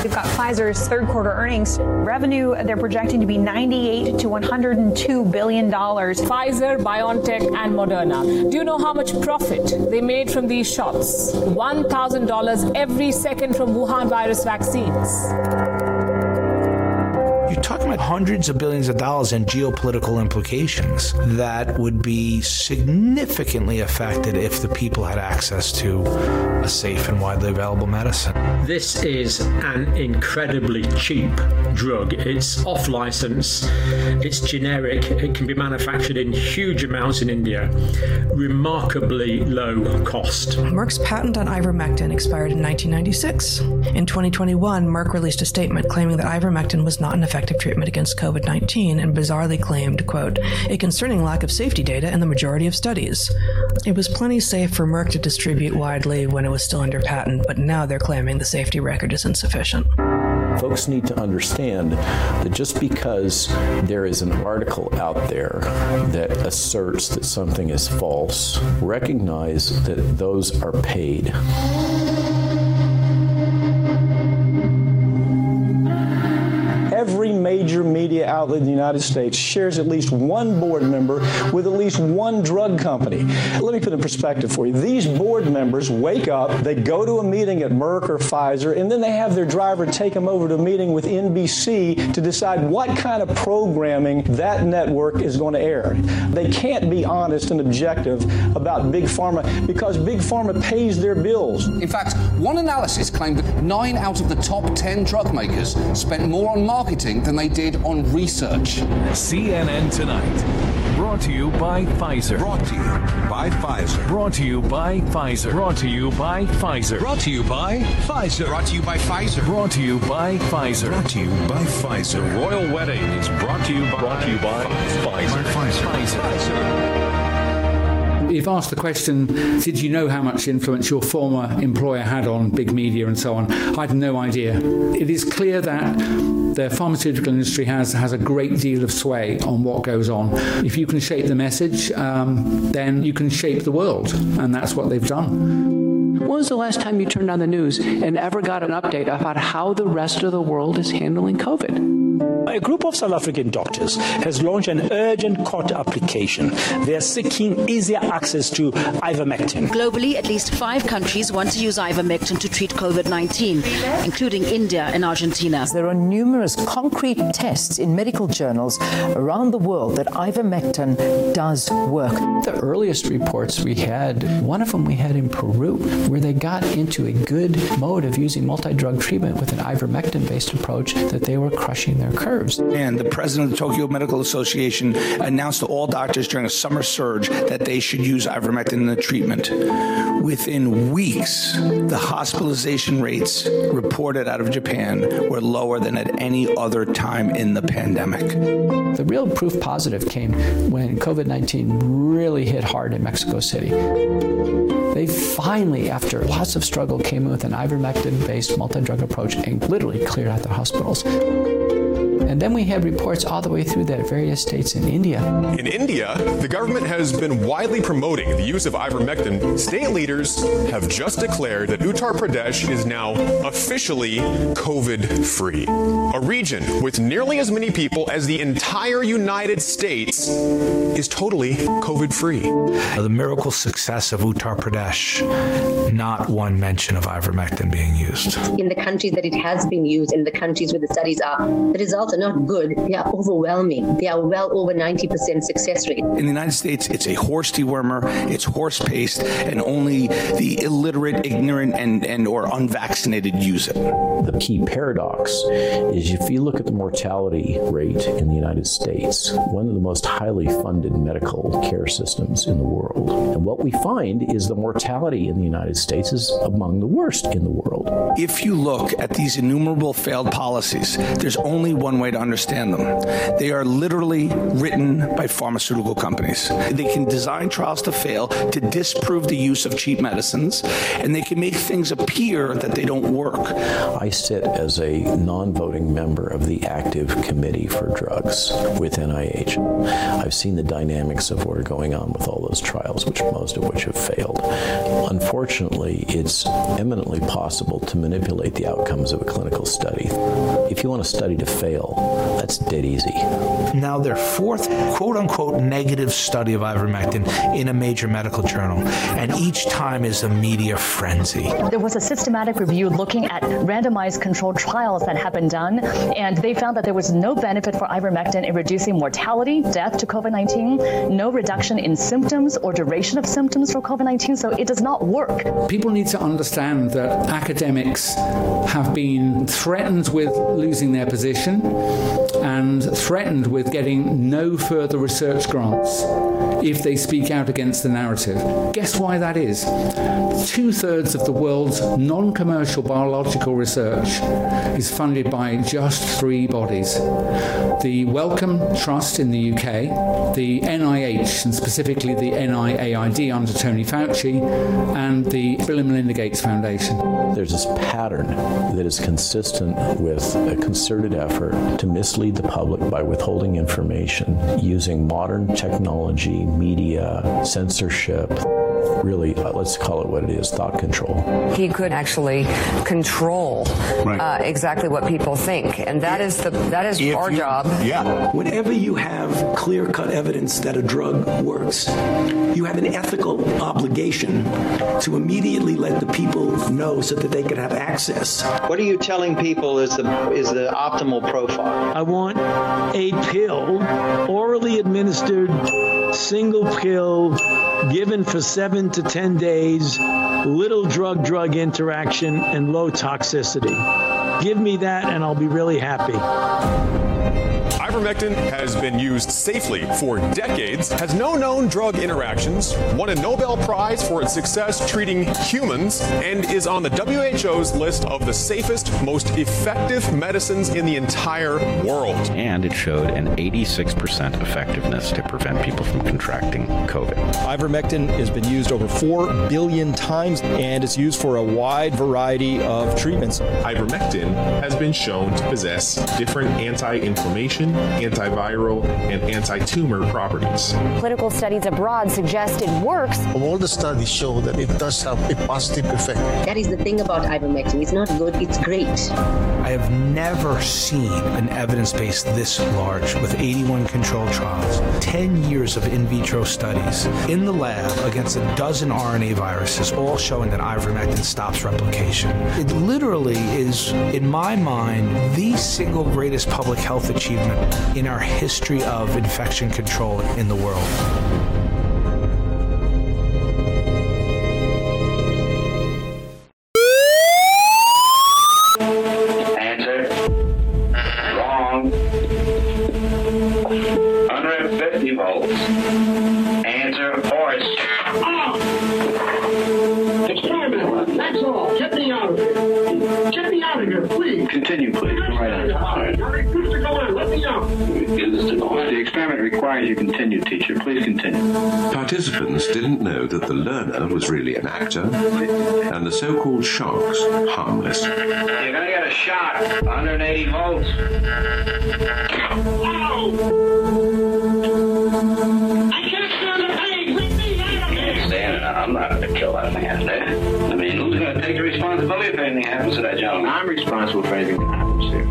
We've got Pfizer's third quarter earnings revenue they're projecting to be 98 to 102 billion dollars. Pfizer, BioNTech and Moderna. Do you know how much profit they made from these shots? $1,000 every second from Wuhan virus vaccines. You're talking about hundreds of billions of dollars in geopolitical implications that would be significantly affected if the people had access to a safe and widely available medicine. This is an incredibly cheap drug. It's off license, it's generic, it can be manufactured in huge amounts in India. Remarkably low cost. Merck's patent on ivermectin expired in 1996. In 2021, Merck released a statement claiming that ivermectin was not an effective treatment against COVID-19 and bizarrely claimed, quote, a concerning lack of safety data in the majority of studies. It was plenty safe for Merck to distribute widely when it was still under patent, but now they're claiming the safety record is insufficient. Folks need to understand that just because there is an article out there that asserts that something is false, recognize that those are paid. Major media outlet in the United States shares at least one board member with at least one drug company. Let me put it in perspective for you. These board members wake up, they go to a meeting at Merck or Pfizer, and then they have their driver take them over to a meeting with NBC to decide what kind of programming that network is going to air. They can't be honest and objective about big pharma because big pharma pays their bills. In fact, one analysis claimed that 9 out of the top 10 drug makers spent more on marketing than they did on research. CNN tonight. Brought to you by Pfizer. Brought to you by Pfizer. Brought to you by Pfizer. Brought to you by Pfizer. Brought to you by Pfizer. Brought to you by Pfizer. Brought to you by Pfizer. Brought to you by Pfizer. The royal wedding is brought to you by, brought to you by Pfizer. Pfizer. Pfizer. Pfizer if asked the question, did you know how much influence your former employer had on big media and so on, I had no idea. It is clear that the pharmaceutical industry has has a great deal of sway on what goes on. If you can shape the message, um, then you can shape the world, and that's what they've done. When was the last time you turned on the news and ever got an update about how the rest of the world is handling COVID? A group of South African doctors has launched an urgent court application. They are seeking easier access to ivermectin. Globally, at least 5 countries want to use ivermectin to treat COVID-19, including India and Argentina. There are numerous concrete tests in medical journals around the world that ivermectin does work. The earliest reports we had, one of them we had in Peru, where they got into a good mode of using multi-drug treatment with an ivermectin-based approach that they were crushing their curve curves. And the president of the Tokyo Medical Association announced to all doctors during a summer surge that they should use ivermectin in the treatment. Within weeks, the hospitalization rates reported out of Japan were lower than at any other time in the pandemic. The real proof positive came when COVID-19 really hit hard in Mexico City. They finally after lots of struggle came with an ivermectin based multi-drug approach and literally cleared out the hospitals. And then we had reports all the way through that various states in India. In India, the government has been widely promoting the use of ivermectin. State leaders have just declared that Uttar Pradesh is now officially COVID-free. A region with nearly as many people as the entire United States is totally COVID-free. The miracle success of Uttar Pradesh, not one mention of ivermectin being used. In the countries that it has been used, in the countries where the studies are, the results are not good. They are overwhelming. They are well over 90% success rate. In the United States, it's a horse dewormer, it's horse paste, and only the illiterate, ignorant, and, and or unvaccinated use it. The key paradox is if you look at the mortality rate in the United States, one of the most highly funded medical care systems in the world. And what we find is the mortality in the United States is among the worst in the world. If you look at these innumerable failed policies, there's only one way way to understand them. They are literally written by pharmaceutical companies. They can design trials to fail to disprove the use of cheap medicines and they can make things appear that they don't work. I sit as a non-voting member of the active committee for drugs with NIH. I've seen the dynamics of what are going on with all those trials which most of which have failed. Unfortunately, it's eminently possible to manipulate the outcomes of a clinical study. If you want a study to fail, that's dead easy. Now their fourth quote unquote negative study of ivermectin in a major medical journal and each time is a media frenzy. There was a systematic review looking at randomized controlled trials that have been done and they found that there was no benefit for ivermectin in reducing mortality, death to COVID-19, no reduction in symptoms or duration of symptoms for COVID-19, so it does not work. People need to understand that academics have been threatened with losing their position and threatened with getting no further research grants if they speak out against the narrative. Guess why that is? Two-thirds of the world's non-commercial biological research is funded by just three bodies. The Wellcome Trust in the UK, the NIH and specifically the NIAID under Tony Fauci and the Bill and Melinda Gates Foundation. There's this pattern that is consistent with a concerted effort to mislead the public by withholding information using modern technology, media, censorship really uh, let's call it what it is, thought control. He could actually control right. uh, exactly what people think, and that is the that is if our you, job. Yeah. Whenever you have clear-cut evidence that a drug works, you have an ethical obligation to immediately let the people know so that they could have access. What are you telling people is the is the optimal profile? I want a pill orally administered single pill given for 7 to 10 days, little drug drug interaction and low toxicity. Give me that and I'll be really happy. Ivermectin has been used safely for decades, has no known drug interactions, won a Nobel Prize for its success treating humans, and is on the WHO's list of the safest, most effective medicines in the entire world. And it showed an 86% effectiveness to prevent people from contracting COVID. Ivermectin has been used over 4 billion times and it's used for a wide variety of treatments. Ivermectin has been shown to possess different anti-inflammation antiviral, and anti-tumor properties. Clinical studies abroad suggest it works. All the studies show that it does have a positive effect. That is the thing about ivermectin. It's not good, it's great. I have never seen an evidence base this large with 81 controlled trials, 10 years of in vitro studies in the lab against a dozen RNA viruses all showing that ivermectin stops replication. It literally is in my mind the single greatest public health achievement in our history of infection control in the world. The shocks harmless. You're going to get a shock. 180 volts. I can't stand the pain. Let me out of here. Stand it. I'm not going to kill that man. Eh? I mean, who's going to take the responsibility if anything happens to that gentleman? I'm responsible for anything that happens here.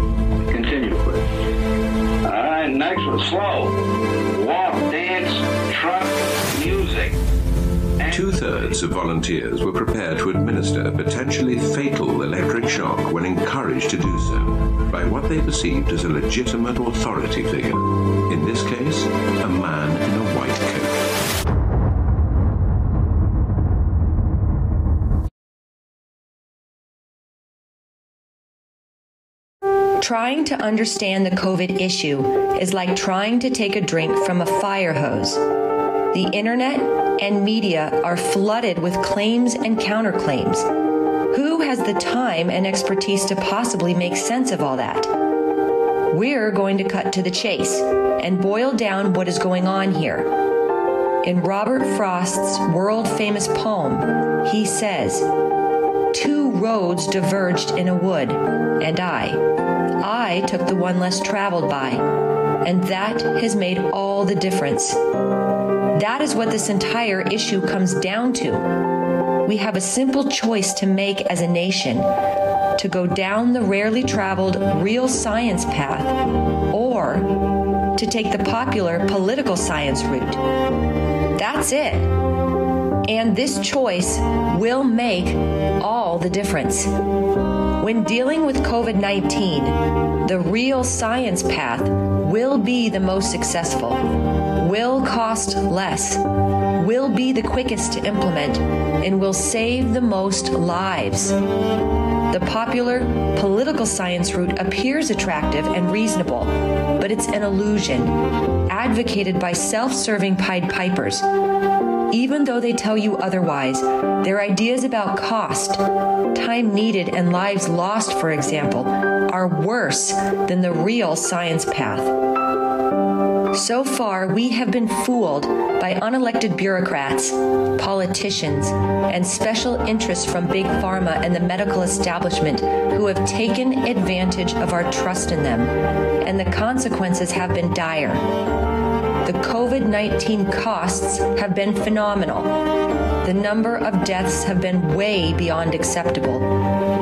Continue, please. All right, next one. Slow. Two-thirds of volunteers were prepared to administer a potentially fatal electric shock when encouraged to do so by what they perceived as a legitimate authority figure. In this case, a man in a white coat. Trying to understand the COVID issue is like trying to take a drink from a fire hose. The internet and media are flooded with claims and counterclaims. Who has the time and expertise to possibly make sense of all that? We're going to cut to the chase and boil down what is going on here. In Robert Frost's world-famous poem, he says, Two roads diverged in a wood, and I I took the one less traveled by, and that has made all the difference. That is what this entire issue comes down to. We have a simple choice to make as a nation to go down the rarely traveled real science path or to take the popular political science route. That's it. And this choice will make all the difference. When dealing with COVID-19, the real science path will be the most successful, will cost less, will be the quickest to implement, and will save the most lives. The popular political science route appears attractive and reasonable, but it's an illusion advocated by self-serving Pied Pipers even though they tell you otherwise, their ideas about cost, time needed and lives lost, for example, are worse than the real science path. So far, we have been fooled by unelected bureaucrats, politicians, and special interests from big pharma and the medical establishment who have taken advantage of our trust in them, and the consequences have been dire the COVID-19 costs have been phenomenal. the number of deaths have been way beyond acceptable,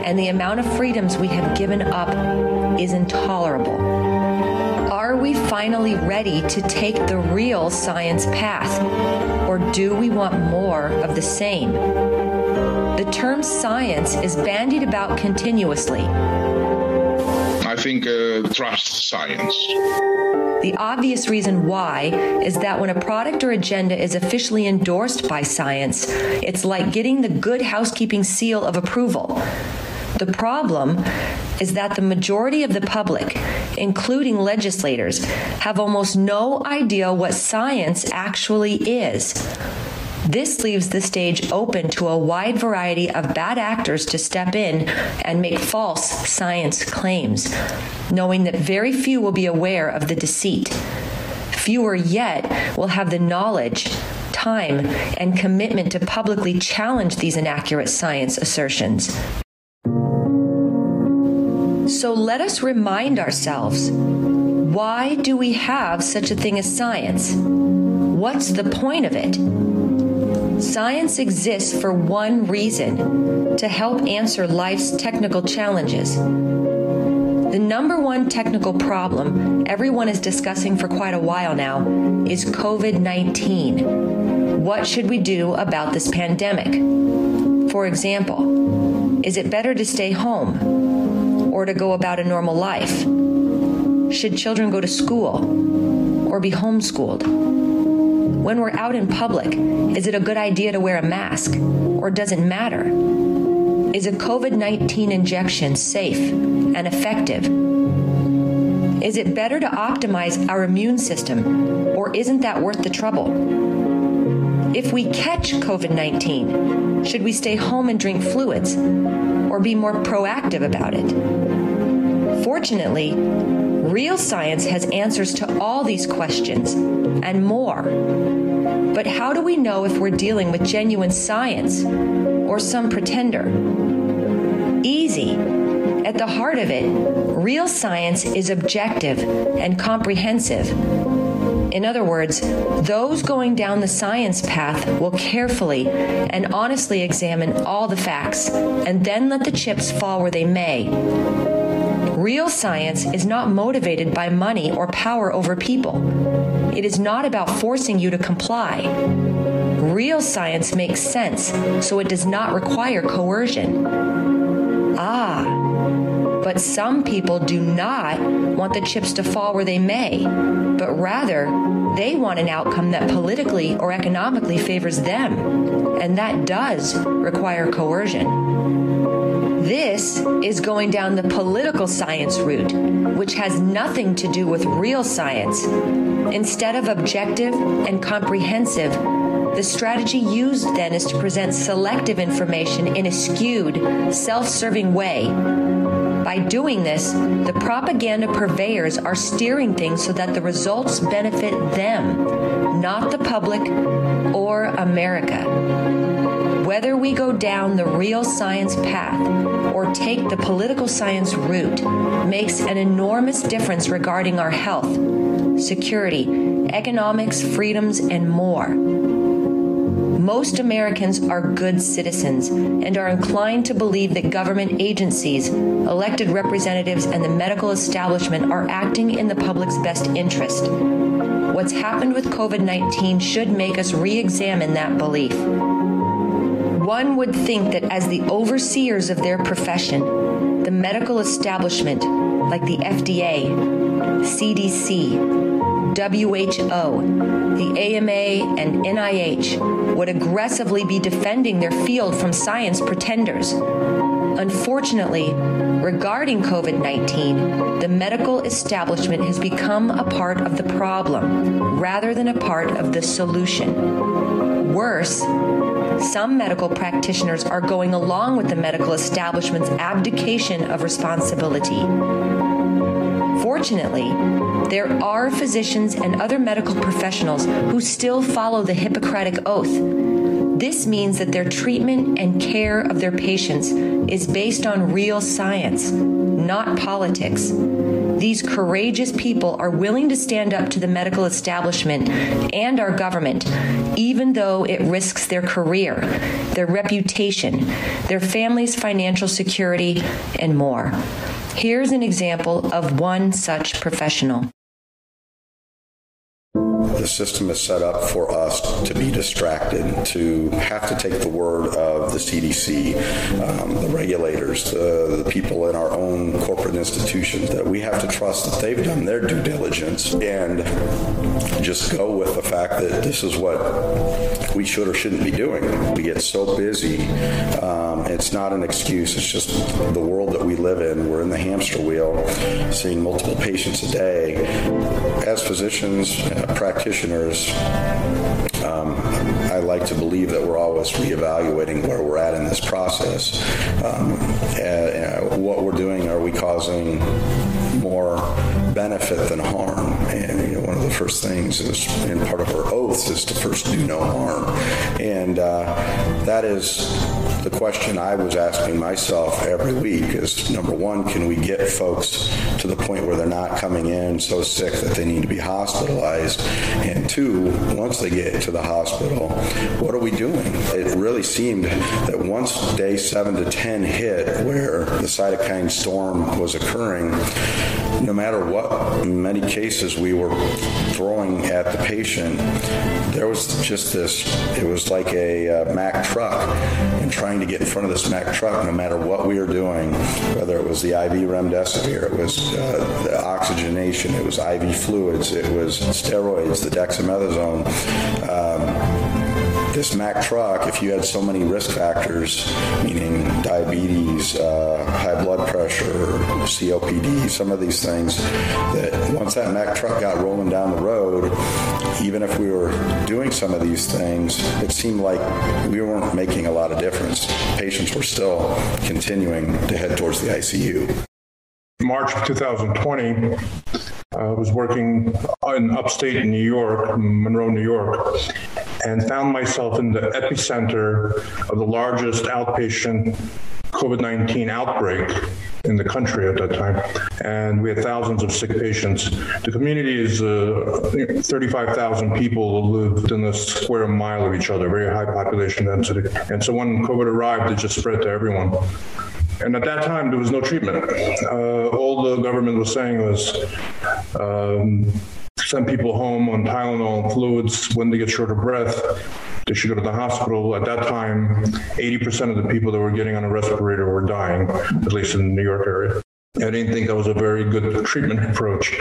and the amount of freedoms we have given up is intolerable. Are we finally ready to take the real science path, or do we want more of the same? The term science is bandied about continuously. I think uh, trust science. The obvious reason why is that when a product or agenda is officially endorsed by science, it's like getting the good housekeeping seal of approval. The problem is that the majority of the public, including legislators, have almost no idea what science actually is. This leaves the stage open to a wide variety of bad actors to step in and make false science claims, knowing that very few will be aware of the deceit. Fewer yet will have the knowledge, time, and commitment to publicly challenge these inaccurate science assertions. So let us remind ourselves, why do we have such a thing as science? What's the point of it? Science exists for one reason to help answer life's technical challenges. The number one technical problem everyone is discussing for quite a while now is COVID-19. What should we do about this pandemic? For example, is it better to stay home or to go about a normal life? Should children go to school or be homeschooled? When we're out in public, is it a good idea to wear a mask or does it matter? Is a COVID-19 injection safe and effective? Is it better to optimize our immune system or isn't that worth the trouble? If we catch COVID-19, should we stay home and drink fluids or be more proactive about it? Fortunately, real science has answers to all these questions and more. But how do we know if we're dealing with genuine science or some pretender? Easy. At the heart of it, real science is objective and comprehensive. In other words, those going down the science path will carefully and honestly examine all the facts and then let the chips fall where they may. Real science is not motivated by money or power over people. It is not about forcing you to comply. Real science makes sense, so it does not require coercion. Ah, but some people do not want the chips to fall where they may, but rather they want an outcome that politically or economically favors them, and that does require coercion. This is going down the political science route, which has nothing to do with real science. Instead of objective and comprehensive, the strategy used then is to present selective information in a skewed, self-serving way. By doing this, the propaganda purveyors are steering things so that the results benefit them, not the public or America. Whether we go down the real science path or take the political science route makes an enormous difference regarding our health, security, economics, freedoms and more. Most Americans are good citizens and are inclined to believe that government agencies, elected representatives and the medical establishment are acting in the public's best interest. What's happened with COVID-19 should make us re-examine that belief. One would think that as the overseers of their profession, the medical establishment like the FDA, CDC, WHO, the AMA and NIH would aggressively be defending their field from science pretenders. Unfortunately, regarding COVID-19, the medical establishment has become a part of the problem rather than a part of the solution. Worse, some medical practitioners are going along with the medical establishment's abdication of responsibility. Fortunately, there are physicians and other medical professionals who still follow the Hippocratic oath. This means that their treatment and care of their patients is based on real science, not politics. These courageous people are willing to stand up to the medical establishment and our government even though it risks their career, their reputation, their family's financial security, and more. Here's an example of one such professional. The system is set up for us to be distracted, to have to take the word of the CDC, um, the regulators, the, the people in our own corporate institutions that we have to trust that they've done their due diligence and just go with the fact that this is what we should or shouldn't be doing. We get so busy. Um, it's not an excuse. It's just the world that we live in. We're in the hamster wheel, seeing multiple patients a day. As physicians, uh, um, I like to believe that we're always reevaluating where we're at in this process. Um, uh, what we're doing, are we causing more benefit than harm? And you know, one of the first things is, and part of our oaths is to first do no harm. And uh, that is the question I was asking myself every week is number 1 can we get folks to the point where they're not coming in so sick that they need to be hospitalized? And two once they get to the hospital what are we doing? It really seemed that once day 7 to 10 hit where the cytokine storm was occurring no matter what many cases we were throwing at the patient there was just this it was like a uh, Mack truck and trying to get in front of this Mack truck no matter what we were doing whether it was the IV remdesivir it was uh, the oxygenation it was IV fluids it was steroids the dexamethasone um, this Mack truck, if you had so many risk factors, meaning diabetes, uh, high blood pressure, COPD, some of these things, that once that Mack truck got rolling down the road, even if we were doing some of these things, it seemed like we weren't making a lot of difference. Patients were still continuing to head towards the ICU. March 2020, I was working in upstate New York, Monroe, New York, and found myself in the epicenter of the largest outpatient COVID-19 outbreak in the country at that time. And we had thousands of sick patients. The community is uh, 35,000 people lived in a square mile of each other very high population density. And so when covid arrived it just spread to everyone and at that time there was no treatment. Uh, all the government was saying was um, send people home on Tylenol and fluids when they get short of breath. They should go to the hospital. At that time 80% of the people that were getting on a respirator were dying at least in the New York area. I didn't think that was a very good treatment approach.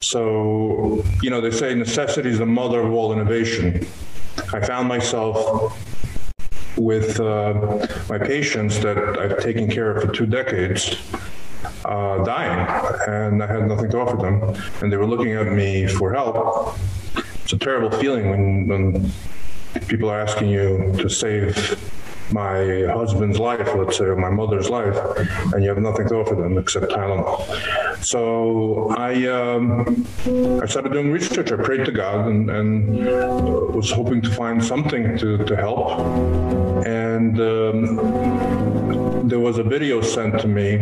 So you know they say necessity is the mother of all innovation. I found myself with uh, my patients that I've taken care of for two decades uh, dying and I had nothing to offer them. And they were looking at me for help. It's a terrible feeling when when people are asking you to save my husband's life, let's say, or my mother's life, and you have nothing to offer them except Tylenol. So I um, I started doing research. I prayed to God and, and was hoping to find something to, to help. And um, there was a video sent to me.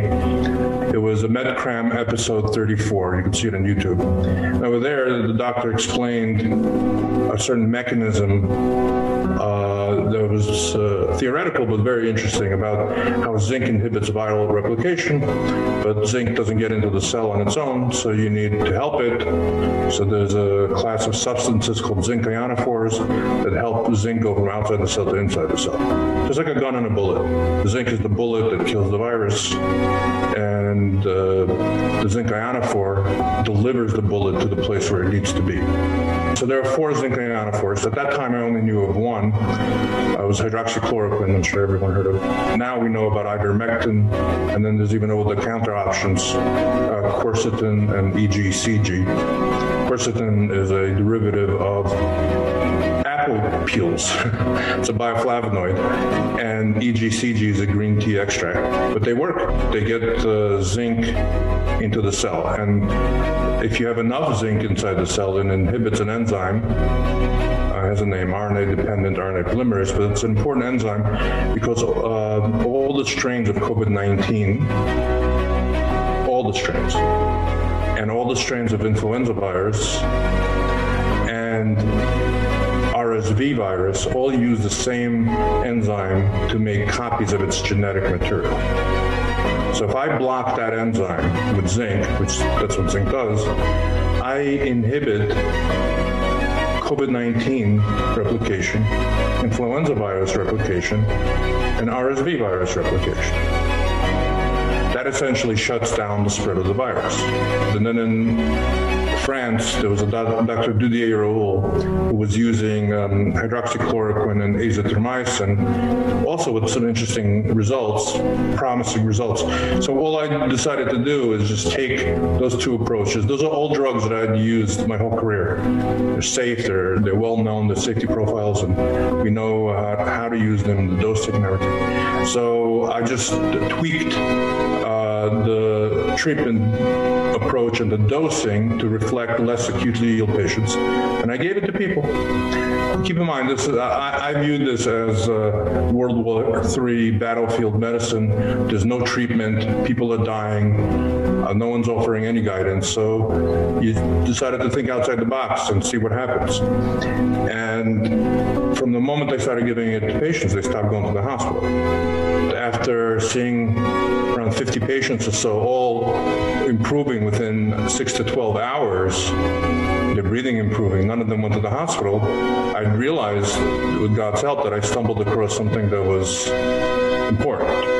It was a MedCram episode 34. You can see it on YouTube. And over there, the doctor explained a certain mechanism uh, that was uh, theoretical but very interesting about how zinc inhibits viral replication, but zinc doesn't get into the cell on its own, so you need to help it. So there's a class of substances called zinc ionophores that help zinc go from outside the cell to inside the cell. Just like a gun and a bullet. Zinc is the bullet that kills the virus and uh, the zinc ionophore delivers the bullet to the place where it needs to be. So there are four zinc ionophores. At that time I only knew of one. It was hydroxychloroquine, I'm sure everyone heard of. Now we know about ivermectin and then there's even all the counter options, uh, quercetin and EGCG. Quercetin is a derivative of apple peels. it's a bioflavonoid and EGCG is a green tea extract. But they work. They get uh, zinc into the cell and if you have enough zinc inside the cell it inhibits an enzyme uh, has a name RNA dependent RNA polymerase but it's an important enzyme because uh, all the strains of COVID-19 all the strains and all the strains of influenza virus and RSV virus all use the same enzyme to make copies of its genetic material. So if I block that enzyme with zinc, which that's what zinc does, I inhibit COVID-19 replication, influenza virus replication, and RSV virus replication. That essentially shuts down the spread of the virus. And then in France, there was a Dr. Didier Raoult who was using um, hydroxychloroquine and azithromycin, also with some interesting results, promising results. So all I decided to do is just take those two approaches. Those are all drugs that I'd used my whole career. They're safe, they're, they're well known, the safety profiles, and we know uh, how to use them, the dosing and everything. So I just tweaked uh, the treatment approach and the dosing to reflect less acutely ill patients. And I gave it to people. Keep in mind this I, I viewed this as uh, World War III battlefield medicine. There's no treatment. People are dying. Uh, no one's offering any guidance. So you decided to think outside the box and see what happens. And from the moment I started giving it to patients they stopped going to the hospital. After seeing around 50 patients or so all improving within 6 to 12 hours. Their breathing improving. None of them went to the hospital. I realized with God's help that I stumbled across something that was important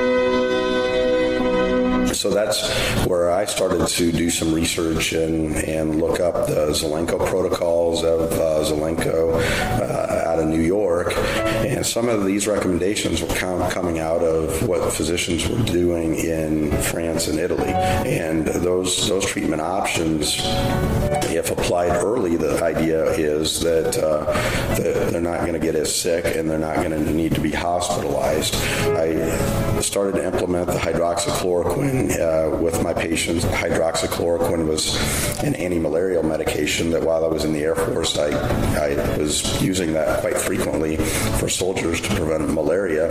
so that's where I started to do some research and and look up the Zelenko protocols of uh, Zelenko uh, out of New York. And some of these recommendations were coming out of what physicians were doing in France and Italy. And those those treatment options if applied early the idea is that, uh, that they're not going to get as sick and they're not going to need to be hospitalized. I started to implement the hydroxychloroquine uh, with my patients. Hydroxychloroquine was an anti-malarial medication that while I was in the Air Force, I, I was using that quite frequently for soldiers to prevent malaria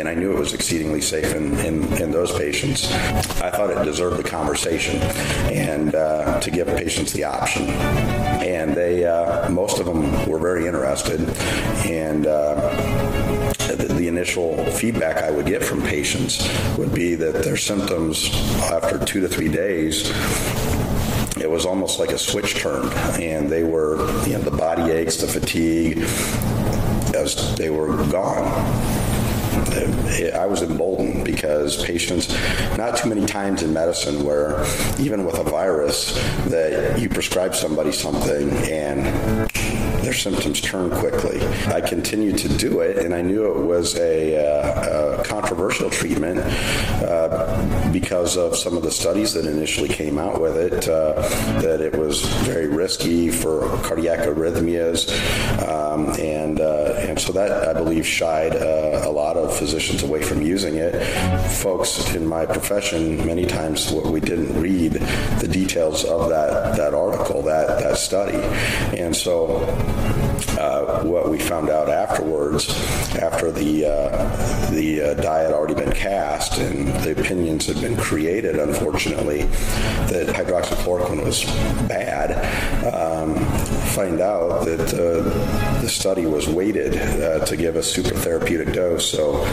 and I knew it was exceedingly safe in, in, in those patients. I thought it deserved the conversation and uh, to give patients the option. And they, uh, most of them were very interested and uh, the initial feedback I would get from patients would be that their symptoms after 2 to 3 days it was almost like a switch turned and they were you know the body aches the fatigue as they were gone. I was emboldened because patients not too many times in medicine where even with a virus that you prescribe somebody something and their symptoms turn quickly. I continued to do it and I knew it was a, uh, a controversial treatment uh, because of some of the studies that initially came out with it uh, that it was very risky for cardiac arrhythmias um, and uh, and so that I believe shied uh, a lot of physicians away from using it. Folks in my profession many times what we didn't read the details of that that article that that study. And so uh, what we found out afterwards after the uh, the uh, die had already been cast and the opinions had been created unfortunately that hydroxychloroquine was bad um, find out that uh, the study was weighted uh, to give a super therapeutic dose. So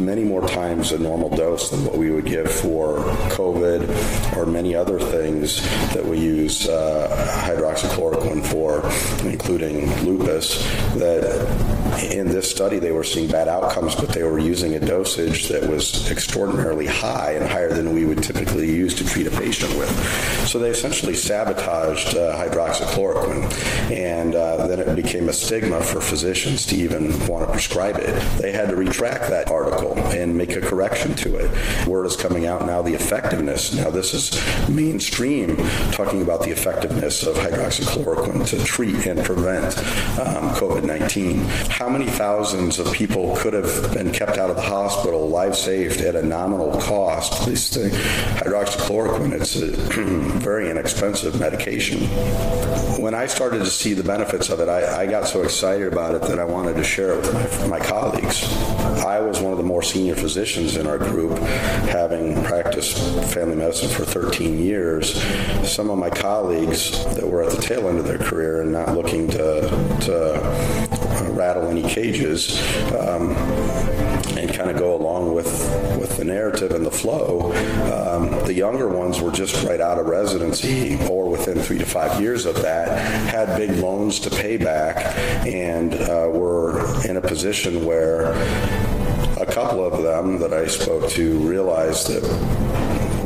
many more times a normal dose than what we would give for covid or many other things that we use hydroxychloroquine for including lupus that in this study they were seeing bad outcomes but they were using a dosage that was extraordinarily high and higher than we would typically use to treat a patient with. So they essentially sabotaged uh, hydroxychloroquine and uh, then it became a stigma for physicians to even want to prescribe it. They had to retract that article and make a correction to it. Word is coming out now the effectiveness now this is mainstream talking about the effectiveness of hydroxychloroquine to treat and prevent um, COVID-19 how many thousands of people could have been kept out of the hospital life saved at a nominal cost? This thing hydroxychloroquine it's a very inexpensive medication. When I started to see the benefits of it I, I got so excited about it that I wanted to share it with my, my colleagues. I was one of the more senior physicians in our group having practiced family medicine for 13 years. Some of my colleagues that were at the tail end of their career and not looking to, to rattle any cages um, and kind of go along with with the narrative and the flow. Um, the younger ones were just right out of residency or within 3 to 5 years of that had big loans to pay back and uh, were in a position where a couple of them that I spoke to realized that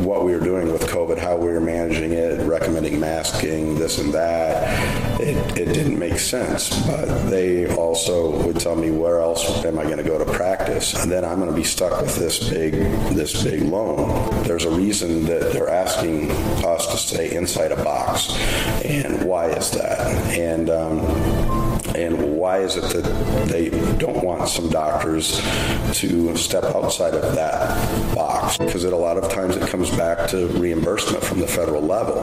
what we were doing with COVID, how we were managing it, recommending masking, this and that, it, it didn't make sense. But they also would tell me, where else am I going to go to practice? And then I'm going to be stuck with this big, this big loan. There's a reason that they're asking us to stay inside a box. And why is that? And, um, and why is it that they don't want some doctors to step outside of that box? Because a lot of times it comes back to reimbursement from the federal level.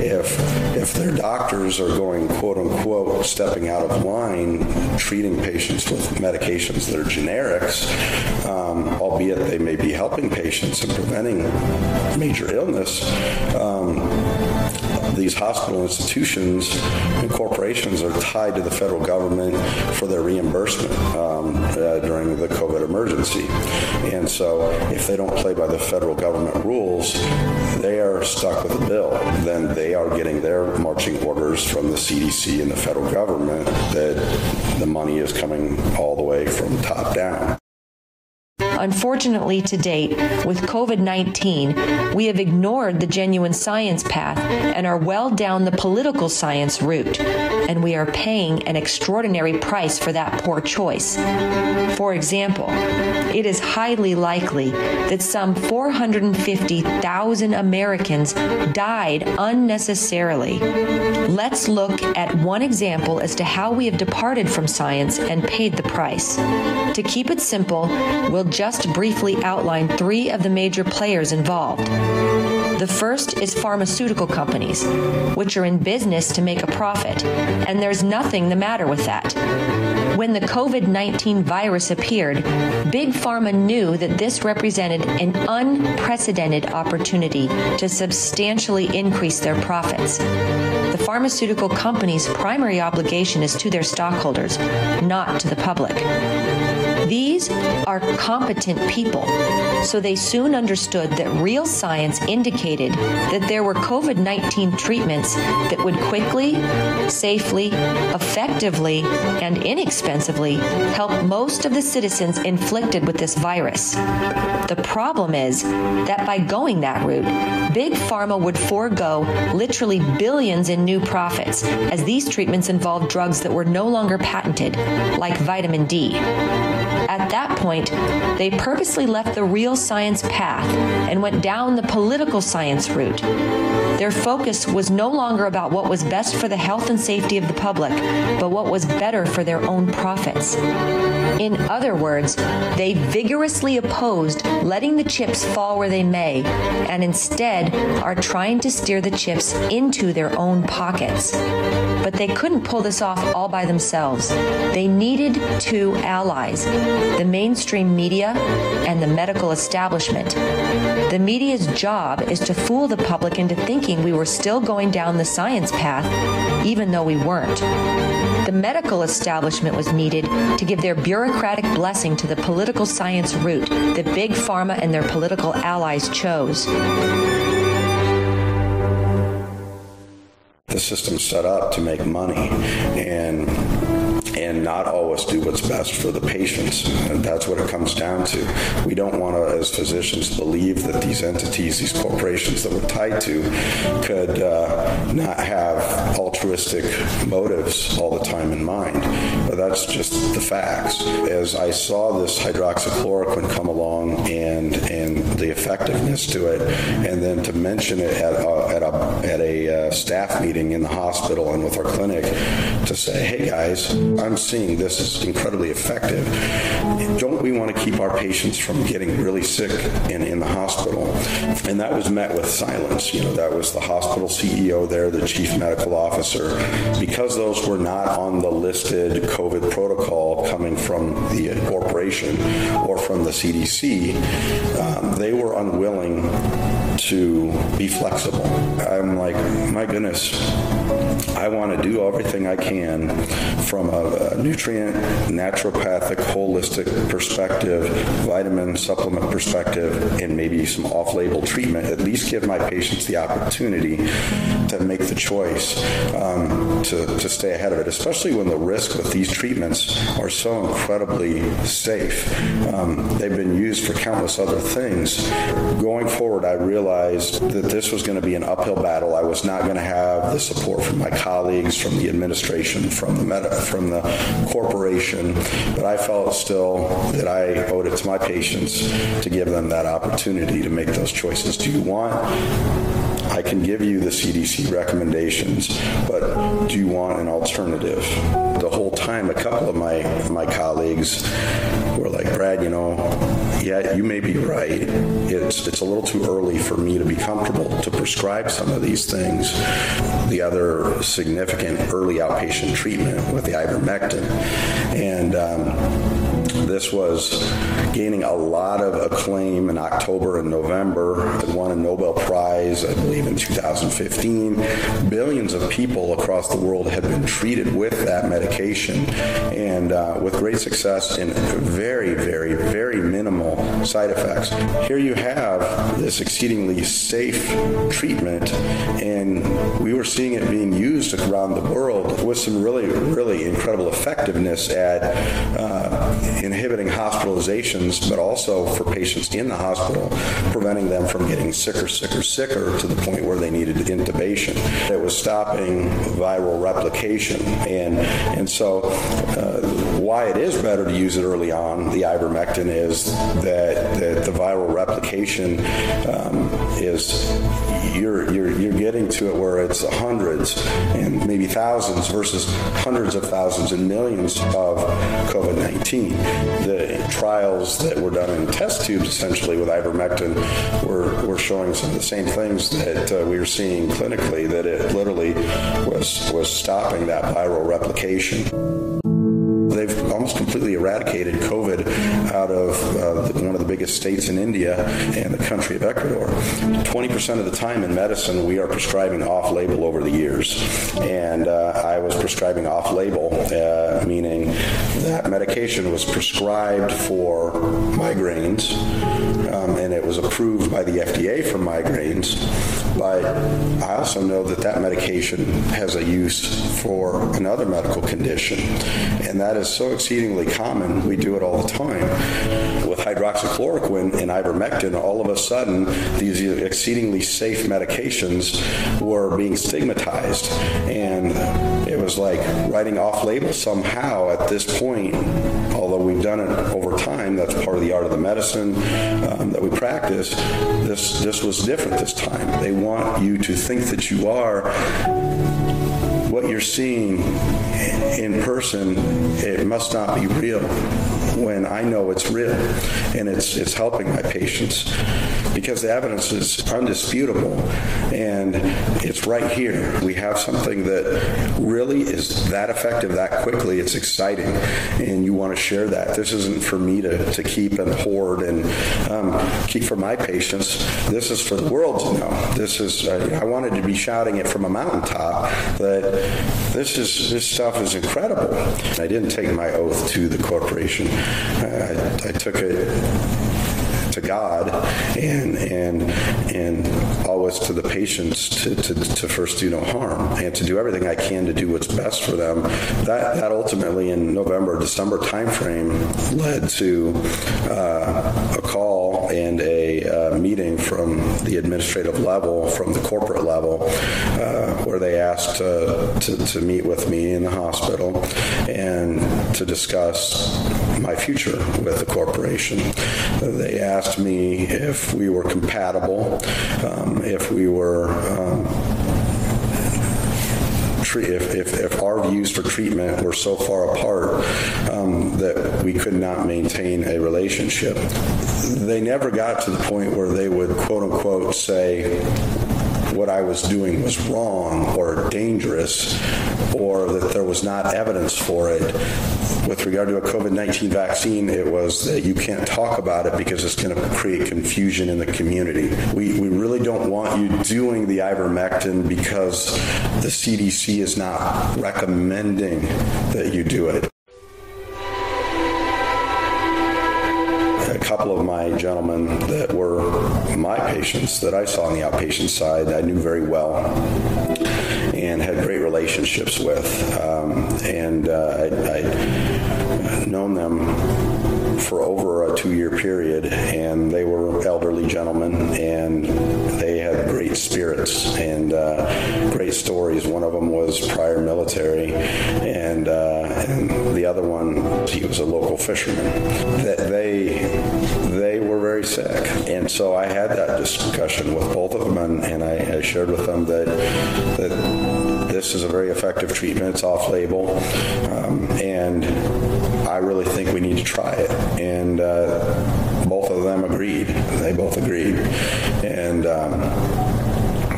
If if their doctors are going quote unquote stepping out of line treating patients with medications that are generics um, albeit they may be helping patients and preventing major illness um, these hospital institutions and corporations are tied to the federal government for their reimbursement um, uh, during the COVID emergency. And so if they don't play by the federal government rules, they are stuck with a bill. Then they are getting their marching orders from the CDC and the federal government that the money is coming all the way from top down. Unfortunately, to date, with COVID-19, we have ignored the genuine science path and are well down the political science route, and we are paying an extraordinary price for that poor choice. For example, it is highly likely that some 450,000 Americans died unnecessarily. Let's look at one example as to how we have departed from science and paid the price. To keep it simple, we'll just just briefly outline three of the major players involved. The first is pharmaceutical companies, which are in business to make a profit, and there's nothing the matter with that. When the COVID-19 virus appeared, Big Pharma knew that this represented an unprecedented opportunity to substantially increase their profits. The pharmaceutical company's primary obligation is to their stockholders, not to the public. These are competent people. So they soon understood that real science indicated that there were COVID-19 treatments that would quickly, safely, effectively, and inexpensively help most of the citizens inflicted with this virus. The problem is that by going that route, Big Pharma would forego literally billions in new profits as these treatments involved drugs that were no longer patented, like vitamin D. At that point, they purposely left the real science path and went down the political science route. Their focus was no longer about what was best for the health and safety of the public, but what was better for their own profits. In other words, they vigorously opposed letting the chips fall where they may and instead are trying to steer the chips into their own pockets. But they couldn't pull this off all by themselves. They needed two allies, the mainstream media and the medical establishment. The media's job is to fool the public into thinking we were still going down the science path even though we weren't. The medical establishment was needed to give their bureaucratic blessing to the political science route that big pharma and their political allies chose. The system's set up to make money and and not always do what's best for the patients. And that's what it comes down to. We don't want to, as physicians, believe that these entities, these corporations that we're tied to, could uh, not have altruistic motives all the time in mind. That's just the facts. As I saw this hydroxychloroquine come along and and the effectiveness to it, and then to mention it at a, at a, at a uh, staff meeting in the hospital and with our clinic to say, hey guys, I'm seeing this is incredibly effective. Don't we want to keep our patients from getting really sick in in the hospital? And that was met with silence. You know, that was the hospital CEO there, the chief medical officer, because those were not on the listed COVID protocol coming from the corporation or from the CDC. Um, they were unwilling to be flexible. I'm like, my goodness, I want to do everything I can from a, a nutrient naturopathic holistic perspective, vitamin supplement perspective and maybe some off-label treatment at least give my patients the opportunity to make the choice um, to to stay ahead of it especially when the risk with these treatments are so incredibly safe. Um, they've been used for countless other things. Going forward I realized that this was going to be an uphill battle. I was not going to have the support from my colleagues, from the administration, from the meta, from the corporation, but I felt still that I owed it to my patients to give them that opportunity to make those choices. Do you want I can give you the CDC recommendations, but do you want an alternative? The whole time a couple of my my colleagues were like, "Brad, you know, yeah, you may be right. It's it's a little too early for me to be comfortable to prescribe some of these things." The other significant early outpatient treatment with the ivermectin and um, this was gaining a lot of acclaim in October and November. It won a Nobel Prize, I believe in 2015. Billions of people across the world have been treated with that medication and uh, with great success and very very very minimal side effects. Here you have this exceedingly safe treatment and we were seeing it being used around the world with some really really incredible effectiveness at uh, inhibiting hospitalizations but also for patients in the hospital preventing them from getting sicker sicker sicker to the point where they needed intubation it was stopping viral replication. And and so uh, why it is better to use it early on the ivermectin is that, that the viral replication um, is you're you're you're getting to it where it's hundreds and maybe thousands versus hundreds of thousands and millions of COVID-19 the trials that were done in test tubes essentially with ivermectin were were showing some of the same things that uh, we were seeing clinically that it literally was was stopping that viral replication they've almost completely eradicated COVID out of uh, one of the biggest states in India and the country of Ecuador. 20% of the time in medicine we are prescribing off-label over the years. And uh, I was prescribing off-label uh, meaning that medication was prescribed for migraines um, and it was approved by the FDA for migraines but I also know that that medication has a use for another medical condition. And that is so exceedingly common. We do it all the time. With hydroxychloroquine and ivermectin all of a sudden these exceedingly safe medications were being stigmatized. And was like writing off label somehow at this point although we've done it over time that's part of the art of the medicine um, that we practice this this was different this time. They want you to think that you are what you're seeing in person. It must not be real when I know it's real and it's it's helping my patients because the evidence is undisputable and it's right here. We have something that really is that effective that quickly. It's exciting and you want to share that. This isn't for me to to keep and hoard and um, keep for my patients. This is for the world to know. This is uh, I wanted to be shouting it from a mountaintop that this is this stuff is incredible. I didn't take my oath to the corporation. I, I took it God and and and always to the patients to to to first do no harm. And to do everything I can to do what's best for them. That that ultimately in November December timeframe led to uh, a call and a uh, meeting from the administrative level from the corporate level uh, where they asked uh, to to meet with me in the hospital and to discuss my future with the corporation. They asked me if we were compatible, um, if we were um, if, if, if our views for treatment were so far apart um, that we could not maintain a relationship. They never got to the point where they would quote unquote say what I was doing was wrong or dangerous or that there was not evidence for it with regard to a COVID-19 vaccine it was that you can't talk about it because it's going to create confusion in the community. We we really don't want you doing the ivermectin because the CDC is not recommending that you do it. A couple of my gentlemen that were my patients that I saw on the outpatient side I knew very well and had great relationships with. Um, and uh, I I known them for over a 2-year period and they were elderly gentlemen and they had great spirits and uh, great stories. One of them was prior military and uh, and the other one he was a local fisherman. That they they were very sick and so I had that discussion with both of them and, and I, I shared with them that that this is a very effective treatment. It's off label um, and I really think we need to try it. And uh, both of them agreed. They both agreed. And um,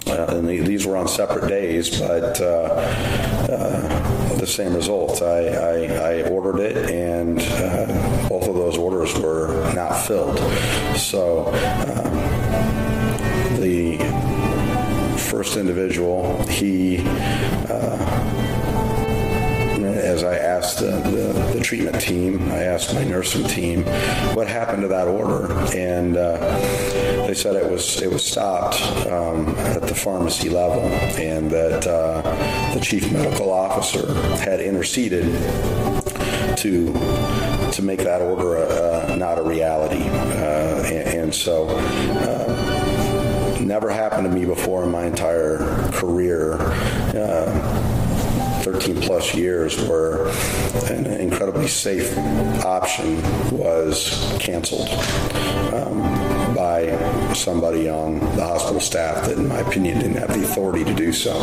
uh, and these were on separate days but uh, uh, the same results I, I, I ordered it and uh, both of those orders were not filled. So um, first individual he uh, as I asked the, the, the, treatment team, I asked my nursing team what happened to that order and uh, they said it was it was stopped um, at the pharmacy level and that uh, the chief medical officer had interceded to to make that order uh, not a reality uh, and, and, so uh, never happened to me before in my entire career uh, 13 plus years where an incredibly safe option was canceled. Um, by somebody on the hospital staff that in my opinion didn't have the authority to do so.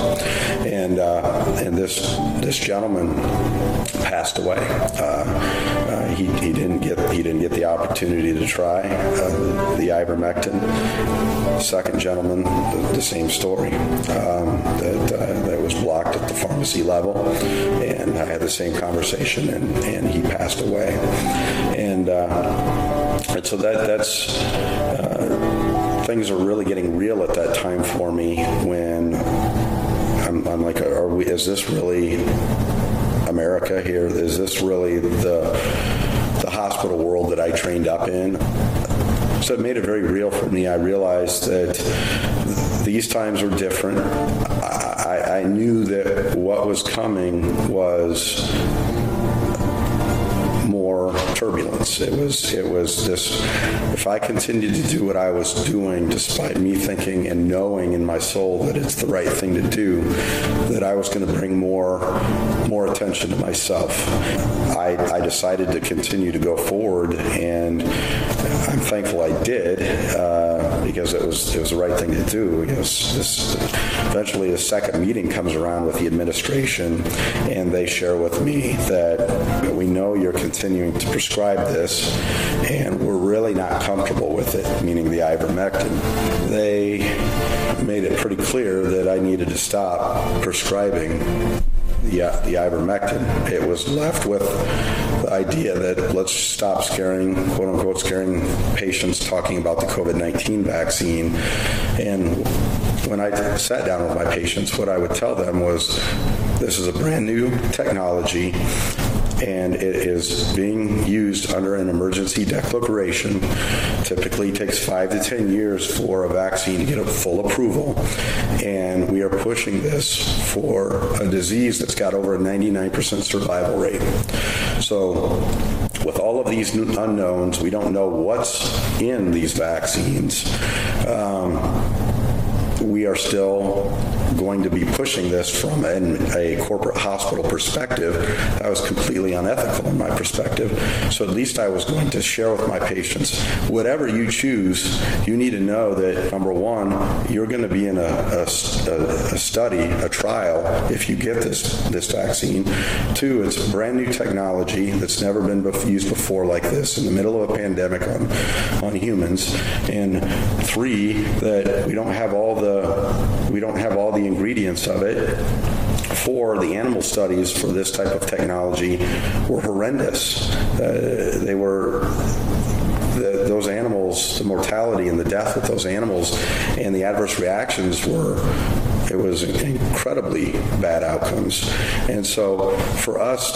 And uh, and this this gentleman passed away. Uh, uh, he he didn't get he didn't get the opportunity to try uh, the ivermectin. Second gentleman the, the same story um, that uh, that was blocked at the pharmacy level. And I had the same conversation and and he passed away. And and so that that's things are really getting real at that time for me when I'm, I'm like are we is this really America here? Is this really the the hospital world that I trained up in? So it made it very real for me. I realized that these times were different. I, I knew that what was coming was more turbulence. It was it was this if I continued to do what I was doing despite me thinking and knowing in my soul that it's the right thing to do that I was going to bring more more attention to myself. I I decided to continue to go forward and I'm thankful I did uh, because it was it was the right thing to do. This eventually a second meeting comes around with the administration and they share with me that we know you're continuing to prescribe this and we're really not comfortable with it, meaning the ivermectin. They made it pretty clear that I needed to stop prescribing the uh, the ivermectin. It was left with the idea that let's stop scaring quote unquote scaring patients talking about the COVID-19 vaccine and when I sat down with my patients what I would tell them was this is a brand new technology and it is being used under an emergency declaration. Typically takes 5 to 10 years for a vaccine to get a full approval. And we are pushing this for a disease that's got over a 99% survival rate. So with all of these unknowns we don't know what's in these vaccines um, we are still going to be pushing this from a corporate hospital perspective that was completely unethical in my perspective. So at least I was going to share with my patients whatever you choose you need to know that number 1 you're going to be in a, a, a study a trial if you get this this vaccine. Two it's brand new technology that's never been used before like this in the middle of a pandemic on on humans. And three that we don't have all the we don't have all the ingredients of it for the animal studies for this type of technology were horrendous. Uh, they were the, those animals, the mortality and the death with those animals and the adverse reactions were it was incredibly bad outcomes. And so for us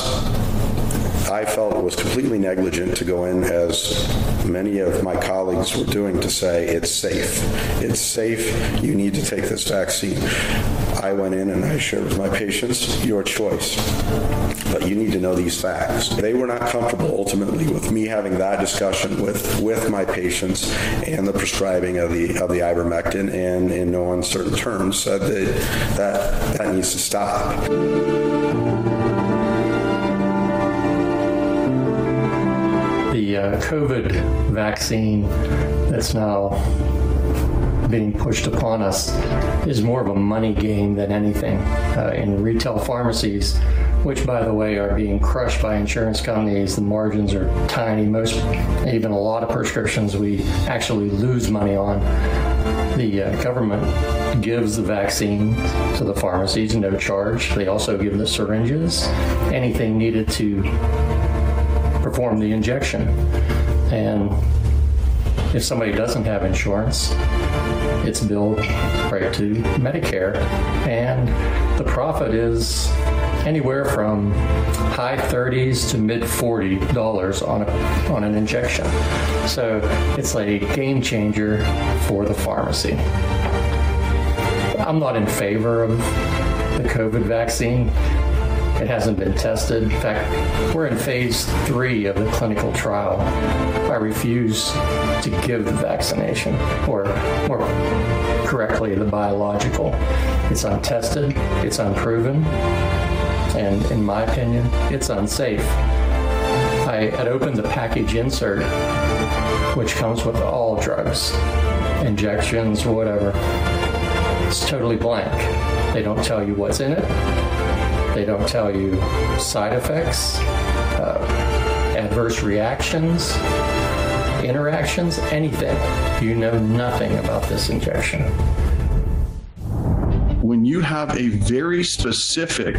I felt was completely negligent to go in as many of my colleagues were doing to say it's safe. It's safe. You need to take this vaccine. I went in and I shared with my patients your choice. But you need to know these facts. They were not comfortable ultimately with me having that discussion with with my patients and the prescribing of the of the ivermectin and in no uncertain terms said that that that needs to stop. The uh, COVID vaccine that's now being pushed upon us is more of a money game than anything uh, in retail pharmacies which by the way are being crushed by insurance companies. The margins are tiny. Most even a lot of prescriptions we actually lose money on. The uh, government gives the vaccine to the pharmacies no charge. They also give the syringes anything needed to perform the injection. And if somebody doesn't have insurance, it's billed right to Medicare and the profit is anywhere from high 30s to mid 40 dollars on a, on an injection. So it's a game changer for the pharmacy. I'm not in favor of the COVID vaccine it hasn't been tested. In fact, we're in phase 3 of the clinical trial. I refuse to give the vaccination or more correctly the biological. It's untested, it's unproven, and in my opinion, it's unsafe. I had opened the package insert which comes with all drugs, injections, whatever. It's totally blank. They don't tell you what's in it they don't tell you side effects, uh, adverse reactions, interactions, anything. You know nothing about this injection. When you have a very specific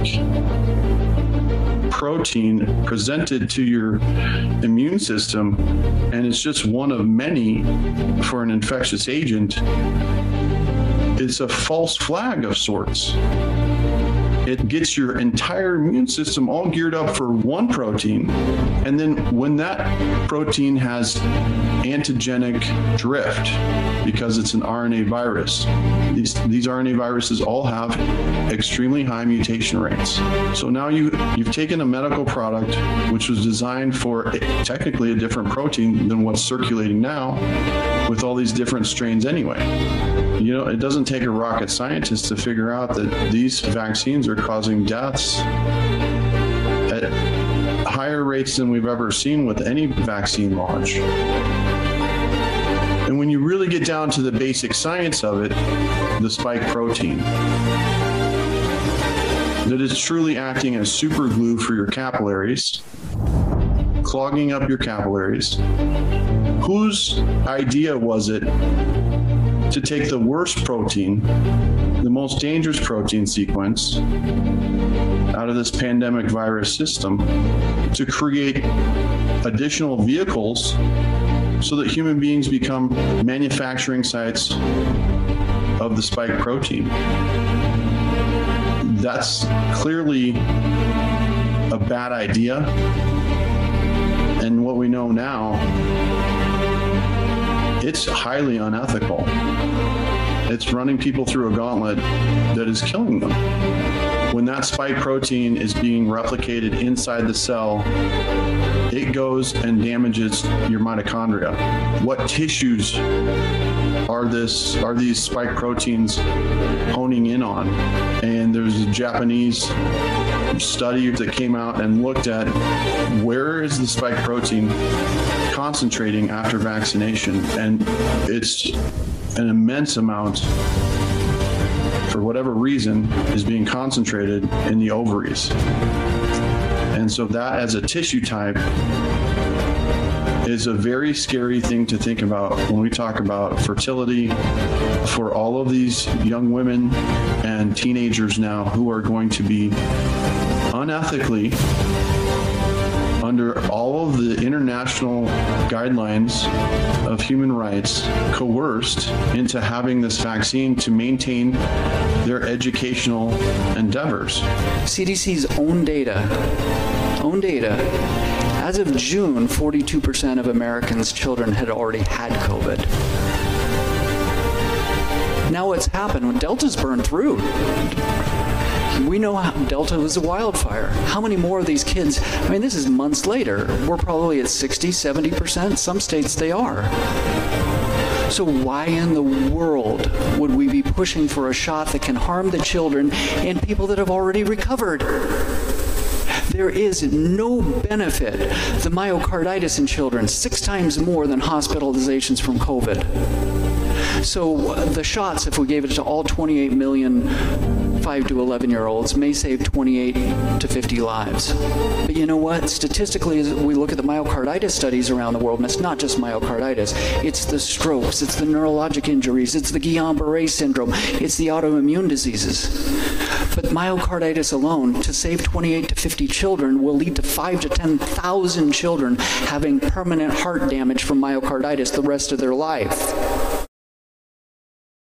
protein presented to your immune system and it's just one of many for an infectious agent it's a false flag of sorts it gets your entire immune system all geared up for one protein. And then when that protein has antigenic drift because it's an RNA virus. These these RNA viruses all have extremely high mutation rates. So now you you've taken a medical product which was designed for technically a different protein than what's circulating now with all these different strains anyway. You know, it doesn't take a rocket scientist to figure out that these vaccines are causing deaths at higher rates than we've ever seen with any vaccine launch. And when you really get down to the basic science of it, the spike protein that is truly acting as super glue for your capillaries, clogging up your capillaries. Whose idea was it to take the worst protein, the most dangerous protein sequence out of this pandemic virus system to create additional vehicles so that human beings become manufacturing sites of the spike protein. That's clearly a bad idea. And what we know now it's highly unethical. It's running people through a gauntlet that is killing them. When that spike protein is being replicated inside the cell, it goes and damages your mitochondria. What tissues are this are these spike proteins honing in on? And there's a Japanese study that came out and looked at where is the spike protein concentrating after vaccination and it's an immense amount for whatever reason is being concentrated in the ovaries. And so that as a tissue type is a very scary thing to think about when we talk about fertility for all of these young women and teenagers now who are going to be unethically under all of the international guidelines of human rights coerced into having this vaccine to maintain their educational endeavors. CDC's own data own data as of June 42% of Americans children had already had covid. Now what's happened when Delta's burned through we know Delta was a wildfire. How many more of these kids? I mean, this is months later. We're probably at 60, 70%. Some states they are. So why in the world would we be pushing for a shot that can harm the children and people that have already recovered? There is no benefit. The myocarditis in children 6 times more than hospitalizations from COVID. So the shots if we gave it to all 28 million 5 to 11 year olds may save 28 to 50 lives. But you know what? Statistically as we look at the myocarditis studies around the world, and it's not just myocarditis, it's the strokes, it's the neurologic injuries, it's the Guillain-Barré syndrome, it's the autoimmune diseases. But myocarditis alone to save 28 to 50 children will lead to 5 to 10,000 children having permanent heart damage from myocarditis the rest of their life.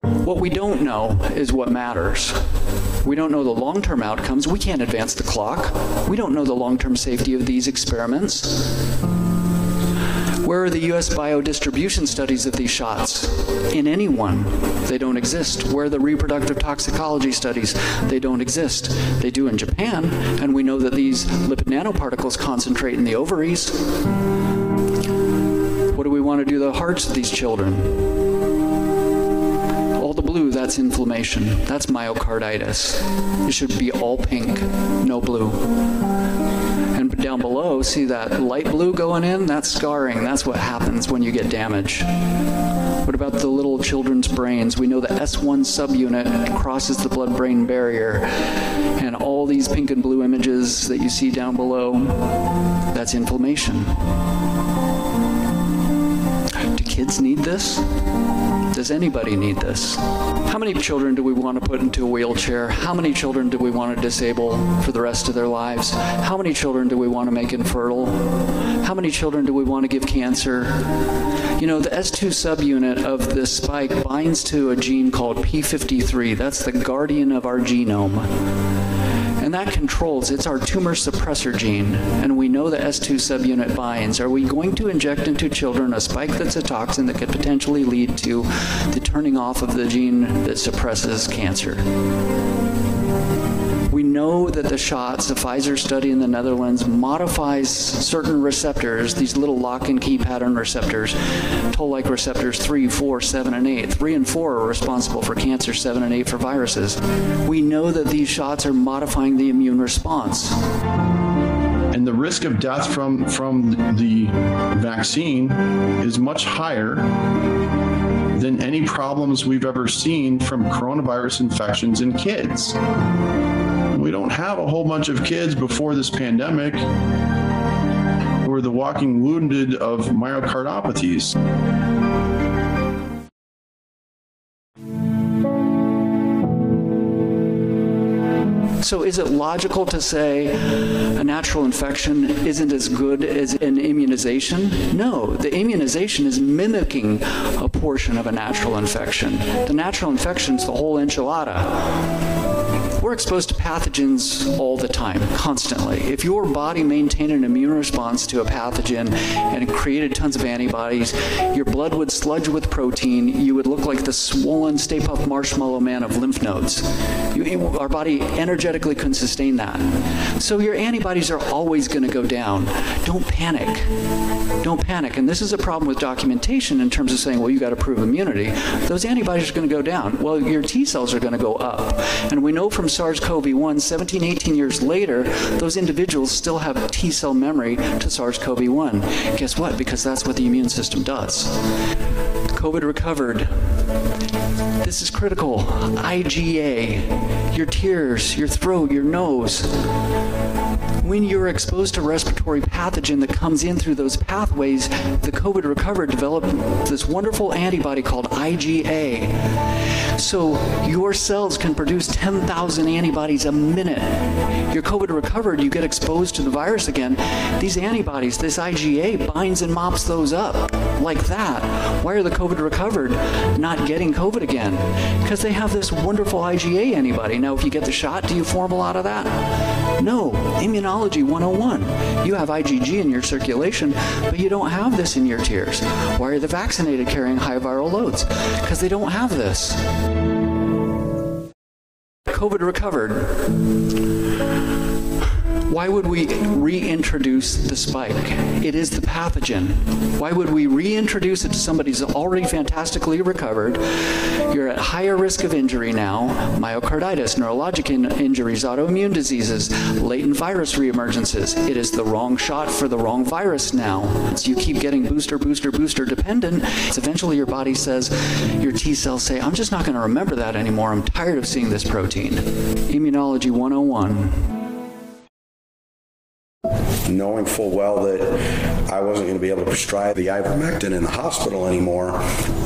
What we don't know is what matters. We don't know the long-term outcomes. We can't advance the clock. We don't know the long-term safety of these experiments. Where are the US biodistribution studies of these shots? In anyone, they don't exist. Where are the reproductive toxicology studies? They don't exist. They do in Japan, and we know that these lipid nanoparticles concentrate in the ovaries. What do we want to do to the hearts of these children? Blue, that's inflammation. That's myocarditis. It should be all pink, no blue. And down below, see that light blue going in? That's scarring. That's what happens when you get damage. What about the little children's brains? We know the S1 subunit crosses the blood-brain barrier. And all these pink and blue images that you see down below, that's inflammation. Do kids need this? Does anybody need this? How many children do we want to put into a wheelchair? How many children do we want to disable for the rest of their lives? How many children do we want to make infertile? How many children do we want to give cancer? You know, the S2 subunit of this spike binds to a gene called P53. That's the guardian of our genome and that controls it's our tumor suppressor gene and we know the S2 subunit binds. Are we going to inject into children a spike that's a toxin that could potentially lead to the turning off of the gene that suppresses cancer know that the shots, the Pfizer study in the Netherlands modifies certain receptors, these little lock and key pattern receptors, toll-like receptors 3, 4, 7 and 8. 3 and 4 are responsible for cancer, 7 and 8 for viruses. We know that these shots are modifying the immune response and the risk of death from from the vaccine is much higher than any problems we've ever seen from coronavirus infections in kids we don't have a whole bunch of kids before this pandemic who are the walking wounded of myocardopathies. So is it logical to say a natural infection isn't as good as an immunization? No, the immunization is mimicking a portion of a natural infection. The natural infection is the whole enchilada we're exposed to pathogens all the time, constantly. If your body maintained an immune response to a pathogen and created tons of antibodies, your blood would sludge with protein, you would look like the swollen Stay Puft Marshmallow Man of lymph nodes. You, our body energetically couldn't sustain that. So your antibodies are always going to go down. Don't panic. Don't panic. And this is a problem with documentation in terms of saying, well, you got to prove immunity. Those antibodies are going to go down. Well, your T cells are going to go up. And we know from SARS-CoV-1 17 18 years later those individuals still have T cell memory to SARS-CoV-1 guess what? Because that's what the immune system does. COVID recovered. This is critical. IgA, your tears, your throat, your nose when you're exposed to respiratory pathogen that comes in through those pathways, the COVID recovered developed this wonderful antibody called IgA. So your cells can produce 10,000 antibodies a minute. Your COVID recovered, you get exposed to the virus again. These antibodies, this IgA binds and mops those up like that. Why are the COVID recovered not getting COVID again? Because they have this wonderful IgA antibody. Now if you get the shot, do you form a lot of that? No, immunology 101. You have IgG in your circulation, but you don't have this in your tears. Why are the vaccinated carrying high viral loads? Because they don't have this. COVID recovered why would we reintroduce the spike? It is the pathogen. Why would we reintroduce it to somebody who's already fantastically recovered? You're at higher risk of injury now, myocarditis, neurologic in injuries, autoimmune diseases, latent virus reemergences. It is the wrong shot for the wrong virus now. So you keep getting booster booster booster dependent. It's eventually your body says your T cells say, "I'm just not going to remember that anymore. I'm tired of seeing this protein." Immunology 101 knowing full well that I wasn't going to be able to prescribe the ivermectin in the hospital anymore,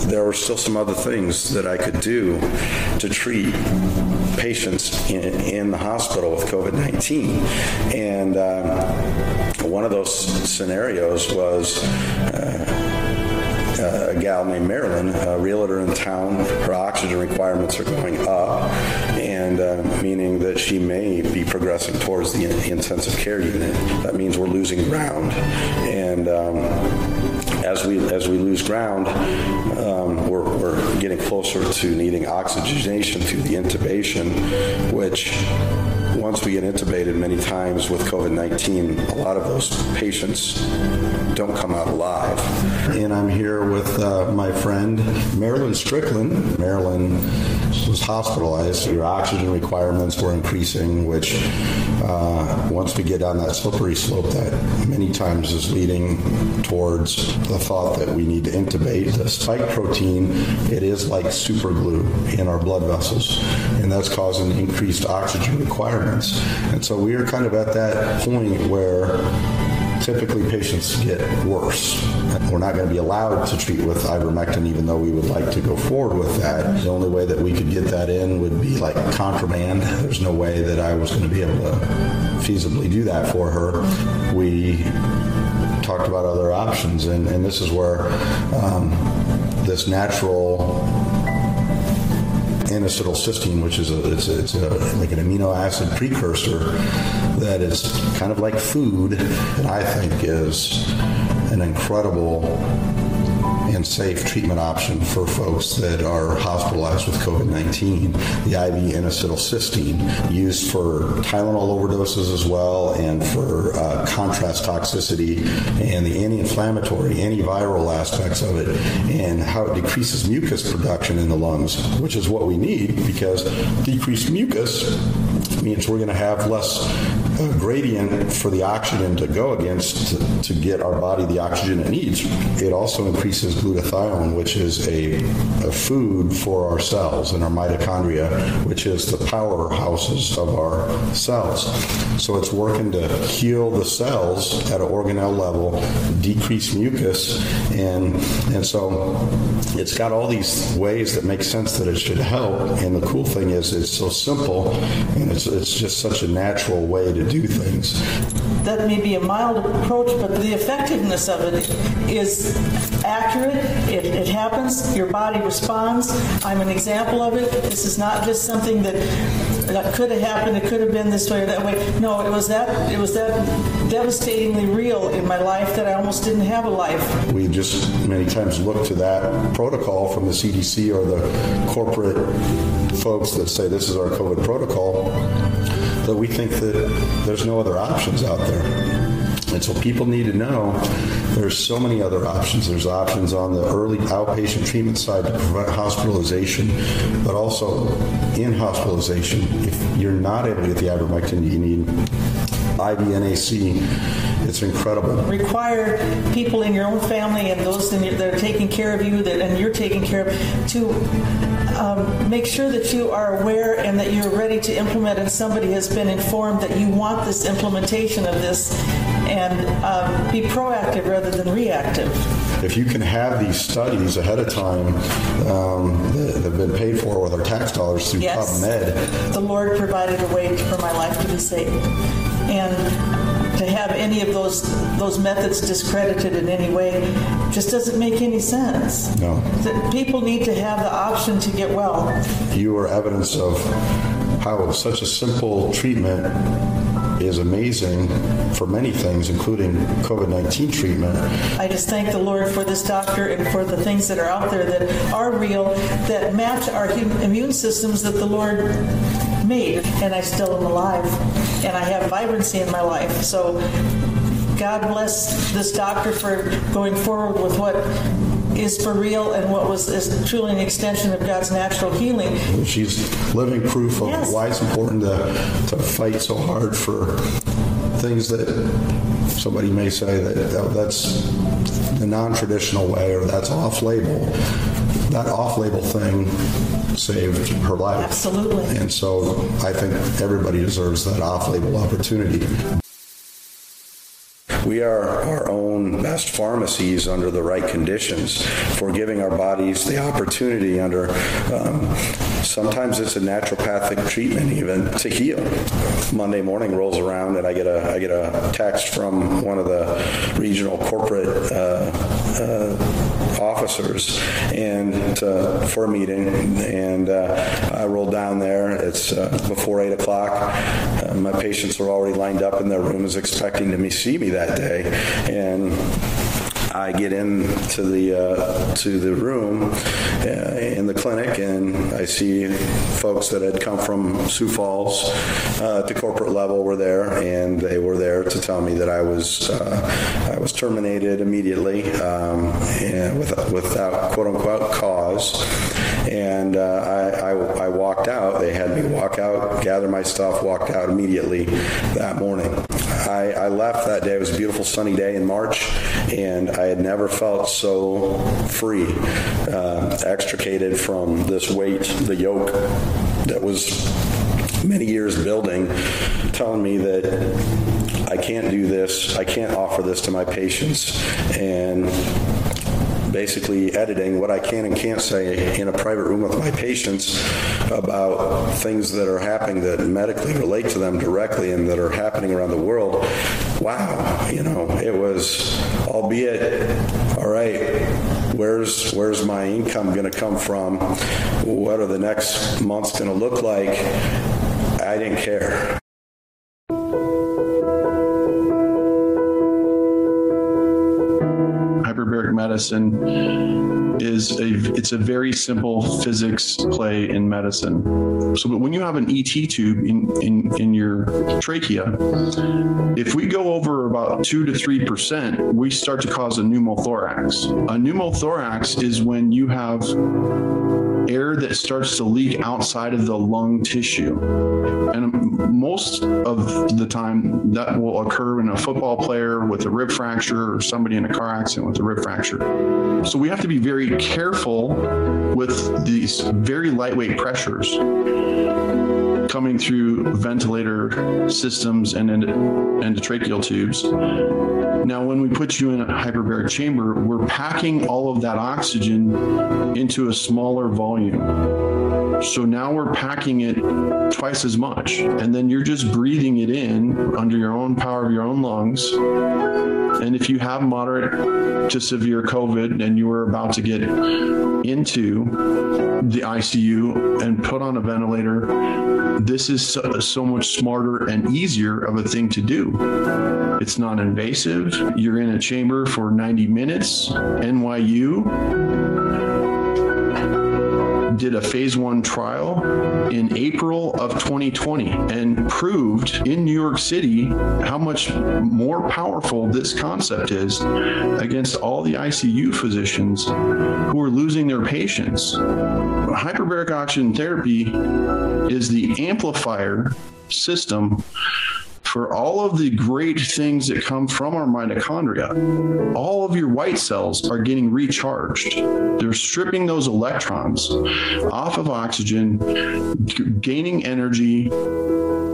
there were still some other things that I could do to treat patients in, in the hospital with COVID-19. And um, one of those scenarios was uh, uh, a gal named Marilyn, a realtor in town. Her oxygen requirements are going up and uh, meaning that she may be progressing towards the intensive care unit. That means we're losing ground. And um, as we as we lose ground, um, we're we're getting closer to needing oxygenation through the intubation, which once we get intubated many times with COVID-19, a lot of those patients don't come out alive. And I'm here with uh, my friend Marilyn Strickland. Marilyn was hospitalized. Your oxygen requirements were increasing, which uh, once we get on that slippery slope that many times is leading towards the thought that we need to intubate. The spike protein, it is like super glue in our blood vessels, and that's causing increased oxygen requirements. And so we are kind of at that point where typically patients get worse. We're not going to be allowed to treat with ivermectin even though we would like to go forward with that. The only way that we could get that in would be like contraband. There's no way that I was going to be able to feasibly do that for her. We talked about other options and, and this is where um, this natural N-acetylcysteine, which is a it's, a, it's a, like an amino acid precursor that is kind of like food that I think is an incredible and safe treatment option for folks that are hospitalized with COVID-19. The IV N-acetylcysteine used for Tylenol overdoses as well and for uh, contrast toxicity and the anti-inflammatory, antiviral aspects of it and how it decreases mucus production in the lungs, which is what we need because decreased mucus means we're going to have less gradient for the oxygen to go against to, to, get our body the oxygen it needs. It also increases glutathione, which is a, a food for our cells and our mitochondria, which is the powerhouses of our cells. So it's working to heal the cells at an organelle level, decrease mucus, and and so it's got all these ways that make sense that it should help. And the cool thing is it's so simple and it's it's just such a natural way to do things. That may be a mild approach, but the effectiveness of it is accurate. It, it happens. Your body responds. I'm an example of it. This is not just something that that could have happened. It could have been this way or that way. No, it was that it was that devastatingly real in my life that I almost didn't have a life. We just many times look to that protocol from the CDC or the corporate folks that say this is our COVID protocol that we think that there's no other options out there. And so people need to know there's so many other options. There's options on the early outpatient treatment side to prevent hospitalization, but also in hospitalization. If you're not able to get the ivermectin you need, IVNAC, it's incredible. Require people in your own family and those that are taking care of you that and you're taking care of to um, make sure that you are aware and that you're ready to implement and somebody has been informed that you want this implementation of this and um, be proactive rather than reactive. If you can have these studies ahead of time um, that have been paid for with our tax dollars through yes. PubMed. The Lord provided a way for my life to be saved. And to have any of those those methods discredited in any way just doesn't make any sense. No. That people need to have the option to get well. You are evidence of how such a simple treatment is amazing for many things including COVID-19 treatment. I just thank the Lord for this doctor and for the things that are out there that are real that match our immune systems that the Lord made and I still am alive and I have vibrancy in my life. So God bless this doctor for going forward with what is for real and what was is truly an extension of God's natural healing. She's living proof of yes. why it's important to to fight so hard for things that somebody may say that that's the non-traditional way or that's off-label. That off-label thing saved her life. Absolutely. And so I think everybody deserves that off-label opportunity. We are our own best pharmacies under the right conditions for giving our bodies the opportunity under um, sometimes it's a naturopathic treatment even to heal. Monday morning rolls around and I get a I get a text from one of the regional corporate uh, uh, officers and uh, for a meeting. And uh, I roll down there. It's uh, before 8 o'clock. Uh, my patients are already lined up in their rooms expecting to see me that day. And I get into the uh, to the room uh, in the clinic and I see folks that had come from Sioux Falls uh, to corporate level were there and they were there to tell me that I was uh, I was terminated immediately um, and with, without quote unquote cause. And uh, I, I I walked out. They had me walk out gather my stuff walked out immediately that morning I I left that day. It was a beautiful sunny day in March and I had never felt so free uh, extricated from this weight the yoke that was many years building telling me that I can't do this. I can't offer this to my patients. And basically editing what I can and can't say in a private room with my patients about things that are happening that medically relate to them directly and that are happening around the world. Wow, you know, it was albeit all right, where's where's my income going to come from? What are the next months going to look like? I didn't care. Medicine is a it's a very simple physics play in medicine. So when you have an ET tube in in in your trachea, if we go over about 2 to 3%, we start to cause a pneumothorax. A pneumothorax is when you have air that starts to leak outside of the lung tissue. And most of the time that will occur in a football player with a rib fracture or somebody in a car accident with a rib fracture. So we have to be very careful with these very lightweight pressures coming through ventilator systems and endotracheal tubes. Now when we put you in a hyperbaric chamber, we're packing all of that oxygen into a smaller volume. So now we're packing it twice as much and then you're just breathing it in under your own power of your own lungs. And if you have moderate to severe COVID and you are about to get into the ICU and put on a ventilator, this is so, so much smarter and easier of a thing to do. It's not invasive. You're in a chamber for 90 minutes. NYU did a phase 1 trial in April of 2020 and proved in New York City how much more powerful this concept is against all the ICU physicians who are losing their patients. Hyperbaric oxygen therapy is the amplifier system for all of the great things that come from our mitochondria. All of your white cells are getting recharged. They're stripping those electrons off of oxygen, gaining energy,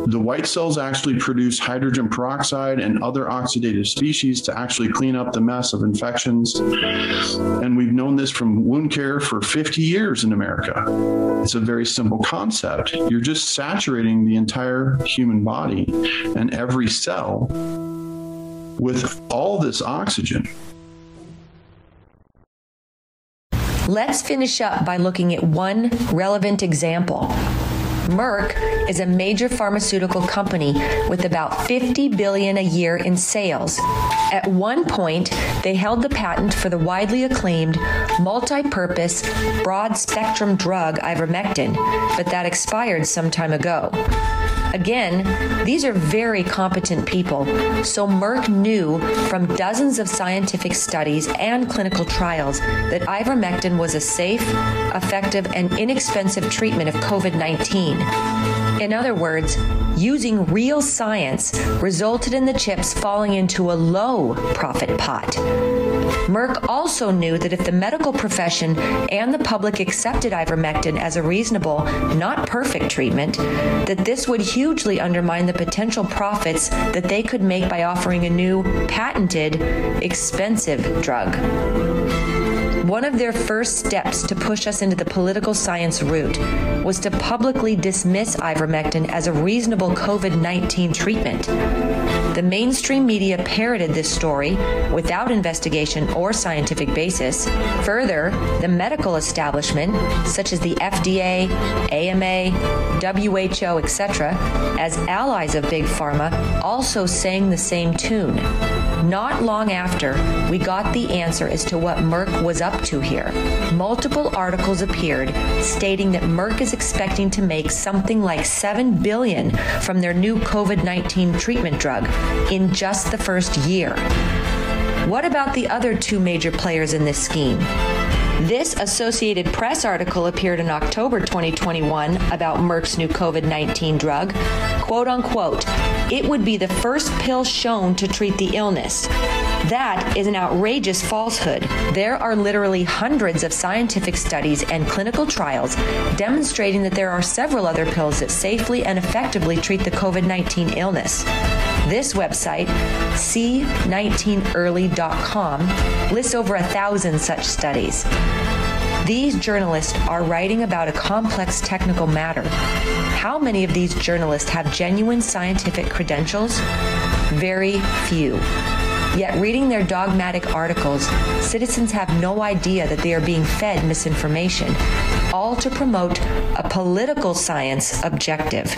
the white cells actually produce hydrogen peroxide and other oxidative species to actually clean up the mess of infections. And we've known this from wound care for 50 years in America. It's a very simple concept. You're just saturating the entire human body and every cell with all this oxygen. Let's finish up by looking at one relevant example Merck is a major pharmaceutical company with about 50 billion a year in sales. At one point, they held the patent for the widely acclaimed multi-purpose broad-spectrum drug ivermectin, but that expired some time ago. Again, these are very competent people, so Merck knew from dozens of scientific studies and clinical trials that ivermectin was a safe, effective and inexpensive treatment of COVID-19. In other words, using real science resulted in the chips falling into a low profit pot. Merck also knew that if the medical profession and the public accepted ivermectin as a reasonable, not perfect treatment, that this would hugely undermine the potential profits that they could make by offering a new patented expensive drug. One of their first steps to push us into the political science route was to publicly dismiss ivermectin as a reasonable COVID-19 treatment. The mainstream media parroted this story without investigation or scientific basis. Further, the medical establishment, such as the FDA, AMA, WHO, etc., as allies of big pharma, also sang the same tune. Not long after, we got the answer as to what Merck was up to here. Multiple articles appeared stating that Merck is expecting to make something like 7 billion from their new COVID-19 treatment drug in just the first year. What about the other two major players in this scheme? This Associated Press article appeared in October 2021 about Merck's new COVID-19 drug. Quote unquote, it would be the first pill shown to treat the illness. That is an outrageous falsehood. There are literally hundreds of scientific studies and clinical trials demonstrating that there are several other pills that safely and effectively treat the COVID-19 illness. This website, c19early.com, lists over a thousand such studies. These journalists are writing about a complex technical matter. How many of these journalists have genuine scientific credentials? Very few. Yet reading their dogmatic articles, citizens have no idea that they are being fed misinformation, all to promote a political science objective.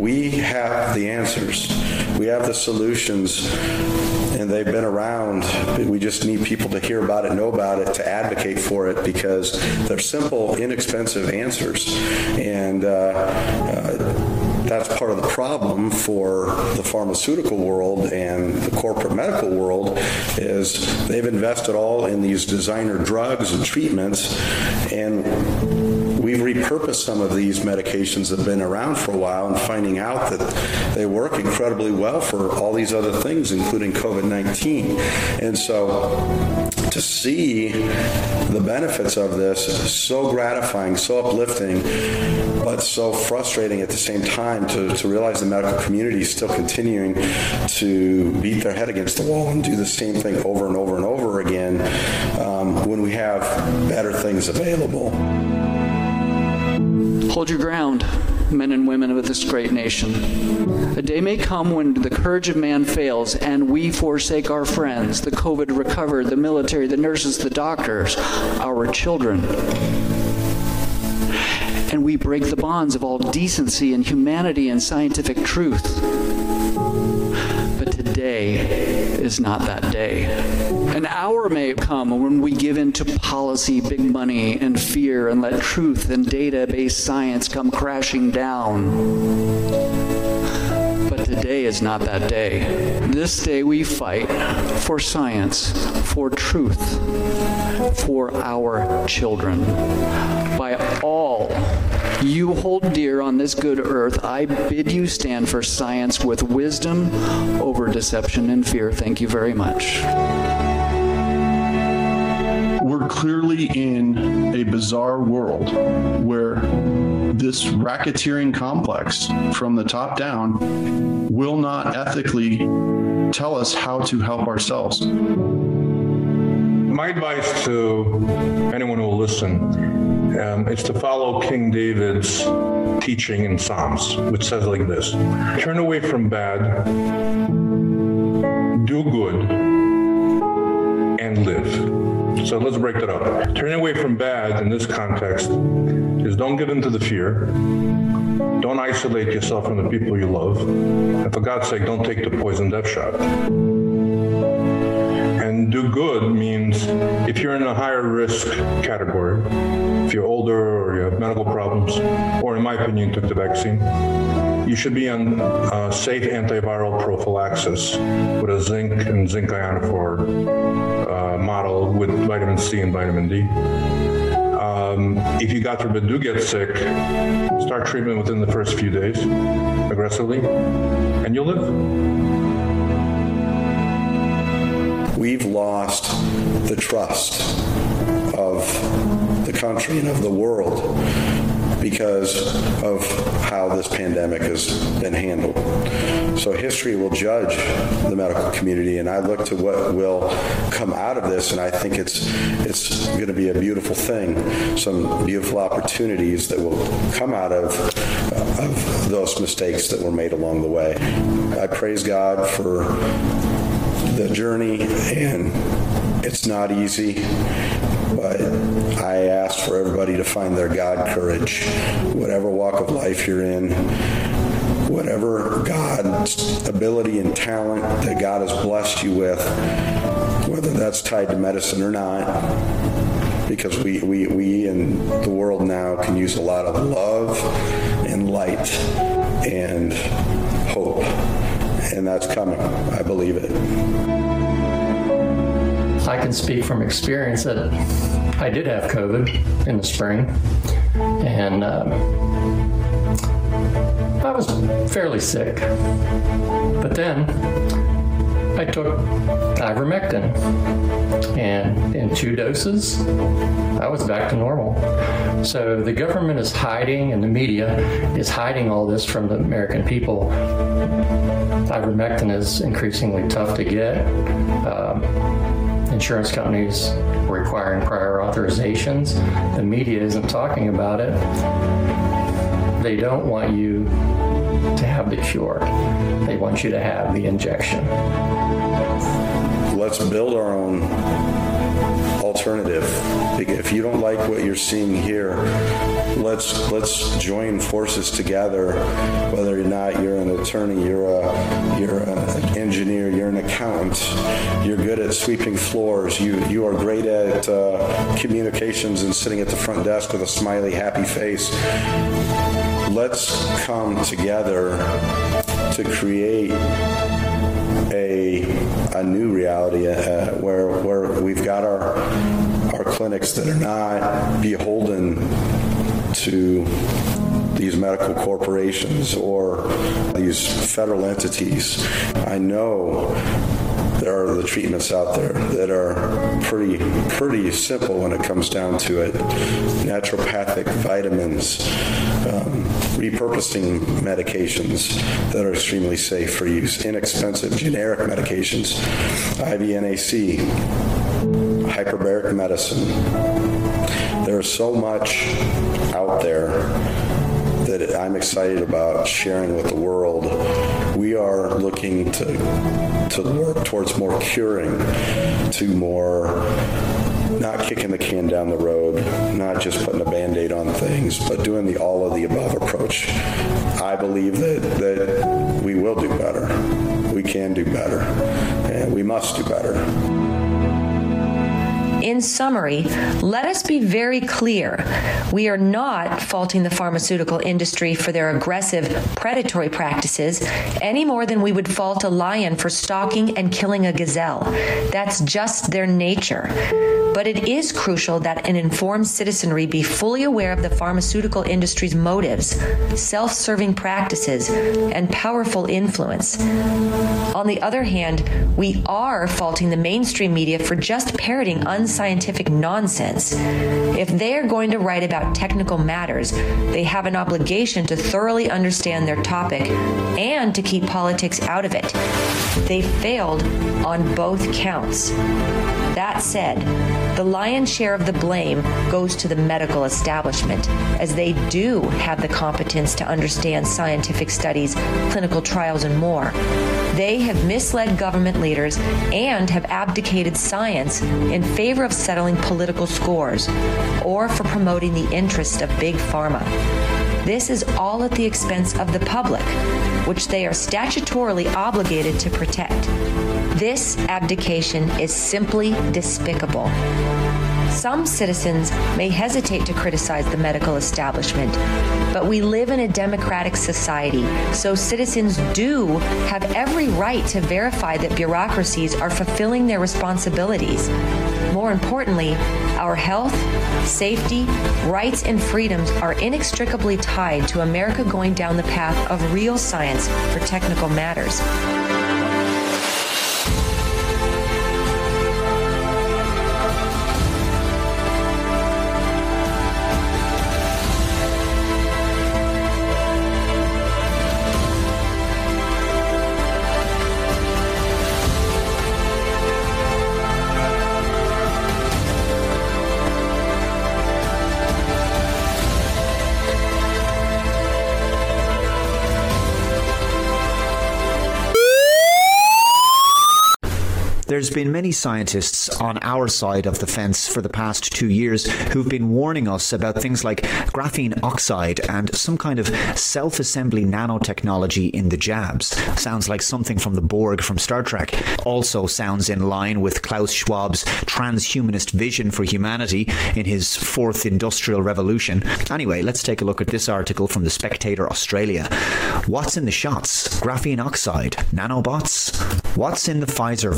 We have the answers. We have the solutions they've been around. We just need people to hear about it, know about it, to advocate for it because they're simple, inexpensive answers. And uh, uh, that's part of the problem for the pharmaceutical world and the corporate medical world is they've invested all in these designer drugs and treatments and repurposed some of these medications that have been around for a while and finding out that they work incredibly well for all these other things including COVID-19. And so to see the benefits of this is so gratifying, so uplifting, but so frustrating at the same time to to realize the medical community is still continuing to beat their head against the wall and do the same thing over and over and over again um, when we have better things available. Hold your ground, men and women of this great nation. A day may come when the courage of man fails and we forsake our friends, the COVID recovered, the military, the nurses, the doctors, our children. And we break the bonds of all decency and humanity and scientific truth. But today is not that day. An hour may come when we give in to policy, big money, and fear and let truth and data-based science come crashing down. But today is not that day. This day we fight for science, for truth, for our children. By all you hold dear on this good earth, I bid you stand for science with wisdom over deception and fear. Thank you very much clearly in a bizarre world where this racketeering complex from the top down will not ethically tell us how to help ourselves. My advice to anyone who will listen um, is to follow King David's teaching in Psalms, which says like this, turn away from bad, do good, and live. So let's break that up. Turning away from bad in this context is don't give in to the fear. Don't isolate yourself from the people you love. And for God's sake, don't take the poison death shot. And do good means if you're in a higher risk category, if you're older or you have medical problems, or in my opinion, took the vaccine, you should be on uh, safe antiviral prophylaxis with a zinc and zinc ionophore uh, model with vitamin C and vitamin D. Um, if you got forbid do get sick, start treatment within the first few days aggressively and you'll live. We've lost the trust of the country and of the world because of how this pandemic has been handled. So history will judge the medical community and I look to what will come out of this and I think it's it's going to be a beautiful thing, some beautiful opportunities that will come out of of those mistakes that were made along the way. I praise God for the journey and it's not easy but I ask for everybody to find their God courage. Whatever walk of life you're in whatever God's ability and talent that God has blessed you with whether that's tied to medicine or not because we we we in the world now can use a lot of love and light and hope. And that's coming. I believe it I can speak from experience that I did have COVID in the spring and um, I was fairly sick. But then I took ivermectin and in two doses I was back to normal. So the government is hiding and the media is hiding all this from the American people. Ivermectin is increasingly tough to get. Um, insurance companies requiring prior authorizations. The media isn't talking about it. They don't want you to have the cure. They want you to have the injection. Let's build our own alternative. If you don't like what you're seeing here, let's let's join forces together whether or not you're an attorney, you're a you're an engineer, you're an accountant, you're good at sweeping floors, you you are great at uh, communications and sitting at the front desk with a smiley happy face. Let's come together to create a a new reality uh, where where we've got our our clinics that are not beholden to these medical corporations or these federal entities. I know there are the treatments out there that are pretty pretty simple when it comes down to it naturopathic vitamins um, repurposing medications that are extremely safe for use inexpensive generic medications IVNAC hyperbaric medicine there's so much out there that I'm excited about sharing with the world. We are looking to to work towards more curing, to more not kicking the can down the road, not just putting a band-aid on things, but doing the all of the above approach. I believe that that we will do better. We can do better. And we must do better. In summary, let us be very clear. We are not faulting the pharmaceutical industry for their aggressive predatory practices any more than we would fault a lion for stalking and killing a gazelle. That's just their nature. But it is crucial that an informed citizenry be fully aware of the pharmaceutical industry's motives, self-serving practices, and powerful influence. On the other hand, we are faulting the mainstream media for just parroting unscientific nonsense. If they are going to write about technical matters, they have an obligation to thoroughly understand their topic and to keep politics out of it. They failed on both counts. That said, the lion's share of the blame goes to the medical establishment as they do have the competence to understand scientific studies, clinical trials and more. They have misled government leaders and have abdicated science in favor of settling political scores or for promoting the interests of big pharma. This is all at the expense of the public, which they are statutorily obligated to protect. This abdication is simply despicable. Some citizens may hesitate to criticize the medical establishment, but we live in a democratic society, so citizens do have every right to verify that bureaucracies are fulfilling their responsibilities. More importantly, our health, safety, rights and freedoms are inextricably tied to America going down the path of real science for technical matters. There's been many scientists on our side of the fence for the past 2 years who've been warning us about things like graphene oxide and some kind of self-assembly nanotechnology in the jabs. Sounds like something from the Borg from Star Trek. Also sounds in line with Klaus Schwab's transhumanist vision for humanity in his fourth industrial revolution. Anyway, let's take a look at this article from the Spectator Australia. What's in the shots? Graphene oxide, nanobots? What's in the Pfizer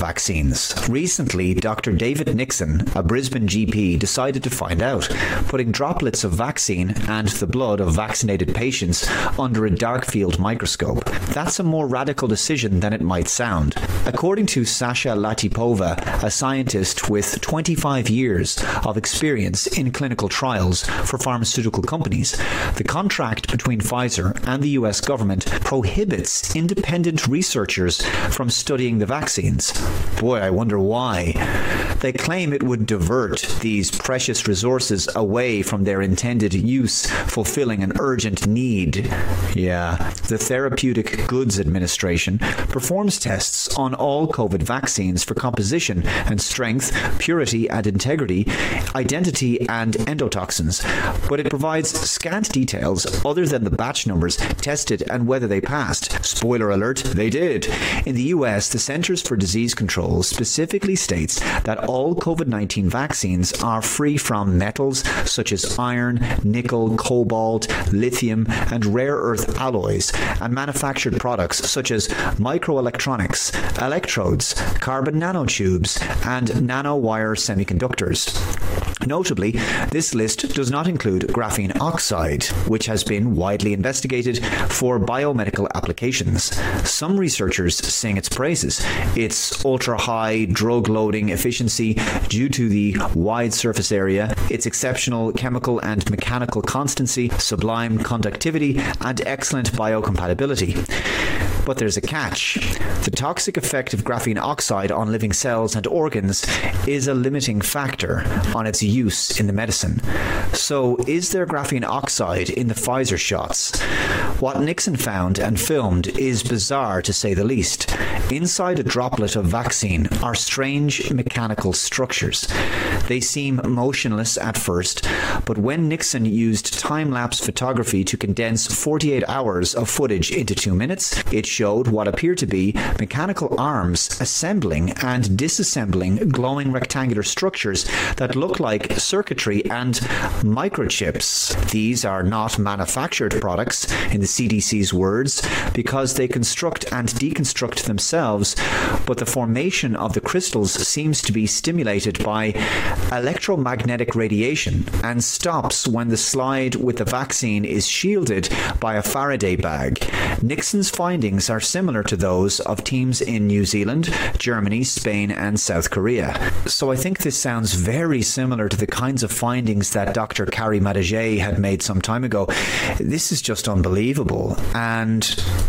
Recently, Dr. David Nixon, a Brisbane GP, decided to find out, putting droplets of vaccine and the blood of vaccinated patients under a dark field microscope. That's a more radical decision than it might sound. According to Sasha Latypova, a scientist with 25 years of experience in clinical trials for pharmaceutical companies, the contract between Pfizer and the US government prohibits independent researchers from studying the vaccines. Boy, I wonder why. They claim it would divert these precious resources away from their intended use, fulfilling an urgent need. Yeah, the Therapeutic Goods Administration performs tests on all COVID vaccines for composition and strength, purity and integrity, identity and endotoxins, but it provides scant details other than the batch numbers tested and whether they passed. Spoiler alert, they did. In the US, the Centers for Disease Control specifically states that all COVID-19 vaccines are free from metals such as iron, nickel, cobalt, lithium, and rare earth alloys, and manufactured products such as microelectronics, electrodes, carbon nanotubes, and nanowire semiconductors. Notably, this list does not include graphene oxide, which has been widely investigated for biomedical applications. Some researchers sing its praises. Its ultra-high drug loading efficiency due to the wide surface area, its exceptional chemical and mechanical constancy, sublime conductivity, and excellent biocompatibility. But there's a catch. The toxic effect of graphene oxide on living cells and organs is a limiting factor on its use in the medicine. So, is there graphene oxide in the Pfizer shots? What Nixon found and filmed is bizarre to say the least. Inside a droplet of vaccine are strange mechanical structures. They seem motionless at first, but when Nixon used time-lapse photography to condense 48 hours of footage into 2 minutes, it showed what appeared to be mechanical arms assembling and disassembling glowing rectangular structures that look like circuitry and microchips. These are not manufactured products in the CDC's words because they construct and deconstruct themselves, but the formation of the crystals seems to be stimulated by electromagnetic radiation and stops when the slide with the vaccine is shielded by a Faraday bag. Nixon's findings are similar to those of teams in New Zealand, Germany, Spain and South Korea. So I think this sounds very similar to the kinds of findings that Dr. Carrie Madej had made some time ago. This is just unbelievable. And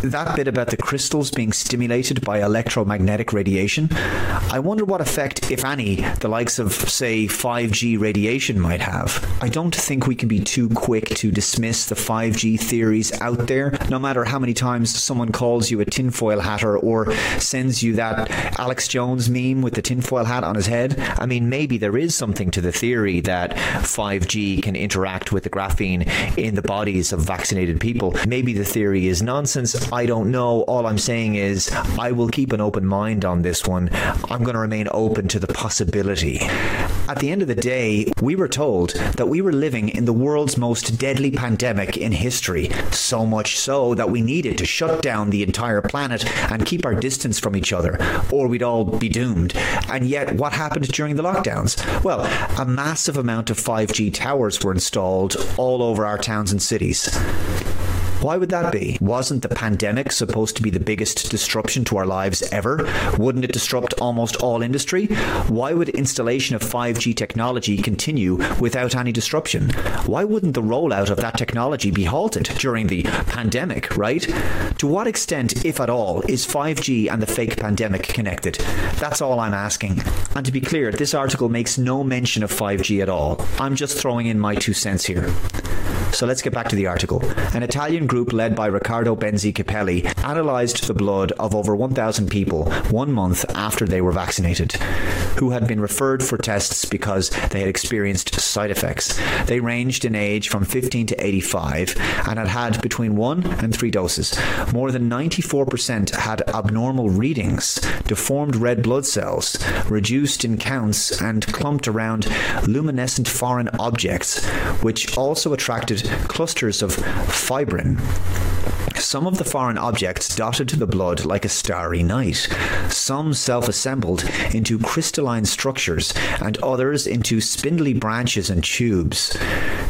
that bit about the crystals being stimulated by electromagnetic radiation, I wonder what effect if any the likes of say 5G radiation might have. I don't think we can be too quick to dismiss the 5G theories out there no matter how many times someone calls you a tinfoil hatter or sends you that Alex Jones meme with the tinfoil hat on his head. I mean maybe there is something to the theory that 5G can interact with the graphene in the bodies of vaccinated people. Maybe the theory is nonsense. I don't know. All I'm saying is I will keep an open mind on this one. I'm going to remain open to the possibility. At the end of the day, we were told that we were living in the world's most deadly pandemic in history, so much so that we needed to shut down the entire planet and keep our distance from each other or we'd all be doomed. And yet what happened during the lockdowns? Well, a massive amount of 5G towers were installed all over our towns and cities. Why would that be? Wasn't the pandemic supposed to be the biggest disruption to our lives ever? Wouldn't it disrupt almost all industry? Why would installation of 5G technology continue without any disruption? Why wouldn't the rollout of that technology be halted during the pandemic, right? To what extent, if at all, is 5G and the fake pandemic connected? That's all I'm asking. And to be clear, this article makes no mention of 5G at all. I'm just throwing in my two cents here. So let's get back to the article. An Italian group led by Riccardo Benzi Cipelli analyzed the blood of over 1000 people 1 month after they were vaccinated who had been referred for tests because they had experienced side effects. They ranged in age from 15 to 85 and had had between 1 and 3 doses. More than 94% had abnormal readings, deformed red blood cells, reduced in counts and clumped around luminescent foreign objects which also attracted clusters of fibrin. Some of the foreign objects dotted to the blood like a starry night. Some self-assembled into crystalline structures and others into spindly branches and tubes.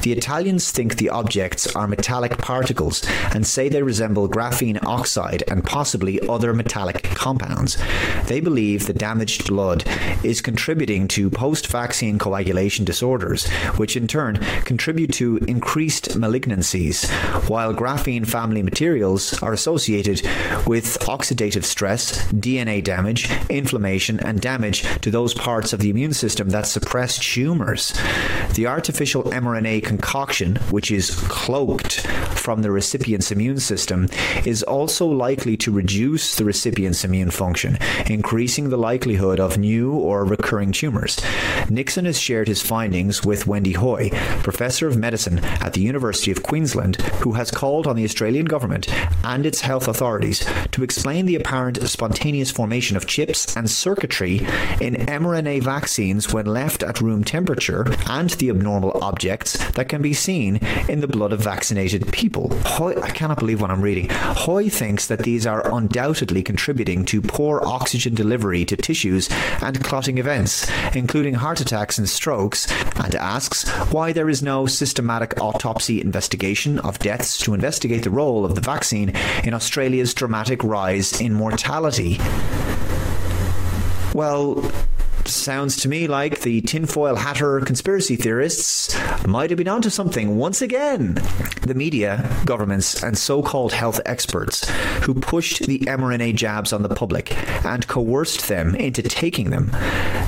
The Italians think the objects are metallic particles and say they resemble graphene oxide and possibly other metallic compounds. They believe the damaged blood is contributing to post-vaccine coagulation disorders, which in turn contribute to increased malignancies, while graphene family materials are associated with oxidative stress, DNA damage, inflammation and damage to those parts of the immune system that suppress tumors. The artificial mRNA concoction, which is cloaked from the recipient's immune system, is also likely to reduce the recipient's immune function, increasing the likelihood of new or recurring tumors. Nixon has shared his findings with Wendy Hoy, professor of medicine at the University of Queensland, who has called on the Australian government and its health authorities to explain the apparent spontaneous formation of chips and circuitry in mRNA vaccines when left at room temperature and the abnormal objects that can be seen in the blood of vaccinated people. Hoy, I cannot believe what I'm reading. Hoy thinks that these are undoubtedly contributing to poor oxygen delivery to tissues and clotting events, including heart attacks and strokes, and asks why there is no systematic autopsy investigation of deaths to investigate the role of the vaccine in Australia's dramatic rise in mortality. Well, sounds to me like the tinfoil hatter conspiracy theorists might have been onto something once again. The media, governments and so-called health experts who pushed the mRNA jabs on the public and coerced them into taking them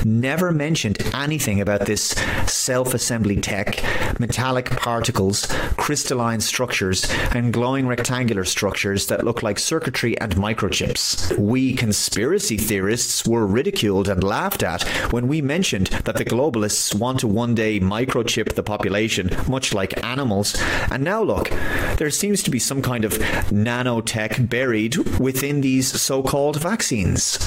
never mentioned anything about this self-assembly tech, metallic particles, crystalline structures and glowing rectangular structures that look like circuitry and microchips. We conspiracy theorists were ridiculed and laughed at when we mentioned that the globalists want to one day microchip the population much like animals. And now look, there seems to be some kind of nanotech buried within these so-called vaccines.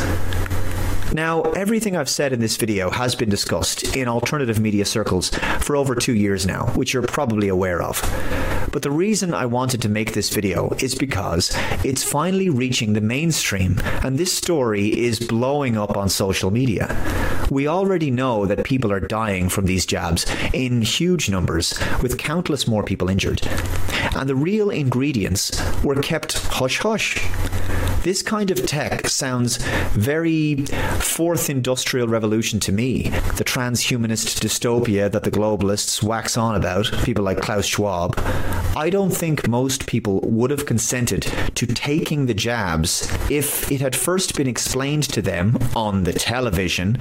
Now, everything I've said in this video has been discussed in alternative media circles for over 2 years now, which you're probably aware of. But the reason I wanted to make this video is because it's finally reaching the mainstream and this story is blowing up on social media. We already know that people are dying from these jabs in huge numbers with countless more people injured. And the real ingredients were kept hush hush. This kind of tech sounds very fourth industrial revolution to me. The transhumanist dystopia that the globalists wax on about, people like Klaus Schwab. I don't think most people would have consented to taking the jabs if it had first been explained to them on the television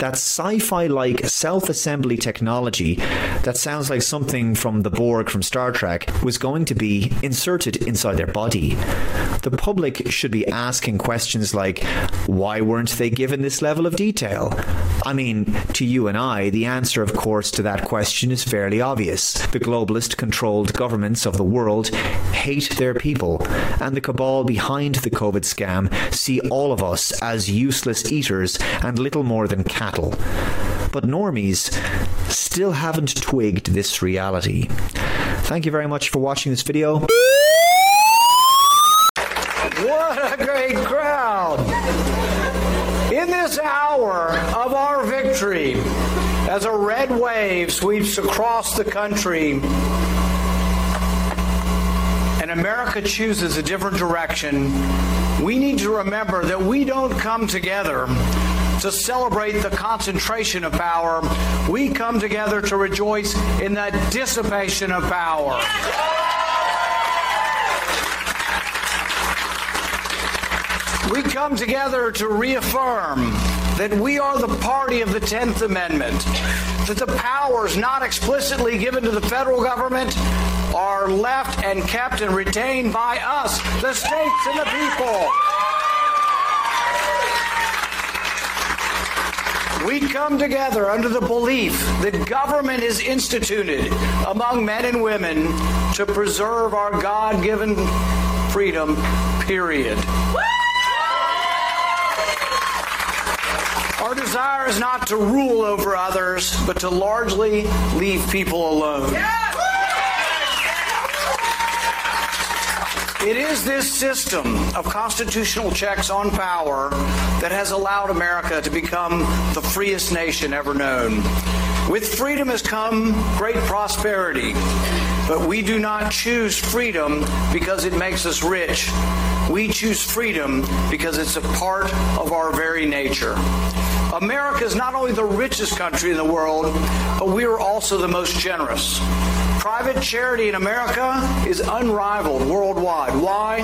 that sci-fi like self-assembly technology that sounds like something from the Borg from Star Trek was going to be inserted inside their body. The public should be asking questions like why weren't they given this level of detail? I mean, to you and I, the answer of course to that question is fairly obvious. The globalist controlled governments of the world hate their people, and the cabal behind the COVID scam see all of us as useless eaters and little more than cattle. But normies still haven't twigged this reality. Thank you very much for watching this video. What a great crowd. In this hour of our victory, as a red wave sweeps across the country, and America chooses a different direction, we need to remember that we don't come together to celebrate the concentration of power. We come together to rejoice in the dissipation of power. We come together to reaffirm that we are the party of the 10th Amendment, that the powers not explicitly given to the federal government are left and kept and retained by us, the states and the people. We come together under the belief that government is instituted among men and women to preserve our God-given freedom, period. Our desire is not to rule over others, but to largely leave people alone. It is this system of constitutional checks on power that has allowed America to become the freest nation ever known. With freedom has come great prosperity, but we do not choose freedom because it makes us rich. We choose freedom because it's a part of our very nature. America is not only the richest country in the world, but we are also the most generous. Private charity in America is unrivaled worldwide. Why?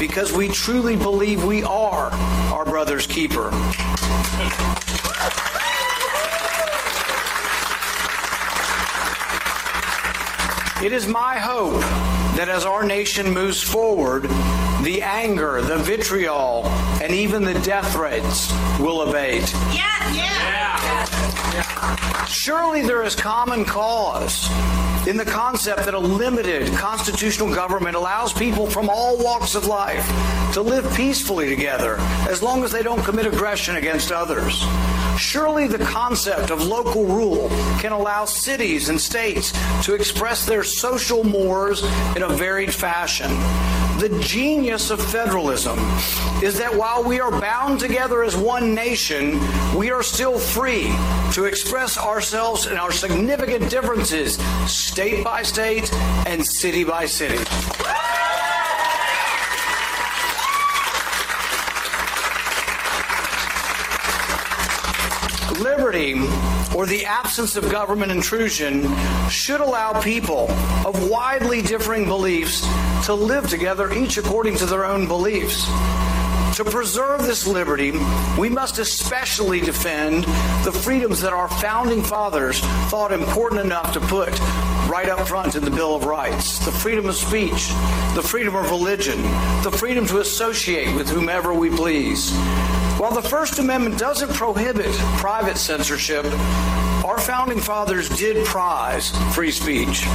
Because we truly believe we are our brother's keeper. It is my hope that as our nation moves forward, the anger, the vitriol, and even the death threats will abate. Yes, yeah. Surely there is common cause in the concept that a limited constitutional government allows people from all walks of life to live peacefully together as long as they don't commit aggression against others. Surely the concept of local rule can allow cities and states to express their social mores in a varied fashion. The genius of federalism is that while we are bound together as one nation, we are still free to express ourselves and our significant differences state by state and city by city. Liberty, or the absence of government intrusion, should allow people of widely differing beliefs to live together, each according to their own beliefs. To preserve this liberty, we must especially defend the freedoms that our founding fathers thought important enough to put right up front in the Bill of Rights. The freedom of speech, the freedom of religion, the freedom to associate with whomever we please. While the First Amendment doesn't prohibit private censorship, our founding fathers did prize free speech.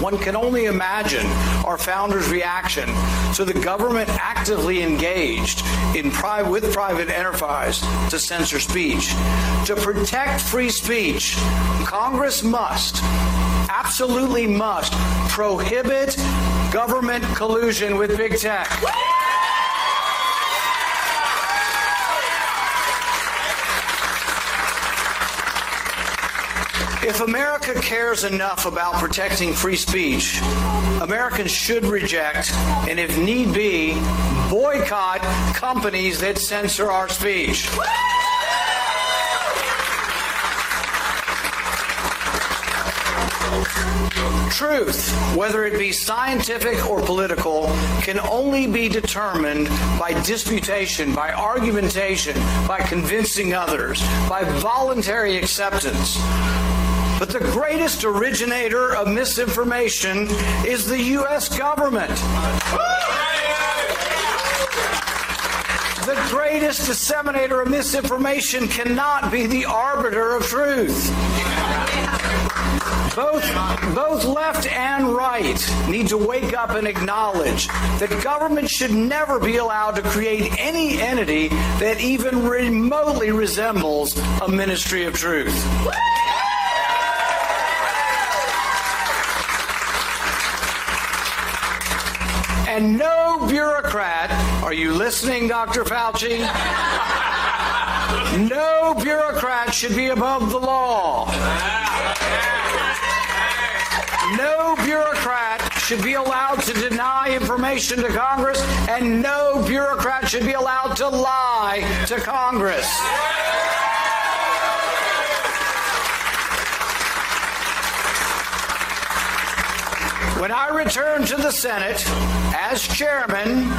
One can only imagine our founders' reaction to the government actively engaged in with private enterprise to censor speech. To protect free speech, Congress must absolutely must prohibit government collusion with big tech. If America cares enough about protecting free speech, Americans should reject and if need be, boycott companies that censor our speech. Truth, whether it be scientific or political, can only be determined by disputation, by argumentation, by convincing others, by voluntary acceptance. But the greatest originator of misinformation is the US government. The greatest disseminator of misinformation cannot be the arbiter of truth. Both both left and right need to wake up and acknowledge that government should never be allowed to create any entity that even remotely resembles a ministry of truth. And no bureaucrat, are you listening, Dr. Fauci? No bureaucrat should be above the law. No bureaucrat should be allowed to deny information to Congress and no bureaucrat should be allowed to lie to Congress. When I return to the Senate as chairman,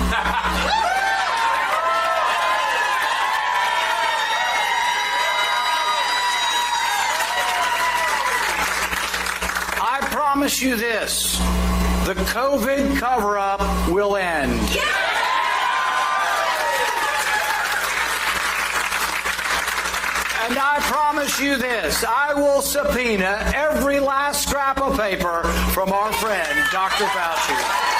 I promise you this, the COVID cover-up will end. And I promise you this, I will subpoena every last scrap of paper from our friend, Dr. Fauci.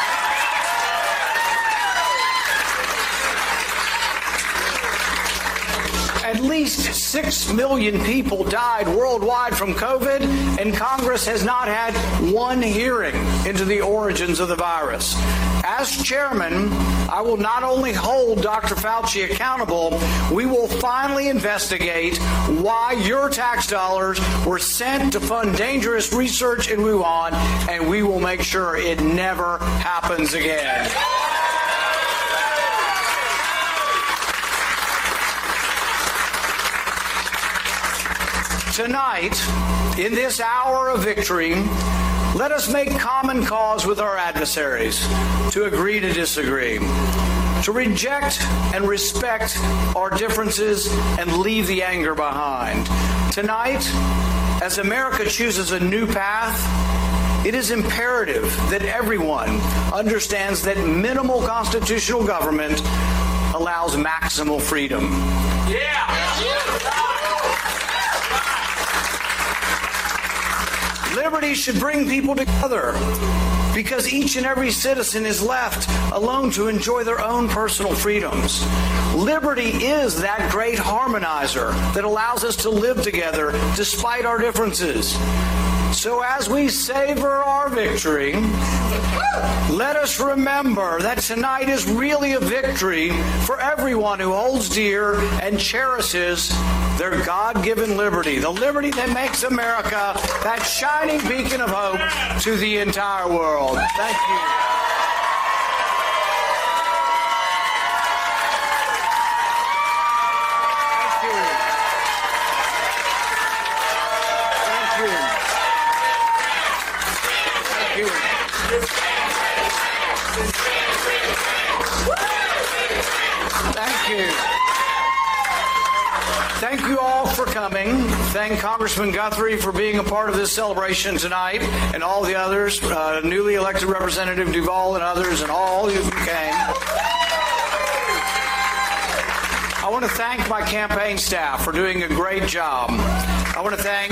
At least 6 million people died worldwide from COVID and Congress has not had one hearing into the origins of the virus. As chairman, I will not only hold Dr. Fauci accountable, we will finally investigate why your tax dollars were sent to fund dangerous research in Wuhan and we will make sure it never happens again. Tonight, in this hour of victory, let us make common cause with our adversaries to agree to disagree, to reject and respect our differences and leave the anger behind. Tonight, as America chooses a new path, it is imperative that everyone understands that minimal constitutional government allows maximal freedom. Liberty should bring people together because each and every citizen is left alone to enjoy their own personal freedoms. Liberty is that great harmonizer that allows us to live together despite our differences. So as we savor our victory, let us remember that tonight is really a victory for everyone who holds dear and cherishes their God-given liberty, the liberty that makes America that shining beacon of hope to the entire world. Thank you. You. Thank you all for coming. Thank Congressman Guthrie for being a part of this celebration tonight and all the others, uh, newly elected Representative Duval and others and all who came. I want to thank my campaign staff for doing a great job. I want to thank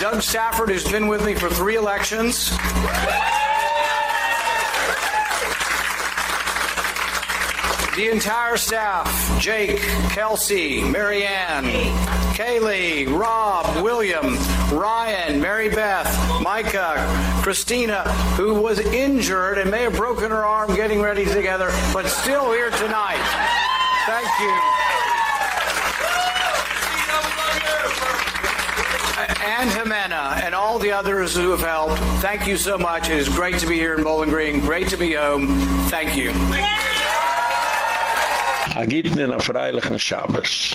Doug Stafford, who's been with me for three elections. The entire staff, Jake, Kelsey, Marianne, Kaylee, Rob, William, Ryan, Mary Beth, Micah, Christina, who was injured and may have broken her arm getting ready together, but still here tonight. Thank you. and Jimena and all the others who have helped. Thank you so much. It is great to be here in Bowling Green. Great to be home. Thank you. a gitnen a freilichen Shabbos.